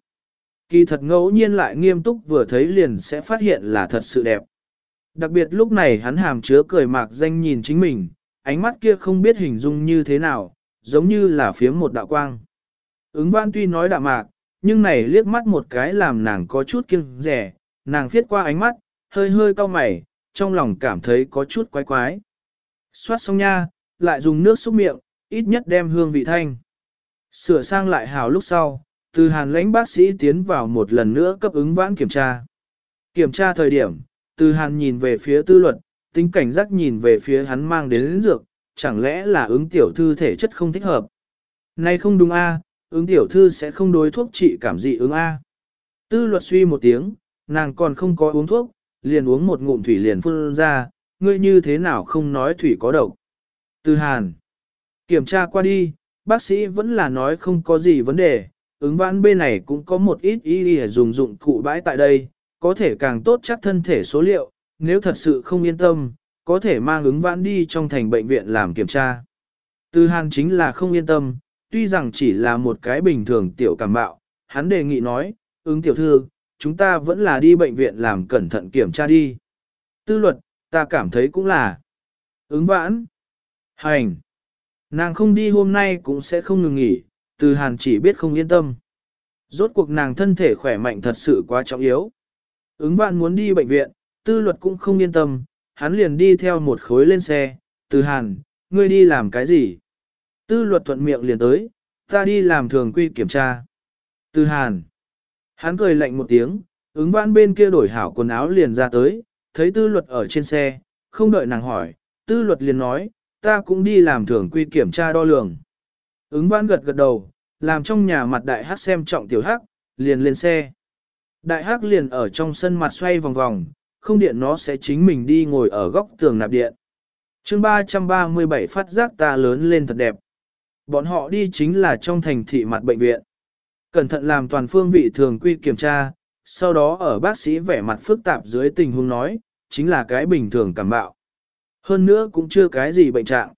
Kỳ thật ngẫu nhiên lại nghiêm túc vừa thấy liền sẽ phát hiện là thật sự đẹp. Đặc biệt lúc này hắn hàm chứa cười mạc danh nhìn chính mình, ánh mắt kia không biết hình dung như thế nào, giống như là phía một đạo quang. Ứng văn tuy nói đạm mạc, nhưng này liếc mắt một cái làm nàng có chút kiêng rẻ, nàng viết qua ánh mắt, hơi hơi cau mày, trong lòng cảm thấy có chút quái quái. Xoát xong nha, lại dùng nước xúc miệng, ít nhất đem hương vị thanh. Sửa sang lại hào lúc sau, từ hàn lãnh bác sĩ tiến vào một lần nữa cấp ứng vãn kiểm tra. Kiểm tra thời điểm, từ hàn nhìn về phía tư luật, tính cảnh giác nhìn về phía hắn mang đến lĩnh dược, chẳng lẽ là ứng tiểu thư thể chất không thích hợp. Này không đúng a, ứng tiểu thư sẽ không đối thuốc trị cảm dị ứng a. Tư luật suy một tiếng, nàng còn không có uống thuốc, liền uống một ngụm thủy liền phun ra, ngươi như thế nào không nói thủy có độc. Từ hàn, kiểm tra qua đi, bác sĩ vẫn là nói không có gì vấn đề, ứng vãn bên này cũng có một ít y dùng dụng cụ bãi tại đây, có thể càng tốt chắc thân thể số liệu, nếu thật sự không yên tâm, có thể mang ứng vãn đi trong thành bệnh viện làm kiểm tra. Từ hàn chính là không yên tâm, tuy rằng chỉ là một cái bình thường tiểu cảm bạo, hắn đề nghị nói, ứng tiểu thư, chúng ta vẫn là đi bệnh viện làm cẩn thận kiểm tra đi. Tư luật, ta cảm thấy cũng là. Ứng vãn. Hành. Nàng không đi hôm nay cũng sẽ không ngừng nghỉ, từ hàn chỉ biết không yên tâm. Rốt cuộc nàng thân thể khỏe mạnh thật sự quá trọng yếu. Ứng vãn muốn đi bệnh viện, tư luật cũng không yên tâm, hắn liền đi theo một khối lên xe, từ hàn, ngươi đi làm cái gì? Tư luật thuận miệng liền tới, ta đi làm thường quy kiểm tra. Từ hàn, hắn cười lạnh một tiếng, ứng vãn bên kia đổi hảo quần áo liền ra tới, thấy tư luật ở trên xe, không đợi nàng hỏi, tư luật liền nói, ta cũng đi làm thường quy kiểm tra đo lường. Ứng vãn gật gật đầu, làm trong nhà mặt đại hắc xem trọng tiểu hắc, liền lên xe. Đại hắc liền ở trong sân mặt xoay vòng vòng, không điện nó sẽ chính mình đi ngồi ở góc tường nạp điện. chương 337 phát giác ta lớn lên thật đẹp. Bọn họ đi chính là trong thành thị mặt bệnh viện. Cẩn thận làm toàn phương vị thường quy kiểm tra, sau đó ở bác sĩ vẻ mặt phức tạp dưới tình huống nói, chính là cái bình thường cảm bạo. Hơn nữa cũng chưa cái gì bệnh trạng.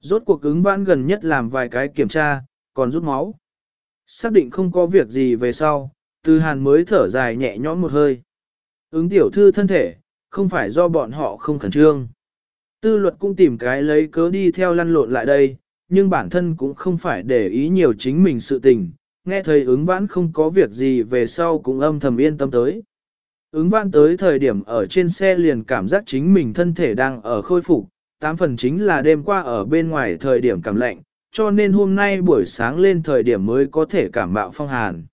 Rốt cuộc ứng vãn gần nhất làm vài cái kiểm tra, còn rút máu. Xác định không có việc gì về sau, từ hàn mới thở dài nhẹ nhõm một hơi. Ứng tiểu thư thân thể, không phải do bọn họ không khẩn trương. Tư luật cũng tìm cái lấy cớ đi theo lăn lộn lại đây, nhưng bản thân cũng không phải để ý nhiều chính mình sự tình, nghe thấy ứng vãn không có việc gì về sau cũng âm thầm yên tâm tới. Ứng vãn tới thời điểm ở trên xe liền cảm giác chính mình thân thể đang ở khôi phục, tám phần chính là đêm qua ở bên ngoài thời điểm cảm lạnh, cho nên hôm nay buổi sáng lên thời điểm mới có thể cảm bạo phong hàn.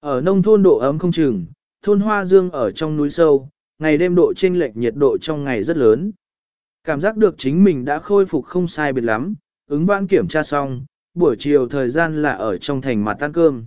Ở nông thôn độ ấm không chừng, thôn Hoa Dương ở trong núi sâu, ngày đêm độ chênh lệch nhiệt độ trong ngày rất lớn. Cảm giác được chính mình đã khôi phục không sai biệt lắm, ứng vãn kiểm tra xong, buổi chiều thời gian là ở trong thành mặt ăn cơm.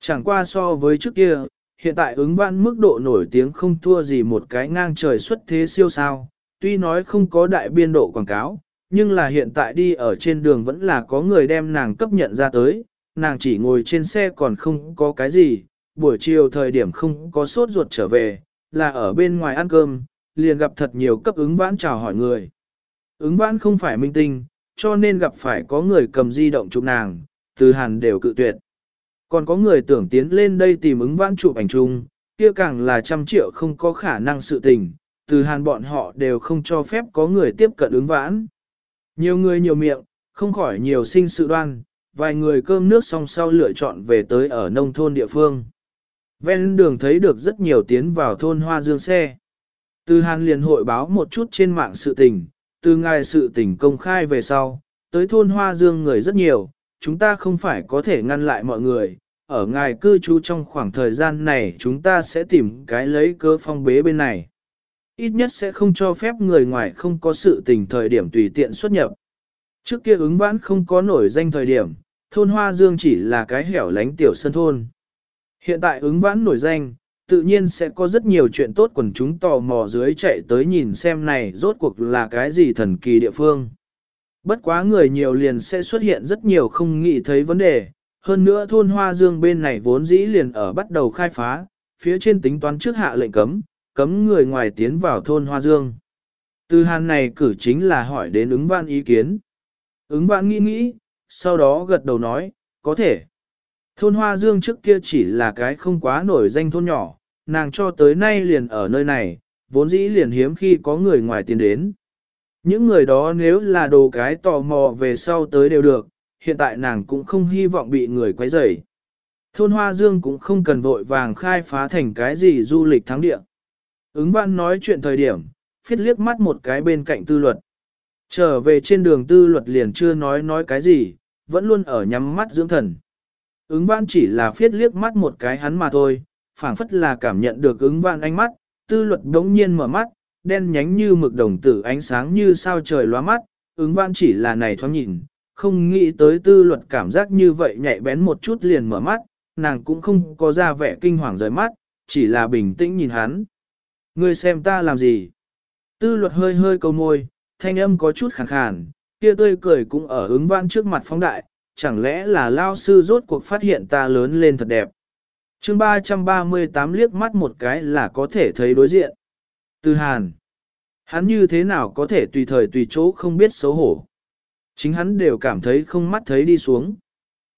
Chẳng qua so với trước kia, hiện tại ứng vãn mức độ nổi tiếng không thua gì một cái ngang trời xuất thế siêu sao, tuy nói không có đại biên độ quảng cáo, nhưng là hiện tại đi ở trên đường vẫn là có người đem nàng cấp nhận ra tới, nàng chỉ ngồi trên xe còn không có cái gì, buổi chiều thời điểm không có sốt ruột trở về, là ở bên ngoài ăn cơm, liền gặp thật nhiều cấp ứng vãn chào hỏi người. Ứng vãn không phải minh tinh, cho nên gặp phải có người cầm di động chụp nàng, từ hàn đều cự tuyệt. Còn có người tưởng tiến lên đây tìm ứng vãn chụp ảnh chung, kia càng là trăm triệu không có khả năng sự tình, từ hàn bọn họ đều không cho phép có người tiếp cận ứng vãn. Nhiều người nhiều miệng, không khỏi nhiều sinh sự đoan, vài người cơm nước xong sau lựa chọn về tới ở nông thôn địa phương. Ven đường thấy được rất nhiều tiến vào thôn hoa dương xe. Từ hàn liền hội báo một chút trên mạng sự tình, từ ngài sự tình công khai về sau, tới thôn hoa dương người rất nhiều, chúng ta không phải có thể ngăn lại mọi người, ở ngài cư trú trong khoảng thời gian này chúng ta sẽ tìm cái lấy cơ phong bế bên này. Ít nhất sẽ không cho phép người ngoài không có sự tình thời điểm tùy tiện xuất nhập. Trước kia ứng vãn không có nổi danh thời điểm, thôn Hoa Dương chỉ là cái hẻo lánh tiểu sân thôn. Hiện tại ứng vãn nổi danh, tự nhiên sẽ có rất nhiều chuyện tốt quần chúng tò mò dưới chạy tới nhìn xem này rốt cuộc là cái gì thần kỳ địa phương. Bất quá người nhiều liền sẽ xuất hiện rất nhiều không nghĩ thấy vấn đề, hơn nữa thôn Hoa Dương bên này vốn dĩ liền ở bắt đầu khai phá, phía trên tính toán trước hạ lệnh cấm, cấm người ngoài tiến vào thôn Hoa Dương. Từ hàn này cử chính là hỏi đến ứng vạn ý kiến. Ứng vạn nghĩ nghĩ, sau đó gật đầu nói, có thể. Thôn Hoa Dương trước kia chỉ là cái không quá nổi danh thôn nhỏ, nàng cho tới nay liền ở nơi này, vốn dĩ liền hiếm khi có người ngoài tiền đến. Những người đó nếu là đồ cái tò mò về sau tới đều được, hiện tại nàng cũng không hy vọng bị người quấy rầy. Thôn Hoa Dương cũng không cần vội vàng khai phá thành cái gì du lịch thắng địa. Ứng văn nói chuyện thời điểm, phiết liếc mắt một cái bên cạnh tư luật. Trở về trên đường tư luật liền chưa nói nói cái gì, vẫn luôn ở nhắm mắt dưỡng thần. Ứng văn chỉ là phiết liếc mắt một cái hắn mà thôi, phảng phất là cảm nhận được ứng văn ánh mắt, tư luật đống nhiên mở mắt, đen nhánh như mực đồng tử ánh sáng như sao trời lóa mắt, ứng văn chỉ là này thoáng nhìn, không nghĩ tới tư luật cảm giác như vậy nhạy bén một chút liền mở mắt, nàng cũng không có ra vẻ kinh hoàng rời mắt, chỉ là bình tĩnh nhìn hắn. Ngươi xem ta làm gì? Tư luật hơi hơi câu môi, thanh âm có chút khàn khàn, kia tươi cười cũng ở ứng văn trước mặt phóng đại, chẳng lẽ là lao sư rốt cuộc phát hiện ta lớn lên thật đẹp chương 338 liếc mắt một cái là có thể thấy đối diện. Từ Hàn, hắn như thế nào có thể tùy thời tùy chỗ không biết xấu hổ. Chính hắn đều cảm thấy không mắt thấy đi xuống.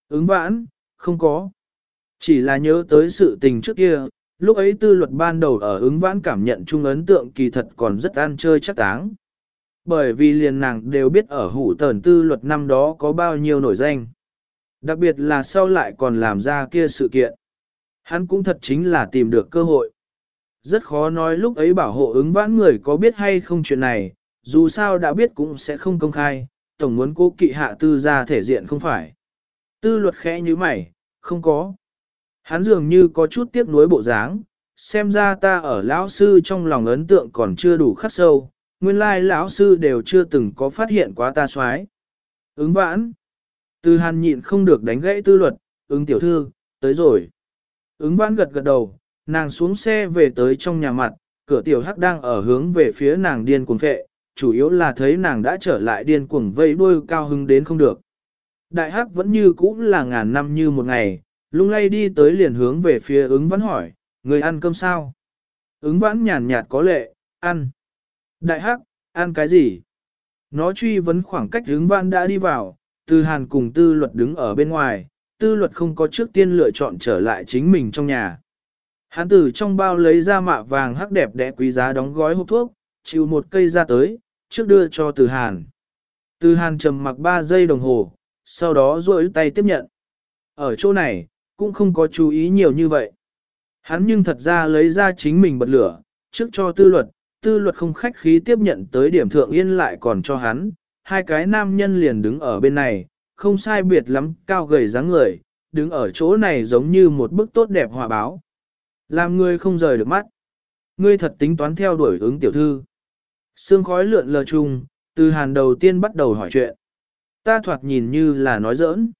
Ứng vãn, không có. Chỉ là nhớ tới sự tình trước kia, lúc ấy tư luật ban đầu ở ứng vãn cảm nhận chung ấn tượng kỳ thật còn rất ăn chơi chắc táng. Bởi vì liền nàng đều biết ở hủ tờn tư luật năm đó có bao nhiêu nổi danh. Đặc biệt là sau lại còn làm ra kia sự kiện. Hắn cũng thật chính là tìm được cơ hội. Rất khó nói lúc ấy bảo hộ ứng vãn người có biết hay không chuyện này, dù sao đã biết cũng sẽ không công khai, tổng muốn cố kỵ hạ tư ra thể diện không phải. Tư luật khẽ như mày, không có. Hắn dường như có chút tiếc nuối bộ dáng, xem ra ta ở lão sư trong lòng ấn tượng còn chưa đủ khắc sâu, nguyên lai lão sư đều chưa từng có phát hiện quá ta soái. Ứng vãn. Từ hàn nhịn không được đánh gãy tư luật, ứng tiểu thư, tới rồi. Ứng vãn gật gật đầu, nàng xuống xe về tới trong nhà mặt, cửa tiểu hắc đang ở hướng về phía nàng điên cuồng phệ, chủ yếu là thấy nàng đã trở lại điên cuồng vây đuôi cao hứng đến không được. Đại hắc vẫn như cũ là ngàn năm như một ngày, lung lay đi tới liền hướng về phía ứng vãn hỏi, người ăn cơm sao? Ứng vãn nhàn nhạt có lệ, ăn. Đại hắc, ăn cái gì? Nó truy vấn khoảng cách ứng vãn đã đi vào, tư hàn cùng tư luật đứng ở bên ngoài, tư luật không có trước tiên lựa chọn trở lại chính mình trong nhà. Hắn từ trong bao lấy ra mạ vàng hắc đẹp đẽ quý giá đóng gói hộp thuốc, chịu một cây ra tới, trước đưa cho từ hàn. Từ hàn trầm mặc 3 giây đồng hồ, sau đó duỗi tay tiếp nhận. Ở chỗ này, cũng không có chú ý nhiều như vậy. Hắn nhưng thật ra lấy ra chính mình bật lửa, trước cho tư luật, tư luật không khách khí tiếp nhận tới điểm thượng yên lại còn cho hắn, hai cái nam nhân liền đứng ở bên này, không sai biệt lắm, cao gầy dáng người, đứng ở chỗ này giống như một bức tốt đẹp hòa báo. Làm người không rời được mắt. Ngươi thật tính toán theo đuổi ứng tiểu thư. Sương khói lượn lờ chung, từ hàn đầu tiên bắt đầu hỏi chuyện. Ta thoạt nhìn như là nói giỡn.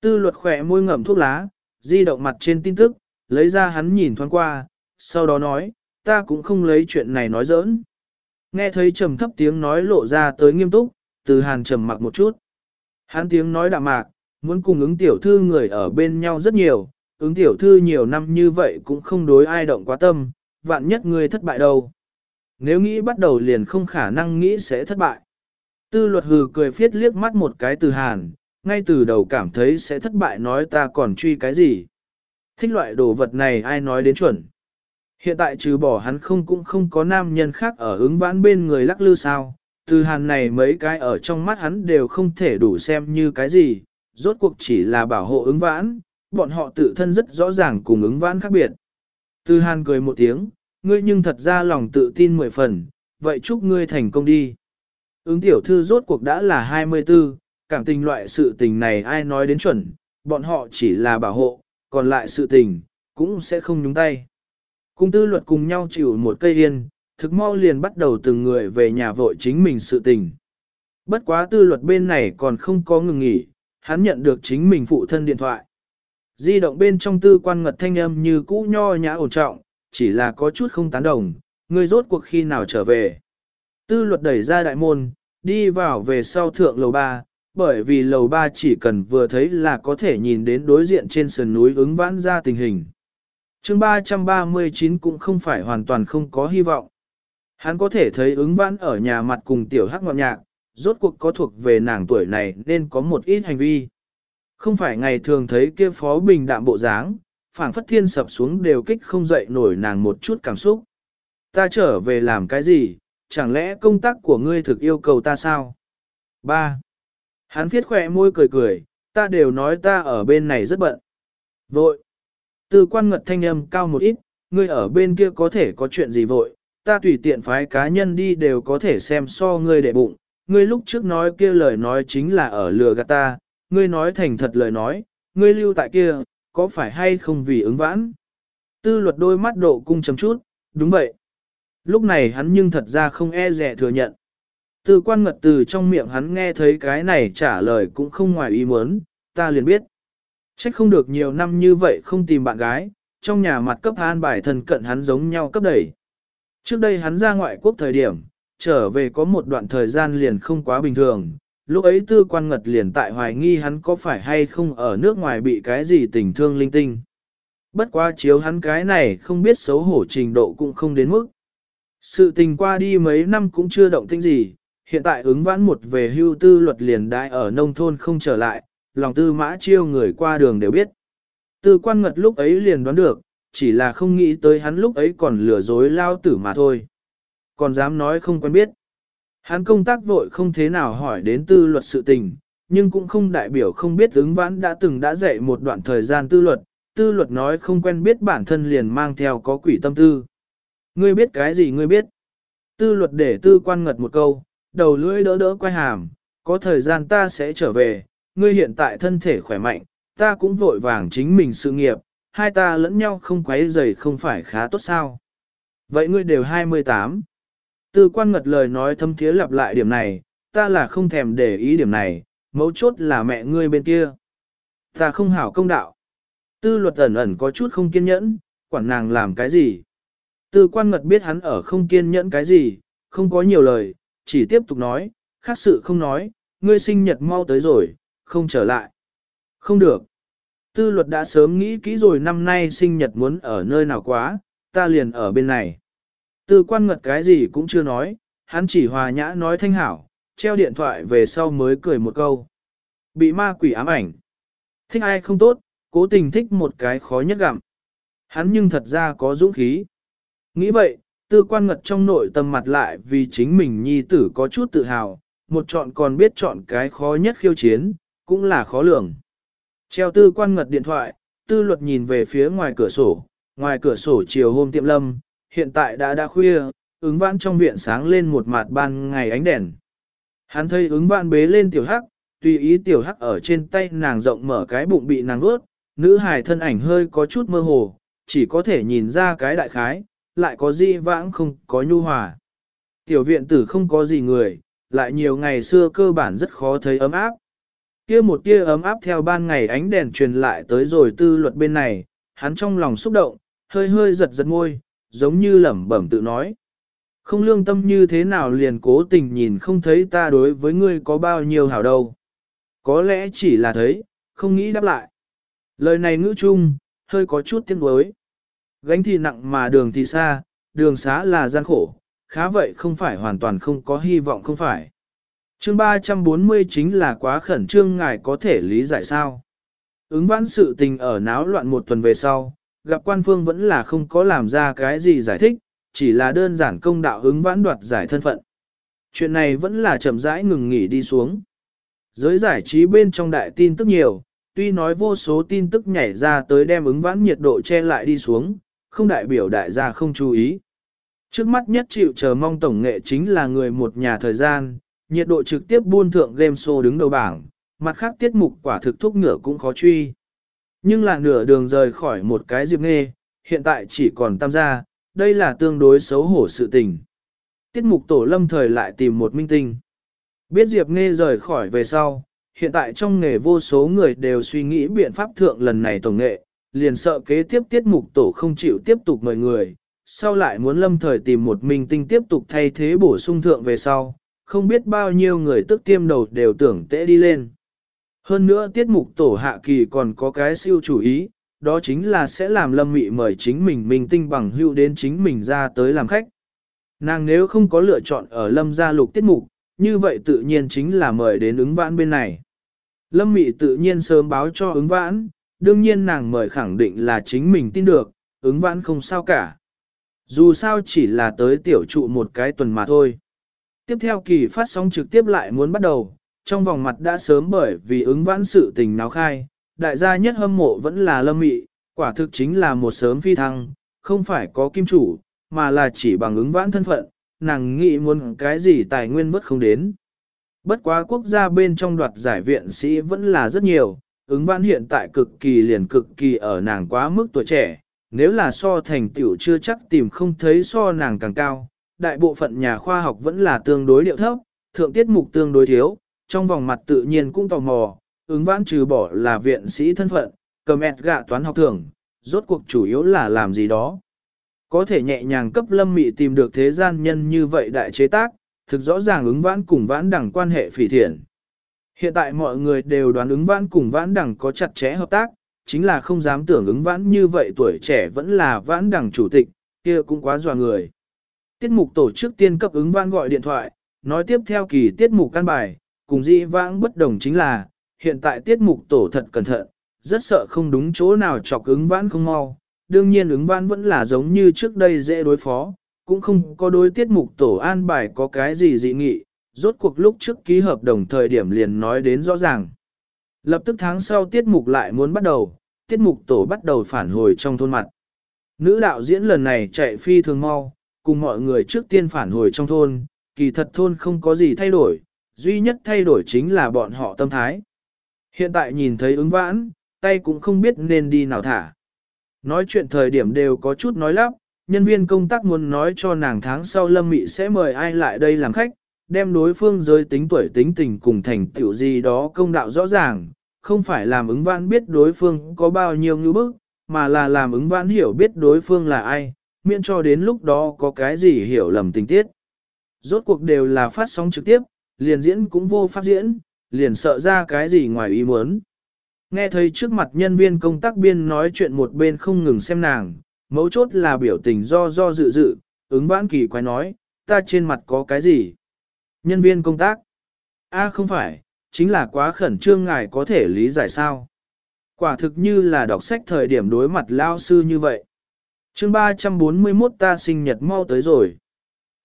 Tư luật khỏe môi ngậm thuốc lá, di động mặt trên tin tức, lấy ra hắn nhìn thoáng qua, sau đó nói, ta cũng không lấy chuyện này nói giỡn. Nghe thấy trầm thấp tiếng nói lộ ra tới nghiêm túc, từ hàn trầm mặc một chút. Hắn tiếng nói đạm mạc, muốn cùng ứng tiểu thư người ở bên nhau rất nhiều, ứng tiểu thư nhiều năm như vậy cũng không đối ai động quá tâm, vạn nhất người thất bại đâu. Nếu nghĩ bắt đầu liền không khả năng nghĩ sẽ thất bại. Tư luật hừ cười phiết liếc mắt một cái từ hàn, ngay từ đầu cảm thấy sẽ thất bại nói ta còn truy cái gì. Thích loại đồ vật này ai nói đến chuẩn. Hiện tại trừ bỏ hắn không cũng không có nam nhân khác ở ứng vãn bên người lắc lư sao, từ hàn này mấy cái ở trong mắt hắn đều không thể đủ xem như cái gì, rốt cuộc chỉ là bảo hộ ứng vãn, bọn họ tự thân rất rõ ràng cùng ứng vãn khác biệt. Từ hàn cười một tiếng, ngươi nhưng thật ra lòng tự tin mười phần, vậy chúc ngươi thành công đi. Ứng tiểu thư rốt cuộc đã là 24, cảm tình loại sự tình này ai nói đến chuẩn, bọn họ chỉ là bảo hộ, còn lại sự tình, cũng sẽ không nhúng tay. Cung tư luật cùng nhau chịu một cây yên, thực mau liền bắt đầu từng người về nhà vội chính mình sự tình. Bất quá tư luật bên này còn không có ngừng nghỉ, hắn nhận được chính mình phụ thân điện thoại. Di động bên trong tư quan ngật thanh âm như cũ nho nhã ổn trọng, chỉ là có chút không tán đồng, người rốt cuộc khi nào trở về. Tư luật đẩy ra đại môn, đi vào về sau thượng lầu ba, bởi vì lầu ba chỉ cần vừa thấy là có thể nhìn đến đối diện trên sườn núi ứng vãn ra tình hình. chương 339 cũng không phải hoàn toàn không có hy vọng. Hắn có thể thấy ứng vãn ở nhà mặt cùng tiểu hắc ngọn nhạc, rốt cuộc có thuộc về nàng tuổi này nên có một ít hành vi. Không phải ngày thường thấy kia phó bình đạm bộ dáng, phảng phất thiên sập xuống đều kích không dậy nổi nàng một chút cảm xúc. Ta trở về làm cái gì, chẳng lẽ công tác của ngươi thực yêu cầu ta sao? 3. Hắn viết khỏe môi cười cười, Ta đều nói ta ở bên này rất bận. Vội. Từ quan ngật thanh âm cao một ít, ngươi ở bên kia có thể có chuyện gì vội, ta tùy tiện phái cá nhân đi đều có thể xem so ngươi để bụng, ngươi lúc trước nói kia lời nói chính là ở lừa gạt ta, ngươi nói thành thật lời nói, ngươi lưu tại kia, có phải hay không vì ứng vãn? Tư luật đôi mắt độ cung chấm chút, đúng vậy. Lúc này hắn nhưng thật ra không e rẻ thừa nhận. Tư quan ngật từ trong miệng hắn nghe thấy cái này trả lời cũng không ngoài ý muốn, ta liền biết. Trách không được nhiều năm như vậy không tìm bạn gái, trong nhà mặt cấp an bài thần cận hắn giống nhau cấp đẩy. Trước đây hắn ra ngoại quốc thời điểm, trở về có một đoạn thời gian liền không quá bình thường, lúc ấy tư quan ngật liền tại hoài nghi hắn có phải hay không ở nước ngoài bị cái gì tình thương linh tinh. Bất quá chiếu hắn cái này không biết xấu hổ trình độ cũng không đến mức. Sự tình qua đi mấy năm cũng chưa động tĩnh gì, hiện tại ứng vãn một về hưu tư luật liền đại ở nông thôn không trở lại, lòng tư mã chiêu người qua đường đều biết. Tư quan ngật lúc ấy liền đoán được, chỉ là không nghĩ tới hắn lúc ấy còn lừa dối lao tử mà thôi. Còn dám nói không quen biết. Hắn công tác vội không thế nào hỏi đến tư luật sự tình, nhưng cũng không đại biểu không biết ứng vãn đã từng đã dạy một đoạn thời gian tư luật, tư luật nói không quen biết bản thân liền mang theo có quỷ tâm tư. Ngươi biết cái gì ngươi biết? Tư luật để tư quan ngật một câu, đầu lưỡi đỡ đỡ quay hàm, có thời gian ta sẽ trở về, ngươi hiện tại thân thể khỏe mạnh, ta cũng vội vàng chính mình sự nghiệp, hai ta lẫn nhau không quấy rầy không phải khá tốt sao. Vậy ngươi đều 28. Tư quan ngật lời nói thâm thiế lặp lại điểm này, ta là không thèm để ý điểm này, mấu chốt là mẹ ngươi bên kia. Ta không hảo công đạo. Tư luật ẩn ẩn có chút không kiên nhẫn, quản nàng làm cái gì. Tư quan ngật biết hắn ở không kiên nhẫn cái gì, không có nhiều lời, chỉ tiếp tục nói, khác sự không nói, ngươi sinh nhật mau tới rồi, không trở lại. Không được. Tư luật đã sớm nghĩ kỹ rồi năm nay sinh nhật muốn ở nơi nào quá, ta liền ở bên này. Tư quan ngật cái gì cũng chưa nói, hắn chỉ hòa nhã nói thanh hảo, treo điện thoại về sau mới cười một câu. Bị ma quỷ ám ảnh. Thích ai không tốt, cố tình thích một cái khó nhất gặm. Hắn nhưng thật ra có dũng khí. Nghĩ vậy, tư quan ngật trong nội tâm mặt lại vì chính mình nhi tử có chút tự hào, một chọn còn biết chọn cái khó nhất khiêu chiến, cũng là khó lường. Treo tư quan ngật điện thoại, tư luật nhìn về phía ngoài cửa sổ, ngoài cửa sổ chiều hôm tiệm lâm, hiện tại đã đã khuya, ứng vãn trong viện sáng lên một mặt ban ngày ánh đèn. Hắn thấy ứng vãn bế lên tiểu hắc, tùy ý tiểu hắc ở trên tay nàng rộng mở cái bụng bị nàng ướt, nữ hài thân ảnh hơi có chút mơ hồ, chỉ có thể nhìn ra cái đại khái, lại có gì vãng không có nhu hòa. Tiểu viện tử không có gì người, lại nhiều ngày xưa cơ bản rất khó thấy ấm áp. Kia một tia ấm áp theo ban ngày ánh đèn truyền lại tới rồi tư luật bên này, hắn trong lòng xúc động, hơi hơi giật giật ngôi, giống như lẩm bẩm tự nói. Không lương tâm như thế nào liền cố tình nhìn không thấy ta đối với ngươi có bao nhiêu hảo đâu. Có lẽ chỉ là thấy, không nghĩ đáp lại. Lời này ngữ chung, hơi có chút tiếng đối. Gánh thì nặng mà đường thì xa, đường xá là gian khổ, khá vậy không phải hoàn toàn không có hy vọng không phải. Chương 340 chính là quá khẩn trương ngài có thể lý giải sao. Ứng vãn sự tình ở náo loạn một tuần về sau, gặp quan phương vẫn là không có làm ra cái gì giải thích, chỉ là đơn giản công đạo ứng vãn đoạt giải thân phận. Chuyện này vẫn là chậm rãi ngừng nghỉ đi xuống. Giới giải trí bên trong đại tin tức nhiều, tuy nói vô số tin tức nhảy ra tới đem ứng vãn nhiệt độ che lại đi xuống, không đại biểu đại gia không chú ý. Trước mắt nhất chịu chờ mong tổng nghệ chính là người một nhà thời gian, nhiệt độ trực tiếp buôn thượng game show đứng đầu bảng, mặt khác tiết mục quả thực thúc ngựa cũng khó truy. Nhưng là nửa đường rời khỏi một cái diệp nghê, hiện tại chỉ còn tam gia, đây là tương đối xấu hổ sự tình. Tiết mục tổ lâm thời lại tìm một minh tinh. Biết diệp nghê rời khỏi về sau, hiện tại trong nghề vô số người đều suy nghĩ biện pháp thượng lần này tổng nghệ, liền sợ kế tiếp tiết mục tổ không chịu tiếp tục mời người, sau lại muốn lâm thời tìm một minh tinh tiếp tục thay thế bổ sung thượng về sau, không biết bao nhiêu người tức tiêm đầu đều tưởng tễ đi lên. Hơn nữa tiết mục tổ hạ kỳ còn có cái siêu chủ ý, đó chính là sẽ làm lâm mị mời chính mình minh tinh bằng hưu đến chính mình ra tới làm khách. Nàng nếu không có lựa chọn ở lâm gia lục tiết mục, như vậy tự nhiên chính là mời đến ứng vãn bên này. Lâm mị tự nhiên sớm báo cho ứng vãn, đương nhiên nàng mời khẳng định là chính mình tin được, ứng vãn không sao cả. Dù sao chỉ là tới tiểu trụ một cái tuần mà thôi. Tiếp theo kỳ phát sóng trực tiếp lại muốn bắt đầu, trong vòng mặt đã sớm bởi vì ứng vãn sự tình náo khai, đại gia nhất hâm mộ vẫn là lâm mị, quả thực chính là một sớm phi thăng, không phải có kim chủ, mà là chỉ bằng ứng vãn thân phận, nàng nghĩ muốn cái gì tài nguyên vất không đến. Bất quá quốc gia bên trong đoạt giải viện sĩ vẫn là rất nhiều, ứng vãn hiện tại cực kỳ liền cực kỳ ở nàng quá mức tuổi trẻ, nếu là so thành tiểu chưa chắc tìm không thấy so nàng càng cao, đại bộ phận nhà khoa học vẫn là tương đối điệu thấp, thượng tiết mục tương đối thiếu, trong vòng mặt tự nhiên cũng tò mò, ứng vãn trừ bỏ là viện sĩ thân phận, cầm ẹt gạ toán học thường, rốt cuộc chủ yếu là làm gì đó. Có thể nhẹ nhàng cấp lâm mị tìm được thế gian nhân như vậy đại chế tác, thực rõ ràng ứng vãn cùng vãn đẳng quan hệ phỉ thiện. Hiện tại mọi người đều đoán ứng vãn cùng vãn đẳng có chặt chẽ hợp tác, chính là không dám tưởng ứng vãn như vậy tuổi trẻ vẫn là vãn đẳng chủ tịch, kia cũng quá dò người. Tiết mục tổ chức tiên cấp ứng vãn gọi điện thoại, nói tiếp theo kỳ tiết mục căn bài, cùng dĩ vãng bất đồng chính là, hiện tại tiết mục tổ thật cẩn thận, rất sợ không đúng chỗ nào chọc ứng vãn không mau. Đương nhiên ứng vãn vẫn là giống như trước đây dễ đối phó, cũng không có đối tiết mục tổ an bài có cái gì dị nghị, rốt cuộc lúc trước ký hợp đồng thời điểm liền nói đến rõ ràng. Lập tức tháng sau tiết mục lại muốn bắt đầu, tiết mục tổ bắt đầu phản hồi trong thôn mặt. Nữ đạo diễn lần này chạy phi thường mau, cùng mọi người trước tiên phản hồi trong thôn, kỳ thật thôn không có gì thay đổi, duy nhất thay đổi chính là bọn họ tâm thái. Hiện tại nhìn thấy ứng vãn, tay cũng không biết nên đi nào thả. Nói chuyện thời điểm đều có chút nói lắp, nhân viên công tác muốn nói cho nàng tháng sau Lâm Mị sẽ mời ai lại đây làm khách, đem đối phương giới tính tuổi tính tình cùng thành tựu gì đó công đạo rõ ràng, không phải làm ứng vãn biết đối phương có bao nhiêu ngữ bức, mà là làm ứng vãn hiểu biết đối phương là ai, miễn cho đến lúc đó có cái gì hiểu lầm tình tiết. Rốt cuộc đều là phát sóng trực tiếp, liền diễn cũng vô pháp diễn, liền sợ ra cái gì ngoài ý muốn. Nghe thấy trước mặt nhân viên công tác biên nói chuyện một bên không ngừng xem nàng, mấu chốt là biểu tình do do dự dự, ứng vãn kỳ quái nói, ta trên mặt có cái gì? Nhân viên công tác. a không phải, chính là quá khẩn trương ngài có thể lý giải sao. Quả thực như là đọc sách thời điểm đối mặt lao sư như vậy chương 341 ta sinh nhật mau tới rồi.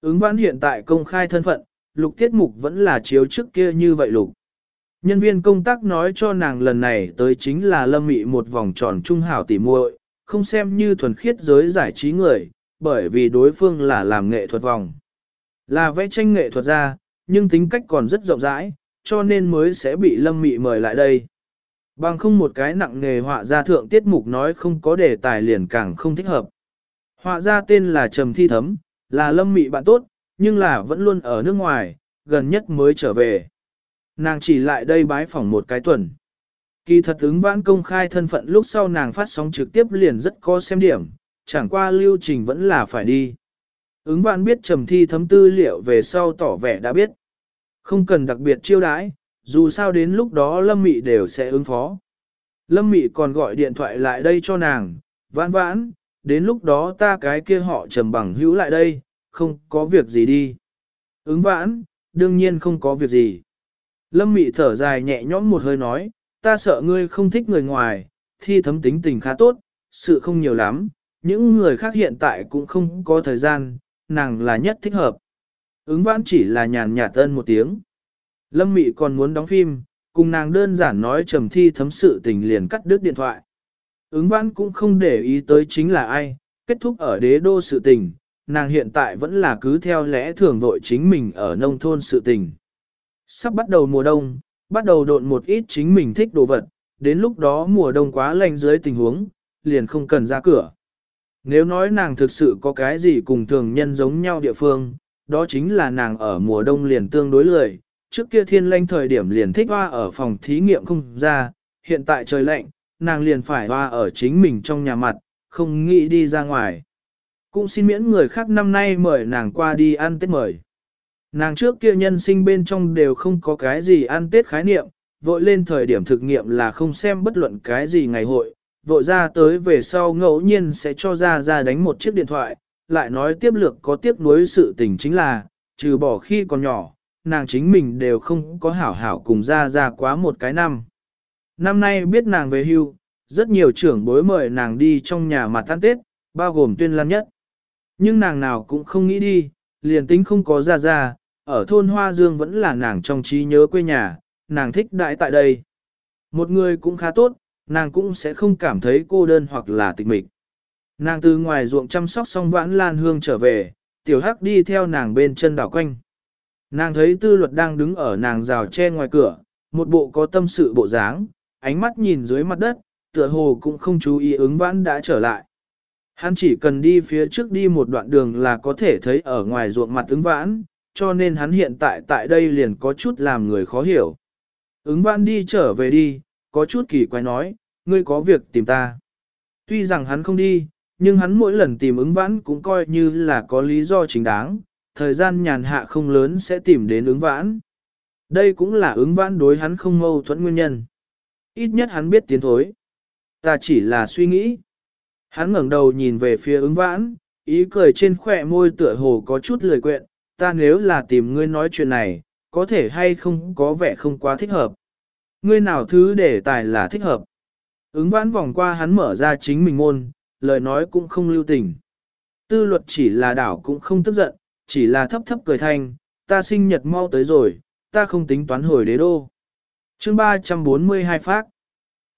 Ứng vãn hiện tại công khai thân phận, lục tiết mục vẫn là chiếu trước kia như vậy lục. Nhân viên công tác nói cho nàng lần này tới chính là lâm mị một vòng tròn trung hảo tỉ muội, không xem như thuần khiết giới giải trí người, bởi vì đối phương là làm nghệ thuật vòng. Là vẽ tranh nghệ thuật ra, nhưng tính cách còn rất rộng rãi, cho nên mới sẽ bị lâm mị mời lại đây. Bằng không một cái nặng nghề họa ra thượng tiết mục nói không có đề tài liền càng không thích hợp. Họa ra tên là Trầm Thi Thấm, là lâm mị bạn tốt, nhưng là vẫn luôn ở nước ngoài, gần nhất mới trở về. Nàng chỉ lại đây bái phỏng một cái tuần. Kỳ thật ứng vãn công khai thân phận lúc sau nàng phát sóng trực tiếp liền rất có xem điểm, chẳng qua lưu trình vẫn là phải đi. Ứng vãn biết trầm thi thấm tư liệu về sau tỏ vẻ đã biết. Không cần đặc biệt chiêu đãi, dù sao đến lúc đó Lâm Mị đều sẽ ứng phó. Lâm Mị còn gọi điện thoại lại đây cho nàng, vãn vãn, đến lúc đó ta cái kia họ trầm bằng hữu lại đây, không có việc gì đi. Ứng vãn, đương nhiên không có việc gì. Lâm Mị thở dài nhẹ nhõm một hơi nói, ta sợ ngươi không thích người ngoài, thi thấm tính tình khá tốt, sự không nhiều lắm, những người khác hiện tại cũng không có thời gian, nàng là nhất thích hợp. Ứng vãn chỉ là nhàn nhạt ân một tiếng. Lâm Mị còn muốn đóng phim, cùng nàng đơn giản nói trầm thi thấm sự tình liền cắt đứt điện thoại. Ứng vãn cũng không để ý tới chính là ai, kết thúc ở đế đô sự tình, nàng hiện tại vẫn là cứ theo lẽ thường vội chính mình ở nông thôn sự tình. Sắp bắt đầu mùa đông, bắt đầu độn một ít chính mình thích đồ vật, đến lúc đó mùa đông quá lạnh dưới tình huống, liền không cần ra cửa. Nếu nói nàng thực sự có cái gì cùng thường nhân giống nhau địa phương, đó chính là nàng ở mùa đông liền tương đối lười, trước kia thiên lanh thời điểm liền thích hoa ở phòng thí nghiệm không ra, hiện tại trời lạnh, nàng liền phải hoa ở chính mình trong nhà mặt, không nghĩ đi ra ngoài. Cũng xin miễn người khác năm nay mời nàng qua đi ăn Tết mời. Nàng trước kia nhân sinh bên trong đều không có cái gì ăn Tết khái niệm, vội lên thời điểm thực nghiệm là không xem bất luận cái gì ngày hội, vội ra tới về sau ngẫu nhiên sẽ cho ra ra đánh một chiếc điện thoại, lại nói tiếp lược có tiếc nuối sự tình chính là, trừ bỏ khi còn nhỏ, nàng chính mình đều không có hảo hảo cùng ra ra quá một cái năm. Năm nay biết nàng về hưu, rất nhiều trưởng bối mời nàng đi trong nhà mặt tan Tết, bao gồm tuyên lan nhất. Nhưng nàng nào cũng không nghĩ đi, liền tính không có ra ra, ở thôn Hoa Dương vẫn là nàng trong trí nhớ quê nhà, nàng thích đại tại đây. Một người cũng khá tốt, nàng cũng sẽ không cảm thấy cô đơn hoặc là tịch mịch. Nàng từ ngoài ruộng chăm sóc xong vãn lan hương trở về, tiểu hắc đi theo nàng bên chân đảo quanh. Nàng thấy tư luật đang đứng ở nàng rào tre ngoài cửa, một bộ có tâm sự bộ dáng, ánh mắt nhìn dưới mặt đất, tựa hồ cũng không chú ý ứng vãn đã trở lại. Hắn chỉ cần đi phía trước đi một đoạn đường là có thể thấy ở ngoài ruộng mặt ứng vãn, cho nên hắn hiện tại tại đây liền có chút làm người khó hiểu. Ứng vãn đi trở về đi, có chút kỳ quái nói, ngươi có việc tìm ta. Tuy rằng hắn không đi, nhưng hắn mỗi lần tìm ứng vãn cũng coi như là có lý do chính đáng, thời gian nhàn hạ không lớn sẽ tìm đến ứng vãn. Đây cũng là ứng vãn đối hắn không mâu thuẫn nguyên nhân. Ít nhất hắn biết tiến thối. Ta chỉ là suy nghĩ. Hắn ngẩng đầu nhìn về phía ứng vãn, ý cười trên khỏe môi tựa hồ có chút lười quyện, ta nếu là tìm ngươi nói chuyện này, có thể hay không có vẻ không quá thích hợp. Ngươi nào thứ để tài là thích hợp. Ứng vãn vòng qua hắn mở ra chính mình môn, lời nói cũng không lưu tình. Tư luật chỉ là đảo cũng không tức giận, chỉ là thấp thấp cười thanh, ta sinh nhật mau tới rồi, ta không tính toán hồi đế đô chương 342 phát.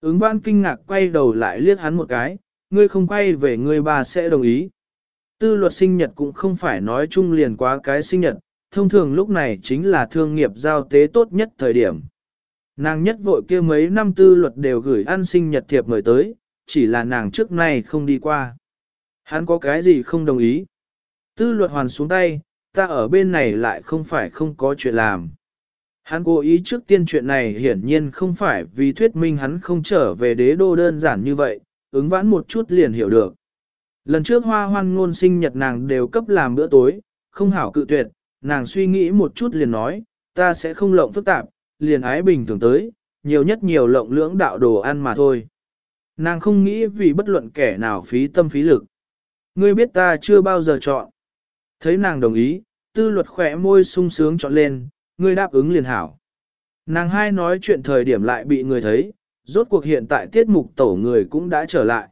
Ứng văn kinh ngạc quay đầu lại liếc hắn một cái, ngươi không quay về ngươi bà sẽ đồng ý. Tư luật sinh nhật cũng không phải nói chung liền quá cái sinh nhật, thông thường lúc này chính là thương nghiệp giao tế tốt nhất thời điểm. Nàng nhất vội kia mấy năm tư luật đều gửi ăn sinh nhật thiệp mời tới, chỉ là nàng trước nay không đi qua. Hắn có cái gì không đồng ý. Tư luật hoàn xuống tay, ta ở bên này lại không phải không có chuyện làm. Hắn cố ý trước tiên chuyện này hiển nhiên không phải vì thuyết minh hắn không trở về đế đô đơn giản như vậy, ứng vãn một chút liền hiểu được. Lần trước hoa hoan ngôn sinh nhật nàng đều cấp làm bữa tối, không hảo cự tuyệt, nàng suy nghĩ một chút liền nói, ta sẽ không lộng phức tạp, liền ái bình thường tới, nhiều nhất nhiều lộng lưỡng đạo đồ ăn mà thôi. Nàng không nghĩ vì bất luận kẻ nào phí tâm phí lực. Ngươi biết ta chưa bao giờ chọn. Thấy nàng đồng ý, tư luật khỏe môi sung sướng chọn lên, ngươi đáp ứng liền hảo. Nàng hai nói chuyện thời điểm lại bị người thấy, rốt cuộc hiện tại tiết mục tổ người cũng đã trở lại.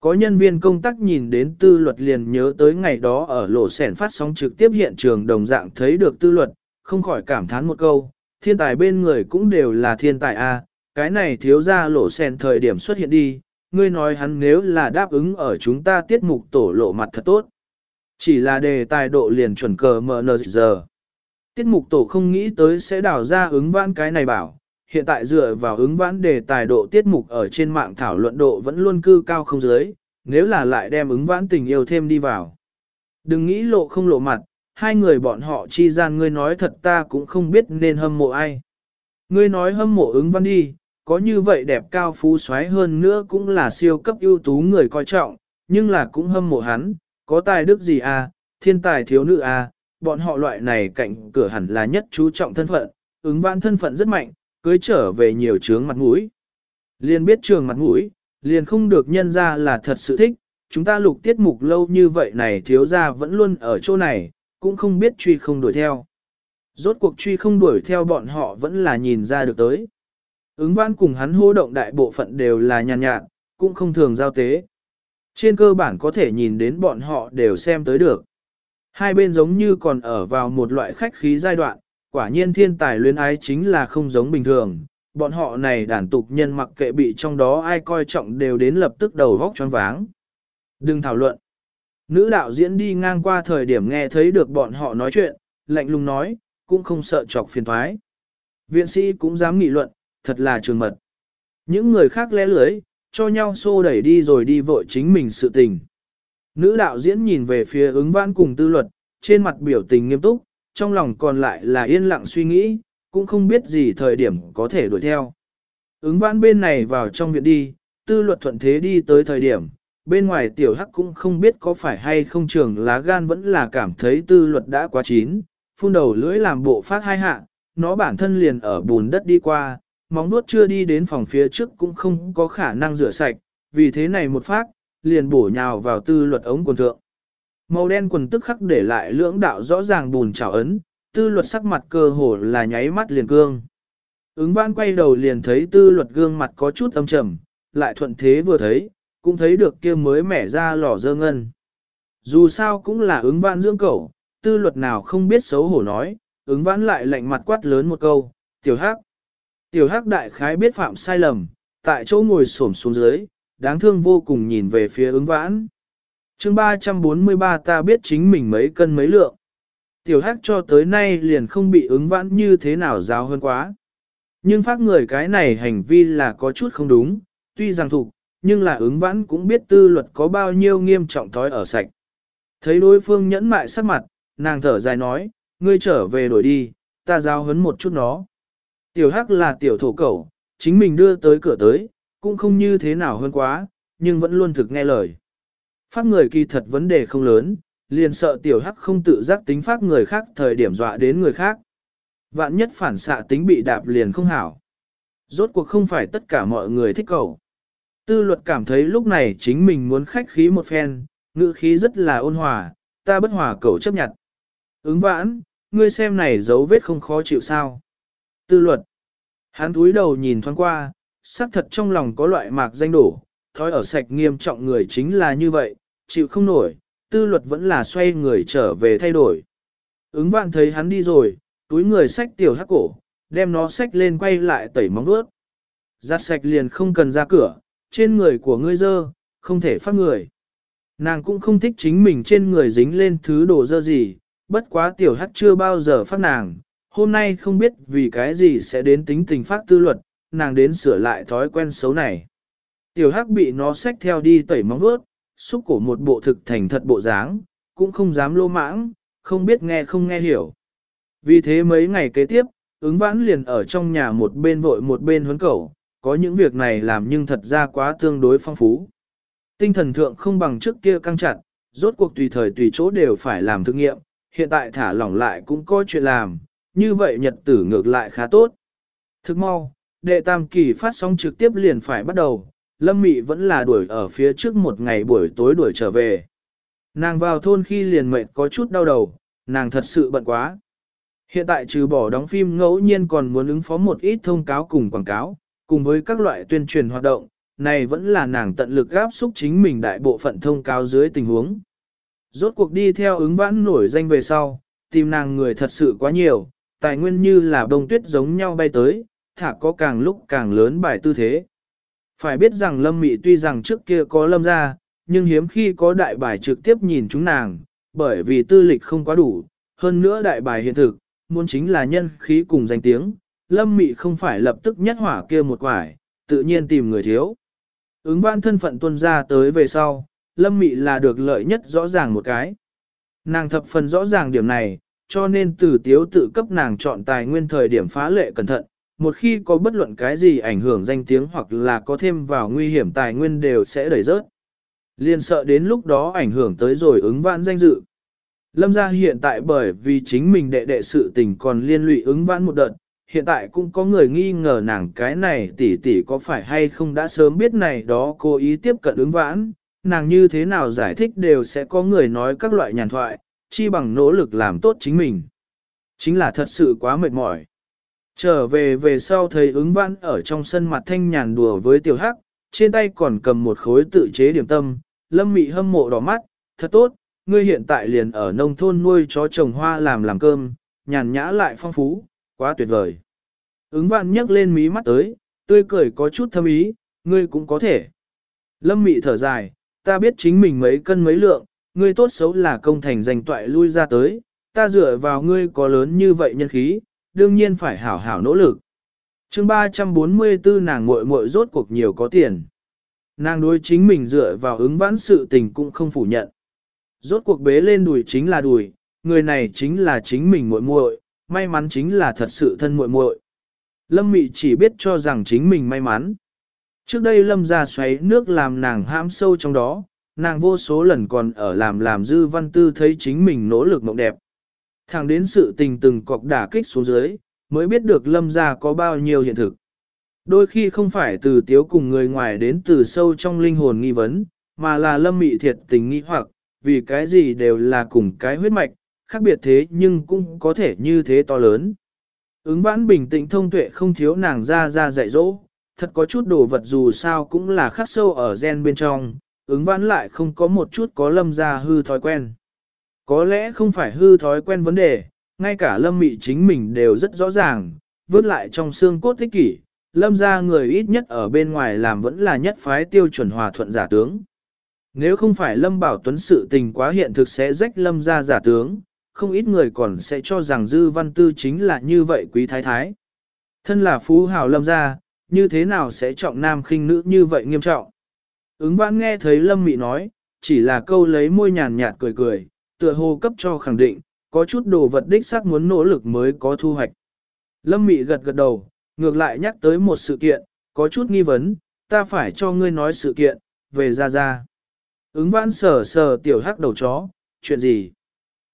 Có nhân viên công tác nhìn đến tư luật liền nhớ tới ngày đó ở lộ sẻn phát sóng trực tiếp hiện trường đồng dạng thấy được tư luật, không khỏi cảm thán một câu, thiên tài bên người cũng đều là thiên tài a cái này thiếu ra lộ sẻn thời điểm xuất hiện đi, ngươi nói hắn nếu là đáp ứng ở chúng ta tiết mục tổ lộ mặt thật tốt. Chỉ là đề tài độ liền chuẩn cờ mờ nờ giờ. Tiết mục tổ không nghĩ tới sẽ đào ra ứng vãn cái này bảo, hiện tại dựa vào ứng vãn đề tài độ tiết mục ở trên mạng thảo luận độ vẫn luôn cư cao không dưới, nếu là lại đem ứng vãn tình yêu thêm đi vào. Đừng nghĩ lộ không lộ mặt, hai người bọn họ chi gian ngươi nói thật ta cũng không biết nên hâm mộ ai. Ngươi nói hâm mộ ứng vãn đi, có như vậy đẹp cao phú xoáy hơn nữa cũng là siêu cấp ưu tú người coi trọng, nhưng là cũng hâm mộ hắn, có tài đức gì à, thiên tài thiếu nữ à, bọn họ loại này cạnh cửa hẳn là nhất chú trọng thân phận, ứng văn thân phận rất mạnh, cưới trở về nhiều trướng mặt mũi. Liền biết trường mặt mũi, liền không được nhân ra là thật sự thích, chúng ta lục tiết mục lâu như vậy này thiếu ra vẫn luôn ở chỗ này, cũng không biết truy không đuổi theo. Rốt cuộc truy không đuổi theo bọn họ vẫn là nhìn ra được tới. Ứng văn cùng hắn hô động đại bộ phận đều là nhàn nhạt, cũng không thường giao tế. Trên cơ bản có thể nhìn đến bọn họ đều xem tới được. Hai bên giống như còn ở vào một loại khách khí giai đoạn, quả nhiên thiên tài luyến ái chính là không giống bình thường. Bọn họ này đàn tục nhân mặc kệ bị trong đó ai coi trọng đều đến lập tức đầu vóc choáng váng. Đừng thảo luận. Nữ đạo diễn đi ngang qua thời điểm nghe thấy được bọn họ nói chuyện, lạnh lùng nói, cũng không sợ chọc phiền thoái. Viện sĩ cũng dám nghị luận, thật là trường mật. Những người khác lẽ lưới, cho nhau xô đẩy đi rồi đi vội chính mình sự tình. Nữ đạo diễn nhìn về phía ứng vãn cùng tư luật, trên mặt biểu tình nghiêm túc, trong lòng còn lại là yên lặng suy nghĩ, cũng không biết gì thời điểm có thể đuổi theo. Ứng vãn bên này vào trong viện đi, tư luật thuận thế đi tới thời điểm, bên ngoài tiểu hắc cũng không biết có phải hay không trường lá gan vẫn là cảm thấy tư luật đã quá chín, phun đầu lưỡi làm bộ phát hai hạ, nó bản thân liền ở bùn đất đi qua, móng nuốt chưa đi đến phòng phía trước cũng không có khả năng rửa sạch, vì thế này một phát, liền bổ nhào vào tư luật ống quần thượng. Màu đen quần tức khắc để lại lưỡng đạo rõ ràng bùn trào ấn, tư luật sắc mặt cơ hồ là nháy mắt liền cương. Ứng văn quay đầu liền thấy tư luật gương mặt có chút âm trầm, lại thuận thế vừa thấy, cũng thấy được kia mới mẻ ra lò dơ ngân. Dù sao cũng là ứng văn dưỡng cẩu, tư luật nào không biết xấu hổ nói, ứng văn lại lạnh mặt quát lớn một câu, tiểu hắc. Tiểu hắc đại khái biết phạm sai lầm, tại chỗ ngồi xổm xuống dưới, đáng thương vô cùng nhìn về phía ứng vãn. chương 343 ta biết chính mình mấy cân mấy lượng. Tiểu hắc cho tới nay liền không bị ứng vãn như thế nào giáo hơn quá. Nhưng phát người cái này hành vi là có chút không đúng, tuy rằng thục, nhưng là ứng vãn cũng biết tư luật có bao nhiêu nghiêm trọng thói ở sạch. Thấy đối phương nhẫn mại sắc mặt, nàng thở dài nói, ngươi trở về đổi đi, ta giao hấn một chút nó. Tiểu hắc là tiểu thổ cẩu, chính mình đưa tới cửa tới, cũng không như thế nào hơn quá, nhưng vẫn luôn thực nghe lời. Phát người kỳ thật vấn đề không lớn, liền sợ tiểu hắc không tự giác tính phát người khác thời điểm dọa đến người khác. Vạn nhất phản xạ tính bị đạp liền không hảo. Rốt cuộc không phải tất cả mọi người thích cậu. Tư luật cảm thấy lúc này chính mình muốn khách khí một phen, ngữ khí rất là ôn hòa, ta bất hòa cậu chấp nhận. Ứng vãn, ngươi xem này dấu vết không khó chịu sao. Tư luật. Hắn túi đầu nhìn thoáng qua, xác thật trong lòng có loại mạc danh đổ, thói ở sạch nghiêm trọng người chính là như vậy, chịu không nổi, tư luật vẫn là xoay người trở về thay đổi. Ứng vạn thấy hắn đi rồi, túi người sách tiểu hắc cổ, đem nó sách lên quay lại tẩy móng vuốt. Giặt sạch liền không cần ra cửa, trên người của ngươi dơ, không thể phát người. Nàng cũng không thích chính mình trên người dính lên thứ đồ dơ gì, bất quá tiểu hắc chưa bao giờ phát nàng, hôm nay không biết vì cái gì sẽ đến tính tình phát tư luật, nàng đến sửa lại thói quen xấu này. Tiểu hắc bị nó xách theo đi tẩy móng vuốt, xúc cổ một bộ thực thành thật bộ dáng, cũng không dám lô mãng, không biết nghe không nghe hiểu. Vì thế mấy ngày kế tiếp, ứng vãn liền ở trong nhà một bên vội một bên huấn cầu, có những việc này làm nhưng thật ra quá tương đối phong phú. Tinh thần thượng không bằng trước kia căng chặt, rốt cuộc tùy thời tùy chỗ đều phải làm thực nghiệm, hiện tại thả lỏng lại cũng có chuyện làm, như vậy nhật tử ngược lại khá tốt. Thức mau, đệ tam kỳ phát sóng trực tiếp liền phải bắt đầu, Lâm Mị vẫn là đuổi ở phía trước một ngày buổi tối đuổi trở về. Nàng vào thôn khi liền mệt có chút đau đầu, nàng thật sự bận quá. Hiện tại trừ bỏ đóng phim ngẫu nhiên còn muốn ứng phó một ít thông cáo cùng quảng cáo, cùng với các loại tuyên truyền hoạt động, này vẫn là nàng tận lực gáp xúc chính mình đại bộ phận thông cáo dưới tình huống. Rốt cuộc đi theo ứng vãn nổi danh về sau, tìm nàng người thật sự quá nhiều, tài nguyên như là bông tuyết giống nhau bay tới, thả có càng lúc càng lớn bài tư thế. Phải biết rằng lâm mị tuy rằng trước kia có lâm ra, nhưng hiếm khi có đại bài trực tiếp nhìn chúng nàng, bởi vì tư lịch không quá đủ, hơn nữa đại bài hiện thực, muốn chính là nhân khí cùng danh tiếng, lâm mị không phải lập tức nhất hỏa kia một quải, tự nhiên tìm người thiếu. Ứng văn thân phận tuân ra tới về sau, lâm mị là được lợi nhất rõ ràng một cái. Nàng thập phần rõ ràng điểm này, cho nên từ tiếu tự cấp nàng chọn tài nguyên thời điểm phá lệ cẩn thận, một khi có bất luận cái gì ảnh hưởng danh tiếng hoặc là có thêm vào nguy hiểm tài nguyên đều sẽ đẩy rớt. Liên sợ đến lúc đó ảnh hưởng tới rồi ứng vãn danh dự. Lâm gia hiện tại bởi vì chính mình đệ đệ sự tình còn liên lụy ứng vãn một đợt, hiện tại cũng có người nghi ngờ nàng cái này tỷ tỷ có phải hay không đã sớm biết này đó cố ý tiếp cận ứng vãn, nàng như thế nào giải thích đều sẽ có người nói các loại nhàn thoại, chi bằng nỗ lực làm tốt chính mình. Chính là thật sự quá mệt mỏi. Trở về về sau thấy ứng vãn ở trong sân mặt thanh nhàn đùa với tiểu hắc, trên tay còn cầm một khối tự chế điểm tâm, lâm mị hâm mộ đỏ mắt, thật tốt, ngươi hiện tại liền ở nông thôn nuôi chó trồng hoa làm làm cơm, nhàn nhã lại phong phú, quá tuyệt vời. Ứng vạn nhấc lên mí mắt tới, tươi cười có chút thâm ý, ngươi cũng có thể. Lâm mị thở dài, ta biết chính mình mấy cân mấy lượng, ngươi tốt xấu là công thành danh toại lui ra tới, ta dựa vào ngươi có lớn như vậy nhân khí, đương nhiên phải hảo hảo nỗ lực. chương 344 nàng muội muội rốt cuộc nhiều có tiền. Nàng đối chính mình dựa vào ứng vãn sự tình cũng không phủ nhận. Rốt cuộc bế lên đùi chính là đùi, người này chính là chính mình muội muội, may mắn chính là thật sự thân muội muội. Lâm Mị chỉ biết cho rằng chính mình may mắn. Trước đây Lâm ra xoáy nước làm nàng hãm sâu trong đó, nàng vô số lần còn ở làm làm dư văn tư thấy chính mình nỗ lực mộng đẹp. Thẳng đến sự tình từng cọc đả kích xuống dưới, mới biết được lâm gia có bao nhiêu hiện thực. Đôi khi không phải từ tiếu cùng người ngoài đến từ sâu trong linh hồn nghi vấn, mà là lâm mị thiệt tình nghi hoặc, vì cái gì đều là cùng cái huyết mạch, khác biệt thế nhưng cũng có thể như thế to lớn. Ứng vãn bình tĩnh thông tuệ không thiếu nàng ra ra dạy dỗ, thật có chút đồ vật dù sao cũng là khắc sâu ở gen bên trong, ứng vãn lại không có một chút có lâm ra hư thói quen. Có lẽ không phải hư thói quen vấn đề, ngay cả lâm mị chính mình đều rất rõ ràng, vớt lại trong xương cốt thích kỷ, lâm ra người ít nhất ở bên ngoài làm vẫn là nhất phái tiêu chuẩn hòa thuận giả tướng. Nếu không phải lâm bảo tuấn sự tình quá hiện thực sẽ rách lâm ra giả tướng, không ít người còn sẽ cho rằng dư văn tư chính là như vậy quý thái thái. Thân là phú hào lâm ra, như thế nào sẽ trọng nam khinh nữ như vậy nghiêm trọng. Ứng vãn nghe thấy lâm mị nói, chỉ là câu lấy môi nhàn nhạt cười cười, tựa hồ cấp cho khẳng định, có chút đồ vật đích xác muốn nỗ lực mới có thu hoạch. Lâm mị gật gật đầu, ngược lại nhắc tới một sự kiện, có chút nghi vấn, ta phải cho ngươi nói sự kiện, về ra ra. Ứng vãn sờ sờ tiểu hắc đầu chó, chuyện gì?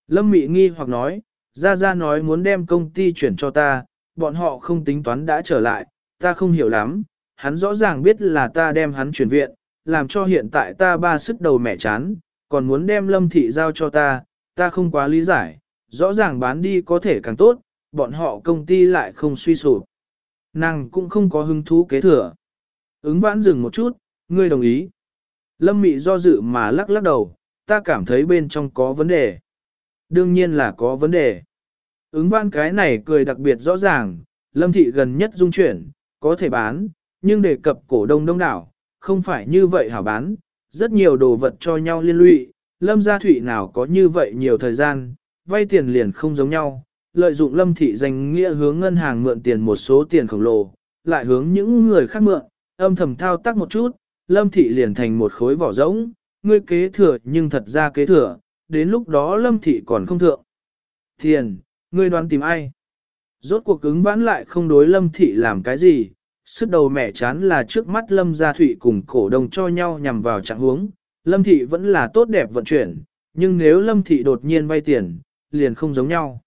Lâm mị nghi hoặc nói, ra ra nói muốn đem công ty chuyển cho ta, bọn họ không tính toán đã trở lại, ta không hiểu lắm, hắn rõ ràng biết là ta đem hắn chuyển viện, làm cho hiện tại ta ba sức đầu mẻ chán, còn muốn đem lâm thị giao cho ta, ta không quá lý giải, rõ ràng bán đi có thể càng tốt, bọn họ công ty lại không suy sụp. Nàng cũng không có hứng thú kế thừa. Ứng vãn dừng một chút, ngươi đồng ý. Lâm mị do dự mà lắc lắc đầu, ta cảm thấy bên trong có vấn đề. Đương nhiên là có vấn đề. Ứng vãn cái này cười đặc biệt rõ ràng, lâm thị gần nhất dung chuyển, có thể bán, nhưng đề cập cổ đông đông đảo, không phải như vậy hảo bán, rất nhiều đồ vật cho nhau liên lụy, lâm gia thủy nào có như vậy nhiều thời gian, vay tiền liền không giống nhau, lợi dụng lâm thị danh nghĩa hướng ngân hàng mượn tiền một số tiền khổng lồ, lại hướng những người khác mượn, âm thầm thao tác một chút, lâm thị liền thành một khối vỏ rỗng, ngươi kế thừa nhưng thật ra kế thừa, đến lúc đó lâm thị còn không thượng. Tiền, ngươi đoán tìm ai? Rốt cuộc cứng vãn lại không đối lâm thị làm cái gì, sức đầu mẹ chán là trước mắt lâm gia thụy cùng cổ đông cho nhau nhằm vào trạng huống, lâm thị vẫn là tốt đẹp vận chuyển, nhưng nếu lâm thị đột nhiên vay tiền, liền không giống nhau.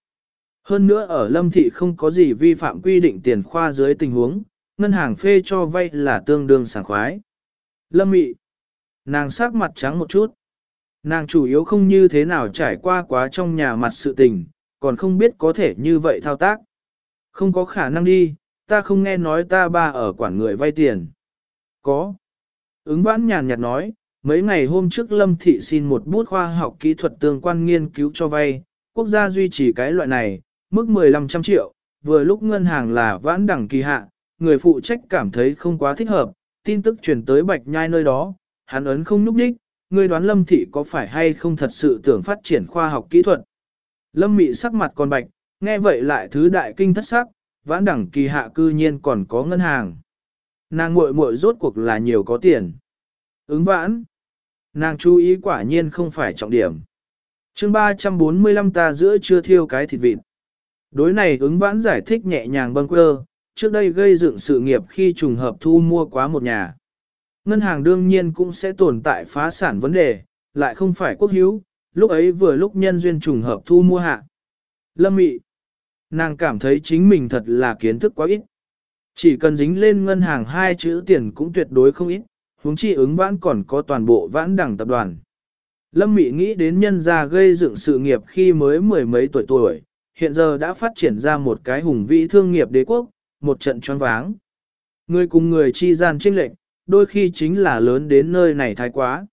Hơn nữa ở lâm thị không có gì vi phạm quy định tiền khoa dưới tình huống, ngân hàng phê cho vay là tương đương sảng khoái. Lâm mị, nàng sắc mặt trắng một chút. Nàng chủ yếu không như thế nào trải qua quá trong nhà mặt sự tình, còn không biết có thể như vậy thao tác. Không có khả năng đi, ta không nghe nói ta ba ở quản người vay tiền. Có. Ứng vãn nhàn nhạt nói, mấy ngày hôm trước Lâm Thị xin một bút khoa học kỹ thuật tương quan nghiên cứu cho vay, quốc gia duy trì cái loại này, mức 1500 triệu, vừa lúc ngân hàng là vãn đẳng kỳ hạ, người phụ trách cảm thấy không quá thích hợp, tin tức truyền tới Bạch Nhai nơi đó, hắn ấn không núp đích, người đoán Lâm Thị có phải hay không thật sự tưởng phát triển khoa học kỹ thuật. Lâm Mị sắc mặt còn bạch, nghe vậy lại thứ đại kinh thất sắc, vãn đẳng kỳ hạ cư nhiên còn có ngân hàng. Nàng muội muội rốt cuộc là nhiều có tiền. Ứng vãn. Nàng chú ý quả nhiên không phải trọng điểm. chương 345 ta giữa chưa thiêu cái thịt vịt. Đối này ứng vãn giải thích nhẹ nhàng bâng quơ, trước đây gây dựng sự nghiệp khi trùng hợp thu mua quá một nhà. Ngân hàng đương nhiên cũng sẽ tồn tại phá sản vấn đề, lại không phải quốc hữu, lúc ấy vừa lúc nhân duyên trùng hợp thu mua hạ. Lâm mị. Nàng cảm thấy chính mình thật là kiến thức quá ít. Chỉ cần dính lên ngân hàng hai chữ tiền cũng tuyệt đối không ít, huống chi ứng vãn còn có toàn bộ vãn đẳng tập đoàn. Lâm Mị nghĩ đến nhân gia gây dựng sự nghiệp khi mới mười mấy tuổi tuổi, hiện giờ đã phát triển ra một cái hùng vĩ thương nghiệp đế quốc, một trận choáng váng. Người cùng người chi gian chênh lệnh, đôi khi chính là lớn đến nơi này thái quá.